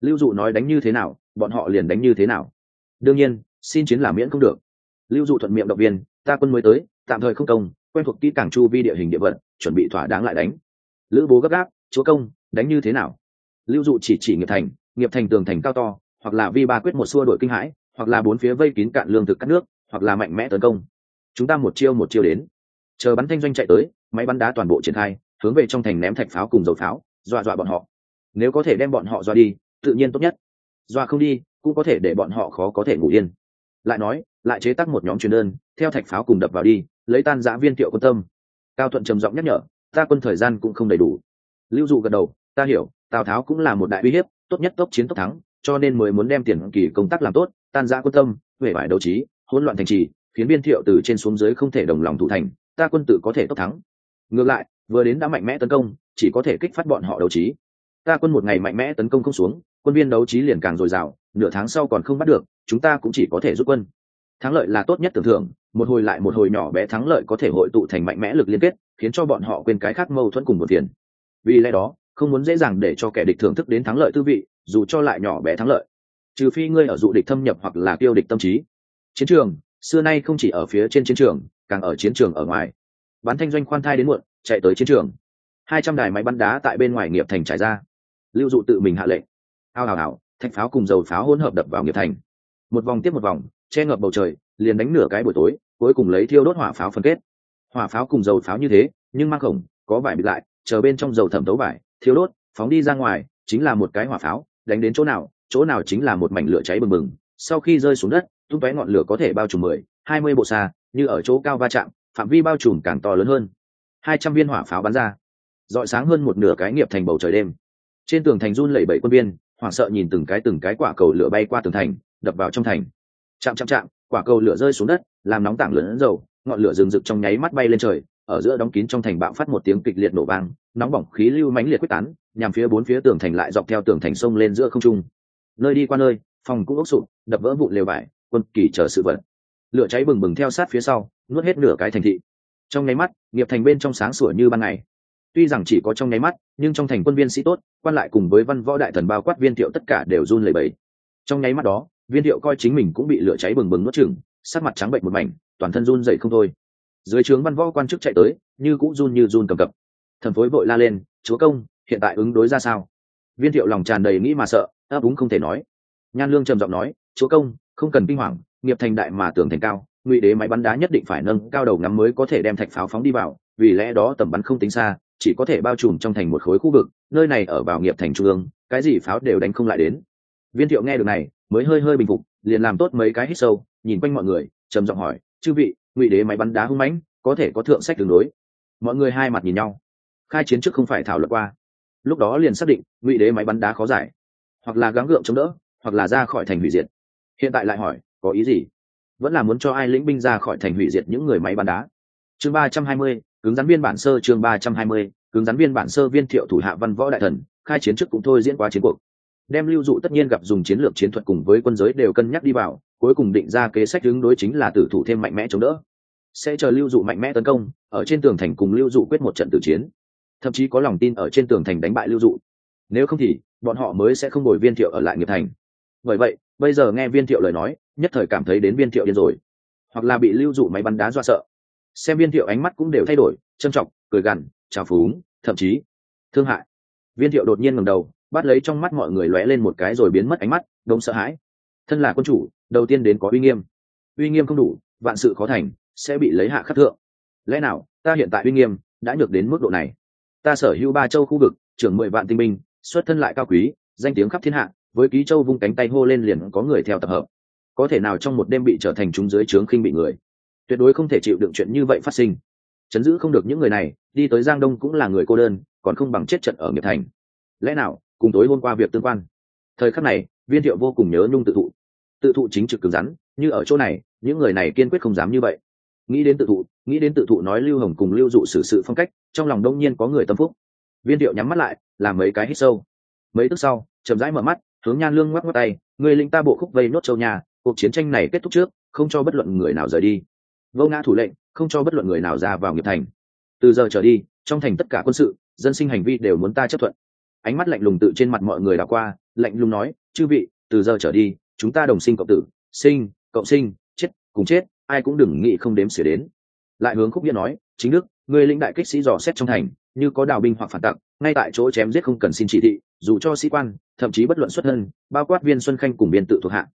Lưu dụ nói đánh như thế nào, bọn họ liền đánh như thế nào. Đương nhiên, xin chiến là miễn không được. Lưu dụ thuận miệng động viên, ta quân mới tới, tạm thời không công, quen thuộc kỹ càng chu vi địa hình địa vật chuẩn bị thỏa đáng lại đánh. Lữ bố gấp gáp, chúa công, đánh như thế nào? Lưu dụ chỉ chỉ nghiệp thành nghiệp thành tường thành cao to, hoặc là vi ba quyết một xua đổi kinh hãi, hoặc là bốn phía vây kín cạn lương thực cắt nước, hoặc là mạnh mẽ tấn công. Chúng ta một chiêu một chiêu đến. Chờ bắn thanh doanh chạy tới, máy bắn đá toàn bộ triển khai, hướng về trong thành ném thạch pháo cùng dầu pháo, dọa dọa bọn họ nếu có thể đem bọn họ dọa đi, tự nhiên tốt nhất. Dọa không đi, cũng có thể để bọn họ khó có thể ngủ yên. Lại nói, lại chế tác một nhóm truyền đơn, theo thạch pháo cùng đập vào đi, lấy tan giã viên thiệu quân tâm. Cao thuận trầm giọng nhắc nhở, ta quân thời gian cũng không đầy đủ. Lưu dụ gật đầu, ta hiểu, tào tháo cũng là một đại uy hiếp, tốt nhất tốc chiến tốc thắng, cho nên mới muốn đem tiền kỳ công tác làm tốt, tan giã quân tâm, huệ vải đấu trí, hỗn loạn thành trì, khiến viên thiệu từ trên xuống dưới không thể đồng lòng thủ thành, ta quân tự có thể tốc thắng. Ngược lại, vừa đến đã mạnh mẽ tấn công, chỉ có thể kích phát bọn họ đấu trí ta quân một ngày mạnh mẽ tấn công không xuống, quân viên đấu trí liền càng dồi dào, nửa tháng sau còn không bắt được, chúng ta cũng chỉ có thể rút quân. Thắng lợi là tốt nhất tưởng thưởng, một hồi lại một hồi nhỏ bé thắng lợi có thể hội tụ thành mạnh mẽ lực liên kết, khiến cho bọn họ quên cái khác mâu thuẫn cùng một tiền. Vì lẽ đó, không muốn dễ dàng để cho kẻ địch thưởng thức đến thắng lợi tư vị, dù cho lại nhỏ bé thắng lợi. Trừ phi ngươi ở dụ địch thâm nhập hoặc là tiêu địch tâm trí. Chiến trường, xưa nay không chỉ ở phía trên chiến trường, càng ở chiến trường ở ngoài. Bắn thanh doanh khoan thai đến muộn, chạy tới chiến trường. Hai trăm đài máy bắn đá tại bên ngoài nghiệp thành trải ra lưu dụ tự mình hạ lệnh. Ao hào hào, thạch pháo cùng dầu pháo hỗn hợp đập vào nghiệp thành. Một vòng tiếp một vòng, che ngập bầu trời, liền đánh nửa cái buổi tối, cuối cùng lấy thiêu đốt hỏa pháo phân kết. Hỏa pháo cùng dầu pháo như thế, nhưng mang khổng, có vải bịt lại, chờ bên trong dầu thẩm tấu vải, thiêu đốt, phóng đi ra ngoài, chính là một cái hỏa pháo, đánh đến chỗ nào chỗ nào chính là một mảnh lửa cháy bừng bừng. Sau khi rơi xuống đất, tung tóe ngọn lửa có thể bao trùm mười, hai mươi bộ xa, như ở chỗ cao va chạm, phạm vi bao trùm càng to lớn hơn. Hai trăm viên hỏa pháo bắn ra. Dọi sáng hơn một nửa cái nghiệp thành bầu trời đêm trên tường thành run lẩy bẩy quân viên, hoảng sợ nhìn từng cái từng cái quả cầu lửa bay qua tường thành, đập vào trong thành. Chạm chạm chạm, quả cầu lửa rơi xuống đất, làm nóng tảng lớn dầu, ngọn lửa rừng rực trong nháy mắt bay lên trời, ở giữa đóng kín trong thành bạo phát một tiếng kịch liệt nổ vang, nóng bỏng khí lưu mãnh liệt quyết tán, nhằm phía bốn phía tường thành lại dọc theo tường thành sông lên giữa không trung. Nơi đi qua nơi, phòng cũng ốc sụt, đập vỡ vụn lều vải quân kỳ chờ sự vật. Lửa cháy bừng bừng theo sát phía sau, nuốt hết nửa cái thành thị. Trong nháy mắt, nghiệp thành bên trong sáng sủa như ban ngày tuy rằng chỉ có trong nháy mắt, nhưng trong thành quân viên sĩ tốt, quan lại cùng với văn võ đại thần bao quát viên thiệu tất cả đều run lẩy bẩy. Trong nháy mắt đó, viên thiệu coi chính mình cũng bị lửa cháy bừng bừng nuốt chừng sắc mặt trắng bệnh một mảnh, toàn thân run dậy không thôi. Dưới trướng văn võ quan chức chạy tới, như cũng run như run cầm cập. Thần phối vội la lên, chúa công, hiện tại ứng đối ra sao? Viên thiệu lòng tràn đầy nghĩ mà sợ, ấp úng không thể nói. Nhan lương trầm giọng nói, chúa công, không cần kinh hoàng, nghiệp thành đại mà tưởng thành cao, ngụy đế máy bắn đá nhất định phải nâng cao đầu ngắm mới có thể đem thạch pháo phóng đi vào, vì lẽ đó tầm bắn không tính xa chỉ có thể bao trùm trong thành một khối khu vực, nơi này ở vào nghiệp thành trung ương, cái gì pháo đều đánh không lại đến. Viên thiệu nghe được này, mới hơi hơi bình phục, liền làm tốt mấy cái hít sâu, nhìn quanh mọi người, trầm giọng hỏi, chư vị, ngụy đế máy bắn đá hung mãnh, có thể có thượng sách đường đối mọi người hai mặt nhìn nhau. Khai chiến trước không phải thảo luận qua. Lúc đó liền xác định, ngụy đế máy bắn đá khó giải. Hoặc là gắng gượng chống đỡ, hoặc là ra khỏi thành hủy diệt. Hiện tại lại hỏi, có ý gì? Vẫn là muốn cho ai lĩnh binh ra khỏi thành hủy diệt những người máy bắn đá. Chương ba trăm hai mươi cứng rắn viên bản sơ chương ba trăm hai mươi, cứng rắn viên bản sơ viên thiệu thủ hạ văn võ đại thần, khai chiến trước cũng thôi diễn qua chiến cuộc. Đem lưu dụ tất nhiên gặp dùng chiến lược chiến thuật cùng với quân giới đều cân nhắc đi vào, cuối cùng định ra kế sách ứng đối chính là tử thủ thêm mạnh mẽ chống đỡ. Sẽ chờ lưu dụ mạnh mẽ tấn công, ở trên tường thành cùng lưu dụ quyết một trận tử chiến. Thậm chí có lòng tin ở trên tường thành đánh bại lưu dụ. Nếu không thì, bọn họ mới sẽ không đổi viên thiệu ở lại nghiệp thành. Bởi vậy, bây giờ nghe viên thiệu lời nói, nhất thời cảm thấy đến viên thiệu điên rồi. Hoặc là bị lưu dụ máy bắn đá do sợ xem viên thiệu ánh mắt cũng đều thay đổi trân trọng, cười gằn, trào phúng, thậm chí thương hại. Viên thiệu đột nhiên ngầm đầu, bắt lấy trong mắt mọi người lóe lên một cái rồi biến mất ánh mắt đông sợ hãi. Thân là quân chủ, đầu tiên đến có uy nghiêm. Uy nghiêm không đủ, vạn sự khó thành, sẽ bị lấy hạ khắc thượng. Lẽ nào, ta hiện tại uy nghiêm đã nhược đến mức độ này? Ta sở hữu ba châu khu vực, trưởng mười vạn tinh binh, xuất thân lại cao quý, danh tiếng khắp thiên hạ, với ký châu vung cánh tay hô lên liền có người theo tập hợp. Có thể nào trong một đêm bị trở thành chúng dưới trướng khinh bị người? Tuyệt đối không thể chịu đựng chuyện như vậy phát sinh. Chấn giữ không được những người này, đi tới giang đông cũng là người cô đơn, còn không bằng chết trận ở nghiệp thành. Lẽ nào, cùng tối hôm qua việc tương quan? Thời khắc này, viên thiệu vô cùng nhớ nhung tự thụ. Tự thụ chính trực cứng rắn, như ở chỗ này, những người này kiên quyết không dám như vậy. Nghĩ đến tự thụ, nghĩ đến tự thụ nói lưu hồng cùng lưu dụ xử sự phong cách, trong lòng đông nhiên có người tâm phúc. Viên thiệu nhắm mắt lại, làm mấy cái hít sâu. Mấy tức sau, chậm rãi mở mắt, hướng nhan lương ngoắc ngoắc tay người linh ta bộ khúc vây nốt châu nhà, cuộc chiến tranh này kết thúc trước, không cho bất luận người nào rời đi vô ngã thủ lệnh, không cho bất luận người nào ra vào nghiệp thành. Từ giờ trở đi, trong thành tất cả quân sự, dân sinh hành vi đều muốn ta chấp thuận. Ánh mắt lạnh lùng tự trên mặt mọi người đảo qua, lạnh lùng nói, chư vị, từ giờ trở đi, chúng ta đồng sinh cộng tử, sinh, cộng sinh, chết, cùng chết, ai cũng đừng nghĩ không đếm xỉa đến. Lại hướng khúc nghĩa nói, chính đức, người lĩnh đại kích sĩ dò xét trong thành, như có đào binh hoặc phản tặc, ngay tại chỗ chém giết không cần xin chỉ thị, dù cho sĩ quan, thậm chí bất luận xuất thân, bao quát viên xuân khanh cùng biên tự thuộc hạ.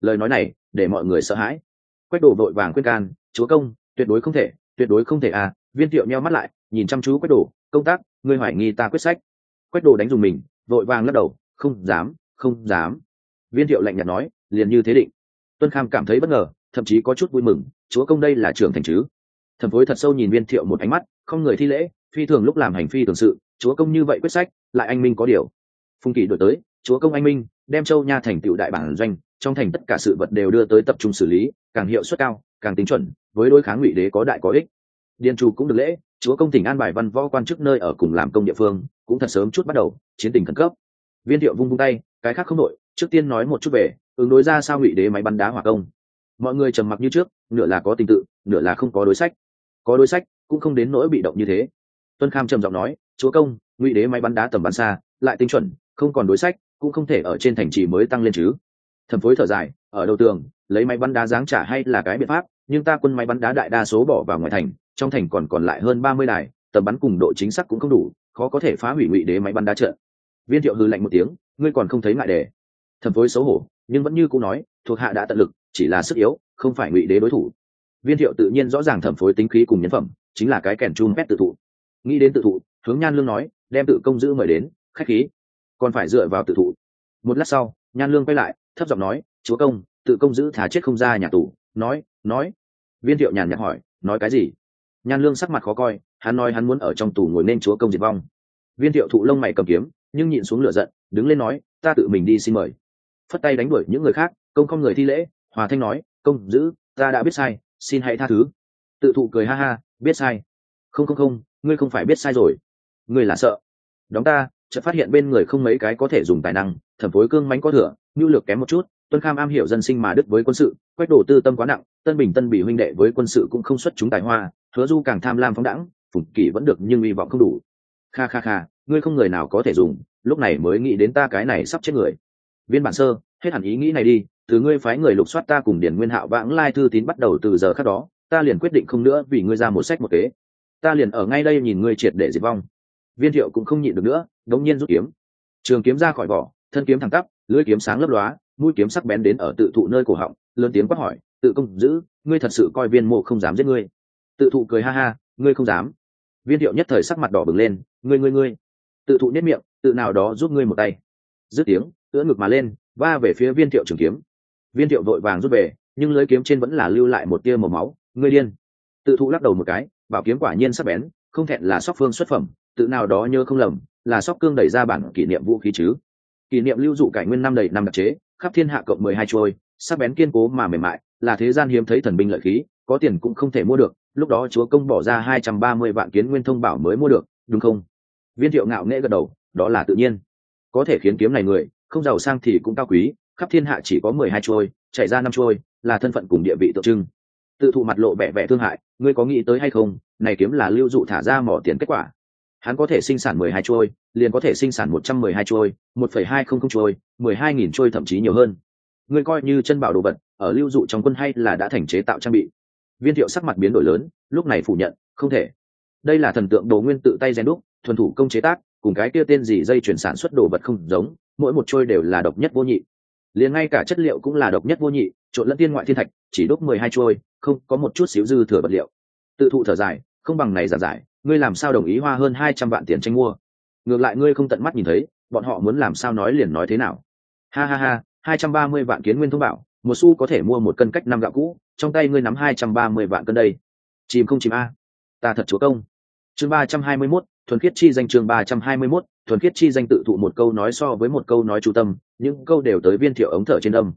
Lời nói này, để mọi người sợ hãi. Quách đổ vội vàng khuyên can chúa công tuyệt đối không thể tuyệt đối không thể à. Viên thiệu nheo mắt lại nhìn chăm chú quách đồ, công tác ngươi hoài nghi ta quyết sách? Quách đồ đánh dùng mình vội vàng lắc đầu không dám không dám. Viên thiệu lạnh nhạt nói liền như thế định. Tuân kham cảm thấy bất ngờ thậm chí có chút vui mừng chúa công đây là trưởng thành chứ? Thẩm phối thật sâu nhìn viên thiệu một ánh mắt không người thi lễ phi thường lúc làm hành phi thường sự chúa công như vậy quyết sách lại anh minh có điều. Phùng kỳ đổi tới chúa công anh minh đem châu nha thành tựu đại bản doanh trong thành tất cả sự vật đều đưa tới tập trung xử lý, càng hiệu suất cao, càng tính chuẩn, với đối kháng ngụy đế có đại có ích. Điền chủ cũng được lễ, chúa công tỉnh an bài văn võ quan chức nơi ở cùng làm công địa phương, cũng thật sớm chút bắt đầu, chiến tình khẩn cấp. Viên thiệu vung vung tay, cái khác không nội trước tiên nói một chút về, ứng đối ra sao ngụy đế máy bắn đá hỏa công. Mọi người trầm mặc như trước, nửa là có tình tự, nửa là không có đối sách. Có đối sách, cũng không đến nỗi bị động như thế. Tuân kham trầm giọng nói, chúa công, ngụy đế máy bắn đá tầm bắn xa, lại tinh chuẩn, không còn đối sách, cũng không thể ở trên thành trì mới tăng lên chứ thẩm phối thở dài, ở đầu tường, lấy máy bắn đá giáng trả hay là cái biện pháp, nhưng ta quân máy bắn đá đại đa số bỏ vào ngoài thành, trong thành còn còn lại hơn ba mươi đài, tầm bắn cùng độ chính xác cũng không đủ, khó có thể phá hủy ngụy đế máy bắn đá trận. Viên thiệu hư lạnh một tiếng, ngươi còn không thấy ngại đề. Thẩm phối xấu hổ, nhưng vẫn như cũng nói, thuộc hạ đã tận lực, chỉ là sức yếu, không phải ngụy đế đối thủ. Viên thiệu tự nhiên rõ ràng thẩm phối tính khí cùng nhân phẩm, chính là cái kèn chun pet tự thụ. Nghĩ đến tự thụ, hướng nhan lương nói, đem tự công giữ mời đến, khách khí. Còn phải dựa vào tự thụ. Một lát sau, nhan lương quay lại thấp giọng nói, chúa công, tự công giữ thả chết không ra nhà tù. Nói nói. Viên thiệu nhàn nhạt hỏi, nói cái gì? Nhan lương sắc mặt khó coi, hắn nói hắn muốn ở trong tù ngồi nên chúa công diệt vong. Viên thiệu thụ lông mày cầm kiếm, nhưng nhịn xuống lửa giận, đứng lên nói, ta tự mình đi xin mời. Phất tay đánh đuổi những người khác, công không người thi lễ, hòa thanh nói, công giữ, ta đã biết sai, xin hãy tha thứ. Tự thụ cười ha ha, biết sai. Không không không, ngươi không phải biết sai rồi. Ngươi là sợ. Đóng ta chợt phát hiện bên người không mấy cái có thể dùng tài năng, thẩm phối cương mánh có thừa, nhu lược kém một chút, tuân kham am hiểu dân sinh mà đức với quân sự, quách đổ tư tâm quá nặng, tân bình tân bị huynh đệ với quân sự cũng không xuất chúng tài hoa, hứa du càng tham lam phóng đẳng phùng kỳ vẫn được nhưng hy vọng không đủ. Kha kha kha, ngươi không người nào có thể dùng, lúc này mới nghĩ đến ta cái này sắp chết người. Viên bản sơ, hết hẳn ý nghĩ này đi, từ ngươi phái người lục soát ta cùng điển nguyên hạo vãng lai thư tín bắt đầu từ giờ khác đó, ta liền quyết định không nữa vì ngươi ra một sách một kế. Ta liền ở ngay đây nhìn ngươi triệt để diệt vong. Viên thiệu cũng không nhịn được nữa đống nhiên rút kiếm. Trường kiếm ra khỏi vỏ, thân kiếm thẳng tắp, lưỡi kiếm sáng lấp lóa, mũi kiếm sắc bén đến ở tự thụ nơi cổ họng, lớn tiếng quát hỏi, tự công giữ, ngươi thật sự coi viên mộ không dám giết ngươi? Tự thụ cười ha ha, ngươi không dám. Viên thiệu nhất thời sắc mặt đỏ bừng lên, ngươi ngươi ngươi. Tự thụ nếp miệng, tự nào đó giúp ngươi một tay. Dứt tiếng tựa ngực mà lên, va về phía viên thiệu trường kiếm. Viên thiệu vội vàng rút về, nhưng lưới kiếm trên vẫn là lưu lại một tia màu máu. Ngươi điên. Tự thụ lắc đầu một cái, bảo kiếm quả nhiên sắc bén, không thẹn là sóc phương xuất phẩm tự nào đó nhớ không lầm, là sóc cương đẩy ra bản kỷ niệm vũ khí chứ. Kỷ niệm lưu dụ cải nguyên năm đầy năm đặc chế, khắp thiên hạ cộng mười hai trôi, sắc bén kiên cố mà mềm mại, là thế gian hiếm thấy thần binh lợi khí, có tiền cũng không thể mua được, lúc đó chúa công bỏ ra hai trăm ba mươi vạn kiến nguyên thông bảo mới mua được, đúng không? Viên thiệu ngạo nghễ gật đầu, đó là tự nhiên. Có thể khiến kiếm này người, không giàu sang thì cũng cao quý, khắp thiên hạ chỉ có mười hai trôi, chạy ra năm trôi, là thân phận cùng địa vị tượng trưng. Tự thụ mặt lộ vẻ vẻ thương hại, ngươi có nghĩ tới hay không? Này kiếm là lưu dụ thả ra mỏ tiền kết quả hắn có thể sinh sản mười hai trôi, liền có thể sinh sản một trăm mười hai trôi, một phẩy hai không không trôi, mười hai nghìn trôi thậm chí nhiều hơn. Ngươi coi như chân bảo đồ vật, ở lưu dụ trong quân hay là đã thành chế tạo trang bị. Viên thiệu sắc mặt biến đổi lớn, lúc này phủ nhận, không thể. Đây là thần tượng đồ nguyên tự tay rèn đúc, thuần thủ công chế tác, cùng cái kia tên gì dây chuyển sản xuất đồ vật không giống, mỗi một trôi đều là độc nhất vô nhị. Liền ngay cả chất liệu cũng là độc nhất vô nhị, trộn lẫn tiên ngoại thiên thạch, chỉ đúc mười hai trôi, không có một chút xíu dư thừa vật liệu. Tự thụ thở dài, không bằng này giản giải ngươi làm sao đồng ý hoa hơn hai trăm vạn tiền tranh mua? Ngược lại ngươi không tận mắt nhìn thấy, bọn họ muốn làm sao nói liền nói thế nào? Ha ha ha, hai trăm ba mươi vạn kiến nguyên thông bảo, một xu có thể mua một cân cách năm gạo cũ, trong tay ngươi nắm hai trăm ba mươi vạn cân đây. Chìm không chìm a? Ta thật chúa công. Chương ba trăm hai mươi mốt, thuần khiết chi danh chương ba trăm hai mươi mốt, thuần khiết chi danh tự thụ một câu nói so với một câu nói chú tâm, những câu đều tới viên thiệu ống thở trên âm.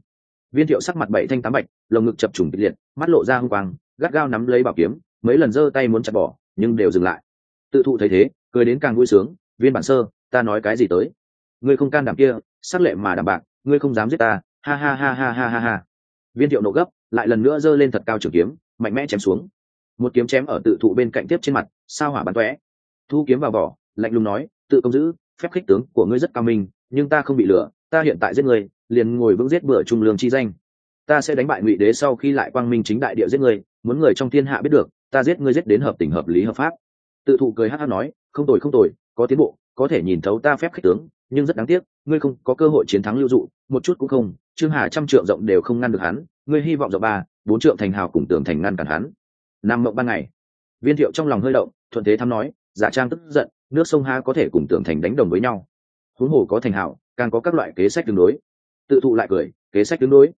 Viên thiệu sắc mặt bảy thanh tám bạch, lồng ngực chập trùng kịch liệt, mắt lộ ra hung quang, gắt gao nắm lấy bảo kiếm, mấy lần giơ tay muốn chặt bỏ nhưng đều dừng lại. Tự thụ thấy thế, cười đến càng vui sướng, viên bản sơ, ta nói cái gì tới? Ngươi không can đảm kia sắc lệ mà đảm bạc ngươi không dám giết ta, ha ha ha ha ha ha ha. Viên thiệu nộ gấp, lại lần nữa giơ lên thật cao trường kiếm, mạnh mẽ chém xuống. Một kiếm chém ở tự thụ bên cạnh tiếp trên mặt, sao hỏa bắn tóe. Thu kiếm vào vỏ, lạnh lùng nói, tự công giữ, phép khích tướng của ngươi rất cao minh, nhưng ta không bị lừa, ta hiện tại giết ngươi, liền ngồi vững giết bữa trung lương chi danh. Ta sẽ đánh bại ngụy đế sau khi lại quang minh chính đại địa giết ngươi, muốn người trong thiên hạ biết được ta giết ngươi giết đến hợp tình hợp lý hợp pháp. Tự thụ cười hát hát nói, không tồi không tồi, có tiến bộ, có thể nhìn thấu ta phép khích tướng, nhưng rất đáng tiếc, ngươi không có cơ hội chiến thắng lưu dụ, một chút cũng không, trương hà trăm trượng rộng đều không ngăn được hắn, ngươi hy vọng rộng ba, bốn trượng thành hào cùng tường thành ngăn cản hắn. Năm mộng ban ngày, viên thiệu trong lòng hơi động, thuận thế thăm nói giả trang tức giận, nước sông ha có thể cùng tường thành đánh đồng với nhau. Huống hồ có thành hào, càng có các loại kế sách tương đối. Tự thụ lại cười, kế sách tương đối.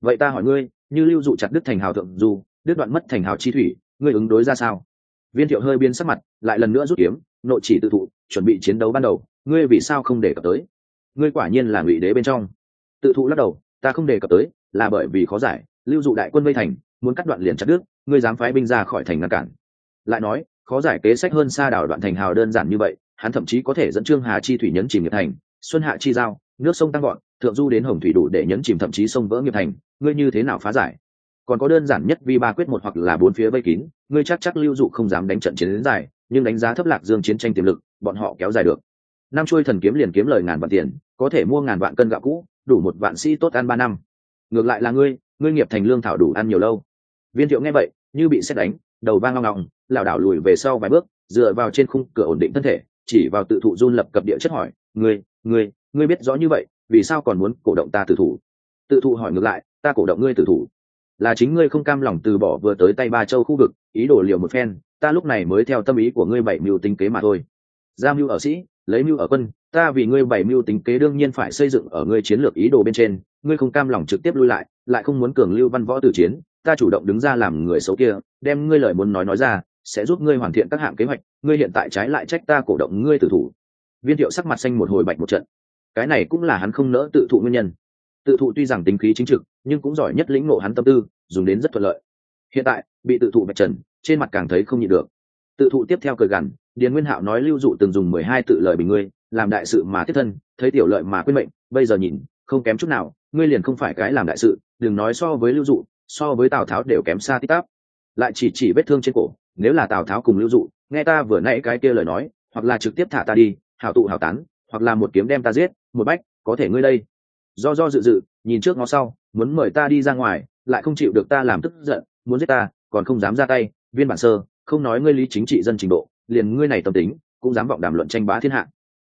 Vậy ta hỏi ngươi, như lưu dụ chặt đứt thành hào thượng du đứt đoạn mất thành hào chi thủy ngươi ứng đối ra sao? Viên thiệu hơi biến sắc mặt, lại lần nữa rút kiếm, nội chỉ tự thụ, chuẩn bị chiến đấu ban đầu, ngươi vì sao không đề cập tới? Ngươi quả nhiên là ngụy đế bên trong. Tự thụ lắc đầu, ta không đề cập tới, là bởi vì khó giải, lưu dụ đại quân vây thành, muốn cắt đoạn liền chặt đứt, ngươi dám phái binh ra khỏi thành ngăn cản. Lại nói, khó giải kế sách hơn xa đảo đoạn thành hào đơn giản như vậy, hắn thậm chí có thể dẫn trương hà chi thủy nhấn chìm nghiệp thành, xuân hạ chi giao, nước sông tăng gọn, thượng du đến hồng thủy đủ để nhấn chìm thậm chí sông vỡ nghiệp thành, ngươi như thế nào phá giải? Còn có đơn giản nhất vi ba quyết một hoặc là bốn phía vây kín, ngươi chắc chắc lưu dụ không dám đánh trận chiến đến dài, nhưng đánh giá thấp lạc dương chiến tranh tiềm lực, bọn họ kéo dài được. Năm chuôi thần kiếm liền kiếm lời ngàn vạn tiền, có thể mua ngàn vạn cân gạo cũ, đủ một vạn sĩ tốt ăn ba năm. Ngược lại là ngươi ngươi nghiệp thành lương thảo đủ ăn nhiều lâu. Viên thiệu nghe vậy, như bị xét đánh, đầu vang ngong ngọng, lảo đảo lùi về sau vài bước, dựa vào trên khung cửa ổn định thân thể, chỉ vào tự thụ run lập cập địa chất hỏi, ngươi ngươi ngươi biết rõ như vậy, vì sao còn muốn cổ động ta tử thủ tự thụ hỏi ngược lại, ta cổ động ngươi tử thủ là chính ngươi không cam lòng từ bỏ vừa tới tay ba châu khu vực, ý đồ liều một phen, ta lúc này mới theo tâm ý của ngươi bảy mưu tính kế mà thôi. Ra mưu ở sĩ, lấy mưu ở quân, ta vì ngươi bảy mưu tính kế đương nhiên phải xây dựng ở ngươi chiến lược ý đồ bên trên, ngươi không cam lòng trực tiếp lui lại lại không muốn cường lưu văn võ từ chiến, ta chủ động đứng ra làm người xấu kia, đem ngươi lời muốn nói nói ra, sẽ giúp ngươi hoàn thiện các hạng kế hoạch, ngươi hiện tại trái lại trách ta cổ động ngươi tử thủ. Viên thiệu sắc mặt xanh một hồi bạch một trận. Cái này cũng là hắn không nỡ tự thụ nguyên nhân. Tự thụ tuy rằng tính khí chính trực nhưng cũng giỏi nhất lĩnh ngộ hắn tâm tư, dùng đến rất thuận lợi. Hiện tại, bị tự thụ bạch trần, trên mặt càng thấy không nhịn được. Tự thụ tiếp theo cười gằn, điền nguyên hạo nói lưu dụ từng dùng mười hai tự lời bình ngươi, làm đại sự mà tiếp thân, thấy tiểu lợi mà quyết mệnh, bây giờ nhìn, không kém chút nào, ngươi liền không phải cái làm đại sự, đừng nói so với lưu dụ, so với tào tháo đều kém xa tít tắp. Lại chỉ chỉ vết thương trên cổ, nếu là tào tháo cùng lưu dụ, nghe ta vừa nãy cái kia lời nói, hoặc là trực tiếp thả ta đi, hảo tụ hảo tán, hoặc là một kiếm đem ta giết, một bách, có thể ngươi đây. Do do dự dự nhìn trước ngó sau, muốn mời ta đi ra ngoài, lại không chịu được ta làm tức giận, muốn giết ta, còn không dám ra tay, viên bản sơ, không nói ngươi lý chính trị dân trình độ, liền ngươi này tâm tính, cũng dám vọng đàm luận tranh bá thiên hạ.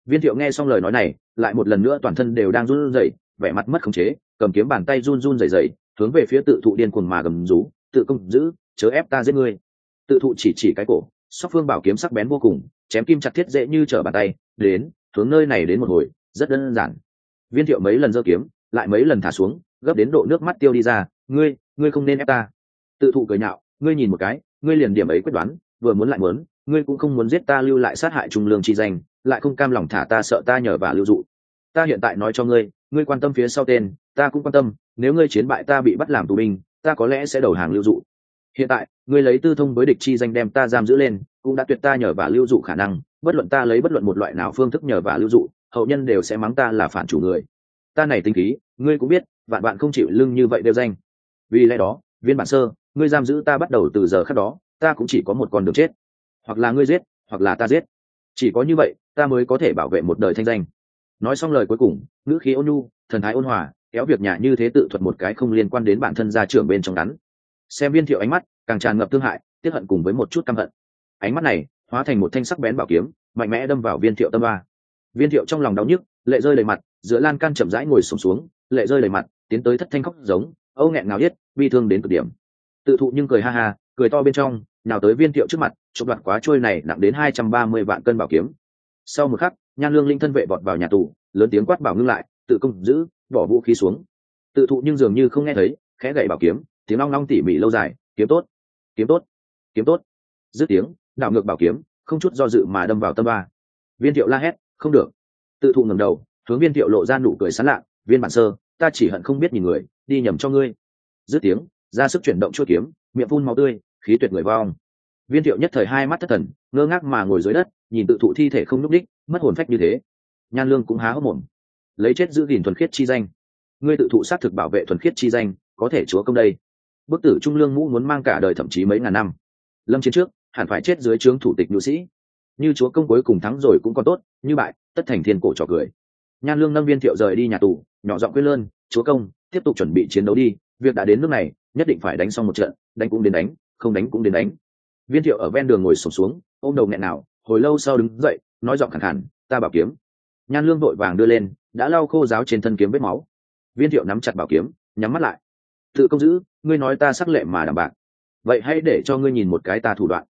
Viên thiệu nghe xong lời nói này, lại một lần nữa toàn thân đều đang run rẩy, vẻ mặt mất khống chế, cầm kiếm bàn tay run run rẩy rẩy, hướng về phía tự thụ điên cuồng mà gầm rú, tự công giữ, chớ ép ta giết ngươi. Tự thụ chỉ chỉ cái cổ, sóc phương bảo kiếm sắc bén vô cùng, chém kim chặt thiết dễ như trở bàn tay, đến, hướng nơi này đến một hồi, rất đơn giản. Viên thiệu mấy lần giơ kiếm lại mấy lần thả xuống, gấp đến độ nước mắt tiêu đi ra, ngươi ngươi không nên ép ta. Tự thụ cười nhạo, ngươi nhìn một cái, ngươi liền điểm ấy quyết đoán, vừa muốn lại muốn, ngươi cũng không muốn giết ta lưu lại sát hại trung lương chi danh, lại không cam lòng thả ta sợ ta nhờ và lưu dụ. Ta hiện tại nói cho ngươi ngươi quan tâm phía sau tên, ta cũng quan tâm, nếu ngươi chiến bại ta bị bắt làm tù binh, ta có lẽ sẽ đầu hàng lưu dụ. Hiện tại, ngươi lấy tư thông với địch chi danh đem ta giam giữ lên, cũng đã tuyệt ta nhờ và lưu dụ khả năng, bất luận ta lấy bất luận một loại nào phương thức nhờ và lưu dụ, hậu nhân đều sẽ mắng ta là phản chủ người ta này tinh khí, ngươi cũng biết, vạn bạn không chịu lưng như vậy đều danh. Vì lẽ đó, viên bản sơ, ngươi giam giữ ta bắt đầu từ giờ khác đó, ta cũng chỉ có một con đường chết. Hoặc là ngươi giết, hoặc là ta giết. Chỉ có như vậy, ta mới có thể bảo vệ một đời thanh danh. Nói xong lời cuối cùng, ngữ khí ôn nhu, thần thái ôn hòa, kéo việc nhà như thế tự thuật một cái không liên quan đến bản thân gia trưởng bên trong ngắn xem viên thiệu ánh mắt, càng tràn ngập thương hại tiếp hận cùng với một chút căm hận. Ánh mắt này, hóa thành một thanh sắc bén bảo kiếm, mạnh mẽ đâm vào viên thiệu tâm ba. Viên thiệu trong lòng đau nhức, lệ rơi đầy mặt giữa lan can chậm rãi ngồi sùng xuống, xuống lệ rơi đầy mặt tiến tới thất thanh khóc giống âu nghẹn ngào yết bi thương đến cực điểm. Tự thụ nhưng cười ha ha cười to bên trong nào tới viên thiệu trước mặt chụp đoạt quá trôi này nặng đến hai trăm ba mươi vạn cân bảo kiếm. Sau một khắc nhan lương linh thân vệ vọt vào nhà tù lớn tiếng quát bảo ngưng lại tự công giữ bỏ vũ khí xuống. Tự thụ nhưng dường như không nghe thấy khẽ gậy bảo kiếm tiếng long long tỉ mỉ lâu dài kiếm tốt kiếm tốt kiếm tốt. Dứt tiếng đảo ngược bảo kiếm không chút do dự mà đâm vào tâm ba. Viên thiệu la hét không được. Tự thụ ngẩng đầu hướng viên thiệu lộ ra nụ cười sán lạ, viên bản sơ, ta chỉ hận không biết nhìn người, đi nhầm cho ngươi. Dứt tiếng, ra sức chuyển động chuôi kiếm, miệng phun máu tươi, khí tuyệt người vong. Viên thiệu nhất thời hai mắt thất thần, ngơ ngác mà ngồi dưới đất, nhìn tự thụ thi thể không nhúc đích mất hồn phách như thế. Nhan lương cũng há hốc mồm. Lấy chết giữ gìn thuần khiết chi danh. Ngươi tự thụ xác thực bảo vệ thuần khiết chi danh, có thể chúa công đây. Bức tử trung lương mũ muốn mang cả đời thậm chí mấy ngàn năm. Lâm chiến trước, hẳn phải chết dưới trướng thủ tịch nhu sĩ. Như chúa công cuối cùng thắng rồi cũng còn tốt, như bại, tất thành thiên cổ trò cười nhan lương nâng viên thiệu rời đi nhà tù nhỏ giọng quyết lơn chúa công tiếp tục chuẩn bị chiến đấu đi việc đã đến nước này nhất định phải đánh xong một trận đánh cũng đến đánh không đánh cũng đến đánh. Viên thiệu ở ven đường ngồi sụp xuống, ôm đầu nghẹn nào hồi lâu sau đứng dậy nói giọng khẳng khẳng ta bảo kiếm. Nhan lương vội vàng đưa lên đã lau khô giáo trên thân kiếm vết máu. Viên thiệu nắm chặt bảo kiếm nhắm mắt lại. Tự công giữ ngươi nói ta sắc lệ mà đảm bạc. Vậy hãy để cho ngươi nhìn một cái ta thủ đoạn.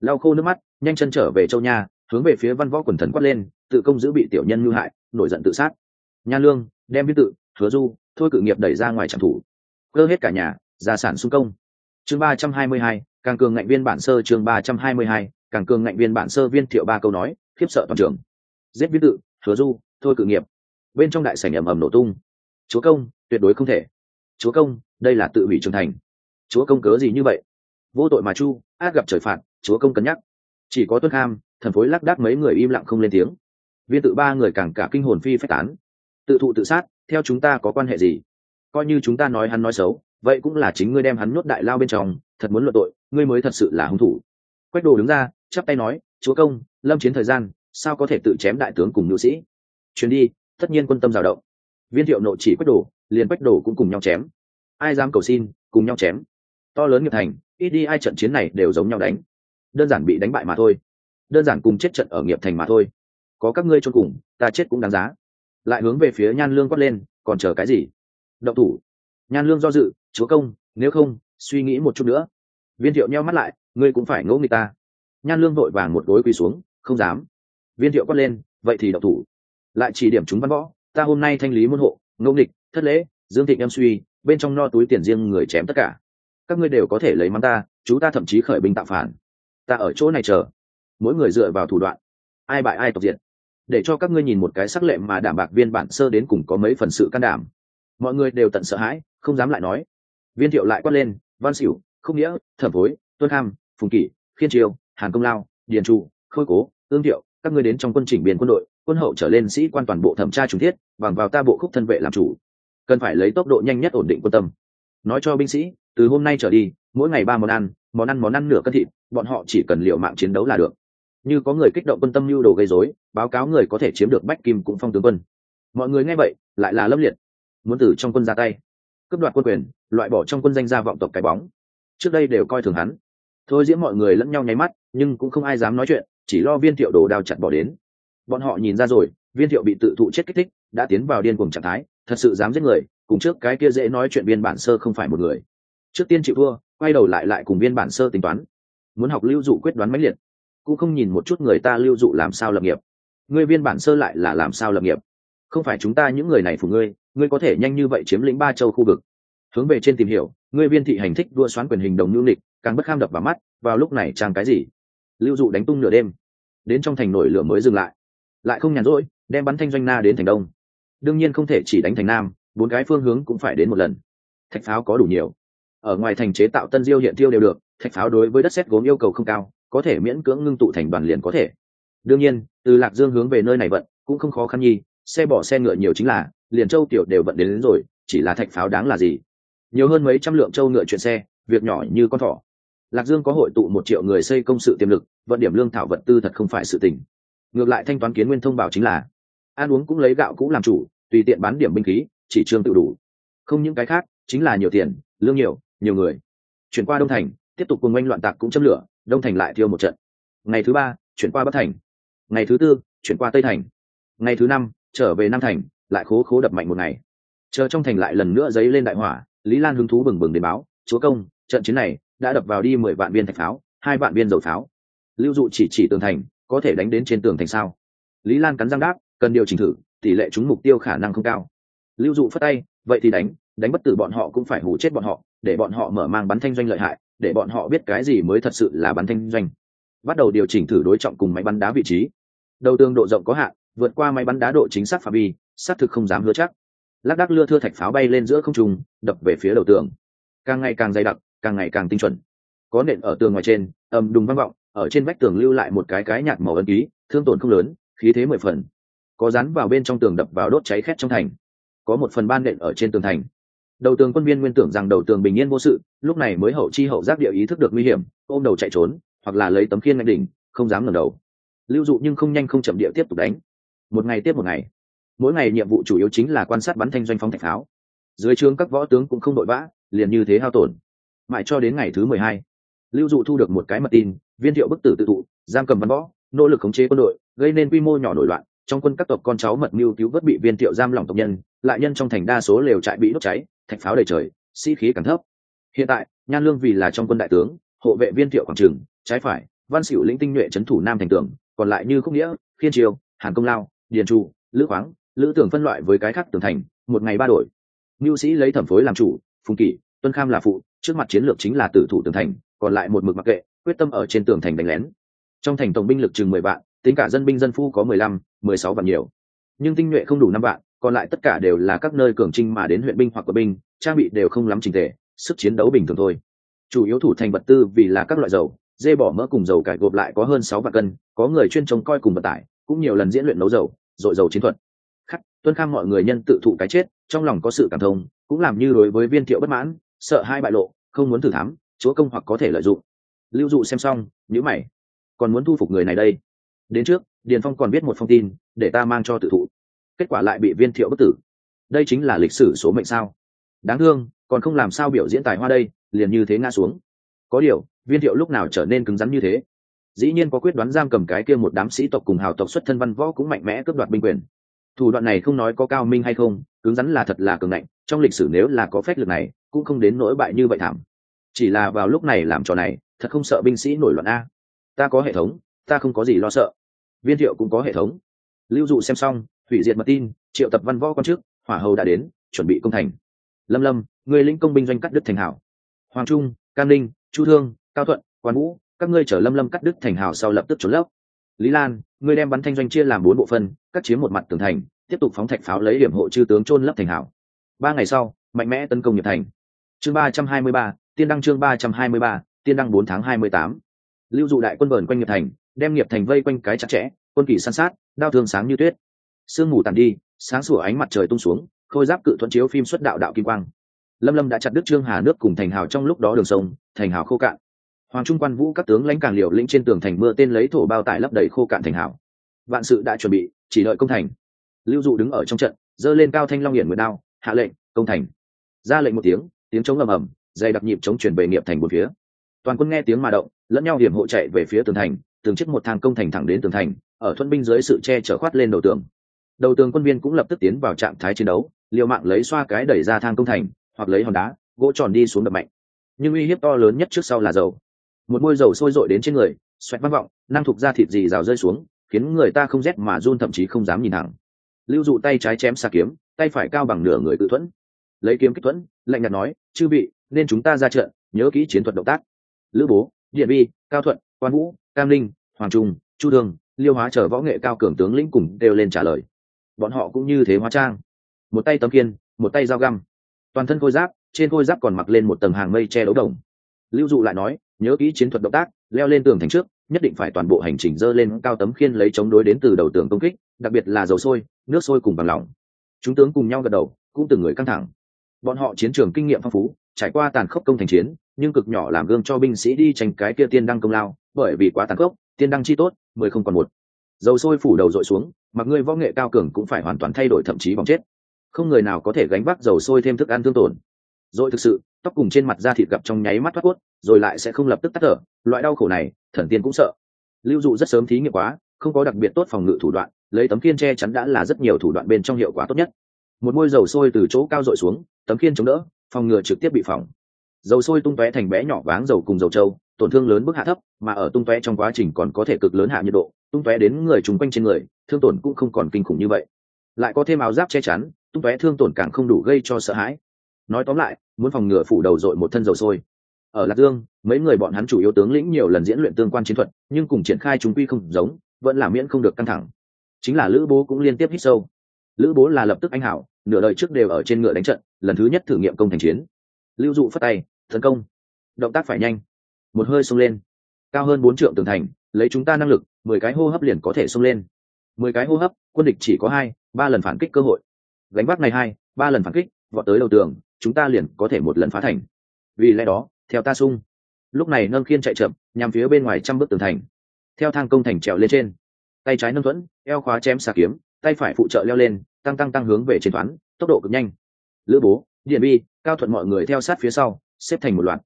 Lau khô nước mắt nhanh chân trở về châu nha hướng về phía văn võ quần thần quát lên tự công giữ bị tiểu nhân ngư hại nổi giận tự sát. Nhan lương, đem viết tự, hứa du, thôi cự nghiệp đẩy ra ngoài trạm thủ. Cơ hết cả nhà, gia sản xung công. Chương ba trăm hai mươi hai, càng cường ngạnh viên bản sơ, chương ba trăm hai mươi hai, càng cường ngạnh viên bản sơ viên thiệu ba câu nói, khiếp sợ toàn trường. Giết viết tự, hứa du, thôi cự nghiệp. Bên trong đại sảnh ầm ầm nổ tung. Chúa công, tuyệt đối không thể. Chúa công, đây là tự hủy trưởng thành. Chúa công cớ gì như vậy? Vô tội mà chu át gặp trời phạt, chúa công cân nhắc. Chỉ có tuân kham, thần phối lắc đắc mấy người im lặng không lên tiếng viên tự ba người càng cả kinh hồn phi phách tán. Tự thụ tự sát, theo chúng ta có quan hệ gì? Coi như chúng ta nói hắn nói xấu, vậy cũng là chính ngươi đem hắn nuốt đại lao bên trong, thật muốn luận tội, ngươi mới thật sự là hung thủ. Quách đồ đứng ra, chắp tay nói, chúa công, lâm chiến thời gian, sao có thể tự chém đại tướng cùng nữ sĩ? Chuyến đi, tất nhiên quân tâm rào động. Viên thiệu nộ chỉ quách đồ, liền quách đồ cũng cùng nhau chém. Ai dám cầu xin, cùng nhau chém. To lớn nghiệp thành, ít đi ai trận chiến này đều giống nhau đánh. Đơn giản bị đánh bại mà thôi. Đơn giản cùng chết trận ở nghiệp thành mà thôi có các ngươi chôn cùng, ta chết cũng đáng giá. Lại hướng về phía nhan lương quát lên, còn chờ cái gì? Động thủ. Nhan lương do dự, chúa công, nếu không, suy nghĩ một chút nữa. Viên thiệu nheo mắt lại, ngươi cũng phải ngỗ nghịch ta. Nhan lương vội vàng một gối quỳ xuống, không dám. Viên thiệu quát lên, vậy thì động thủ. Lại chỉ điểm chúng văn võ, ta hôm nay thanh lý môn hộ ngỗ nghịch, thất lễ, dương thịnh em suy, bên trong no túi tiền riêng người chém tất cả. Các ngươi đều có thể lấy mắng ta, chú ta thậm chí khởi binh tạo phản. Ta ở chỗ này chờ. Mỗi người dựa vào thủ đoạn. Ai bại ai tộc diệt để cho các ngươi nhìn một cái sắc lệ mà đảm bạc viên bản sơ đến cùng có mấy phần sự can đảm. Mọi người đều tận sợ hãi, không dám lại nói. Viên thiệu lại quát lên, văn xỉu không nghĩa, thẩm phối tuân kham, phùng kỷ, khiên triều, hàn công lao, điền trụ, khôi cố, ương thiệu, các ngươi đến trong quân chỉnh biên quân đội, quân hậu trở lên sĩ quan toàn bộ thẩm tra trùng thiết, bằng vào ta bộ khúc thân vệ làm chủ. Cần phải lấy tốc độ nhanh nhất ổn định quân tâm. Nói cho binh sĩ, từ hôm nay trở đi, mỗi ngày ba món ăn món ăn món ăn nửa cân thịt, bọn họ chỉ cần liệu mạng chiến đấu là được như có người kích động quân tâm lưu đồ gây rối, báo cáo người có thể chiếm được bách kim cũng phong tướng quân. Mọi người nghe vậy, lại là lâm liệt, muốn từ trong quân ra tay. Cướp đoạt quân quyền, loại bỏ trong quân danh gia vọng tộc cái bóng. Trước đây đều coi thường hắn. Thôi diễm mọi người lẫn nhau nháy mắt, nhưng cũng không ai dám nói chuyện, chỉ lo viên thiệu đồ đao chặt bỏ đến. Bọn họ nhìn ra rồi, viên thiệu bị tự thụ chết kích thích, đã tiến vào điên cuồng trạng thái, thật sự dám giết người, cùng trước cái kia dễ nói chuyện biên bản sơ không phải một người. Trước tiên chịu thua, quay đầu lại lại cùng biên bản sơ tính toán. Muốn học lưu dụ quyết đoán mãnh liệt cũng không nhìn một chút người ta lưu dụ làm sao lập nghiệp. Ngươi viên bản sơ lại là làm sao lập nghiệp? Không phải chúng ta những người này phủ ngươi ngươi có thể nhanh như vậy chiếm lĩnh ba châu khu vực. Hướng về trên tìm hiểu, ngươi viên thị hành thích đua xoán quyền hình đồng nhu lịch càng bất kham đập vào mắt, vào lúc này trang cái gì? Lưu dụ đánh tung nửa đêm. Đến trong thành nổi lửa mới dừng lại. Lại không nhàn rỗi, đem bắn thanh doanh na đến thành đông. Đương nhiên không thể chỉ đánh thành nam, bốn cái phương hướng cũng phải đến một lần. Thạch pháo có đủ nhiều. Ở ngoài thành chế tạo tân diêu hiện tiêu đều được, thạch pháo đối với đất xét gốm yêu cầu không cao có thể miễn cưỡng ngưng tụ thành đoàn liền có thể. Đương nhiên từ lạc dương hướng về nơi này vận cũng không khó khăn nhi xe bỏ xe ngựa nhiều chính là liền châu tiểu đều vận đến, đến rồi chỉ là thạch pháo đáng là gì? Nhiều hơn mấy trăm lượng châu ngựa chuyện xe việc nhỏ như con thỏ. Lạc dương có hội tụ một triệu người xây công sự tiềm lực vận điểm lương thảo vật tư thật không phải sự tình. Ngược lại thanh toán kiến nguyên thông báo chính là ăn uống cũng lấy gạo cũng làm chủ tùy tiện bán điểm binh khí chỉ trương tự đủ. Không những cái khác chính là nhiều tiền lương nhiều nhiều người. Chuyển qua đông thành tiếp tục cùng oanh loạn tạc cũng châm lửa đông thành lại thiêu một trận. Ngày thứ ba, chuyển qua bắc thành. Ngày thứ tư, chuyển qua tây thành. Ngày thứ năm, trở về nam thành, lại khố khố đập mạnh một ngày. Chờ trong thành lại lần nữa dấy lên đại hỏa, lý lan hứng thú bừng bừng đến báo, chúa công, trận chiến này đã đập vào đi mười vạn viên thạch pháo, hai vạn viên dầu pháo. Lưu dụ chỉ chỉ tường thành, có thể đánh đến trên tường thành sao? Lý lan cắn răng đáp, cần điều chỉnh thử, tỷ lệ trúng mục tiêu khả năng không cao. Lưu dụ phất tay, vậy thì đánh đánh bất tử bọn họ cũng phải hủ chết bọn họ, để bọn họ mở mang bắn thanh doanh lợi hại để bọn họ biết cái gì mới thật sự là bắn thanh doanh. Bắt đầu điều chỉnh thử đối trọng cùng máy bắn đá vị trí. Đầu tường độ rộng có hạn, vượt qua máy bắn đá độ chính xác phạm vi, xác thực không dám hứa chắc. Lác đác lưa thưa thạch pháo bay lên giữa không trung, đập về phía đầu tường. Càng ngày càng dày đặc, càng ngày càng tinh chuẩn. Có nện ở tường ngoài trên, ầm đùng vang vọng, ở trên vách tường lưu lại một cái cái nhạt màu ấn ký, thương tổn không lớn, khí thế mười phần. Có rắn vào bên trong tường đập vào đốt cháy khét trong thành. Có một phần ban nện ở trên tường thành đầu tường quân viên nguyên tưởng rằng đầu tường bình yên vô sự, lúc này mới hậu chi hậu giác địa ý thức được nguy hiểm, ôm đầu chạy trốn, hoặc là lấy tấm khiên ngạch đỉnh, không dám ngẩng đầu. Lưu dụ nhưng không nhanh không chậm địa tiếp tục đánh. Một ngày tiếp một ngày. Mỗi ngày nhiệm vụ chủ yếu chính là quan sát bắn thanh doanh phóng thạch pháo. Dưới trướng các võ tướng cũng không đội vã, liền như thế hao tổn. Mãi cho đến ngày thứ mười hai, lưu dụ thu được một cái mật tin, viên thiệu bức tử tự thụ, giam cầm văn võ, nỗ lực khống chế quân đội, gây nên quy mô nhỏ nổi loạn. Trong quân các tộc con cháu mật mưu cứu vớt bị viên thiệu giam lỏng tộc nhân, lại nhân trong thành đa số lều trại bị đốt cháy thạch pháo đầy trời, sĩ、si、khí càng thấp. Hiện tại, nhan lương vì là trong quân đại tướng, hộ vệ viên thiệu quảng trường, trái phải, văn xỉu lĩnh tinh nhuệ trấn thủ nam thành tường, còn lại như khúc nghĩa, khiên triều, hàn công lao, điền trụ, lữ khoáng, lữ tưởng phân loại với cái khác tường thành, một ngày ba đổi mưu sĩ lấy thẩm phối làm chủ, phùng kỷ, tuân kham là phụ, trước mặt chiến lược chính là tử thủ tường thành, còn lại một mực mặc kệ, quyết tâm ở trên tường thành đánh lén. Trong thành tổng binh lực chừng mười vạn, tính cả dân binh dân phu có mười lăm, mười sáu vạn nhiều. Nhưng tinh nhuệ không đủ năm vạn còn lại tất cả đều là các nơi cường trinh mà đến huyện binh hoặc của binh, trang bị đều không lắm trình tề, sức chiến đấu bình thường thôi. Chủ yếu thủ thành vật tư vì là các loại dầu, dê bỏ mỡ cùng dầu cải gộp lại có hơn sáu vạn cân, có người chuyên trông coi cùng vận tải, cũng nhiều lần diễn luyện nấu dầu, dội dầu chiến thuật. Khắc, tuân khang mọi người nhân tự thụ cái chết, trong lòng có sự cảm thông, cũng làm như đối với viên thiệu bất mãn, sợ hai bại lộ, không muốn thử thám, chúa công hoặc có thể lợi dụng. Lưu dụ xem xong nhữ mày. Còn muốn thu phục người này đây? Đến trước, điền phong còn viết một phong tin, để ta mang cho tự thụ kết quả lại bị viên thiệu bất tử. Đây chính là lịch sử số mệnh sao? Đáng thương, còn không làm sao biểu diễn tài hoa đây, liền như thế ngã xuống. Có điều, viên thiệu lúc nào trở nên cứng rắn như thế? Dĩ nhiên có quyết đoán giam cầm cái kia một đám sĩ tộc cùng hào tộc xuất thân văn võ cũng mạnh mẽ cướp đoạt binh quyền. Thủ đoạn này không nói có cao minh hay không, cứng rắn là thật là cường ngạnh, trong lịch sử nếu là có phép lực này, cũng không đến nỗi bại như vậy thảm. Chỉ là vào lúc này làm trò này, thật không sợ binh sĩ nổi loạn a. Ta có hệ thống, ta không có gì lo sợ. Viên thiệu cũng có hệ thống. Lưu dụ xem xong hủy diệt mật tin, triệu tập văn võ quan chức, hỏa hầu đã đến, chuẩn bị công thành. Lâm lâm, người lĩnh công binh doanh cắt đức thành hảo hoàng trung, cam ninh, chu thương, cao thuận, quan vũ, các ngươi chở lâm lâm cắt đức thành hảo sau lập tức trốn lấp. Lý lan ngươi đem bắn thanh doanh chia làm bốn bộ phân, cắt chiếm một mặt tường thành, tiếp tục phóng thạch pháo lấy điểm hộ chư tướng trôn lấp thành hảo ba ngày sau, mạnh mẽ tấn công nghiệp thành. Chương ba trăm hai mươi ba, tiên đăng chương ba trăm hai mươi ba, tiên đăng bốn tháng hai mươi tám. Lưu dụ đại quân vờn quanh nghiệp thành, đem nghiệp thành vây quanh cái chặt chẽ, quân kỳ san sát, đao thương sáng như tuyết sương mù tàn đi, sáng sủa ánh mặt trời tung xuống, khôi giáp cự thuận chiếu phim xuất đạo đạo kim quang. Lâm lâm đã chặt đứt trương hà nước cùng thành hào trong lúc đó đường sông, thành hào khô cạn. Hoàng trung quan vũ các tướng lãnh càng liều lĩnh trên tường thành mưa tên lấy thổ bao tải lấp đầy khô cạn thành hào. Vạn sự đã chuẩn bị, chỉ đợi công thành. Lưu dụ đứng ở trong trận, giơ lên cao thanh long hiển nguyệt đao, hạ lệnh, công thành. Ra lệnh một tiếng tiếng chống ầm ầm dày đặc nhịp chống chuyển về nghiệp thành một phía. Toàn quân nghe tiếng mà động, lẫn nhau hiểm hộ chạy về phía tường thành, từng chiếc một thang công thành thẳng đến tường thành, ở thuận binh dưới sự che chở khoát lên đầu tường đầu tường quân viên cũng lập tức tiến vào trạng thái chiến đấu, liều mạng lấy xoa cái đẩy ra thang công thành, hoặc lấy hòn đá, gỗ tròn đi xuống đập mạnh. Nhưng uy hiếp to lớn nhất trước sau là dầu. Một môi dầu sôi dội đến trên người, xoẹt vang vọng, năng thục ra thịt gì rào rơi xuống, khiến người ta không rét mà run thậm chí không dám nhìn thẳng. Lưu dụ tay trái chém xa kiếm, tay phải cao bằng nửa người tự thuẫn. Lấy kiếm kích thuẫn, lạnh nhạt nói, chư vị, nên chúng ta ra trận, nhớ kỹ chiến thuật động tác. Lữ bố, điện vi cao thuận, quan vũ, cam linh, hoàng trung, chu thương, liêu hóa chờ võ nghệ cao cường tướng lĩnh cùng đều lên trả lời bọn họ cũng như thế hóa trang. Một tay tấm kiên, một tay dao găm. Toàn thân khôi giáp, trên khôi giáp còn mặc lên một tầng hàng mây che đấu đồng. Lưu dụ lại nói, nhớ kỹ chiến thuật động tác, leo lên tường thành trước, nhất định phải toàn bộ hành trình dơ lên cao tấm khiên lấy chống đối đến từ đầu tường công kích, đặc biệt là dầu sôi, nước sôi cùng bằng lòng chúng tướng cùng nhau gật đầu, cũng từng người căng thẳng. Bọn họ chiến trường kinh nghiệm phong phú, trải qua tàn khốc công thành chiến, nhưng cực nhỏ làm gương cho binh sĩ đi tranh cái kia tiên đăng công lao, bởi vì quá tàn khốc, tiên đăng chi tốt, mười không còn một dầu sôi phủ đầu dội xuống, mặc người võ nghệ cao cường cũng phải hoàn toàn thay đổi thậm chí bỏng chết. Không người nào có thể gánh vác dầu sôi thêm thức ăn thương tổn. Rồi thực sự, tóc cùng trên mặt da thịt gặp trong nháy mắt thoát cốt, rồi lại sẽ không lập tức tắt thở. Loại đau khổ này, thần tiên cũng sợ. Lưu dụ rất sớm thí nghiệm quá, không có đặc biệt tốt phòng ngự thủ đoạn, lấy tấm khiên che chắn đã là rất nhiều thủ đoạn bên trong hiệu quả tốt nhất. Một môi dầu sôi từ chỗ cao dội xuống, tấm khiên chống đỡ, phòng ngừa trực tiếp bị phỏng. Dầu sôi tung tóe thành bé nhỏ váng dầu cùng dầu trâu tổn thương lớn bức hạ thấp, mà ở tung tóe trong quá trình còn có thể cực lớn hạ nhiệt độ, tung tóe đến người chung quanh trên người, thương tổn cũng không còn kinh khủng như vậy. Lại có thêm áo giáp che chắn, tung tóe thương tổn càng không đủ gây cho sợ hãi. Nói tóm lại, muốn phòng ngừa phủ đầu dội một thân dầu sôi. Ở lạc dương, mấy người bọn hắn chủ yếu tướng lĩnh nhiều lần diễn luyện tương quan chiến thuật, nhưng cùng triển khai chúng quy không giống, vẫn là miễn không được căng thẳng. Chính là lữ bố cũng liên tiếp hít sâu. Lữ bố là lập tức anh hảo, nửa đời trước đều ở trên ngựa đánh trận, lần thứ nhất thử nghiệm công thành chiến. Lưu dụ phát tay, tấn công. Động tác phải nhanh một hơi xông lên. Cao hơn bốn trượng tường thành, lấy chúng ta năng lực, mười cái hô hấp liền có thể xông lên. Mười cái hô hấp, quân địch chỉ có hai, ba lần phản kích cơ hội. Gánh vác này hai, ba lần phản kích, vọt tới đầu tường, chúng ta liền có thể một lần phá thành. Vì lẽ đó, theo ta sung lúc này nâng khiên chạy chậm, nhằm phía bên ngoài trăm bước tường thành. Theo thang công thành trèo lên trên. Tay trái nâng thuẫn, eo khóa chém xà kiếm, tay phải phụ trợ leo lên, tăng tăng tăng hướng về trên toán tốc độ cực nhanh. Lữ bố, điện bi, cao thuận mọi người theo sát phía sau, xếp thành một loạt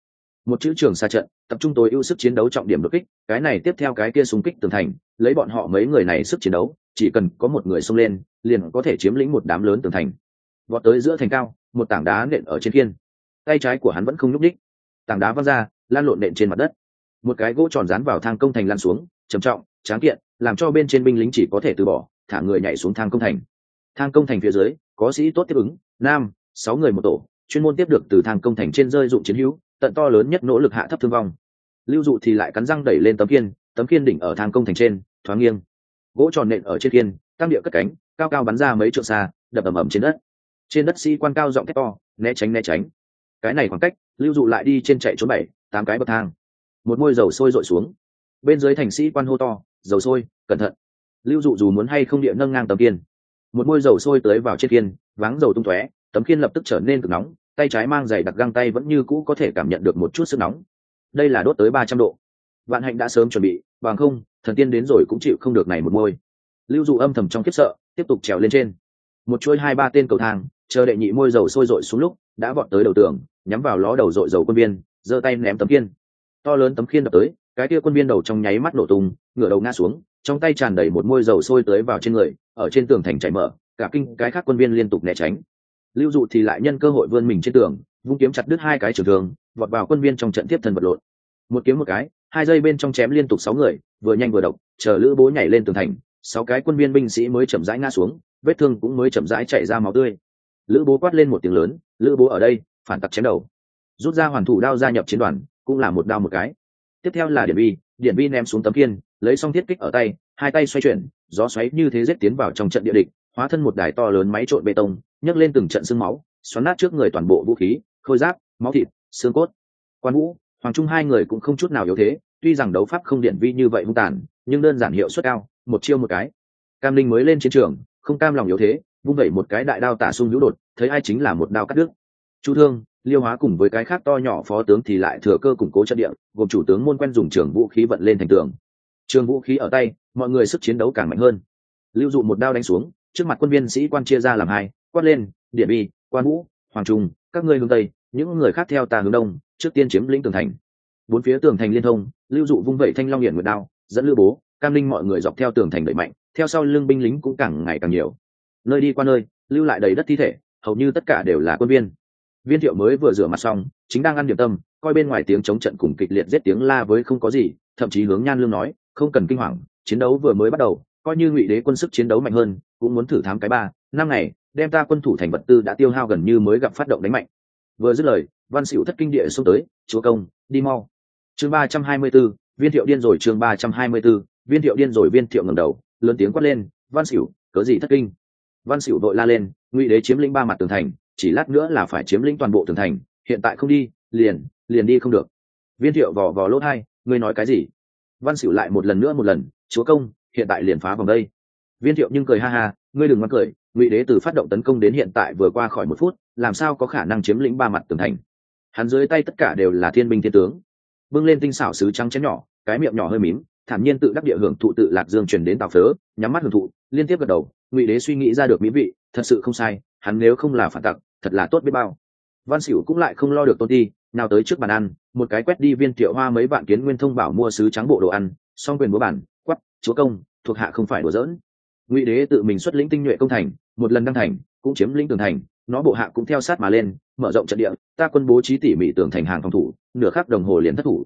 một chữ trường xa trận, tập trung tối ưu sức chiến đấu trọng điểm đột kích, cái này tiếp theo cái kia xung kích tường thành, lấy bọn họ mấy người này sức chiến đấu, chỉ cần có một người xông lên, liền có thể chiếm lĩnh một đám lớn tường thành. Vọt tới giữa thành cao, một tảng đá nện ở trên kiên tay trái của hắn vẫn không nhúc ních tảng đá văng ra, lan lộn nện trên mặt đất. Một cái gỗ tròn dán vào thang công thành lan xuống, trầm trọng, tráng kiện, làm cho bên trên binh lính chỉ có thể từ bỏ, thả người nhảy xuống thang công thành. Thang công thành phía dưới, có sĩ tốt tiếp ứng, nam, sáu người một tổ, chuyên môn tiếp được từ thang công thành trên rơi dụng chiến hữu tận to lớn nhất nỗ lực hạ thấp thương vong. Lưu dụ thì lại cắn răng đẩy lên tấm kiên tấm kiên đỉnh ở thang công thành trên, thoáng nghiêng. Gỗ tròn nện ở trên kiên tăng địa cất cánh, cao cao bắn ra mấy trượng xa, đập ầm ầm trên đất. Trên đất sĩ quan cao giọng thét to, né tránh né tránh. Cái này khoảng cách, lưu dụ lại đi trên chạy trốn bảy, tám cái bậc thang. Một môi dầu sôi dội xuống. Bên dưới thành sĩ quan hô to, dầu sôi, cẩn thận. Lưu dụ dù muốn hay không địa nâng ngang tấm kiên một môi dầu sôi tới vào trên kiên váng dầu tung tóe, tấm kiên lập tức trở nên cực nóng tay trái mang giày đặc găng tay vẫn như cũ có thể cảm nhận được một chút sức nóng. Đây là đốt tới ba trăm độ. Vạn hạnh đã sớm chuẩn bị, bằng không, thần tiên đến rồi cũng chịu không được này một môi. Lưu dụ âm thầm trong kiếp sợ, tiếp tục trèo lên trên. Một chuỗi hai ba tên cầu thang, chờ đệ nhị môi dầu sôi dội xuống lúc, đã vọt tới đầu tường, nhắm vào ló đầu dội dầu quân viên, giơ tay ném tấm khiên. to lớn tấm khiên đập tới, cái kia quân viên đầu trong nháy mắt nổ tung, ngửa đầu ngã xuống, trong tay tràn đầy một môi dầu sôi tới vào trên người, ở trên tường thành chảy mở cả kinh cái khác quân viên liên tục né tránh lưu dụ thì lại nhân cơ hội vươn mình trên tường, vung kiếm chặt đứt hai cái trường thường vọt vào quân viên trong trận tiếp thần vật lộn. Một kiếm một cái, hai giây bên trong chém liên tục sáu người, vừa nhanh vừa độc, chờ lữ bố nhảy lên tường thành, sáu cái quân viên binh sĩ mới chậm rãi ngã xuống, vết thương cũng mới chậm rãi chạy ra máu tươi. Lữ bố quát lên một tiếng lớn, lữ bố ở đây, phản tặc chém đầu. Rút ra hoàn thủ đao gia nhập chiến đoàn, cũng là một đao một cái. Tiếp theo là điện vi điện vi ném xuống tấm kiên, lấy xong thiết kích ở tay, hai tay xoay chuyển, gió xoáy như thế rết tiến vào trong trận địa địch hóa thân một đài to lớn máy trộn bê tông, nhấc lên từng trận xương máu, xoắn nát trước người toàn bộ vũ khí, khôi giáp, máu thịt, xương cốt. Quan vũ, hoàng trung hai người cũng không chút nào yếu thế, tuy rằng đấu pháp không điện vi như vậy hung tàn, nhưng đơn giản hiệu suất cao, một chiêu một cái. Cam linh mới lên chiến trường, không cam lòng yếu thế, vung vẩy một cái đại đao tả sung hữu đột, thấy ai chính là một đao cắt đứt. Chu thương, liêu hóa cùng với cái khác to nhỏ phó tướng thì lại thừa cơ củng cố trận địa, gồm chủ tướng môn quen dùng trường vũ khí vận lên thành tường. Trường vũ khí ở tay, mọi người sức chiến đấu càng mạnh hơn. Lưu dụ một đao đánh xuống trước mặt quân viên sĩ quan chia ra làm hai, quát lên điện bi, quan vũ, hoàng trung, các ngươi hướng tây, những người khác theo ta hướng đông, trước tiên chiếm lĩnh tường thành. Bốn phía tường thành liên thông, lưu dụ vung vẩy thanh long hiển nguyệt đao, dẫn lưu bố, cam linh mọi người dọc theo tường thành đẩy mạnh, theo sau lưng binh lính cũng càng ngày càng nhiều. Nơi đi qua nơi, lưu lại đầy đất thi thể, hầu như tất cả đều là quân viên. Viên thiệu mới vừa rửa mặt xong, chính đang ăn điểm tâm, coi bên ngoài tiếng chống trận cùng kịch liệt giết tiếng la với không có gì, thậm chí hướng nhan lương nói, không cần kinh hoàng, chiến đấu vừa mới bắt đầu coi như ngụy đế quân sức chiến đấu mạnh hơn cũng muốn thử thám cái ba năm ngày đem ta quân thủ thành vật tư đã tiêu hao gần như mới gặp phát động đánh mạnh. Vừa dứt lời văn xỉu thất kinh địa xông tới chúa công đi mau. Chương ba trăm hai mươi 324, viên thiệu điên rồi chương ba trăm hai mươi 324, viên thiệu điên rồi viên thiệu ngẩng đầu lớn tiếng quát lên văn xỉu cớ gì thất kinh? Văn xỉu đội la lên ngụy đế chiếm lĩnh ba mặt tường thành chỉ lát nữa là phải chiếm lĩnh toàn bộ tường thành hiện tại không đi liền liền đi không được. Viên thiệu vò vò lốt hai ngươi nói cái gì? Văn xỉu lại một lần nữa một lần chúa công hiện tại liền phá vòng đây. Viên thiệu nhưng cười ha ha, ngươi đừng mắc cười, ngụy đế từ phát động tấn công đến hiện tại vừa qua khỏi một phút, làm sao có khả năng chiếm lĩnh ba mặt tường thành? Hắn dưới tay tất cả đều là thiên binh thiên tướng. Bưng lên tinh xảo sứ trắng chén nhỏ, cái miệng nhỏ hơi mím, thản nhiên tự đắc địa hưởng thụ tự lạc dương truyền đến tào phớ, nhắm mắt hưởng thụ, liên tiếp gật đầu, ngụy đế suy nghĩ ra được mỹ vị, thật sự không sai, hắn nếu không là phản tặc, thật là tốt biết bao. Văn xỉu cũng lại không lo được tôn ti, nào tới trước bàn ăn, một cái quét đi viên thiệu hoa mấy vạn kiến nguyên thông bảo mua sứ trắng bộ đồ ăn song quyền búa bản quắp, chúa công thuộc hạ không phải đùa giỡn. Ngụy đế tự mình xuất lĩnh tinh nhuệ công thành, một lần đăng thành, cũng chiếm lĩnh tường thành, nó bộ hạ cũng theo sát mà lên, mở rộng trận địa, ta quân bố trí tỉ mỉ tường thành hàng phòng thủ, nửa khắc đồng hồ liền thất thủ.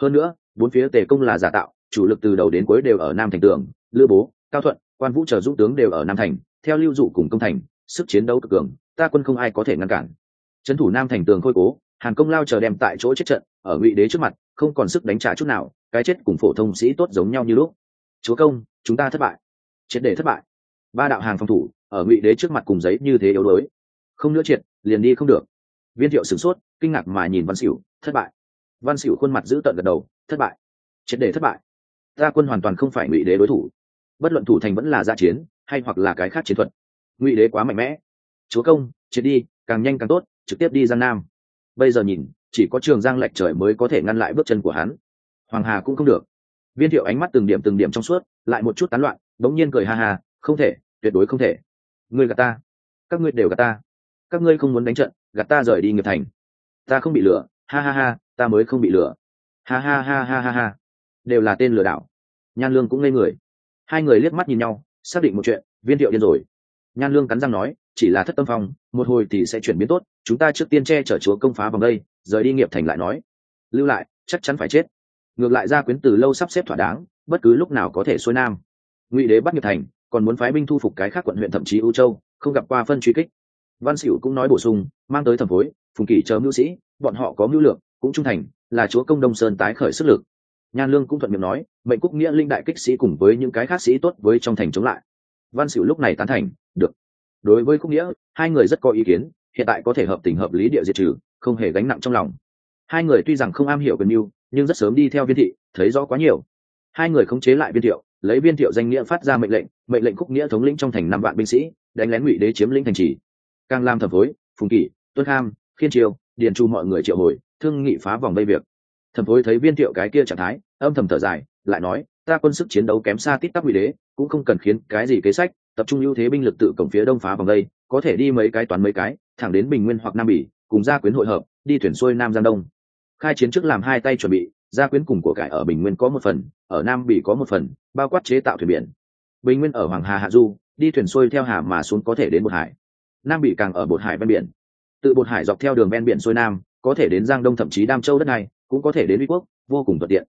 Hơn nữa, bốn phía tề công là giả tạo, chủ lực từ đầu đến cuối đều ở nam thành tường lữ bố, cao thuận, quan vũ chờ dũng tướng đều ở nam thành, theo lưu dụ cùng công thành, sức chiến đấu cực cường, ta quân không ai có thể ngăn cản. Trấn thủ nam thành tường khôi cố, hàn công lao chờ đem tại chỗ chết trận, ở ngụy đế trước mặt, không còn sức đánh trả chút nào, cái chết cùng phổ thông sĩ tốt giống nhau như lúc chúa công, chúng ta thất bại. Triệt để thất bại. Ba đạo hàng phòng thủ, ở ngụy đế trước mặt cùng giấy như thế yếu đuối. Không nữa triệt, liền đi không được. Viên thiệu sửng sốt, kinh ngạc mà nhìn văn xỉu thất bại. Văn xỉu khuôn mặt giữ tận gật đầu, thất bại. Triệt để thất bại. Ta quân hoàn toàn không phải ngụy đế đối thủ. Bất luận thủ thành vẫn là gia chiến, hay hoặc là cái khác chiến thuật, ngụy đế quá mạnh mẽ. Chúa công, triệt đi, càng nhanh càng tốt, trực tiếp đi giang nam. Bây giờ nhìn, chỉ có trường giang lệch trời mới có thể ngăn lại bước chân của hắn. Hoàng hà cũng không được viên thiệu ánh mắt từng điểm từng điểm trong suốt, lại một chút tán loạn đống nhiên cười ha ha, không thể, tuyệt đối không thể. Ngươi gạt ta. Các ngươi đều gạt ta. Các ngươi không muốn đánh trận, gạt ta rời đi nghiệp thành. Ta không bị lừa. Ha ha ha, ta mới không bị lừa. Ha ha ha ha ha ha. Đều là tên lừa đảo. Nhan lương cũng ngây người. Hai người liếc mắt nhìn nhau, xác định một chuyện, viên thiệu điên rồi. Nhan lương cắn răng nói, chỉ là thất tâm phong, một hồi thì sẽ chuyển biến tốt, chúng ta trước tiên che chở chúa công phá vòng đây, rời đi nghiệp thành lại nói. Lưu lại, chắc chắn phải chết ngược lại gia quyến từ lâu sắp xếp thỏa đáng, bất cứ lúc nào có thể xuôi nam. Ngụy đế bắt nghiệp thành, còn muốn phái binh thu phục cái khác quận huyện thậm chí ưu châu, không gặp qua phân truy kích. Văn xỉu cũng nói bổ sung, mang tới thẩm phối, phùng kỷ chờ mưu sĩ, bọn họ có mưu lượng cũng trung thành, là chúa công đông sơn tái khởi sức lực. Nhan lương cũng thuận miệng nói, mệnh cúc nghĩa linh đại kích sĩ cùng với những cái khác sĩ tốt với trong thành chống lại. Văn xỉu lúc này tán thành, được. Đối với cúc nghĩa, hai người rất có ý kiến, hiện tại có thể hợp tình hợp lý địa diệt trừ, không hề gánh nặng trong lòng. Hai người tuy rằng không am hiểu gần mưu nhưng rất sớm đi theo viên thị, thấy rõ quá nhiều. Hai người khống chế lại viên thiệu, lấy viên thiệu danh nghĩa phát ra mệnh lệnh mệnh lệnh khúc nghĩa thống lĩnh trong thành năm vạn binh sĩ, đánh lén ngụy đế chiếm lĩnh thành trì. Càng làm thẩm phối phùng kỷ, tuân kham, khiên triều, điền chu mọi người triệu hồi, thương nghị phá vòng vây việc. Thẩm phối thấy viên thiệu cái kia trạng thái, âm thầm thở dài, lại nói, ta quân sức chiến đấu kém xa tít tắp ngụy đế, cũng không cần khiến cái gì kế sách, tập trung ưu thế binh lực tự cổng phía đông phá vòng vây, có thể đi mấy cái toán mấy cái, thẳng đến bình nguyên hoặc nam bỉ, cùng gia quyến hội hợp, đi thuyền xuôi nam giang đông khai chiến trước làm hai tay chuẩn bị, gia quyến cùng của cải ở bình nguyên có một phần, ở nam bỉ có một phần, bao quát chế tạo thuyền biển. Bình nguyên ở hoàng hà hạ du, đi thuyền xuôi theo hà mà xuống có thể đến bột hải. Nam bỉ càng ở bột hải ven biển. Tự bột hải dọc theo đường ven biển xuôi nam, có thể đến giang đông thậm chí đam châu đất này, cũng có thể đến uy quốc, vô cùng thuận tiện.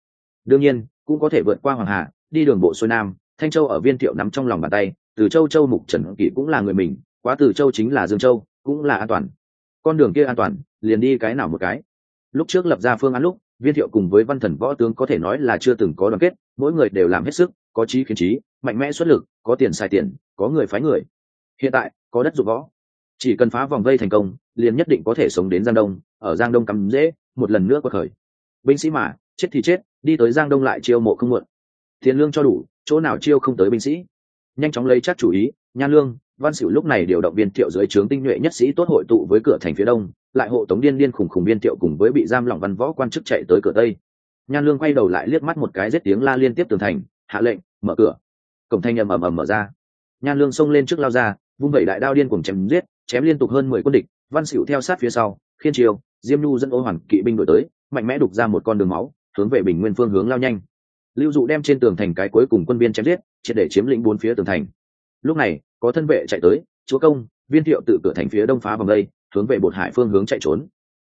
Đương nhiên, cũng có thể vượt qua hoàng hà, đi đường bộ xuôi nam, thanh châu ở viên thiệu nắm trong lòng bàn tay, từ châu châu mục trần kỷ cũng là người mình, quá từ châu chính là dương châu, cũng là an toàn. Con đường kia an toàn, liền đi cái nào một cái lúc trước lập ra phương án lúc, viên thiệu cùng với văn thần võ tướng có thể nói là chưa từng có đoàn kết, mỗi người đều làm hết sức, có trí khiến trí, mạnh mẽ xuất lực, có tiền xài tiền, có người phái người. Hiện tại, có đất dụng võ. Chỉ cần phá vòng vây thành công, liền nhất định có thể sống đến giang đông, ở giang đông cắm dễ, một lần nữa có khởi. Binh sĩ mà, chết thì chết, đi tới giang đông lại chiêu mộ không muộn. Tiền lương cho đủ, chỗ nào chiêu không tới binh sĩ. Nhanh chóng lấy chắc chủ ý, nhan lương, văn xỉu lúc này điều động viên thiệu dưới trướng tinh nhuệ nhất sĩ tốt hội tụ với cửa thành phía đông lại hộ tống điên điên khủng khủng viên thiệu cùng với bị giam lỏng văn võ quan chức chạy tới cửa tây. Nhan lương quay đầu lại liếc mắt một cái giết tiếng la liên tiếp tường thành, hạ lệnh, mở cửa. Cổng thanh ầm ầm ầm mở ra. Nhan lương xông lên trước lao ra, vung vẩy đại đao điên cùng chém giết, chém liên tục hơn mười quân địch, văn xỉu theo sát phía sau, khiên triều, diêm nhu dẫn ô hoàn kỵ binh đổi tới, mạnh mẽ đục ra một con đường máu, hướng về bình nguyên phương hướng lao nhanh. Lưu dụ đem trên tường thành cái cuối cùng quân viên chém giết, triệt để chiếm lĩnh bốn phía tường thành. Lúc này, có thân vệ chạy tới, chúa công, viên thiệu tự cửa thành phía đông phá vòng đây hướng về bột hải phương hướng chạy trốn.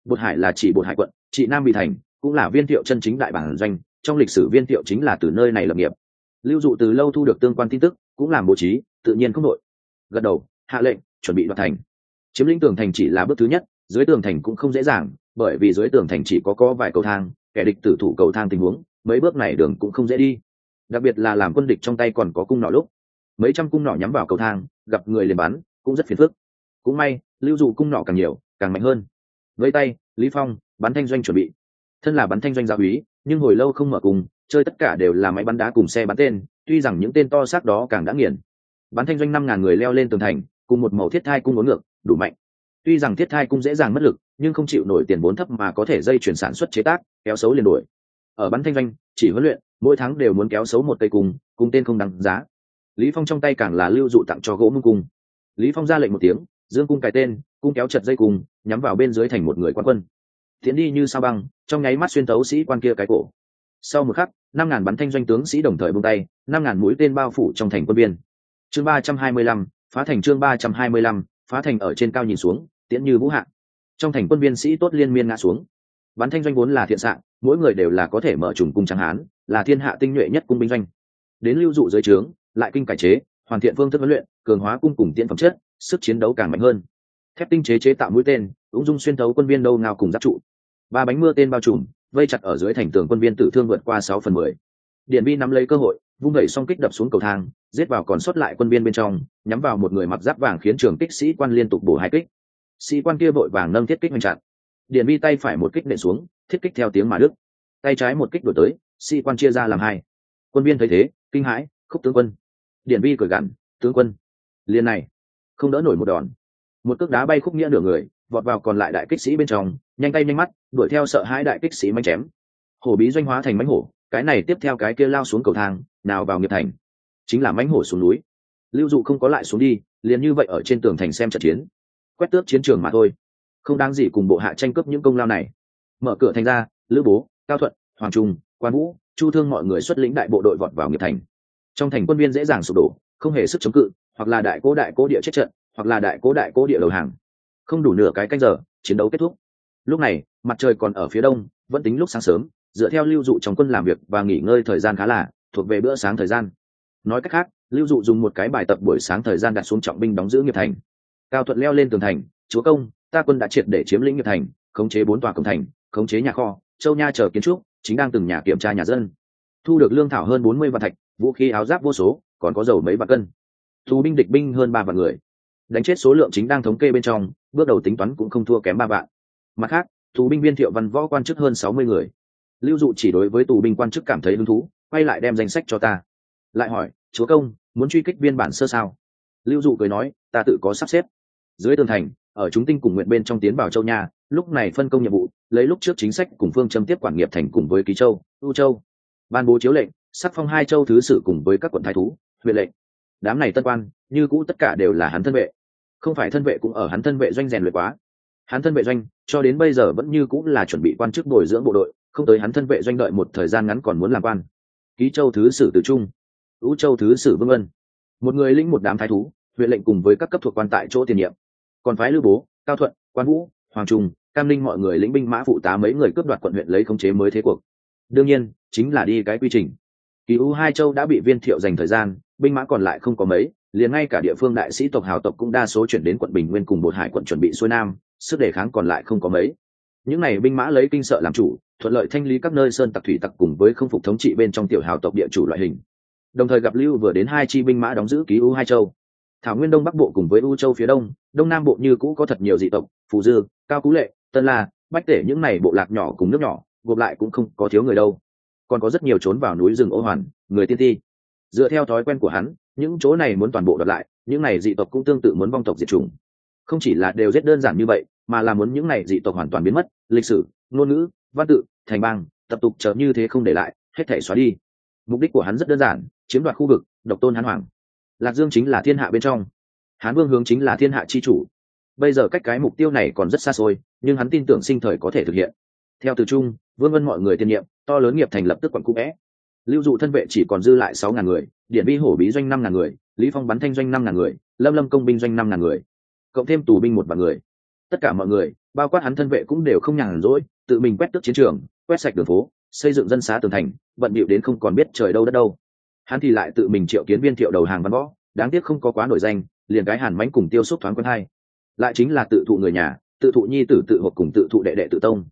Bột hải là chỉ bột hải quận trị nam bị thành cũng là viên thiệu chân chính đại bản doanh, trong lịch sử viên thiệu chính là từ nơi này lập nghiệp. Lưu dụ từ lâu thu được tương quan tin tức, cũng làm bố trí, tự nhiên không đội gật đầu, hạ lệnh, chuẩn bị đoạt thành. Chiếm lĩnh tường thành chỉ là bước thứ nhất, dưới tường thành cũng không dễ dàng, bởi vì dưới tường thành chỉ có có vài cầu thang, kẻ địch tử thủ cầu thang tình huống, mấy bước này đường cũng không dễ đi. Đặc biệt là làm quân địch trong tay còn có cung nỏ lúc. Mấy trăm cung nỏ nhắm vào cầu thang, gặp người liền bắn, cũng rất phiền phức cũng may, lưu dụ cung nọ càng nhiều, càng mạnh hơn. Với tay, lý phong, bắn thanh doanh chuẩn bị. Thân là bắn thanh doanh gia úy, nhưng hồi lâu không mở cùng, chơi tất cả đều là máy bắn đá cùng xe bắn tên, tuy rằng những tên to xác đó càng đã nghiền. Bắn thanh doanh năm ngàn người leo lên tường thành, cùng một màu thiết thai cung uốn ngược, đủ mạnh. Tuy rằng thiết thai cung dễ dàng mất lực, nhưng không chịu nổi tiền vốn thấp mà có thể dây chuyển sản xuất chế tác, kéo xấu liền đuổi. Ở bắn thanh doanh, chỉ huấn luyện, mỗi tháng đều muốn kéo xấu một cây cung cung tên không đáng giá. Lý phong trong tay càng là lưu dụ tặng cho gỗ mông cung. Lý phong ra lệnh một tiếng dương cung cài tên, cung kéo chật dây cung nhắm vào bên dưới thành một người quan quân. Tiến đi như sao băng, trong nháy mắt xuyên tấu sĩ quan kia cái cổ. Sau một khắc, năm ngàn bắn thanh doanh tướng sĩ đồng thời buông tay, năm ngàn mũi tên bao phủ trong thành quân biên. Chương ba trăm hai mươi lăm, phá thành chương ba trăm hai mươi lăm, phá thành ở trên cao nhìn xuống, tiễn như vũ hạ trong thành quân viên sĩ tốt liên miên ngã xuống. Bắn thanh doanh vốn là thiện sạng, mỗi người đều là có thể mở trùng cung tráng hán, là thiên hạ tinh nhuệ nhất cung binh doanh. Đến lưu dụ dưới trướng, lại kinh cải chế, hoàn thiện phương thức huấn luyện, cường hóa cung cùng tiễn phẩm chất sức chiến đấu càng mạnh hơn. Thép tinh chế chế tạo mũi tên, ung dung xuyên thấu quân viên đâu ngao cùng giáp trụ. Ba bánh mưa tên bao trùm, vây chặt ở dưới thành tường quân viên tử thương vượt qua sáu phần mười. Điện bi nắm lấy cơ hội, vung đẩy song kích đập xuống cầu thang, giết vào còn sót lại quân viên bên trong, nhắm vào một người mặc giáp vàng khiến trường kích sĩ quan liên tục bổ hai kích. Sĩ quan kia vội vàng nâng thiết kích hoành chặn. Điện bi tay phải một kích nện xuống, thiết kích theo tiếng mà đức tay trái một kích đổi tới, sĩ quan chia ra làm hai. Quân viên thấy thế, kinh hãi, khúc tướng quân. Điện vi cười gằn, tướng quân, liền này không đỡ nổi một đòn. Một cước đá bay khúc nghĩa nửa người, vọt vào còn lại đại kích sĩ bên trong, nhanh tay nhanh mắt, đuổi theo sợ hai đại kích sĩ manh chém. Hổ bí doanh hóa thành mánh hổ, cái này tiếp theo cái kia lao xuống cầu thang, nào vào nghiệp thành. Chính là mãnh hổ xuống núi. Lưu dụ không có lại xuống đi, liền như vậy ở trên tường thành xem trận chiến. Quét tước chiến trường mà thôi. Không đáng gì cùng bộ hạ tranh cướp những công lao này. Mở cửa thành ra, lữ bố, cao thuận, hoàng trung, quan vũ, chu thương mọi người xuất lĩnh đại bộ đội vọt vào nghiệp thành. Trong thành quân viên dễ dàng sụp đổ, không hề sức chống cự hoặc là đại cố đại cố địa chết trận, hoặc là đại cố đại cố địa đầu hàng. Không đủ nửa cái canh giờ, chiến đấu kết thúc. Lúc này, mặt trời còn ở phía đông, vẫn tính lúc sáng sớm, dựa theo lưu dụ trong quân làm việc và nghỉ ngơi thời gian khá là thuộc về bữa sáng thời gian. Nói cách khác, lưu dụ dùng một cái bài tập buổi sáng thời gian đặt xuống trọng binh đóng giữ nghiệp thành. Cao thuận leo lên tường thành, chúa công, ta quân đã triệt để chiếm lĩnh nghiệp thành, khống chế bốn tòa cổng thành, khống chế nhà kho, châu nha chờ kiến trúc, chính đang từng nhà kiểm tra nhà dân. Thu được lương thảo hơn bốn mươi vạn thạch, vũ khí, áo giáp vô số, còn có dầu mấy vạn cân tù binh địch binh hơn ba vạn người. Đánh chết số lượng chính đang thống kê bên trong, bước đầu tính toán cũng không thua kém ba vạn. Mặt khác, tù binh viên thiệu văn võ quan chức hơn sáu mươi người. Lưu dụ chỉ đối với tù binh quan chức cảm thấy hứng thú, quay lại đem danh sách cho ta. Lại hỏi, chúa công, muốn truy kích biên bản sơ sao? Lưu dụ cười nói, ta tự có sắp xếp. Dưới tường thành, ở chúng tinh cùng nguyện bên trong tiến vào châu nha, lúc này phân công nhiệm vụ, lấy lúc trước chính sách cùng phương châm tiếp quản nghiệp thành cùng với ký châu, u châu. Ban bố chiếu lệnh sắc phong hai châu thứ sử cùng với các quận thái thú, huyện lệnh đám này tân quan, như cũ tất cả đều là hắn thân vệ. Không phải thân vệ cũng ở hắn thân vệ doanh rèn luyện quá. Hắn thân vệ doanh, cho đến bây giờ vẫn như cũng là chuẩn bị quan chức bồi dưỡng bộ đội, không tới hắn thân vệ doanh đợi một thời gian ngắn còn muốn làm quan. Ký châu thứ sử tự trung, ú châu thứ sử vương ân. Một người lĩnh một đám thái thú, huyện lệnh cùng với các cấp thuộc quan tại chỗ tiền nhiệm. Còn phái lưu bố, cao thuận, quan vũ, hoàng trung, cam linh mọi người lĩnh binh mã phụ tá mấy người cướp đoạt quận huyện lấy khống chế mới thế cuộc. Đương nhiên, chính là đi cái quy trình. Kỳ u hai châu đã bị viên thiệu dành thời gian binh mã còn lại không có mấy, liền ngay cả địa phương đại sĩ tộc hào tộc cũng đa số chuyển đến quận bình nguyên cùng một hải quận chuẩn bị xuôi nam, sức đề kháng còn lại không có mấy. Những n à y binh mã lấy kinh sợ làm chủ, thuận lợi thanh lý các nơi sơn tặc thủy tặc cùng với không phục thống trị bên trong tiểu hào tộc địa chủ loại hình. Đồng thời gặp lưu vừa đến hai chi binh mã đóng giữ ký u hai châu. Thảo nguyên đông bắc bộ cùng với u châu phía đông đông nam bộ như cũ có thật nhiều dị tộc, phù dư, cao cú lệ, tân la, bách tể những n à y bộ lạc nhỏ cùng nước nhỏ, gộp lại cũng không có thiếu người đâu. Còn có rất nhiều trốn vào núi rừng ô hoàn, người tiên ti dựa theo thói quen của hắn, những chỗ này muốn toàn bộ đợt lại, những này dị tộc cũng tương tự muốn vong tộc diệt chủng. Không chỉ là đều rất đơn giản như vậy, mà là muốn những này dị tộc hoàn toàn biến mất, lịch sử, ngôn ngữ, văn tự, thành bang, tập tục chờ như thế không để lại, hết thể xóa đi. Mục đích của hắn rất đơn giản, chiếm đoạt khu vực, độc tôn hán hoàng. Lạc dương chính là thiên hạ bên trong. Hán vương hướng chính là thiên hạ chi chủ. Bây giờ cách cái mục tiêu này còn rất xa xôi, nhưng hắn tin tưởng sinh thời có thể thực hiện. Theo từ trung, vương vân mọi người tiên nhiệm, to lớn nghiệp thành lập tức quận cũ vẽ lưu dụ thân vệ chỉ còn dư lại sáu ngàn người điện vi hổ bí doanh năm ngàn người, lý phong bắn thanh doanh năm ngàn người, lâm lâm công binh doanh năm ngàn người, cộng thêm tù binh một vạn người. Tất cả mọi người, bao quát hắn thân vệ cũng đều không nhàn rỗi, tự mình quét tước chiến trường, quét sạch đường phố, xây dựng dân xá tường thành, bận bịu đến không còn biết trời đâu đất đâu. Hắn thì lại tự mình triệu kiến viên thiệu đầu hàng văn võ, đáng tiếc không có quá nổi danh, liền cái hàn mánh cùng tiêu xúc thoáng quân hai lại chính là tự thụ người nhà, tự thụ nhi tử tự hộp cùng tự thụ đệ đệ tự tông.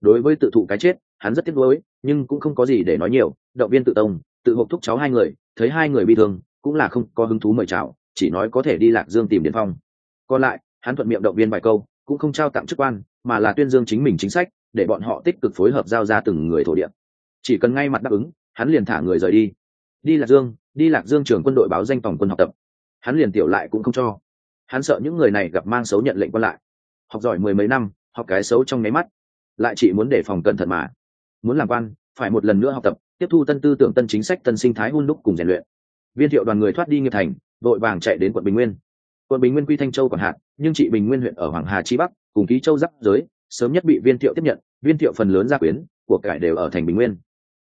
Đối với tự thụ cái chết, hắn rất tiếc nuối, nhưng cũng không có gì để nói nhiều động viên tự tông, tự hộp thúc cháu hai người, thấy hai người bị thương, cũng là không có hứng thú mời chào, chỉ nói có thể đi lạc dương tìm điền phong. Còn lại, hắn thuận miệng động viên vài câu, cũng không trao tặng chức quan, mà là tuyên dương chính mình chính sách, để bọn họ tích cực phối hợp giao ra từng người thổ địa. Chỉ cần ngay mặt đáp ứng, hắn liền thả người rời đi. Đi lạc dương, đi lạc dương trường quân đội báo danh tổng quân học tập. Hắn liền tiểu lại cũng không cho. Hắn sợ những người này gặp mang xấu nhận lệnh quân lại. Học giỏi mười mấy năm, học cái xấu trong nháy mắt. Lại chỉ muốn để phòng cẩn thận mà. Muốn làm quan, phải một lần nữa học tập tiếp thu tân tư tưởng tân chính sách tân sinh thái hôn đúc cùng rèn luyện. Viên thiệu đoàn người thoát đi nghiệp thành, đội vàng chạy đến quận bình nguyên. Quận bình nguyên quy thanh châu còn hạn, nhưng chị bình nguyên huyện ở hoàng hà chi bắc, cùng ký châu giáp giới, sớm nhất bị viên thiệu tiếp nhận, viên thiệu phần lớn gia quyến của cải đều ở thành bình nguyên.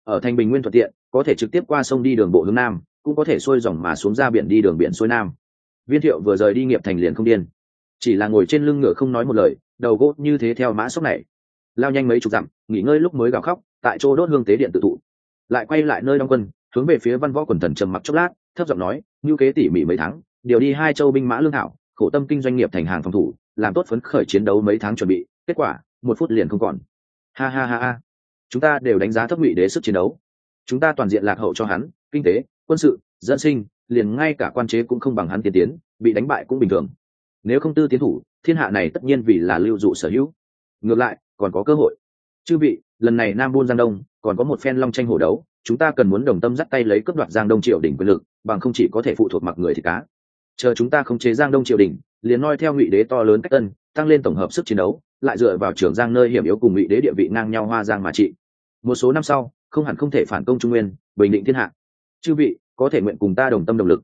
Ở thành bình nguyên thuận tiện, có thể trực tiếp qua sông đi đường bộ hướng nam, cũng có thể xuôi dòng mà xuống ra biển đi đường biển xuôi nam. Viên thiệu vừa rời đi nghiệp thành liền không điên. Chỉ là ngồi trên lưng ngựa không nói một lời, đầu gỗ như thế theo mã sốc này. Lao nhanh mấy chục dặm, nghỉ ngơi lúc mới gào khóc, tại chỗ đốt hương tế điện tự thụ lại quay lại nơi đóng quân, hướng về phía văn võ quần thần trầm mặc chốc lát, thấp giọng nói, ngưu kế tỉ mỉ mấy tháng, điều đi hai châu binh mã lương thảo, khổ tâm kinh doanh nghiệp thành hàng phòng thủ, làm tốt phấn khởi chiến đấu mấy tháng chuẩn bị, kết quả, một phút liền không còn. Ha ha ha ha. Chúng ta đều đánh giá thấp ngụy đế sức chiến đấu. Chúng ta toàn diện lạc hậu cho hắn, kinh tế, quân sự, dân sinh, liền ngay cả quan chế cũng không bằng hắn tiên tiến, bị đánh bại cũng bình thường. Nếu không tư tiến thủ, thiên hạ này tất nhiên vì là lưu dụ sở hữu. Ngược lại, còn có cơ hội. Chư vị lần này nam buôn giang đông, còn có một phen long tranh hổ đấu, chúng ta cần muốn đồng tâm dắt tay lấy cướp đoạt giang đông triều đình quyền lực, bằng không chỉ có thể phụ thuộc mặc người thì cá. Chờ chúng ta không chế giang đông triều đình, liền noi theo ngụy đế to lớn cách tân, tăng lên tổng hợp sức chiến đấu, lại dựa vào trường giang nơi hiểm yếu cùng ngụy đế địa vị ngang nhau hoa giang mà trị. Một số năm sau, không hẳn không thể phản công trung nguyên, bình định thiên hạ. Chư vị, có thể nguyện cùng ta đồng tâm đồng lực.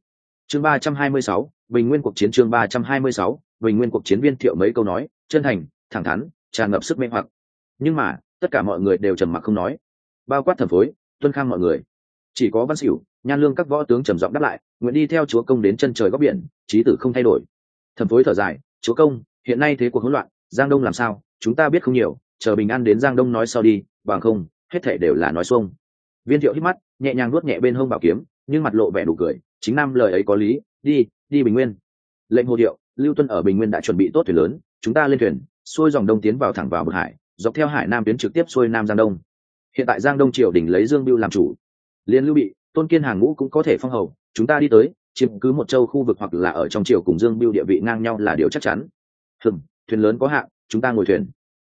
Chương ba trăm hai mươi sáu, bình nguyên cuộc chiến chương ba trăm hai mươi sáu, bình nguyên cuộc chiến viên thiệu mấy câu nói, chân thành, thẳng thắn, tràn ngập sức mê hoặc. Nhưng mà tất cả mọi người đều trầm mặc không nói. Bao quát thẩm phối, tuân khang mọi người. Chỉ có văn xỉu nhan lương các võ tướng trầm giọng đáp lại, nguyện đi theo chúa công đến chân trời góc biển trí tử không thay đổi. Thẩm phối thở dài, chúa công, hiện nay thế cuộc hỗn loạn, giang đông làm sao? Chúng ta biết không nhiều, chờ bình an đến giang đông nói sau đi, bằng không, hết thể đều là nói xuông. Viên thiệu hít mắt, nhẹ nhàng nuốt nhẹ bên hông bảo kiếm, nhưng mặt lộ vẻ đủ cười, chính nam lời ấy có lý, đi đi bình nguyên. Lệnh hồ điệu, lưu tuân ở bình nguyên đã chuẩn bị tốt thuyền lớn, chúng ta lên thuyền. Xuôi dòng đông tiến vào thẳng vào bờ hải dọc theo hải nam tuyến trực tiếp xuôi nam giang đông. Hiện tại giang đông triều đình lấy dương biêu làm chủ. Liên lưu bị, tôn kiên hàng ngũ cũng có thể phong hầu. Chúng ta đi tới, chiếm cứ một châu khu vực hoặc là ở trong triều cùng dương biêu địa vị ngang nhau là điều chắc chắn. Hừm, thuyền lớn có hạn, chúng ta ngồi thuyền.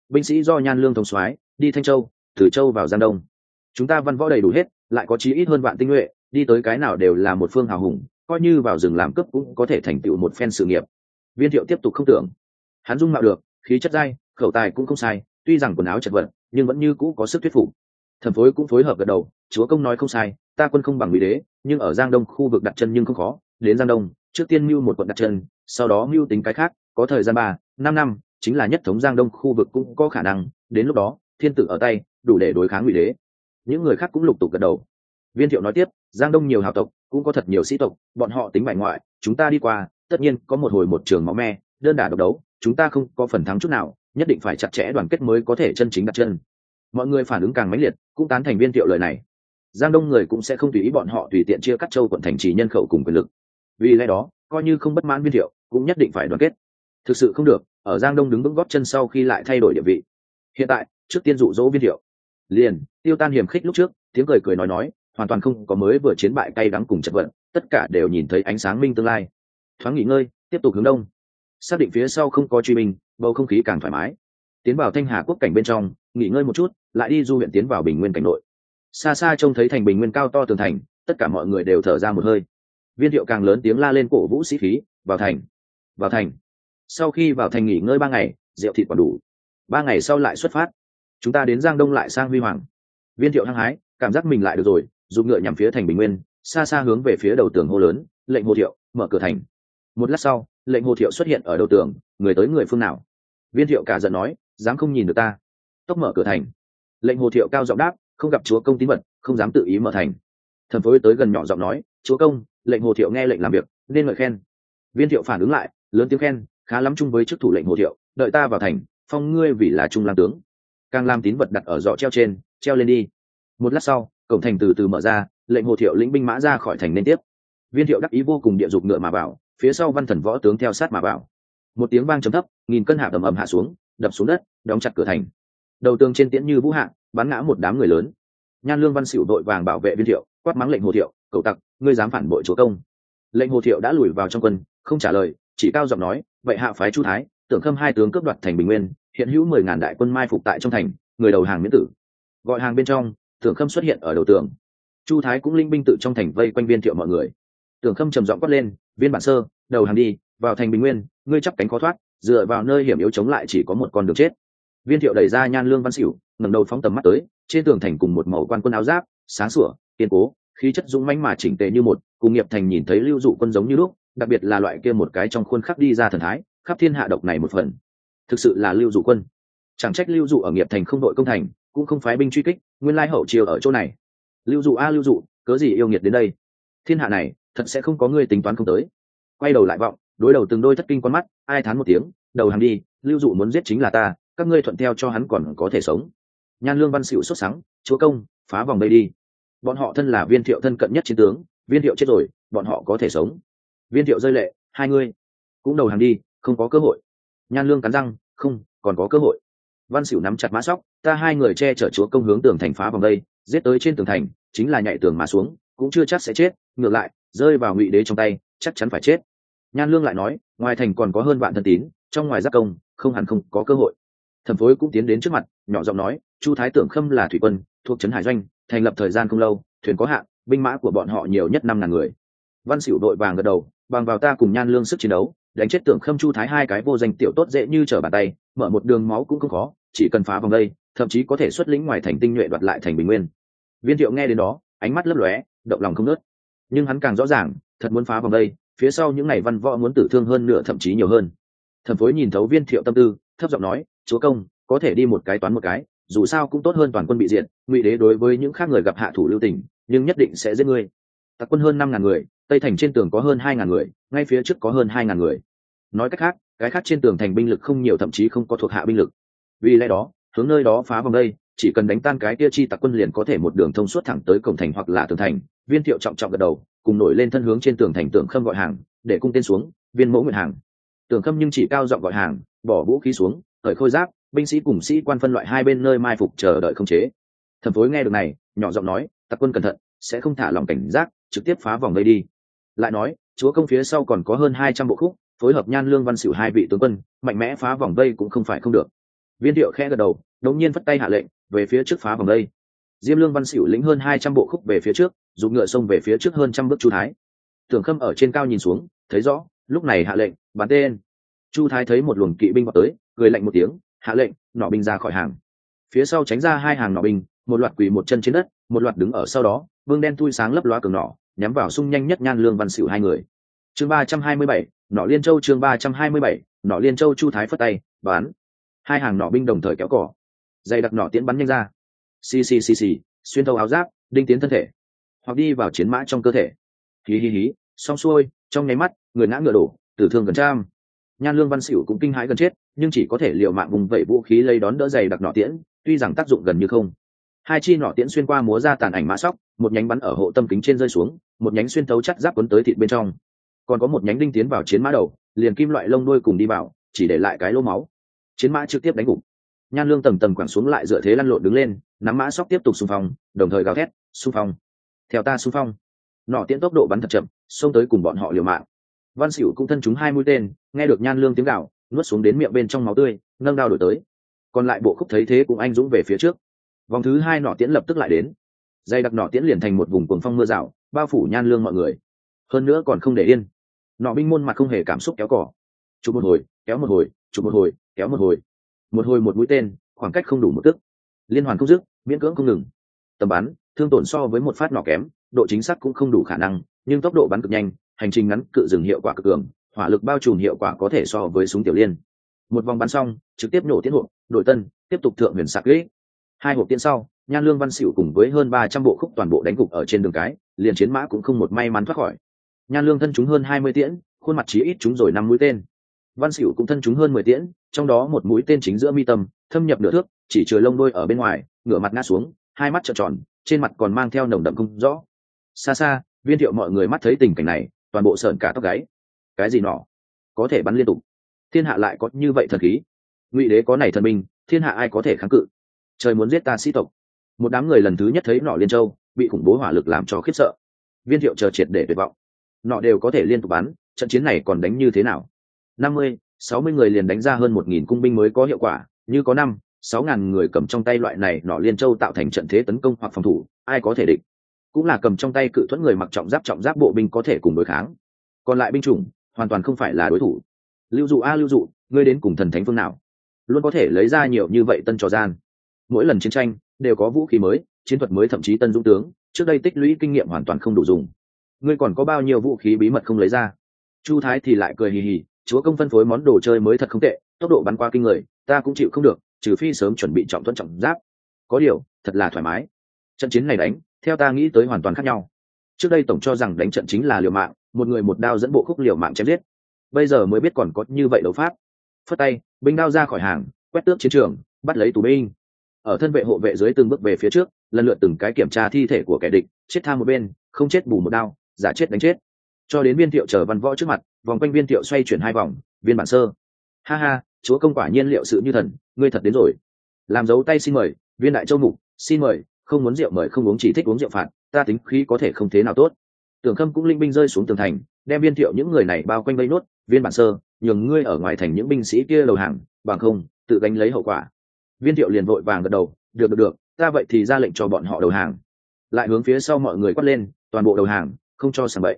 Binh sĩ do nhan lương thống soái, đi thanh châu, từ châu vào giang đông. Chúng ta văn võ đầy đủ hết, lại có chí ít hơn vạn tinh nhuệ, đi tới cái nào đều là một phương hào hùng, coi như vào rừng làm cướp cũng có thể thành tựu một phen sự nghiệp. Viên thiệu tiếp tục không tưởng. Hắn dung mạo được, khí chất dai, khẩu tài cũng không sai tuy rằng quần áo chật vật, nhưng vẫn như cũ có sức thuyết phục. Thần phối cũng phối hợp gật đầu, chúa công nói không sai, ta quân không bằng ngụy đế, nhưng ở giang đông khu vực đặt chân nhưng không khó, đến giang đông, trước tiên mưu một quận đặt chân, sau đó mưu tính cái khác, có thời gian ba, năm năm, chính là nhất thống giang đông khu vực cũng có khả năng, đến lúc đó, thiên tử ở tay, đủ để đối kháng ngụy đế. Những người khác cũng lục tục gật đầu. Viên thiệu nói tiếp, giang đông nhiều hào tộc, cũng có thật nhiều sĩ tộc, bọn họ tính bại ngoại, chúng ta đi qua, tất nhiên có một hồi một trường máu me, đơn đả độc đấu, chúng ta không có phần thắng chút nào nhất định phải chặt chẽ đoàn kết mới có thể chân chính đặt chân. Mọi người phản ứng càng mãnh liệt, cũng tán thành viên thiệu lời này. Giang đông người cũng sẽ không tùy ý bọn họ tùy tiện chia cắt châu quận thành trì nhân khẩu cùng quyền lực. Vì lẽ đó, coi như không bất mãn viên thiệu, cũng nhất định phải đoàn kết. Thực sự không được, ở giang đông đứng vững góp chân sau khi lại thay đổi địa vị. Hiện tại, trước tiên dụ dỗ viên thiệu. Liền, tiêu tan hiểm khích lúc trước, tiếng cười cười nói nói, hoàn toàn không có mới vừa chiến bại cay đắng cùng chật vật, tất cả đều nhìn thấy ánh sáng minh tương lai. Thoáng nghỉ ngơi, tiếp tục hướng đông. Xác định phía sau không có truy minh bầu không khí càng thoải mái. Tiến vào thanh hà quốc cảnh bên trong, nghỉ ngơi một chút, lại đi du huyện tiến vào bình nguyên cảnh nội. Xa xa trông thấy thành bình nguyên cao to tường thành, tất cả mọi người đều thở ra một hơi. Viên thiệu càng lớn tiếng la lên cổ vũ sĩ khí, vào thành! Vào thành! Sau khi vào thành nghỉ ngơi ba ngày, rượu thịt còn đủ. Ba ngày sau lại xuất phát. Chúng ta đến giang đông lại sang huy hoàng. Viên thiệu hăng hái, cảm giác mình lại được rồi, dùng ngựa nhằm phía thành bình nguyên, xa xa hướng về phía đầu tường hô lớn, lệnh hô thiệu, mở cửa thành. Một lát sau lệnh hồ thiệu xuất hiện ở đầu tường người tới người phương nào? Viên thiệu cả giận nói dám không nhìn được ta. Tốc mở cửa thành. Lệnh hồ thiệu cao giọng đáp không gặp chúa công tín vật, không dám tự ý mở thành. Thần phối tới gần nhỏ giọng nói chúa công lệnh hồ thiệu nghe lệnh làm việc nên ngợi khen. Viên thiệu phản ứng lại lớn tiếng khen khá lắm chung với chức thủ lệnh hồ thiệu đợi ta vào thành phong ngươi vì là trung lang tướng. Càng làm tín vật đặt ở dọ treo trên treo lên đi. Một lát sau cổng thành từ từ mở ra lệnh hồ thiệu lĩnh binh mã ra khỏi thành nên tiếp. Viên thiệu đắc ý vô cùng địa dục ngựa mà bảo phía sau văn thần võ tướng theo sát mà bảo một tiếng vang trầm thấp, nghìn cân hạ tầm ầm hạ xuống, đập xuống đất, đóng chặt cửa thành. Đầu tường trên tiễn như vũ hạ, bắn ngã một đám người lớn. Nhan lương văn xỉu đội vàng bảo vệ viên thiệu, quát mắng lệnh hồ thiệu cậu tặc, ngươi dám phản bội chúa công. Lệnh hồ thiệu đã lùi vào trong quân, không trả lời, chỉ cao giọng nói, vậy hạ phái chu thái, tưởng khâm hai tướng cướp đoạt thành bình nguyên, hiện hữu mười ngàn đại quân mai phục tại trong thành, người đầu hàng miễn tử. Gọi hàng bên trong, tưởng khâm xuất hiện ở đầu tường. Chu thái cũng linh binh tự trong thành vây quanh viên thiệu mọi người tưởng khâm trầm giọng quát lên, viên bản sơ, đầu hàng đi, vào thành bình nguyên, ngươi chắp cánh khó thoát, dựa vào nơi hiểm yếu chống lại chỉ có một con đường chết. Viên thiệu đẩy ra nhan lương văn xỉu, ngẩng đầu phóng tầm mắt tới, trên tường thành cùng một màu quan quân áo giáp, sáng sủa, kiên cố, khí chất dũng mãnh mà chỉnh tề như một, cùng nghiệp thành nhìn thấy lưu dụ quân giống như lúc, đặc biệt là loại kia một cái trong khuôn khắc đi ra thần thái, khắp thiên hạ độc này một phần. Thực sự là lưu dụ quân. Chẳng trách lưu dụ ở nghiệp thành không đội công thành, cũng không phái binh truy kích, nguyên lai hậu chiều ở chỗ này. Lưu dụ a, lưu dụ, cớ gì yêu nghiệt đến đây? Thiên hạ này thật sẽ không có người tính toán không tới. Quay đầu lại vọng, đối đầu từng đôi thất kinh con mắt, ai thán một tiếng, đầu hàng đi, lưu dụ muốn giết chính là ta, các ngươi thuận theo cho hắn còn có thể sống. Nhan lương văn xịu xuất sáng chúa công, phá vòng đây đi. Bọn họ thân là viên thiệu thân cận nhất chiến tướng, viên thiệu chết rồi, bọn họ có thể sống. Viên thiệu rơi lệ, hai ngươi cũng đầu hàng đi, không có cơ hội. Nhan lương cắn răng, không, còn có cơ hội. Văn xỉu nắm chặt mã sóc, ta hai người che chở chúa công hướng tường thành phá vòng đây, giết tới trên tường thành, chính là nhảy tường mà xuống, cũng chưa chắc sẽ chết, ngược lại rơi vào ngụy đế trong tay, chắc chắn phải chết. Nhan lương lại nói, ngoài thành còn có hơn vạn thân tín, trong ngoài giác công, không hẳn không có cơ hội. Thẩm phối cũng tiến đến trước mặt, nhỏ giọng nói, chu thái tưởng khâm là thủy quân, thuộc trấn hải doanh, thành lập thời gian không lâu, thuyền có hạn binh mã của bọn họ nhiều nhất năm ngàn người. Văn xỉu đội vàng gật đầu, bằng vào ta cùng nhan lương sức chiến đấu, đánh chết tưởng khâm chu thái hai cái vô danh tiểu tốt dễ như trở bàn tay, mở một đường máu cũng không khó, chỉ cần phá vòng đây, thậm chí có thể xuất lĩnh ngoài thành tinh nhuệ đoạt lại thành bình nguyên. Viên thiệu nghe đến đó, ánh mắt lấp lóe, động lòng không nớt nhưng hắn càng rõ ràng, thật muốn phá vòng đây, phía sau những ngày văn võ muốn tử thương hơn nửa thậm chí nhiều hơn. Thẩm phối nhìn thấu viên thiệu tâm tư, thấp giọng nói, chúa công, có thể đi một cái toán một cái, dù sao cũng tốt hơn toàn quân bị diệt, ngụy đế đối với những khác người gặp hạ thủ lưu tình, nhưng nhất định sẽ giết ngươi. Tặc quân hơn năm ngàn người, tây thành trên tường có hơn hai ngàn người, ngay phía trước có hơn hai ngàn người. Nói cách khác, cái khác trên tường thành binh lực không nhiều thậm chí không có thuộc hạ binh lực. Vì lẽ đó, hướng nơi đó phá vòng đây chỉ cần đánh tan cái kia chi tặc quân liền có thể một đường thông suốt thẳng tới cổng thành hoặc là tường thành. Viên thiệu trọng trọng gật đầu, cùng nổi lên thân hướng trên tường thành tường khâm gọi hàng, để cung tên xuống, viên mẫu nguyện hàng. Tường khâm nhưng chỉ cao giọng gọi hàng, bỏ vũ khí xuống khởi khôi giáp, binh sĩ cùng sĩ quan phân loại hai bên nơi mai phục chờ đợi không chế. Thẩm phối nghe được này, nhỏ giọng nói, tặc quân cẩn thận, sẽ không thả lòng cảnh giác, trực tiếp phá vòng đây đi. Lại nói, chúa công phía sau còn có hơn hai trăm bộ khúc, phối hợp nhan lương văn xỉu hai vị tướng quân, mạnh mẽ phá vòng vây cũng không phải không được. Viên thiệu khẽ gật đầu đống nhiên phất tay hạ lệnh, về phía trước phá vòng đây. Diêm lương văn xỉu lĩnh hơn hai trăm bộ khúc về phía trước, dùng ngựa xông về phía trước hơn trăm bước chu thái. Tưởng khâm ở trên cao nhìn xuống, thấy rõ, lúc này hạ lệnh, bắn tên. Chu thái thấy một luồng kỵ binh vào tới, cười lạnh một tiếng, hạ lệnh, nỏ binh ra khỏi hàng. Phía sau tránh ra hai hàng nỏ binh, một loạt quỳ một chân trên đất, một loạt đứng ở sau đó, vương đen tui sáng lấp loa cường nỏ, nhắm vào sung nhanh nhất nhan lương văn xỉu hai người. Chương ba trăm hai mươi bảy, nỏ liên châu chương ba trăm hai mươi bảy, nỏ liên châu chu thái phất tay bán hai hàng nỏ binh đồng thời kéo cỏ dày đặc nỏ tiễn bắn nhanh ra. Xì xì xì xì, xuyên thấu áo giáp, đinh tiến thân thể, hoặc đi vào chiến mã trong cơ thể. Hí hí hí, xong xuôi, trong nháy mắt, người ngã ngựa đổ, tử thương gần trăm. Nhan lương văn xỉu cũng kinh hãi gần chết, nhưng chỉ có thể l i ề u mạng vùng vẩy vũ khí lấy đón đỡ dày đặc nọ tiễn, tuy rằng tác dụng gần như không. Hai chi nọ tiễn xuyên qua múa ra tàn ảnh mã sóc, một nhánh bắn ở hộ tâm kính trên rơi xuống, một nhánh xuyên thấu chắt giáp quấn tới thịt bên trong. Còn có một nhánh đinh tiến vào chiến mã đầu, liền kim loại lông đuôi cùng đi vào, chỉ để lại cái lỗ máu. Chiến mã trực tiếp đánh gục nhan lương tầm tầm quẳng xuống lại dựa thế lăn lộn đứng lên, nắm mã sóc tiếp tục xung phong, đồng thời gào thét, xung phong! Theo ta xung phong! Nọ tiễn tốc độ bắn thật chậm, xông tới cùng bọn họ liều mạng. Văn xỉu cũng thân chúng hai mũi tên, nghe được nhan lương tiếng gạo nuốt xuống đến miệng bên trong máu tươi, nâng đao đổi tới. Còn lại bộ khúc thấy thế cũng anh dũng về phía trước. Vòng thứ hai nọ tiễn lập tức lại đến. Dây đặc nọ tiễn liền thành một vùng cuồng phong mưa rào, bao phủ nhan lương mọi người. Hơn nữa còn không để yên. Nọ binh môn mặt không hề cảm xúc kéo cỏ chụp một hồi, kéo một hồi, chụp một hồi, kéo một hồi một hồi một mũi tên, khoảng cách không đủ một tức. Liên hoàn không dứt, miễn cưỡng không ngừng. Tầm bắn, thương tổn so với một phát nỏ kém, độ chính xác cũng không đủ khả năng, nhưng tốc độ bắn cực nhanh, hành trình ngắn, cự dừng hiệu quả cực cường, hỏa lực bao trùm hiệu quả có thể so với súng tiểu liên. Một vòng bắn xong, trực tiếp nổ tiến hộp, đội tân, tiếp tục thượng huyền sạc ghế hai hộp tiên sau, nhan lương văn xỉu cùng với hơn ba trăm bộ khúc toàn bộ đánh gục ở trên đường cái, liền chiến mã cũng không một may mắn thoát khỏi. Nhan lương thân chúng hơn hai mươi tiễn, khuôn mặt chí ít chúng rồi năm mũi tên văn xỉu cũng thân chúng hơn mười tiễn, trong đó một mũi tên chính giữa mi tâm, thâm nhập nửa thước, chỉ chừa lông đôi ở bên ngoài, ngửa mặt ngã xuống, hai mắt trợn tròn, trên mặt còn mang theo nồng đậm không rõ. Xa xa, viên thiệu mọi người mắt thấy tình cảnh này, toàn bộ sợn cả tóc gáy. Cái gì nọ? Có thể bắn liên tục. Thiên hạ lại có như vậy thần khí. Ngụy đế có này thần minh thiên hạ ai có thể kháng cự? Trời muốn giết ta sĩ tộc. Một đám người lần thứ nhất thấy nọ liên châu, bị khủng bố hỏa lực làm cho khiếp sợ. Viên thiệu chờ triệt để tuyệt vọng. Nọ đều có thể liên tục bắn, trận chiến này còn đánh như thế nào? Năm mươi, sáu mươi người liền đánh ra hơn một nghìn cung binh mới có hiệu quả, như có năm, sáu ngàn người cầm trong tay loại này nọ liên châu tạo thành trận thế tấn công hoặc phòng thủ, ai có thể địch? Cũng là cầm trong tay cự thuẫn người mặc trọng giáp trọng giáp bộ binh có thể cùng đối kháng. Còn lại binh chủng, hoàn toàn không phải là đối thủ. Lưu dụ a, lưu dụ, ngươi đến cùng thần thánh phương nào? Luôn có thể lấy ra nhiều như vậy tân trò gian. Mỗi lần chiến tranh, đều có vũ khí mới, chiến thuật mới thậm chí tân dũng tướng, trước đây tích lũy kinh nghiệm hoàn toàn không đủ dùng. Ngươi còn có bao nhiêu vũ khí bí mật không lấy ra? Chu thái thì lại cười hì hì chúa công phân phối món đồ chơi mới thật không tệ, tốc độ bắn qua kinh người, ta cũng chịu không được, trừ phi sớm chuẩn bị trọng thuẫn trọng giáp. Có điều, thật là thoải mái. Trận chiến này đánh, theo ta nghĩ tới hoàn toàn khác nhau. Trước đây tổng cho rằng đánh trận chính là liều mạng, một người một đao dẫn bộ khúc liều mạng chém giết. Bây giờ mới biết còn có như vậy đấu pháp. Phất tay, binh đao ra khỏi hàng, quét tước chiến trường, bắt lấy tù binh. Ở thân vệ hộ vệ dưới từng bước về phía trước, lần lượt từng cái kiểm tra thi thể của kẻ địch, chết tham một bên, không chết bù một đao, giả chết đánh chết cho đến viên thiệu chờ văn võ trước mặt, vòng quanh viên thiệu xoay chuyển hai vòng, viên bản sơ. Ha ha, chúa công quả nhiên liệu sự như thần, ngươi thật đến rồi. Làm dấu tay xin mời, viên đại châu mục, xin mời, không muốn rượu mời, không uống chỉ thích uống rượu phạt, ta tính khí có thể không thế nào tốt. Tưởng khâm cũng linh binh rơi xuống tường thành, đem viên thiệu những người này bao quanh vây nốt, viên bản sơ, nhường ngươi ở ngoài thành những binh sĩ kia đầu hàng, bằng không, tự gánh lấy hậu quả. Viên thiệu liền vội vàng gật đầu, được được được, ta vậy thì ra lệnh cho bọn họ đầu hàng. Lại hướng phía sau mọi người quát lên, toàn bộ đầu hàng, không cho sàng bậy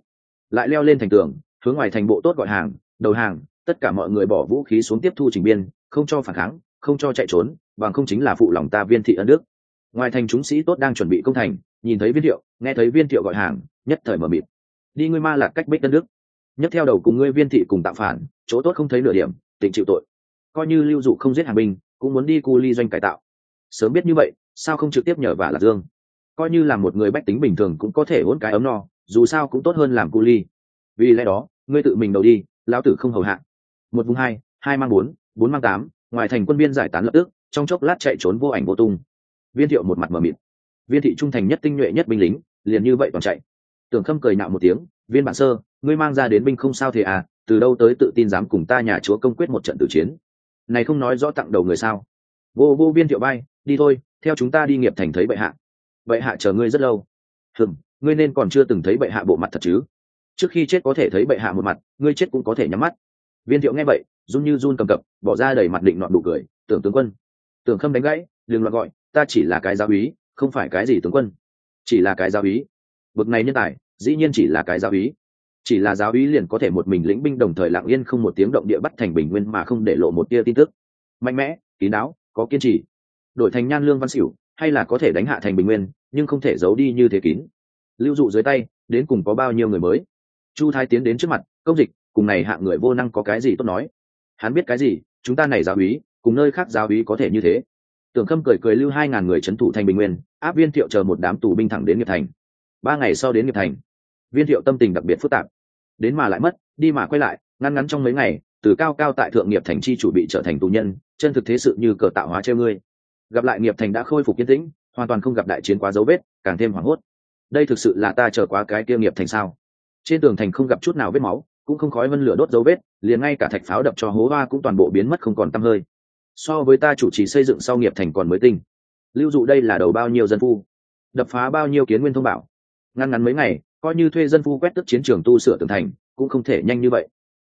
lại leo lên thành tường, hướng ngoài thành bộ tốt gọi hàng, đầu hàng, tất cả mọi người bỏ vũ khí xuống tiếp thu trình biên, không cho phản kháng, không cho chạy trốn, bằng không chính là phụ lòng ta viên thị ân đức. Ngoài thành chúng sĩ tốt đang chuẩn bị công thành, nhìn thấy viên thiệu, nghe thấy viên thiệu gọi hàng, nhất thời mở mịt. Đi ngươi ma lạc cách bích ân đức. Nhất theo đầu cùng ngươi viên thị cùng tạo phản, chỗ tốt không thấy nửa điểm, tỉnh chịu tội. Coi như lưu dụ không giết hàng binh, cũng muốn đi cu ly doanh cải tạo. Sớm biết như vậy, sao không trực tiếp nhờ vả lạc dương? Coi như là một người bách tính bình thường cũng có thể hôn cái ấm no dù sao cũng tốt hơn làm cu ly. Vì lẽ đó, ngươi tự mình đầu đi, lão tử không hầu hạ. Một vùng hai hai mang bốn bốn mang tám, ngoài thành quân viên giải tán lập tức, trong chốc lát chạy trốn vô ảnh vô tung. Viên thiệu một mặt mờ mịt. Viên thị trung thành nhất tinh nhuệ nhất binh lính, liền như vậy toàn chạy. Tưởng khâm cười nạo một tiếng, viên bản sơ, ngươi mang ra đến binh không sao thế à từ đâu tới tự tin dám cùng ta nhà chúa công quyết một trận tử chiến? Này không nói rõ tặng đầu người sao? Vô vô viên thiệu bay, đi thôi, theo chúng ta đi nghiệp thành thấy bệ hạ. Bệ hạ chờ ngươi rất lâu. Hừm ngươi nên còn chưa từng thấy bệ hạ bộ mặt thật chứ? Trước khi chết có thể thấy bệ hạ một mặt, ngươi chết cũng có thể nhắm mắt. Viên thiệu nghe vậy, run như run cầm cập, bỏ ra đầy mặt định nọn đủ cười, tưởng tướng quân. Tưởng khâm đánh gãy, đừng loạn gọi, ta chỉ là cái giáo úy, không phải cái gì tướng quân. Chỉ là cái giáo úy. Bực này nhân tài, dĩ nhiên chỉ là cái giáo úy. Chỉ là giáo úy liền có thể một mình lĩnh binh đồng thời lặng yên không một tiếng động địa bắt thành bình nguyên mà không để lộ một tia tin tức. Mạnh mẽ, kín đáo, có kiên trì. Đổi thành nhan lương văn xỉu, hay là có thể đánh hạ thành bình nguyên, nhưng không thể giấu đi như thế kín lưu dụ dưới tay, đến cùng có bao nhiêu người mới? Chu thái tiến đến trước mặt, công dịch, cùng này hạng người vô năng có cái gì tốt nói? Hắn biết cái gì? Chúng ta này giáo úy, cùng nơi khác giáo úy có thể như thế. Tưởng khâm cười cười lưu hai ngàn người c thủ thành bình nguyên, áp viên thiệu chờ một đám tù binh thẳng đến nghiệp thành. Ba ngày sau đến nghiệp thành, viên thiệu tâm tình đặc biệt phức tạp. Đến mà lại mất, đi mà quay lại, ngăn ngắn trong mấy ngày, từ cao cao tại thượng nghiệp thành chi chủ bị trở thành tù nhân, chân thực thế sự như cờ tạo hóa treo ngươi. Gặp lại nghiệp thành đã khôi phục kiến tĩnh, hoàn toàn không gặp đại chiến quá dấu vết, càng thêm hoảng hốt đây thực sự là ta chờ quá cái kia nghiệp thành sao? Trên tường thành không gặp chút nào vết máu, cũng không khói vân lửa đốt dấu vết, liền ngay cả thạch pháo đập cho hố hoa cũng toàn bộ biến mất không còn tăm hơi. So với ta chủ trì xây dựng sau nghiệp thành còn mới tinh. Lưu dụ đây là đầu bao nhiêu dân phu? Đập phá bao nhiêu kiến nguyên thông bảo? Ngăn ngắn mấy ngày, coi như thuê dân phu quét tức chiến trường tu sửa tường thành, cũng không thể nhanh như vậy.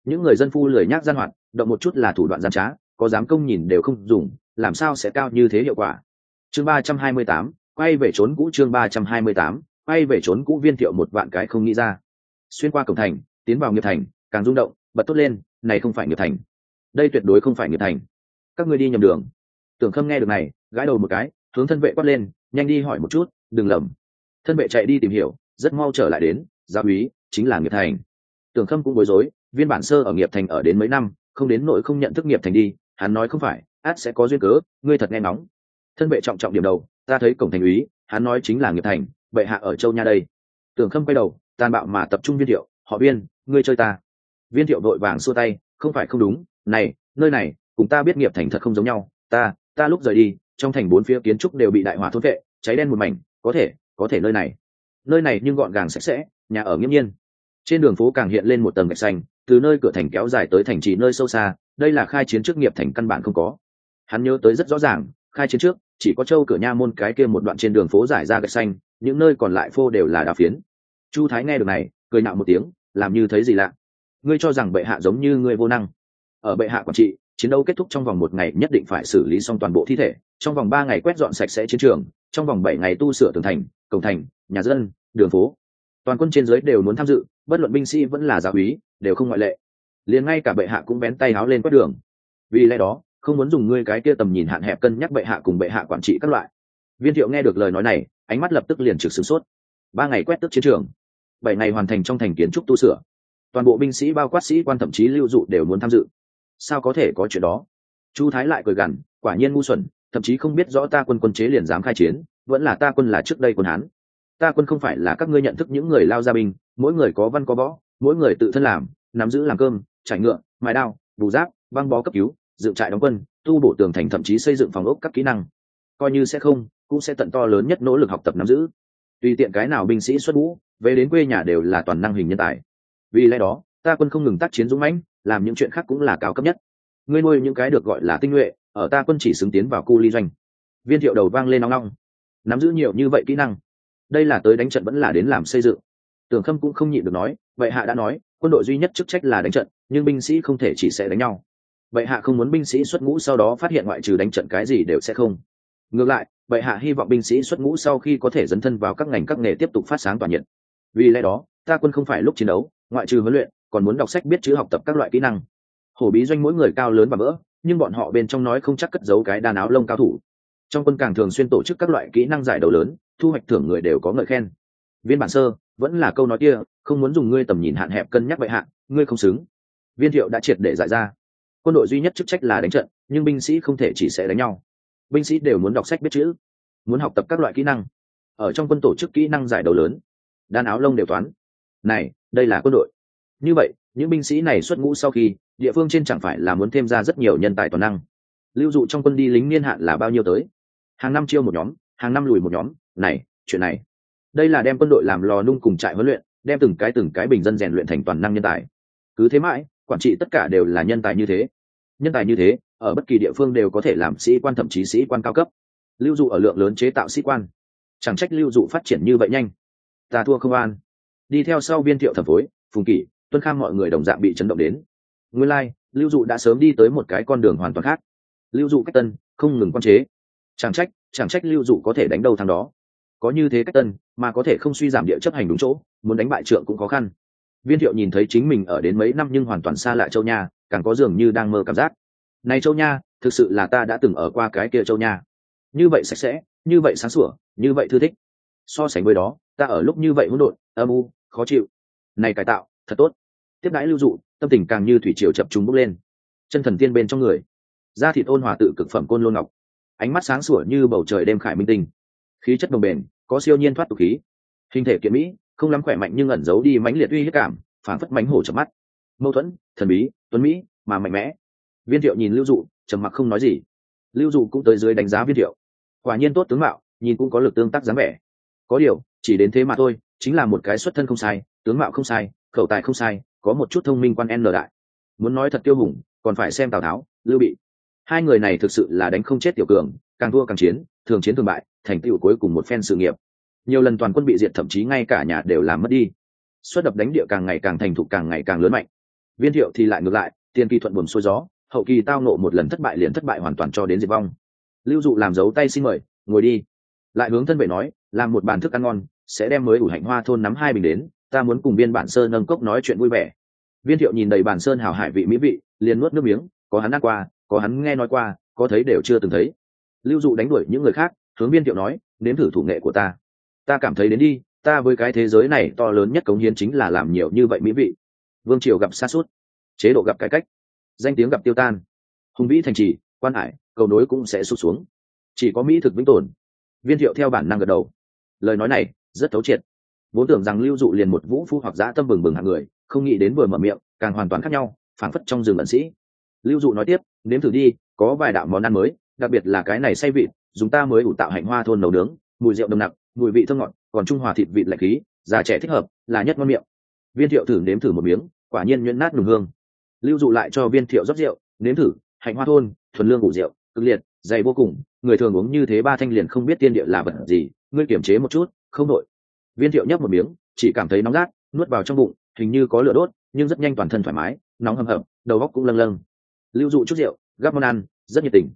Những người dân phu lười nhác gian hoạt, động một chút là thủ đoạn gian trá, có dám công nhìn đều không dùng, làm sao sẽ cao như thế hiệu quả? Chương ba trăm hai mươi tám, quay về trốn cũ chương ba trăm hai mươi tám quay về trốn cũ viên thiệu một vạn cái không nghĩ ra. Xuyên qua cổng thành, tiến vào nghiệp thành, càng rung động, bật tốt lên, này không phải nghiệp thành. Đây tuyệt đối không phải nghiệp thành. Các ngươi đi nhầm đường. Tưởng khâm nghe được này, gãi đầu một cái, hướng thân vệ quát lên, nhanh đi hỏi một chút, đừng lầm. Thân vệ chạy đi tìm hiểu, rất mau trở lại đến, gia úy chính là nghiệp thành. Tưởng khâm cũng bối rối, viên bản sơ ở nghiệp thành ở đến mấy năm, không đến nội không nhận thức nghiệp thành đi, hắn nói không phải, át sẽ có duyên cớ, ngươi thật nghe nóng thân vệ trọng trọng điểm đầu, ta thấy cổng thành úy, hắn nói chính là nghiệp thành bệ hạ ở châu nha đây. Tưởng khâm quay đầu, tàn bạo mà tập trung viên thiệu, họ viên, ngươi chơi ta. Viên thiệu đội vàng xua tay, không phải không đúng, này, nơi này, cùng ta biết nghiệp thành thật không giống nhau. Ta ta lúc rời đi, trong thành bốn phía kiến trúc đều bị đại hỏa thốt vệ, cháy đen một mảnh, có thể có thể nơi này. Nơi này nhưng gọn gàng sạch sẽ, nhà ở nghiêm nhiên. Trên đường phố càng hiện lên một tầng gạch xanh, từ nơi cửa thành kéo dài tới thành trì nơi sâu xa, đây là khai chiến trước nghiệp thành căn bản không có. Hắn nhớ tới rất rõ ràng, khai chiến trước, chỉ có châu cửa nha môn cái kia một đoạn trên đường phố giải ra gạch xanh những nơi còn lại phô đều là đá phiến. Chu thái nghe được này, cười nạo một tiếng, làm như thấy gì lạ? Ngươi cho rằng bệ hạ giống như ngươi vô năng. Ở bệ hạ quản trị, chiến đấu kết thúc trong vòng một ngày nhất định phải xử lý xong toàn bộ thi thể. Trong vòng ba ngày quét dọn sạch sẽ chiến trường, trong vòng bảy ngày tu sửa tường thành, cổng thành, nhà dân, đường phố. Toàn quân trên dưới đều muốn tham dự, bất luận binh sĩ vẫn là giáo úy, đều không ngoại lệ. Liền ngay cả bệ hạ cũng bén tay háo lên quét đường. Vì lẽ đó, không muốn dùng ngươi cái kia tầm nhìn hạn hẹp cân nhắc bệ hạ cùng bệ hạ quản trị các loại. Viên thiệu nghe được lời nói này ánh mắt lập tức liền trực sửng sốt. Ba ngày quét tức chiến trường. Bảy ngày hoàn thành trong thành kiến trúc tu sửa. Toàn bộ binh sĩ bao quát sĩ quan thậm chí lưu dụ đều muốn tham dự. Sao có thể có chuyện đó? Chu thái lại cười gằn, quả nhiên ngu xuẩn, thậm chí không biết rõ ta quân quân chế liền dám khai chiến, vẫn là ta quân là trước đây quân hán. Ta quân không phải là các ngươi nhận thức những người lao gia binh, mỗi người có văn có võ, mỗi người tự thân làm, nắm giữ làm cơm, trải ngựa, mài đao, bù giáp, băng bó cấp cứu, dựng trại đóng quân, tu bổ tường thành thậm chí xây dựng phòng ốc các kỹ năng. Coi như sẽ không cũng sẽ tận to lớn nhất nỗ lực học tập nắm giữ. Tùy tiện cái nào binh sĩ xuất ngũ, về đến quê nhà đều là toàn năng hình nhân tài. Vì lẽ đó, ta quân không ngừng tác chiến dũng mãnh, làm những chuyện khác cũng là cao cấp nhất. Ngươi nuôi những cái được gọi là tinh nhuệ, ở ta quân chỉ xứng tiến vào cu ly doanh. Viên thiệu đầu vang lên nóng nóng nắm giữ nhiều như vậy kỹ năng. Đây là tới đánh trận vẫn là đến làm xây dựng. Tưởng khâm cũng không nhịn được nói, vậy hạ đã nói, quân đội duy nhất chức trách là đánh trận, nhưng binh sĩ không thể chỉ sẽ đánh nhau. Vậy hạ không muốn binh sĩ xuất ngũ sau đó phát hiện ngoại trừ đánh trận cái gì đều sẽ không. Ngược lại vậy hạ hy vọng binh sĩ xuất ngũ sau khi có thể dấn thân vào các ngành các nghề tiếp tục phát sáng tỏa nhiệt. Vì lẽ đó, ta quân không phải lúc chiến đấu, ngoại trừ huấn luyện, còn muốn đọc sách biết chữ học tập các loại kỹ năng. Hổ bí doanh mỗi người cao lớn và vỡ nhưng bọn họ bên trong nói không chắc cất giấu cái đàn áo lông cao thủ. Trong quân càng thường xuyên tổ chức các loại kỹ năng giải đấu lớn, thu hoạch thưởng người đều có ngợi khen. Viên bản sơ, vẫn là câu nói kia, không muốn dùng ngươi tầm nhìn hạn hẹp cân nhắc bệ hạ, ngươi không xứng. Viên thiệu đã triệt để giải ra. Quân đội duy nhất chức trách là đánh trận, nhưng binh sĩ không thể chỉ sẽ đánh nhau binh sĩ đều muốn đọc sách biết chữ, muốn học tập các loại kỹ năng. Ở trong quân tổ chức kỹ năng giải đầu lớn, đan áo lông đều toán. Này, đây là quân đội. Như vậy, những binh sĩ này xuất ngũ sau khi, địa phương trên chẳng phải là muốn thêm ra rất nhiều nhân tài toàn năng. Lưu dụ trong quân đi lính niên hạn là bao nhiêu tới? Hàng năm chiêu một nhóm, hàng năm lùi một nhóm. Này, chuyện này. Đây là đem quân đội làm lò nung cùng trại huấn luyện, đem từng cái từng cái bình dân rèn luyện thành toàn năng nhân tài. Cứ thế mãi, quản trị tất cả đều là nhân tài như thế. Nhân tài như thế ở bất kỳ địa phương đều có thể làm sĩ quan thậm chí sĩ quan cao cấp. Lưu dụ ở lượng lớn chế tạo sĩ quan. Chẳng trách lưu dụ phát triển như vậy nhanh. Ta thua không an. Đi theo sau viên thiệu thẩm phối phùng kỷ tuân kham mọi người đồng dạng bị chấn động đến. Nguyên lai、like, lưu dụ đã sớm đi tới một cái con đường hoàn toàn khác. Lưu dụ cách tân không ngừng quan chế. Chẳng trách chẳng trách lưu dụ có thể đánh đầu thằng đó. Có như thế cách tân mà có thể không suy giảm địa chấp hành đúng chỗ muốn đánh bại trượng cũng khó khăn. Viên thiệu nhìn thấy chính mình ở đến mấy năm nhưng hoàn toàn xa lại châu nha càng có dường như đang mơ cảm giác này châu nha, thực sự là ta đã từng ở qua cái kia châu nha. Như vậy sạch sẽ, như vậy sáng sủa, như vậy thư thích. So sánh với đó, ta ở lúc như vậy hỗn độn, âm u, khó chịu. Này cải tạo, thật tốt. Tiếp đãi lưu dụ, tâm tình càng như thủy triều chập trùng bốc lên. Chân thần tiên bên trong người. Da thịt ôn hòa tự cực phẩm côn lôn ngọc. Ánh mắt sáng sủa như bầu trời đêm khải minh tinh. Khí chất đồng bền có siêu nhiên thoát tục khí. Hình thể kiện mỹ, không lắm khỏe mạnh nhưng ẩn giấu đi mãnh liệt uy hiếp cảm phản phất mánh hổ chập mắt. Mâu thuẫn, thần bí, tuấn mỹ, mà mạnh mẽ viên thiệu nhìn lưu dụ, trầm mặc không nói gì. Lưu dụ cũng tới dưới đánh giá viên thiệu. Quả nhiên tốt tướng mạo, nhìn cũng có lực tương tác dáng vẻ. Có điều, chỉ đến thế mà thôi, chính là một cái xuất thân không sai, tướng mạo không sai, khẩu tài không sai, có một chút thông minh quan n đại. Muốn nói thật tiêu hùng, còn phải xem tào tháo, lưu bị. Hai người này thực sự là đánh không chết tiểu cường, càng thua càng chiến, thường chiến thường bại, thành tựu cuối cùng một phen sự nghiệp. Nhiều lần toàn quân bị diệt thậm chí ngay cả nhà đều làm mất đi. Xuất đập đánh địa càng ngày càng thành thục, càng ngày càng lớn mạnh. Viên thiệu thì lại ngược lại, tiền kỳ thuận buồm xuôi gió hậu kỳ tao nộ một lần thất bại liền thất bại hoàn toàn cho đến diệt vong. Lưu dụ làm dấu tay xin mời, ngồi đi. Lại hướng thân vệ nói, làm một bàn thức ăn ngon, sẽ đem mới ủ hạnh hoa thôn nắm hai bình đến, ta muốn cùng viên bản sơn nâng cốc nói chuyện vui vẻ. Viên thiệu nhìn đầy bản sơn hào hải vị mỹ vị, liền nuốt nước miếng, có hắn ăn qua, có hắn nghe nói qua, có thấy đều chưa từng thấy. Lưu dụ đánh đuổi những người khác, hướng viên thiệu nói, nếm thử thủ nghệ của ta. Ta cảm thấy đến đi, ta với cái thế giới này to lớn nhất cống hiến chính là làm nhiều như vậy mỹ vị. Vương triều gặp xa suốt, chế độ gặp cải cách danh tiếng gặp tiêu tan. Hùng vĩ thành trì, quan hải, cầu nối cũng sẽ sụt xuống. Chỉ có mỹ thực vĩnh tồn. Viên thiệu theo bản năng gật đầu. Lời nói này, rất thấu triệt. Vốn tưởng rằng lưu dụ liền một vũ phu hoặc giã tâm bừng bừng hạng người, không nghĩ đến vừa mở miệng, càng hoàn toàn khác nhau, phảng phất trong rừng ẩn sĩ. Lưu dụ nói tiếp, nếm thử đi, có vài đạo món ăn mới, đặc biệt là cái này say vịt, dùng ta mới ủ tạo hạnh hoa thôn nấu nướng, mùi rượu đậm nặc, mùi vị thơm ngọt, còn trung hòa thịt vịt lạnh khí, già trẻ thích hợp, là nhất ngon miệng. Viên thiệu thử nếm thử một miếng, quả nhiên nhuyễn nát nùng hương lưu dụ lại cho viên thiệu rót rượu nếm thử hạnh hoa thôn thuần lương ủ rượu cực liệt dày vô cùng người thường uống như thế ba thanh liền không biết tiên địa là vật gì ngươi kiểm chế một chút không đội viên thiệu nhấp một miếng chỉ cảm thấy nóng rát nuốt vào trong bụng hình như có lửa đốt nhưng rất nhanh toàn thân thoải mái nóng hầm hầm đầu góc cũng lâng lâng. Lưu dụ chút rượu gắp món ăn rất nhiệt tình.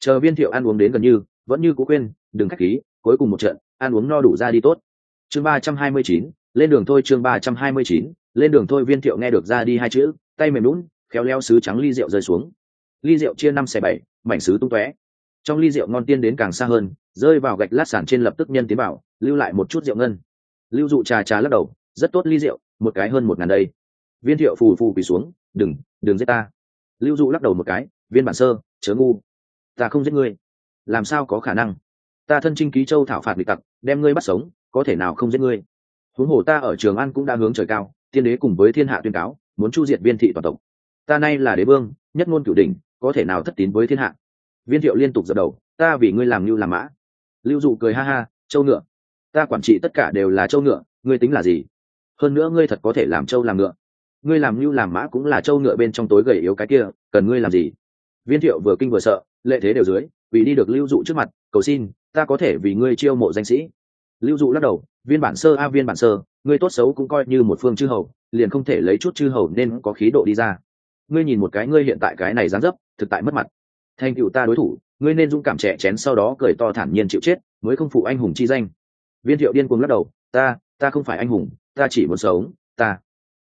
Chờ viên thiệu ăn uống đến gần như vẫn như cũ quên, đừng khách khí cuối cùng một trận ăn uống no đủ ra đi tốt. Chương ba trăm hai mươi chín lên đường thôi chương ba trăm hai mươi chín lên đường thôi viên thiệu nghe được ra đi hai chữ tay mềm lún, khéo leo sứ trắng ly rượu rơi xuống. Ly rượu chia năm xẻ bảy, mảnh sứ tung tóe. Trong ly rượu ngon tiên đến càng xa hơn, rơi vào gạch lát sàn trên lập tức nhân tiến bảo lưu lại một chút rượu ngân. Lưu dụ trà trà lắc đầu, rất tốt ly rượu, một cái hơn một ngàn đây. Viên thiệu phù phù quỳ xuống, đừng đừng giết ta. Lưu dụ lắc đầu một cái, viên bản sơ, chớ ngu. Ta không giết ngươi. Làm sao có khả năng? Ta thân trinh ký châu thảo phạt bị tặc, đem ngươi bắt sống, có thể nào không giết ngươi? Huống hồ ta ở trường an cũng đã hướng trời cao, tiên đế cùng với thiên hạ tuyên cáo muốn chu diệt viên thị toàn tộc. Ta nay là đế vương, nhất ngôn cửu đình có thể nào thất tín với thiên hạ? Viên thiệu liên tục dập đầu, ta vì ngươi làm lưu làm mã. Lưu dụ cười ha ha, châu ngựa. Ta quản trị tất cả đều là châu ngựa, ngươi tính là gì? Hơn nữa ngươi thật có thể làm châu làm ngựa. Ngươi làm lưu làm mã cũng là châu ngựa bên trong tối gầy yếu cái kia, cần ngươi làm gì? Viên thiệu vừa kinh vừa sợ, lệ thế đều dưới, vì đi được lưu dụ trước mặt, cầu xin, ta có thể vì ngươi chiêu mộ danh sĩ. Lưu dụ lắc đầu, viên bản sơ a, viên bản sơ ngươi tốt xấu cũng coi như một phương chư hầu, liền không thể lấy chút chư hầu nên có khí độ đi ra. Ngươi nhìn một cái ngươi hiện tại cái này dán dấp, thực tại mất mặt. Thành cựu ta đối thủ, ngươi nên dũng cảm trẻ chén sau đó cười to thản nhiên chịu chết, mới không phụ anh hùng chi danh. Viên thiệu điên cuồng lắc đầu, ta ta không phải anh hùng, ta chỉ muốn sống, ta.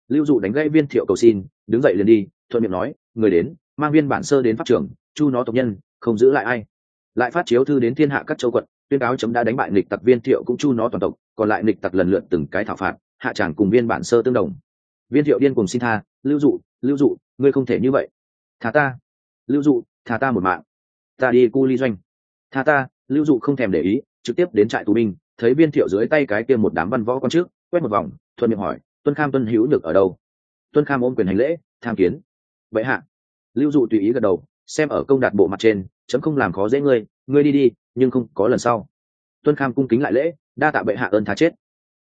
Lưu dụ đánh gãy viên thiệu cầu xin, đứng dậy liền đi, thuận miệng nói, người đến, mang viên bản sơ đến pháp trưởng chu nó tộc nhân, không giữ lại ai. Lại phát chiếu thư đến thiên hạ các châu quận, tuyên cáo chấm đã đánh bại nghịch tặc viên thiệu cũng chu nó toàn tộc còn lại nghịch tặc lần lượt từng cái thảo phạt, hạ tràng cùng viên bản sơ tương đồng. Viên thiệu điên cùng xin tha, lưu dụ lưu dụ, ngươi không thể như vậy. Thả ta. Lưu dụ, thả ta một mạng. Ta đi cu ly doanh. Tha ta. Lưu dụ không thèm để ý, trực tiếp đến trại tù binh, thấy viên thiệu dưới tay cái kia một đám văn võ con trước, quét một vòng, thuận miệng hỏi, tuân kham, tuân hữu được ở đâu? Tuân kham ôm quyền hành lễ, tham kiến. Vậy hạ. Lưu dụ tùy ý gật đầu, xem ở công đạt bộ mặt trên, chấm không làm khó dễ ngươi ngươi đi đi, nhưng không có lần sau. Tuân kham cung kính lại lễ đa tạ bệ hạ ơn tha chết.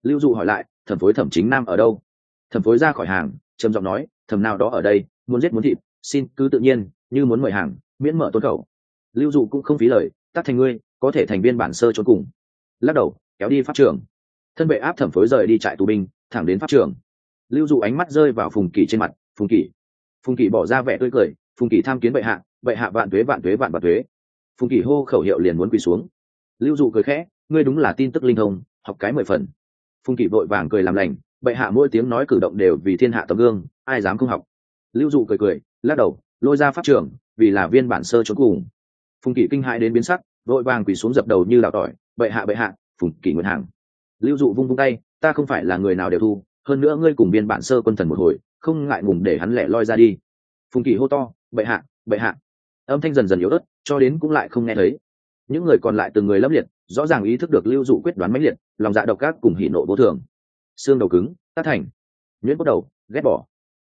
Lưu dụ hỏi lại, thẩm phối thẩm chính nam ở đâu? Thẩm phối ra khỏi hàng, trầm giọng nói, thẩm nào đó ở đây, muốn giết muốn thịt, xin cứ tự nhiên, như muốn mời hàng, miễn mở tôn khẩu. Lưu dụ cũng không phí lời tắt thành ngươi, có thể thành viên bản sơ trốn cùng. Lắc đầu, kéo đi pháp trường. Thân vệ áp thẩm phối rời đi trại tù binh, thẳng đến pháp trường. Lưu dụ ánh mắt rơi vào phùng kỳ trên mặt, phùng kỳ phùng kỳ bỏ ra vẻ tươi cười, phùng kỳ tham kiến bệ hạ bệ hạ vạn tuế vạn tuế vạn vạn tuế. Phùng kỳ hô khẩu hiệu liền muốn quỳ xuống. Lưu dụ cười khẽ ngươi đúng là tin tức linh thông, học cái mười phần. Phùng kỳ vội vàng cười làm lành, bệ hạ mỗi tiếng nói cử động đều vì thiên hạ tấm gương, ai dám không học. Lưu dụ cười cười, lắc đầu, lôi ra pháp trưởng vì là viên bản sơ trốn cùng. Phùng kỳ kinh hãi đến biến sắc, vội vàng quỳ xuống dập đầu như lào tỏi, bệ hạ bệ hạ, phùng kỳ nguyện hàng. Lưu dụ vung vung tay, ta không phải là người nào đều thu, hơn nữa ngươi cùng biên bản sơ quân thần một hồi, không ngại ngùng để hắn lẻ loi ra đi. Phùng kỳ hô to, bệ hạ bệ hạ. Âm thanh dần dần yếu ớt, cho đến cũng lại không nghe thấy những người còn lại từng người lâm liệt, rõ ràng ý thức được lưu dụ quyết đoán mãnh liệt, lòng dạ độc ác cùng hỉ nộ vô thường. Xương đầu cứng tác thành. Nhuyễn bắt đầu, ghét bỏ.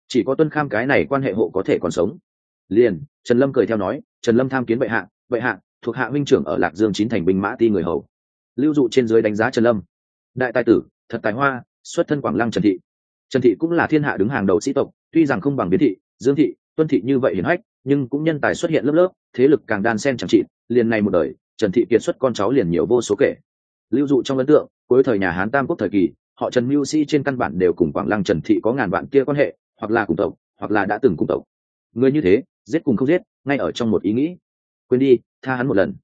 Chỉ có tuân kham cái này quan hệ hộ có thể còn sống. Liền, trần lâm cười theo nói, trần lâm tham kiến bệ hạ bệ hạ, thuộc hạ minh trưởng ở lạc dương chín thành binh mã ti người hầu. Lưu dụ trên dưới đánh giá trần lâm. Đại tài tử, thật tài hoa, xuất thân quảng lăng trần thị. Trần thị cũng là thiên hạ đứng hàng đầu sĩ tộc, tuy rằng không bằng biến thị, dương thị, tuân thị như vậy hiển hách, nhưng cũng nhân tài xuất hiện lớp lớp, thế lực càng đan sen chẳng trị liền này một đời trần thị kiệt xuất con cháu liền nhiều vô số kể. Lưu dụ trong ấn tượng, cuối thời nhà hán tam quốc thời kỳ, họ trần mưu sĩ trên căn bản đều cùng quảng lăng trần thị có ngàn vạn kia quan hệ, hoặc là cùng tộc, hoặc là đã từng cùng tộc. Người như thế, giết cùng không giết, ngay ở trong một ý nghĩ. Quên đi, tha hắn một lần.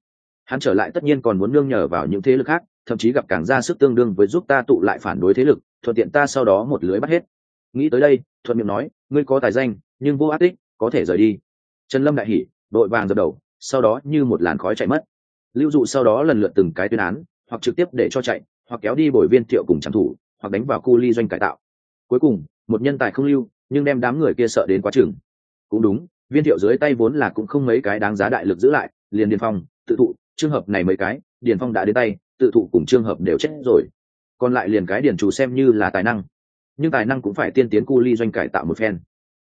Hắn trở lại tất nhiên còn muốn nương nhờ vào những thế lực khác, thậm chí gặp càng ra sức tương đương với giúp ta tụ lại phản đối thế lực, thuận tiện ta sau đó một lưới bắt hết. Nghĩ tới đây, thuận miệng nói, ngươi có tài danh, nhưng vô ác tích, có thể rời đi. Trần lâm đại hỉ, đội vàng dập đầu, sau đó như một làn khói chạy mất lưu dụ sau đó lần lượt từng cái tuyên án, hoặc trực tiếp để cho chạy, hoặc kéo đi bồi viên thiệu cùng trang thủ, hoặc đánh vào khu ly doanh cải tạo. Cuối cùng, một nhân tài không lưu, nhưng đem đám người kia sợ đến quá chừng. Cũng đúng, viên thiệu dưới tay vốn là cũng không mấy cái đáng giá đại lực giữ lại, liền điền phong, tự thụ, trường hợp này mấy cái, điền phong đã đến tay, tự thụ cùng trường hợp đều chết rồi. Còn lại liền cái điền chủ xem như là tài năng. Nhưng tài năng cũng phải tiên tiến cu ly doanh cải tạo một phen.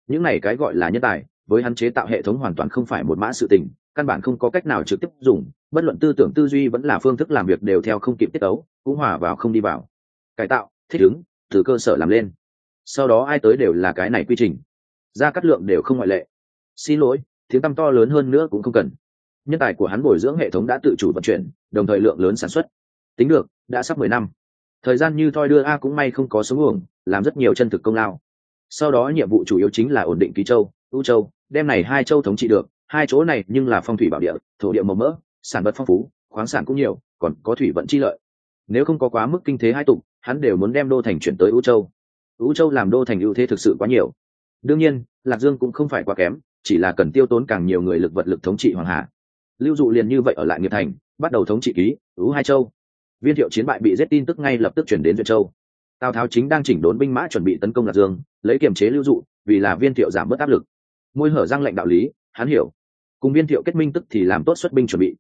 Những này cái gọi là nhân tài, với hắn chế tạo hệ thống hoàn toàn không phải một mã sự tình căn bản không có cách nào trực tiếp dùng, bất luận tư tưởng tư duy vẫn là phương thức làm việc đều theo không kịp tiết ấu cũng hòa vào không đi vào. Cải tạo, thích ứng, từ cơ sở làm lên. Sau đó ai tới đều là cái này quy trình. Ra cắt lượng đều không ngoại lệ. Xin lỗi, tiếng tăm to lớn hơn nữa cũng không cần. Nhân tài của hắn bồi dưỡng hệ thống đã tự chủ vận chuyển, đồng thời lượng lớn sản xuất. Tính được, đã sắp mười năm. Thời gian như thoi đưa a cũng may không có sống uổng, làm rất nhiều chân thực công lao. Sau đó nhiệm vụ chủ yếu chính là ổn định ký châu ưu châu, đem này hai châu thống trị được hai chỗ này nhưng là phong thủy bảo địa, thổ địa màu mỡ, sản vật phong phú, khoáng sản cũng nhiều, còn có thủy vận chi lợi. Nếu không có quá mức kinh thế hai tục hắn đều muốn đem đô thành chuyển tới ưu châu. Ưu châu làm đô thành ưu thế thực sự quá nhiều. Đương nhiên, lạc dương cũng không phải quá kém, chỉ là cần tiêu tốn càng nhiều người lực vật lực thống trị hoàng hà. Lưu dụ liền như vậy ở lại nghiệp thành, bắt đầu thống trị ký ưu hai châu. Viên thiệu chiến bại bị giết tin tức ngay lập tức chuyển đến duyệt châu. Tào tháo chính đang chỉnh đốn binh mã chuẩn bị tấn công lạc dương, lấy kiềm chế lưu dụ, vì là viên thiệu giảm bớt áp lực. Môi hở răng lệnh đạo lý, hắn hiểu cùng viên thiệu kết minh tức thì làm tốt xuất binh chuẩn bị.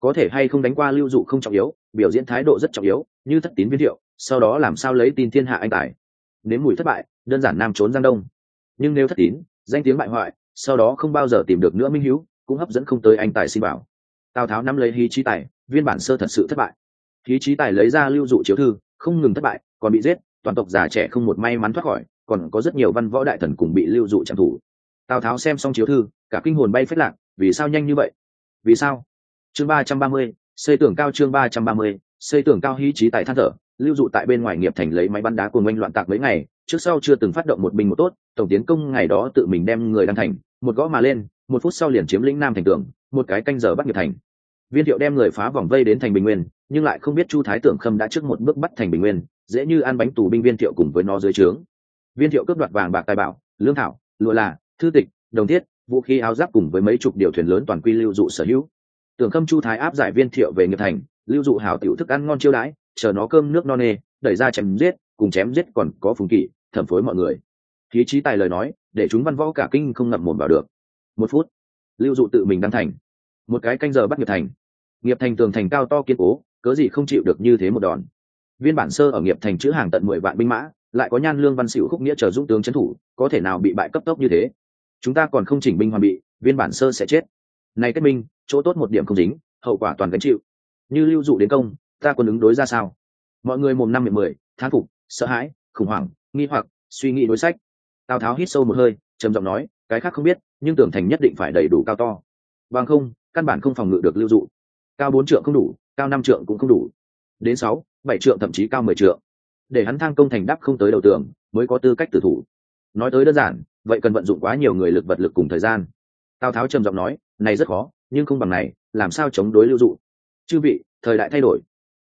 Có thể hay không đánh qua lưu dụ không trọng yếu, biểu diễn thái độ rất trọng yếu, như thất tín viên thiệu, sau đó làm sao lấy tin thiên hạ anh tài. Nếu mùi thất bại, đơn giản nam trốn giang đông. Nhưng nếu thất tín, danh tiếng bại hoại, sau đó không bao giờ tìm được nữa minh hữu, cũng hấp dẫn không tới anh tài xin bảo. Tào tháo nắm lấy hí trí tài, viên bản sơ thật sự thất bại. Hí trí tài lấy ra lưu dụ chiếu thư, không ngừng thất bại, còn bị giết, toàn tộc già trẻ không một may mắn thoát khỏi, còn có rất nhiều văn võ đại thần cùng bị lưu dụ trang thủ. Tào tháo xem xong chiếu thư, cả kinh hồn bay phết lạc vì sao nhanh như vậy? Vì sao? Chương ba trăm ba mươi, xây tường cao chương ba trăm ba mươi, xây tường cao hí trí tại than thở, lưu dụ tại bên ngoài nghiệp thành lấy máy bắn đá cùng oanh loạn tạc mấy ngày, trước sau chưa từng phát động một binh một tốt, tổng tiến công ngày đó tự mình đem người đăng thành, một gõ mà lên, một phút sau liền chiếm lĩnh nam thành tưởng một cái canh giờ bắt nghiệp thành. Viên thiệu đem người phá vòng vây đến thành bình nguyên, nhưng lại không biết chu thái tưởng khâm đã trước một bước bắt thành bình nguyên, dễ như ăn bánh tù binh viên thiệu cùng với nó dưới trướng. Viên thiệu cướp đoạt vàng bạc tài bảo, lương thảo, lụa là, thư tịch, đồng thiết vũ khí áo giáp cùng với mấy chục điều thuyền lớn toàn quy lưu dụ sở hữu. Tưởng khâm chu thái áp giải viên thiệu về nghiệp thành, lưu dụ hảo tiểu thức ăn ngon chiêu đãi, chờ nó cơm nước no nê, đẩy ra chém giết, cùng chém giết còn có phùng kỵ thẩm phối mọi người. Khí trí tài lời nói, để chúng văn võ cả kinh không ngậm mồm vào được. Một phút, lưu dụ tự mình đăng thành. Một cái canh giờ bắt nghiệp thành. Nghiệp thành tường thành cao to kiên cố, cớ gì không chịu được như thế một đòn. Viên bản sơ ở nghiệp thành chữ hàng tận mười vạn binh mã, lại có nhan lương văn xỉu khúc nghĩa chờ dũng tướng trấn thủ, có thể nào bị bại cấp tốc như thế? Chúng ta còn không chỉnh binh hoàn bị, viên bản sơ sẽ chết. Này kết minh, chỗ tốt một điểm không dính, hậu quả toàn gánh chịu. Như lưu dụ đến công, ta còn ứng đối ra sao? Mọi người mồm năm miệng mười, thán phục, sợ hãi, khủng hoảng, nghi hoặc, suy nghĩ đối sách. Tào tháo hít sâu một hơi, trầm giọng nói, cái khác không biết, nhưng tưởng thành nhất định phải đầy đủ cao to. Bằng không, căn bản không phòng ngự được lưu dụ. Cao bốn trượng không đủ, cao năm trượng cũng không đủ. Đến sáu, bảy trượng thậm chí cao mười trượng. Để hắn thang công thành đắp không tới đầu tường, mới có tư cách tử thủ. Nói tới đơn giản vậy cần vận dụng quá nhiều người lực vật lực cùng thời gian. Tào tháo trầm giọng nói, này rất khó, nhưng không bằng này, làm sao chống đối lưu dụ? Chư vị, thời đại thay đổi.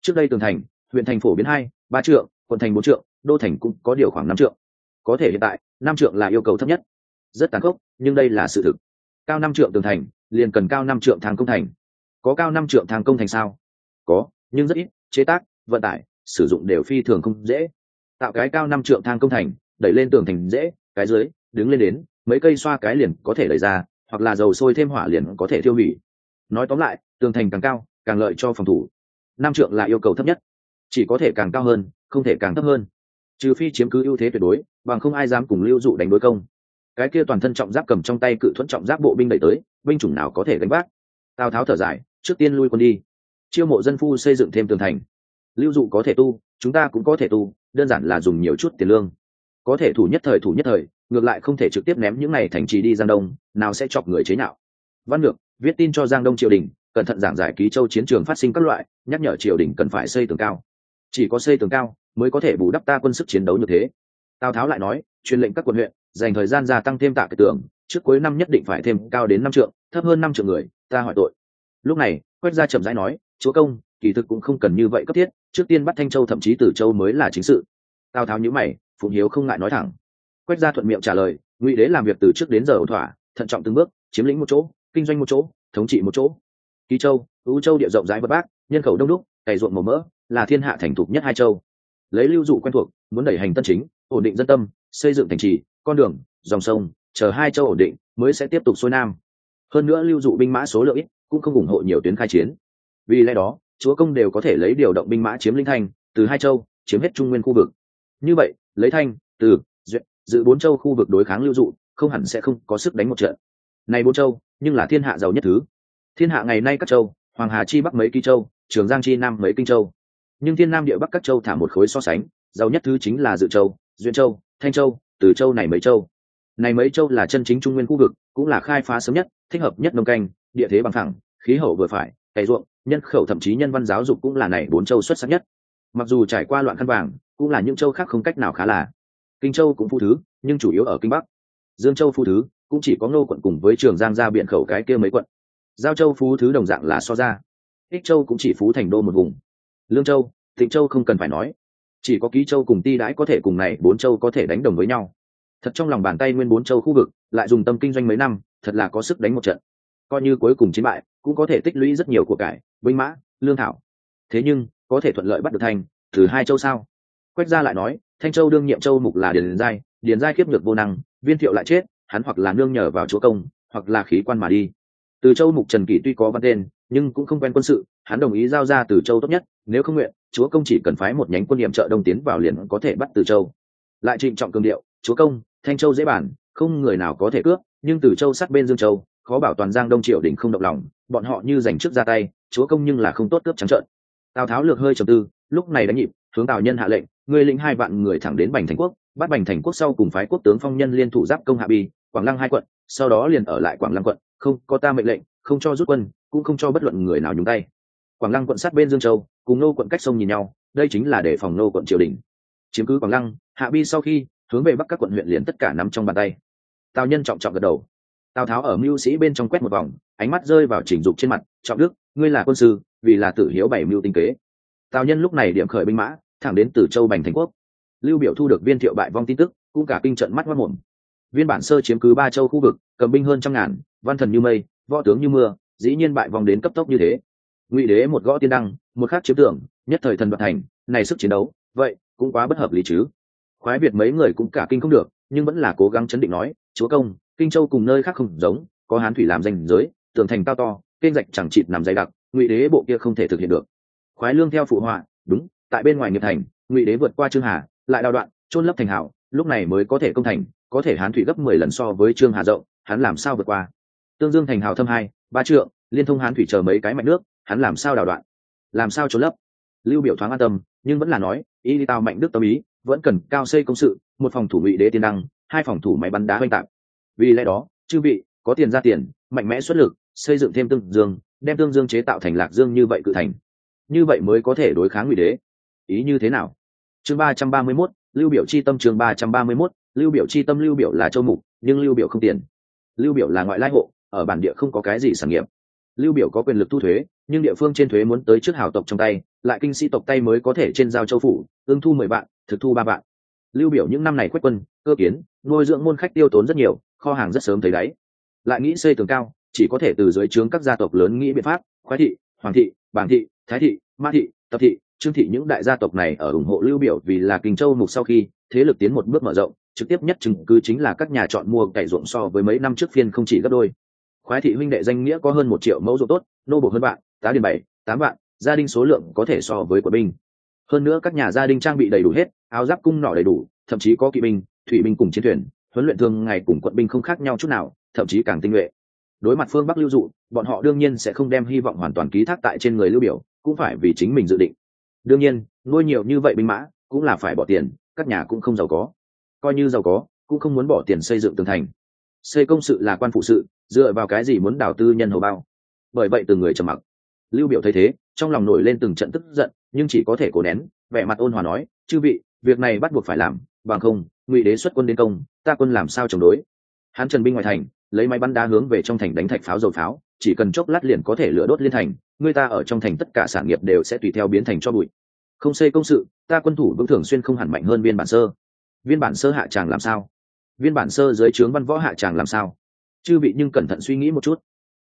Trước đây tường thành, huyện thành phổ biến hai, ba trượng, quận thành bốn trượng, đô thành cũng có điều khoảng năm trượng. Có thể hiện tại, năm trượng là yêu cầu thấp nhất. Rất tàn khốc, nhưng đây là sự thực. Cao năm trượng tường thành, liền cần cao năm trượng thang công thành. Có cao năm trượng thang công thành sao? Có, nhưng rất ít, chế tác, vận tải, sử dụng đều phi thường không dễ. Tạo cái cao năm trượng thang công thành, đẩy lên tường thành dễ, cái dưới đứng lên đến, mấy cây xoa cái liền có thể đẩy ra, hoặc là dầu sôi thêm hỏa liền có thể thiêu hủy. Nói tóm lại, tường thành càng cao, càng lợi cho phòng thủ. Năm trượng là yêu cầu thấp nhất. Chỉ có thể càng cao hơn, không thể càng thấp hơn. Trừ phi chiếm cứ ưu thế tuyệt đối, bằng không ai dám cùng lưu dụ đánh đối công. Cái kia toàn thân trọng giáp cầm trong tay cự thuẫn trọng giáp bộ binh đẩy tới, binh chủng nào có thể đánh bác tào tháo thở dài, trước tiên lui quân đi. Chiêu mộ dân phu xây dựng thêm tường thành. Lưu dụ có thể tu, chúng ta cũng có thể tu, đơn giản là dùng nhiều chút tiền lương. Có thể thủ nhất thời thủ nhất thời ngược lại không thể trực tiếp ném những này thành trì đi giang đông, nào sẽ chọc người chế nhạo. Văn ngược, viết tin cho giang đông triều đình, cẩn thận giảng giải ký châu chiến trường phát sinh các loại, nhắc nhở triều đình cần phải xây tường cao. Chỉ có xây tường cao, mới có thể bù đắp ta quân sức chiến đấu như thế. Tào tháo lại nói, truyền lệnh các quận huyện, dành thời gian gia tăng thêm tạ cái tường, trước cuối năm nhất định phải thêm cao đến năm trượng, thấp hơn năm trượng người, ta hỏi tội. Lúc này quét ra chậm rãi nói, chúa công, kỳ thực cũng không cần như vậy cấp thiết, trước tiên bắt thanh châu thậm chí tử châu mới là chính sự. Tào tháo nhữ mày, phụng hiếu không ngại nói thẳng quách gia thuận miệng trả lời, ngụy đế làm việc từ trước đến giờ ổn thỏa, thận trọng từng bước, chiếm lĩnh một chỗ, kinh doanh một chỗ, thống trị một chỗ. Kỳ châu ưu châu địa rộng rãi bất bác, nhân khẩu đông đúc, cày ruộng màu mỡ, là thiên hạ thành thục nhất hai châu. Lấy lưu dụ quen thuộc, muốn đẩy hành tân chính, ổn định dân tâm, xây dựng thành trì, con đường, dòng sông, chờ hai châu ổn định, mới sẽ tiếp tục xuôi nam. Hơn nữa lưu dụ binh mã số lượng ít, cũng không ủng hộ nhiều tuyến khai chiến. Vì lẽ đó, chúa công đều có thể lấy điều động binh mã chiếm linh thanh từ hai châu, chiếm hết trung nguyên khu vực. Như vậy, lấy thanh từ dự bốn châu khu vực đối kháng lưu dụ, không hẳn sẽ không có sức đánh một trận. Này bốn châu, nhưng là thiên hạ giàu nhất thứ. Thiên hạ ngày nay các châu, hoàng hà chi bắc mấy kỳ châu, trường giang chi nam mấy kinh châu. Nhưng thiên nam địa bắc các châu thả một khối so sánh, giàu nhất thứ chính là dự châu, duyên châu, thanh châu, từ châu này mấy châu. Này mấy châu là chân chính trung nguyên khu vực, cũng là khai phá sớm nhất, thích hợp nhất nông canh, địa thế bằng thẳng khí hậu vừa phải, cày ruộng, nhân khẩu thậm chí nhân văn giáo dục cũng là này bốn châu xuất sắc nhất. Mặc dù trải qua loạn khăn vàng, cũng là những châu khác không cách nào khá là kinh châu cũng phu thứ, nhưng chủ yếu ở kinh bắc. Dương châu phu thứ, cũng chỉ có ngô quận cùng với trường giang ra biện khẩu cái kia mấy quận. Giao châu phú thứ đồng dạng là so ra. Ích châu cũng chỉ phú thành đô một vùng. Lương châu, thịnh châu không cần phải nói. Chỉ có ký châu cùng ti đãi có thể cùng này bốn châu có thể đánh đồng với nhau. Thật trong lòng bàn tay nguyên bốn châu khu vực, lại dùng tâm kinh doanh mấy năm, thật là có sức đánh một trận. Coi như cuối cùng chiến bại, cũng có thể tích lũy rất nhiều của cải, binh mã, lương thảo. Thế nhưng, có thể thuận lợi bắt được thành từ hai châu sao? Quách gia lại nói thanh châu đương nhiệm châu mục là điền giai điền giai kiếp ngược vô năng, viên thiệu lại chết, hắn hoặc là nương nhờ vào chúa công, hoặc là khí quan mà đi. Từ châu mục trần kỷ tuy có văn tên, nhưng cũng không quen quân sự, hắn đồng ý giao ra từ châu tốt nhất, nếu không nguyện, chúa công chỉ cần phái một nhánh quân nhiệm trợ đông tiến vào liền có thể bắt từ châu. Lại trịnh trọng cường điệu, chúa công, thanh châu dễ bản, không người nào có thể cướp, nhưng từ châu sát bên dương châu, khó bảo toàn giang đông triều đình không động lòng, bọn họ như giành trước ra tay, chúa công nhưng là không tốt cướp trắng trợn. Tào tháo lược hơi trầm tư, lúc này đánh nhịp hướng tào nhân hạ lệnh người lĩnh hai vạn người thẳng đến bành thành quốc, bắt bành thành quốc sau cùng phái quốc tướng phong nhân liên thủ giáp công hạ bi, quảng lăng hai quận, sau đó liền ở lại quảng lăng quận, không có ta mệnh lệnh, không cho rút quân, cũng không cho bất luận người nào nhúng tay. Quảng lăng quận sát bên dương châu, cùng nô quận cách sông nhìn nhau, đây chính là để phòng nô quận triều đình. Chiếm cứ quảng lăng, hạ bi sau khi hướng về bắc các quận huyện liền tất cả nắm trong bàn tay. Tào nhân trọng trọng gật đầu. Tào tháo ở mưu sĩ bên trong quét một vòng, ánh mắt rơi vào chỉnh dục trên mặt, trọng đức, ngươi là quân sư, vì là tử hiếu bảy mưu tinh kế tào nhân lúc này điểm khởi binh mã, thẳng đến từ châu bành thành quốc. Lưu biểu thu được viên thiệu bại vong tin tức, cũng cả kinh trận mắt mất mồm. Viên bản sơ chiếm cứ ba châu khu vực, cầm binh hơn trăm ngàn, văn thần như mây, võ tướng như mưa, dĩ nhiên bại vong đến cấp tốc như thế. Ngụy đế một gõ tiên đăng, một khác chiếm tưởng, nhất thời thần đoạt thành, này sức chiến đấu, vậy, cũng quá bất hợp lý chứ. Khoái việt mấy người cũng cả kinh không được, nhưng vẫn là cố gắng chấn định nói, chúa công, kinh châu cùng nơi khác không giống, có hán thủy làm danh giới, tường thành cao to, kênh rạch chẳng chịt nằm dày đặc, ngụy đế bộ kia không thể thực hiện được khoái lương theo phụ họa, đúng, tại bên ngoài nghiệp thành, ngụy đế vượt qua trương hà, lại đào đoạn trôn lấp thành hảo lúc này mới có thể công thành, có thể hán thủy gấp mười lần so với trương hà rộng, hắn làm sao vượt qua? Tương dương thành hào thâm hai, ba trượng, liên thông hán thủy chờ mấy cái mạch nước, hắn làm sao đào đoạn? Làm sao trốn lấp? Lưu biểu thoáng an tâm, nhưng vẫn là nói, ý đi tao mạnh đức tâm ý, vẫn cần cao xây công sự, một phòng thủ ngụy đế tiên đăng, hai phòng thủ máy bắn đá oanh tạc vì lẽ đó, chư vị, có tiền ra tiền, mạnh mẽ xuất lực, xây dựng thêm tương dương, đem tương dương chế tạo thành lạc dương như vậy cự thành như vậy mới có thể đối kháng ngụy đế. Ý như thế nào? Chương ba trăm ba mươi mốt, lưu biểu chi tâm chương ba trăm ba mươi mốt, lưu biểu chi tâm lưu biểu là châu mục, nhưng lưu biểu không tiền. Lưu biểu là ngoại lai hộ, ở bản địa không có cái gì sản nghiệp. Lưu biểu có quyền lực thu thuế, nhưng địa phương trên thuế muốn tới trước hào tộc trong tay, lại kinh sĩ tộc tay mới có thể trên giao châu phủ, tương thu mười vạn, thực thu ba vạn. Lưu biểu những năm này quét quân, cơ kiến, nuôi dưỡng môn khách tiêu tốn rất nhiều, kho hàng rất sớm thấy đáy. Lại nghĩ xây tường cao, chỉ có thể từ dưới trướng các gia tộc lớn nghĩ biện pháp, khoái thị, hoàng thị, bảng thị thái thị, ma thị, tập thị, trương thị những đại gia tộc này ở ủng hộ lưu biểu vì là kinh châu mục sau khi, thế lực tiến một bước mở rộng, trực tiếp nhất chứng cứ chính là các nhà chọn mua cày ruộng so với mấy năm trước phiên không chỉ gấp đôi. Khoái thị huynh đệ danh nghĩa có hơn một triệu mẫu ruộng tốt, nô bộ hơn bạn tá điền bảy, tám vạn, gia đình số lượng có thể so với quân binh. Hơn nữa các nhà gia đình trang bị đầy đủ hết, áo giáp cung nỏ đầy đủ, thậm chí có kỵ binh, thủy binh cùng chiến thuyền, huấn luyện thường ngày cùng quận binh không khác nhau chút nào, thậm chí càng tinh nhuệ. Đối mặt phương bắc lưu dụ, bọn họ đương nhiên sẽ không đem hy vọng hoàn toàn ký thác tại trên người lưu biểu cũng phải vì chính mình dự định. Đương nhiên, nuôi nhiều như vậy binh mã cũng là phải bỏ tiền, các nhà cũng không giàu có. Coi như giàu có, cũng không muốn bỏ tiền xây dựng tường thành. Xây công sự là quan phụ sự, dựa vào cái gì muốn đào tư nhân hầu bao? Bởi vậy từng người trầm mặc. Lưu biểu thấy thế, trong lòng nổi lên từng trận tức giận, nhưng chỉ có thể cố nén, vẻ mặt ôn hòa nói, chư vị, việc này bắt buộc phải làm, bằng không, ngụy đế xuất quân đến công, ta quân làm sao chống đối? Hắn trần binh ngoài thành lấy máy bắn đá hướng về trong thành đánh thạch pháo dầu pháo, chỉ cần chốc lát liền có thể lửa đốt liên thành, người ta ở trong thành tất cả sản nghiệp đều sẽ tùy theo biến thành cho bụi. Không xây công sự, ta quân thủ vững thường xuyên không hẳn mạnh hơn viên bản sơ. Viên bản sơ hạ tràng làm sao? Viên bản sơ dưới trướng văn võ hạ tràng làm sao? Chư vị nhưng cẩn thận suy nghĩ một chút.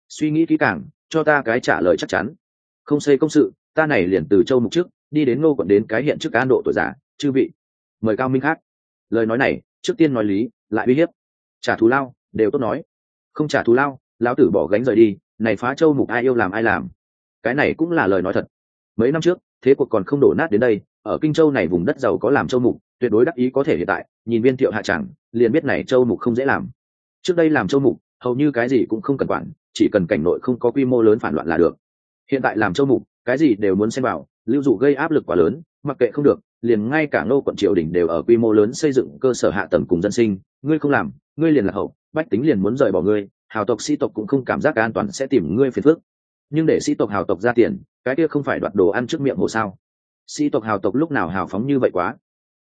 Suy nghĩ kỹ càng, cho ta cái trả lời chắc chắn. Không xây công sự, ta này liền từ châu mục trước, đi đến ngô quận đến cái hiện trước cán độ tuổi giả chư vị. Mời cao minh khác. Lời nói này, trước tiên nói lý, lại uy hiếp. Trả thù lao, đều tốt nói không trả thù lao, lão tử bỏ gánh rời đi, này phá châu mục ai yêu làm ai làm. Cái này cũng là lời nói thật. Mấy năm trước, thế cuộc còn không đổ nát đến đây, ở kinh châu này vùng đất giàu có làm châu mục, tuyệt đối đắc ý có thể hiện tại, nhìn viên thiệu hạ chẳng, liền biết này châu mục không dễ làm. Trước đây làm châu mục, hầu như cái gì cũng không cần quản, chỉ cần cảnh nội không có quy mô lớn phản loạn là được. Hiện tại làm châu mục, cái gì đều muốn xem vào, lưu dụ gây áp lực quá lớn, mặc kệ không được liền ngay cả ngô quận triều đình đều ở quy mô lớn xây dựng cơ sở hạ tầng cùng dân sinh. Ngươi không làm, ngươi liền là hậu, bách tính liền muốn rời bỏ ngươi, hào tộc sĩ tộc cũng không cảm giác an toàn sẽ tìm ngươi phiền phước nhưng để sĩ tộc hào tộc ra tiền, cái kia không phải đoạt đồ ăn trước miệng hồ sao? Sĩ tộc hào tộc lúc nào hào phóng như vậy quá?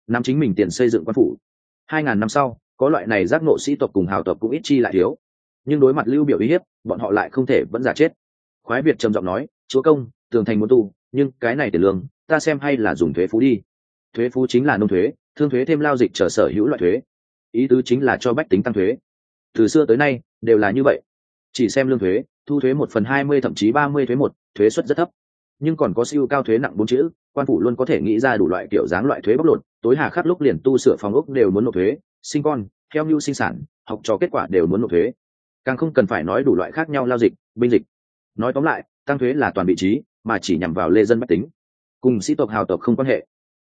Nắm chính mình tiền xây dựng quan phủ. Hai ngàn năm sau, có loại này giác nộ sĩ tộc cùng hào tộc cũng ít chi lại thiếu. Nhưng đối mặt lưu biểu uy hiếp, bọn họ lại không thể vẫn giả chết. Khoái việt trầm giọng nói, chúa công, tường thành muốn tu, nhưng cái này tiền lương, ta xem hay là dùng thuế phú đi thuế phú chính là nông thuế, thương thuế thêm lao dịch trở sở hữu loại thuế. Ý tứ chính là cho bách tính tăng thuế. Từ xưa tới nay, đều là như vậy. Chỉ xem lương thuế, thu thuế một phần hai mươi thậm chí ba mươi thuế một, thuế suất rất thấp. Nhưng còn có siêu cao thuế nặng bốn chữ, quan phủ luôn có thể nghĩ ra đủ loại kiểu dáng loại thuế bóc lột, tối hà khắc lúc liền tu sửa phòng ốc đều muốn nộp thuế, sinh con, theo mưu sinh sản, học trò kết quả đều muốn nộp thuế. Càng không cần phải nói đủ loại khác nhau lao dịch, binh dịch. Nói tóm lại, tăng thuế là toàn vị trí, mà chỉ nhằm vào lê dân bách tính. Cùng sĩ tộc, hào tộc không quan hệ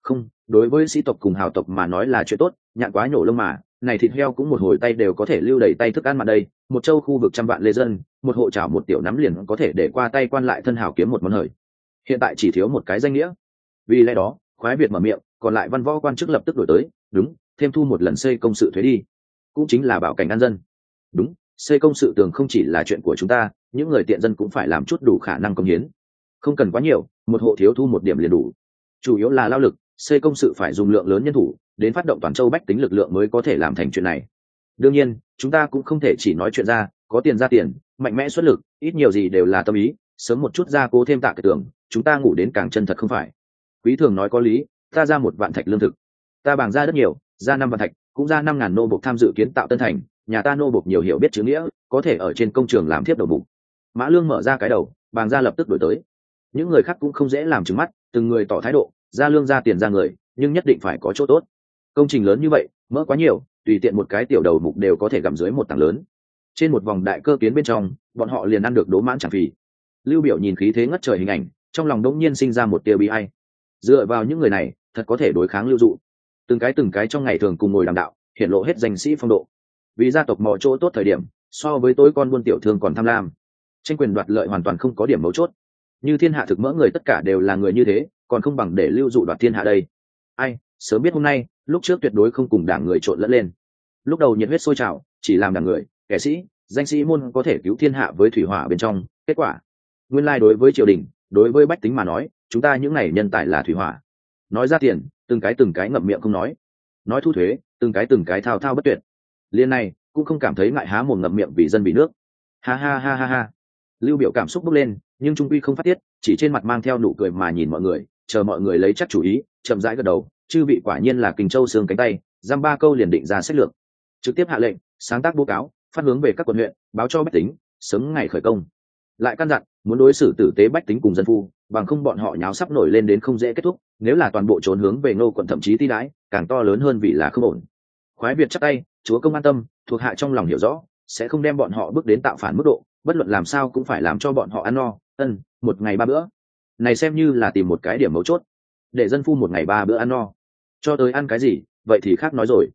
không, đối với sĩ tộc cùng hào tộc mà nói là chuyện tốt, nhạn quá nhổ lông mà, này thịt heo cũng một hồi tay đều có thể lưu đầy tay thức ăn mặt đây, một châu khu vực trăm vạn lê dân, một hộ trảo một tiểu nắm liền có thể để qua tay quan lại thân hào kiếm một món hời. Hiện tại chỉ thiếu một cái danh nghĩa. Vì lẽ đó, khoái việt mở miệng, còn lại văn võ quan chức lập tức đổi tới, đúng, thêm thu một lần xây công sự thuế đi. Cũng chính là bảo cảnh an dân. Đúng, xây công sự tường không chỉ là chuyện của chúng ta, những người tiện dân cũng phải làm chút đủ khả năng công hiến. Không cần quá nhiều, một hộ thiếu thu một điểm liền đủ. Chủ yếu là lao lực xây công sự phải dùng lượng lớn nhân thủ, đến phát động toàn châu bách tính lực lượng mới có thể làm thành chuyện này. Đương nhiên, chúng ta cũng không thể chỉ nói chuyện ra, có tiền ra tiền, mạnh mẽ xuất lực, ít nhiều gì đều là tâm ý, sớm một chút ra cố thêm tạ cái tưởng, chúng ta ngủ đến càng chân thật không phải. Quý thường nói có lý, ta ra một vạn thạch lương thực. Ta bàng ra rất nhiều, ra năm vạn thạch, cũng ra năm ngàn nô bộc tham dự kiến tạo tân thành, nhà ta nô bộc nhiều hiểu biết chữ nghĩa, có thể ở trên công trường làm thiếp đầu bụng mã lương mở ra cái đầu, bàng ra lập tức đổi tới. Những người khác cũng không dễ làm trứng mắt, từng người tỏ thái độ ra lương ra tiền ra người, nhưng nhất định phải có chỗ tốt. Công trình lớn như vậy, mỡ quá nhiều, tùy tiện một cái tiểu đầu mục đều có thể gặm dưới một tảng lớn. Trên một vòng đại cơ kiến bên trong, bọn họ liền ăn được đố mãn chẳng phì. Lưu biểu nhìn khí thế ngất trời hình ảnh, trong lòng đỗng nhiên sinh ra một tia bi ai. Dựa vào những người này, thật có thể đối kháng lưu dụ. Từng cái từng cái trong ngày thường cùng ngồi làm đạo, hiện lộ hết danh sĩ phong độ. Vì gia tộc mò chỗ tốt thời điểm, so với tối con buôn tiểu thương còn tham lam. Tranh quyền đoạt lợi hoàn toàn không có điểm mấu chốt. Như thiên hạ thực mỡ người tất cả đều là người như thế còn không bằng để lưu dụ đoạt thiên hạ đây. Ai, sớm biết hôm nay, lúc trước tuyệt đối không cùng đảng người trộn lẫn lên. Lúc đầu nhiệt huyết sôi trào, chỉ làm đảng người, kẻ sĩ, danh sĩ môn có thể cứu thiên hạ với thủy hỏa bên trong, kết quả. Nguyên lai đối với triều đình, đối với bách tính mà nói, chúng ta những này nhân tài là thủy hỏa. Nói ra tiền, từng cái từng cái ngậm miệng không nói. Nói thu thuế, từng cái từng cái thao thao bất tuyệt. Liên này, cũng không cảm thấy ngại há mồm ngậm miệng vì dân vì nước. Ha ha ha ha ha. Lưu biểu cảm xúc bốc lên, nhưng trung quy không phát tiết, chỉ trên mặt mang theo nụ cười mà nhìn mọi người chờ mọi người lấy chắc chủ ý, chậm rãi gật đầu, chư vị quả nhiên là kình châu xương cánh tay, giam ba câu liền định ra sách lược. Trực tiếp hạ lệnh, sáng tác báo cáo, phát hướng về các quận huyện, báo cho bách tính, sớm ngày khởi công. Lại căn dặn, muốn đối xử tử tế bách tính cùng dân phu, bằng không bọn họ nháo sắp nổi lên đến không dễ kết thúc, nếu là toàn bộ trốn hướng về ngô quận thậm chí ti đãi, càng to lớn hơn vì là không ổn. Khoái việt chắc tay, chúa công an tâm, thuộc hạ trong lòng hiểu rõ, sẽ không đem bọn họ bước đến tạo phản mức độ, bất luận làm sao cũng phải làm cho bọn họ ăn no, ân, một ngày ba bữa này xem như là tìm một cái điểm mấu chốt, để dân phu một ngày ba bữa ăn no. Cho tới ăn cái gì, vậy thì khác nói rồi.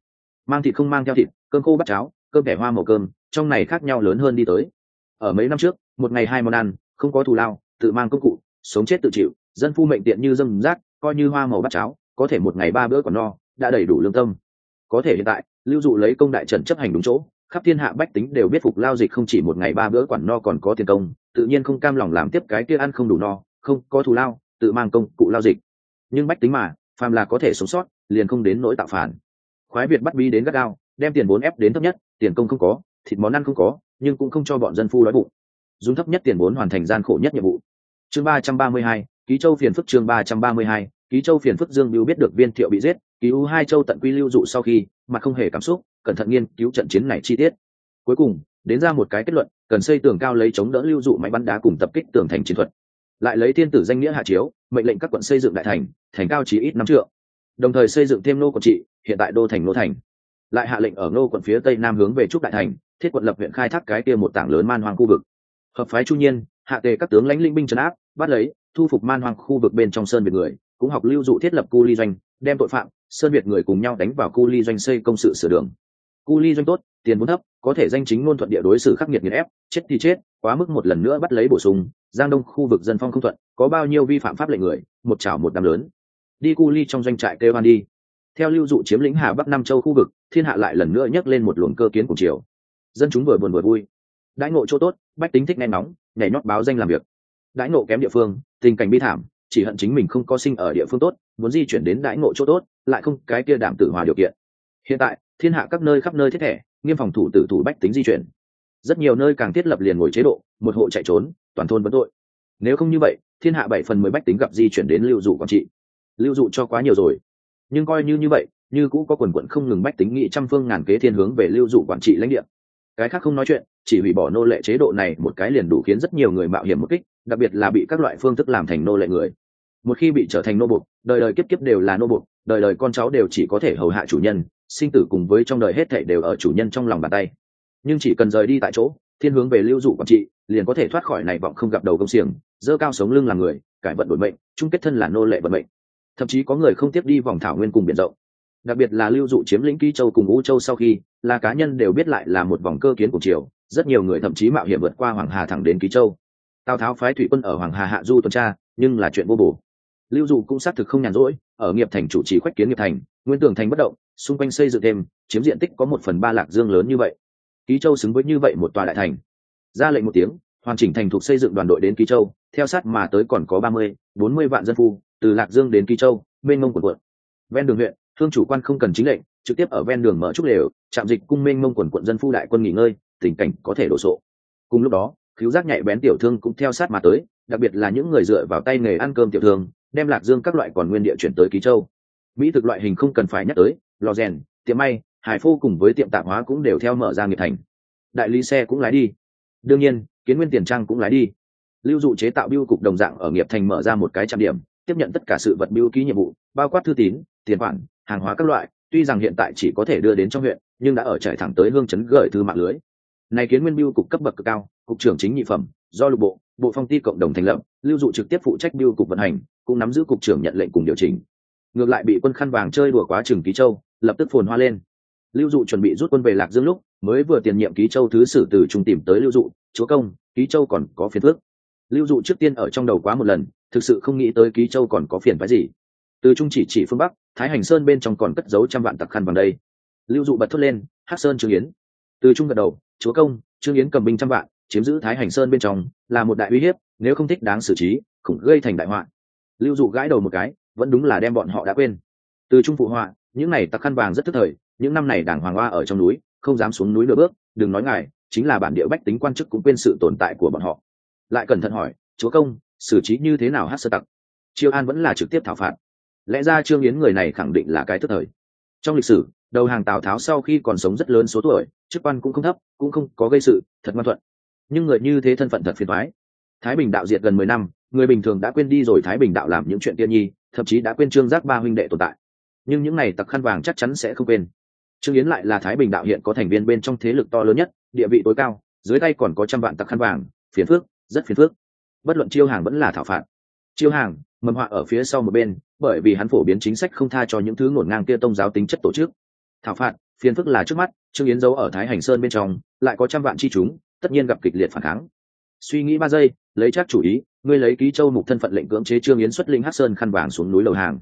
Mang thịt không mang theo thịt, cơm khô bắt cháo, cơm kẻ hoa màu cơm, trong này khác nhau lớn hơn đi tới. Ở mấy năm trước, một ngày hai món ăn, không có thù lao, tự mang công cụ, sống chết tự chịu, dân phu mệnh tiện như dâm rác, coi như hoa màu bắt cháo, có thể một ngày ba bữa còn no, đã đầy đủ lương tâm. Có thể hiện tại, lưu dụ lấy công đại trần chấp hành đúng chỗ, khắp thiên hạ bách tính đều biết phục lao dịch không chỉ một ngày ba bữa quản no còn có tiền công, tự nhiên không cam lòng làm tiếp cái kia ăn không đủ no không có thù lao, tự mang công cụ lao dịch. Nhưng bách tính mà, phàm là có thể sống sót, liền không đến nỗi tạo phản. Khoái việt bắt bi đến gắt gao, đem tiền vốn ép đến thấp nhất, tiền công không có, thịt món ăn không có, nhưng cũng không cho bọn dân phu đói bụng. Dùng thấp nhất tiền vốn hoàn thành gian khổ nhất nhiệm vụ. Chương ba trăm ba mươi hai, ký châu phiền phức chương ba trăm ba mươi hai, ký châu phiền phức dương biêu biết được viên thiệu bị giết, ký u hai châu tận quy lưu dụ sau khi, mà không hề cảm xúc, cẩn thận nghiên cứu trận chiến này chi tiết. Cuối cùng, đến ra một cái kết luận, cần xây tường cao lấy chống đỡ lưu dụ máy bắn đá cùng tập kích tường thành chiến thuật lại lấy thiên tử danh nghĩa hạ chiếu, mệnh lệnh các quận xây dựng đại thành thành cao chí ít năm trượng. Đồng thời xây dựng thêm nô quận trị, hiện tại đô thành nô thành. Lại hạ lệnh ở nô quận phía tây nam hướng về trúc đại thành, thiết quận lập huyện khai thác cái kia một tảng lớn man hoang khu vực. Hợp phái chu nhiên, hạ tề các tướng lãnh linh binh trấn áp, bắt lấy, thu phục man hoang khu vực bên trong sơn việt người, cũng học lưu dụ thiết lập cu ly doanh, đem tội phạm, sơn việt người cùng nhau đánh vào cu ly doanh xây công sự sửa đường. Cu ly doanh tốt, tiền vốn thấp có thể danh chính ngôn thuận địa đối xử khắc nghiệt nghiền ép, chết thì chết, quá mức một lần nữa bắt lấy bổ sung, giang đông khu vực dân phong không thuận, có bao nhiêu vi phạm pháp lệnh người, một chảo một đám lớn. Đi cu ly trong doanh trại kêu an đi. Theo lưu dụ chiếm lĩnh hà bắc nam châu khu vực, thiên hạ lại lần nữa nhấc lên một luồng cơ kiến cùng chiều dân chúng vừa buồn vừa vui. Đãi ngộ chỗ tốt, bách tính thích nghe nóng nhảy nhót báo danh làm việc. Đãi ngộ kém địa phương, tình cảnh bi thảm, chỉ hận chính mình không có sinh ở địa phương tốt, muốn di chuyển đến đãi ngộ chỗ tốt, lại không cái kia đảm tử hòa điều kiện. Hiện tại, thiên hạ các nơi khắp nơi thiết thẻ nghiêm phòng thủ tử thủ bách tính di chuyển. Rất nhiều nơi càng thiết lập liền ngồi chế độ, một hộ chạy trốn, toàn thôn vẫn tội. Nếu không như vậy, thiên hạ bảy phần mười bách tính gặp di chuyển đến lưu dụ quản trị. Lưu dụ cho quá nhiều rồi. Nhưng coi như như vậy, như cũ có quần quận không ngừng bách tính nghị trăm phương ngàn kế thiên hướng về lưu dụ quản trị lãnh địa. Cái khác không nói chuyện, chỉ hủy bỏ nô lệ chế độ này một cái liền đủ khiến rất nhiều người mạo hiểm một kích, đặc biệt là bị các loại phương thức làm thành nô lệ người. Một khi bị trở thành nô bục đời đời kiếp kiếp đều là nô bục đời đời con cháu đều chỉ có thể hầu hạ chủ nhân sinh tử cùng với trong đời hết thảy đều ở chủ nhân trong lòng bàn tay. Nhưng chỉ cần rời đi tại chỗ, thiên hướng về lưu dụ quản trị, liền có thể thoát khỏi này vọng không gặp đầu công xiềng dơ cao sống lưng làm người, cải vận đổi mệnh, chung kết thân là nô lệ vận mệnh. Thậm chí có người không tiếp đi vòng thảo nguyên cùng biển rộng. Đặc biệt là lưu dụ chiếm lĩnh ký châu cùng ngũ châu sau khi, là cá nhân đều biết lại là một vòng cơ kiến của triều, rất nhiều người thậm chí mạo hiểm vượt qua hoàng hà thẳng đến ký châu. Tào tháo phái thủy quân ở hoàng hà hạ du tuần tra, nhưng là chuyện vô bổ lưu dụ cũng xác thực không nhàn rỗi, ở nghiệp thành chủ trì khoách kiến nghiệp thành, nguyên tường thành bất động, xung quanh xây dựng thêm, chiếm diện tích có một phần ba lạc dương lớn như vậy. Ký châu xứng với như vậy một tòa đại thành. Ra lệnh một tiếng, hoàn chỉnh thành thuộc xây dựng đoàn đội đến ký châu, theo sát mà tới còn có ba mươi, bốn mươi vạn dân phu, từ lạc dương đến ký châu mênh mông quần quận. Ven đường huyện, thương chủ quan không cần chính lệnh, trực tiếp ở ven đường mở trúc lều trạm dịch cung mênh mông quần quận dân phu đại quân nghỉ ngơi, tình cảnh có thể đổ sộ. Cùng lúc đó, cứu giác nhạy bén tiểu thương cũng theo sát mà tới, đặc biệt là những người dựa vào tay nghề ăn cơm tiểu thương đem lạc dương các loại còn nguyên địa chuyển tới ký châu. Mỹ thực loại hình không cần phải nhắc tới, lò rèn, tiệm may, hải phô cùng với tiệm tạp hóa cũng đều theo mở ra nghiệp thành. Đại lý xe cũng lái đi. Đương nhiên, kiến nguyên tiền trang cũng lái đi. Lưu dụ chế tạo biêu cục đồng dạng ở nghiệp thành mở ra một cái trạm điểm, tiếp nhận tất cả sự vật biêu ký nhiệm vụ, bao quát thư tín, tiền khoản, hàng hóa các loại, tuy rằng hiện tại chỉ có thể đưa đến trong huyện, nhưng đã ở trải thẳng tới hương chấn gửi thư mạng lưới. Này kiến nguyên biêu cục cấp bậc cực cao, cục trưởng chính nhị phẩm do lục bộ bộ phong ty cộng đồng thành lập, lưu dụ trực tiếp phụ trách biêu cục vận hành, cũng nắm giữ cục trưởng nhận lệnh cùng điều chỉnh. Ngược lại bị quân khăn vàng chơi đùa quá trường ký châu, lập tức phồn hoa lên. Lưu dụ chuẩn bị rút quân về lạc dương lúc, mới vừa tiền nhiệm ký châu thứ sử từ trung tìm tới lưu dụ, chúa công, ký châu còn có phiền phước lưu dụ trước tiên ở trong đầu quá một lần, thực sự không nghĩ tới ký châu còn có phiền phái gì. Từ trung chỉ chỉ phương bắc, thái hành sơn bên trong còn cất giấu trăm vạn tặc khăn bằng đây. Lưu dụ bật thốt lên, hắc sơn trương yến. Từ trung gật đầu, chúa công, trương yến cầm binh trăm vạn chiếm giữ thái hành sơn bên trong, là một đại uy hiếp, nếu không thích đáng xử trí, khủng gây thành đại họa. Lưu dụ gãi đầu một cái, vẫn đúng là đem bọn họ đã quên. Từ trung phụ họa, những này tặc khăn vàng rất thức thời, những năm này đảng hoàng hoa ở trong núi, không dám xuống núi nửa bước, đừng nói ngài, chính là bản địa bách tính quan chức cũng quên sự tồn tại của bọn họ. Lại cẩn thận hỏi, chúa công, xử trí như thế nào hát sơ tặc? Chiêu an vẫn là trực tiếp thảo phạt. Lẽ ra trương yến người này khẳng định là cái thức thời. Trong lịch sử, đầu hàng tào tháo sau khi còn sống rất lớn số tuổi, chức quan cũng không thấp, cũng không có gây sự, thật ngoan thuận nhưng người như thế thân phận thật phiền thoái thái bình đạo diệt gần mười năm, người bình thường đã quên đi rồi thái bình đạo làm những chuyện tiên nhi, thậm chí đã quên trương giác ba huynh đệ tồn tại. Nhưng những n à y tặc khăn vàng chắc chắn sẽ không quên. Trương yến lại là thái bình đạo hiện có thành viên bên trong thế lực to lớn nhất, địa vị tối cao, dưới tay còn có trăm vạn tặc khăn vàng, phiền phước rất phiền phước bất luận chiêu hàng vẫn là thảo phạt. Chiêu hàng, mầm họa ở phía sau một bên, bởi vì hắn phổ biến chính sách không tha cho những thứ ngổn ngang kia tông giáo tính chất tổ chức. Thảo phạt, phiền phức là trước mắt, trương yến giấu ở thái hành sơn bên trong, lại có trăm vạn chi chúng tất nhiên gặp kịch liệt phản kháng. Suy nghĩ ba giây, lấy chắc chủ ý, ngươi lấy ký châu mục thân phận lệnh cưỡng chế trương yến xuất linh hát sơn khăn vàng xuống núi lầu hàng.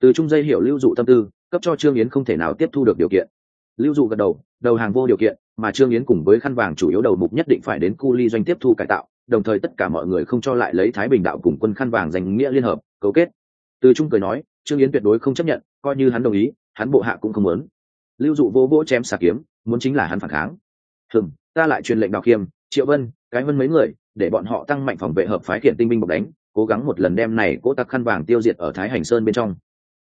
Từ trung dây hiểu lưu dụ tâm tư, cấp cho trương yến không thể nào tiếp thu được điều kiện. Lưu dụ gật đầu đầu hàng vô điều kiện, mà trương yến cùng với khăn vàng chủ yếu đầu mục nhất định phải đến cu ly doanh tiếp thu cải tạo, đồng thời tất cả mọi người không cho lại lấy thái bình đạo cùng quân khăn vàng giành nghĩa liên hợp, cấu kết. Từ trung cười nói, trương yến tuyệt đối không chấp nhận, coi như hắn đồng ý, hắn bộ hạ cũng không muốn. Lưu dụ vô vỗ chém xà kiếm, muốn chính là hắn phản kháng. Hừng ta lại truyền lệnh đào khiêm, triệu vân, cái vân mấy người, để bọn họ tăng mạnh phòng vệ hợp phái khiển tinh binh bọc đánh, cố gắng một lần đem này cố tặc khăn vàng tiêu diệt ở thái hành sơn bên trong.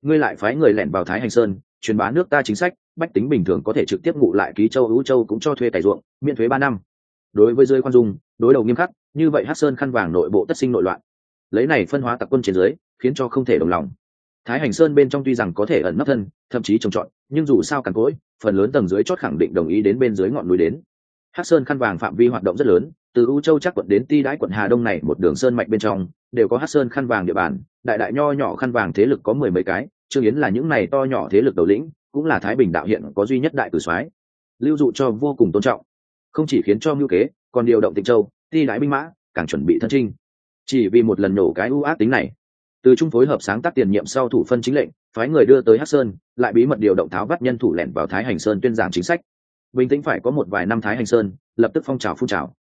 Ngươi lại phái người lẻn vào thái hành sơn, truyền bá nước ta chính sách, bách tính bình thường có thể trực tiếp ngụ lại ký châu hữu châu cũng cho thuê tài ruộng, miễn thuế ba năm. Đối với dưới khoan dung, đối đầu nghiêm khắc, như vậy hát sơn khăn vàng nội bộ tất sinh nội loạn. Lấy này phân hóa tặc quân trên dưới, khiến cho không thể đồng lòng. Thái hành sơn bên trong tuy rằng có thể ẩn nấp thân, thậm chí trồng trọt, nhưng dù sao càng cỗi, phần lớn tầng dưới chót khẳng định đồng ý đến bên dưới ngọn núi đến. Hắc sơn khăn vàng phạm vi hoạt động rất lớn, từ u châu chắc quận đến ti đãi quận hà đông này, một đường sơn mạnh bên trong, đều có Hắc sơn khăn vàng địa bàn, đại đại nho nhỏ khăn vàng thế lực có mười mấy cái, trương yến là những này to nhỏ thế lực đầu lĩnh, cũng là thái bình đạo hiện có duy nhất đại tử soái. Lưu dụ cho vô cùng tôn trọng, không chỉ khiến cho mưu kế, còn điều động tịnh châu, ti đãi binh mã, càng chuẩn bị thân trinh. Chỉ vì một lần nổ cái ưu ác tính này, từ trung phối hợp sáng tác tiền nhiệm sau thủ phân chính lệnh, phái người đưa tới Hắc sơn, lại bí mật điều động tháo vắt nhân thủ lẻn vào thái hành sơn tuyên giảng chính sách bình tĩnh phải có một vài năm thái hành sơn, lập tức phong trào phun trào.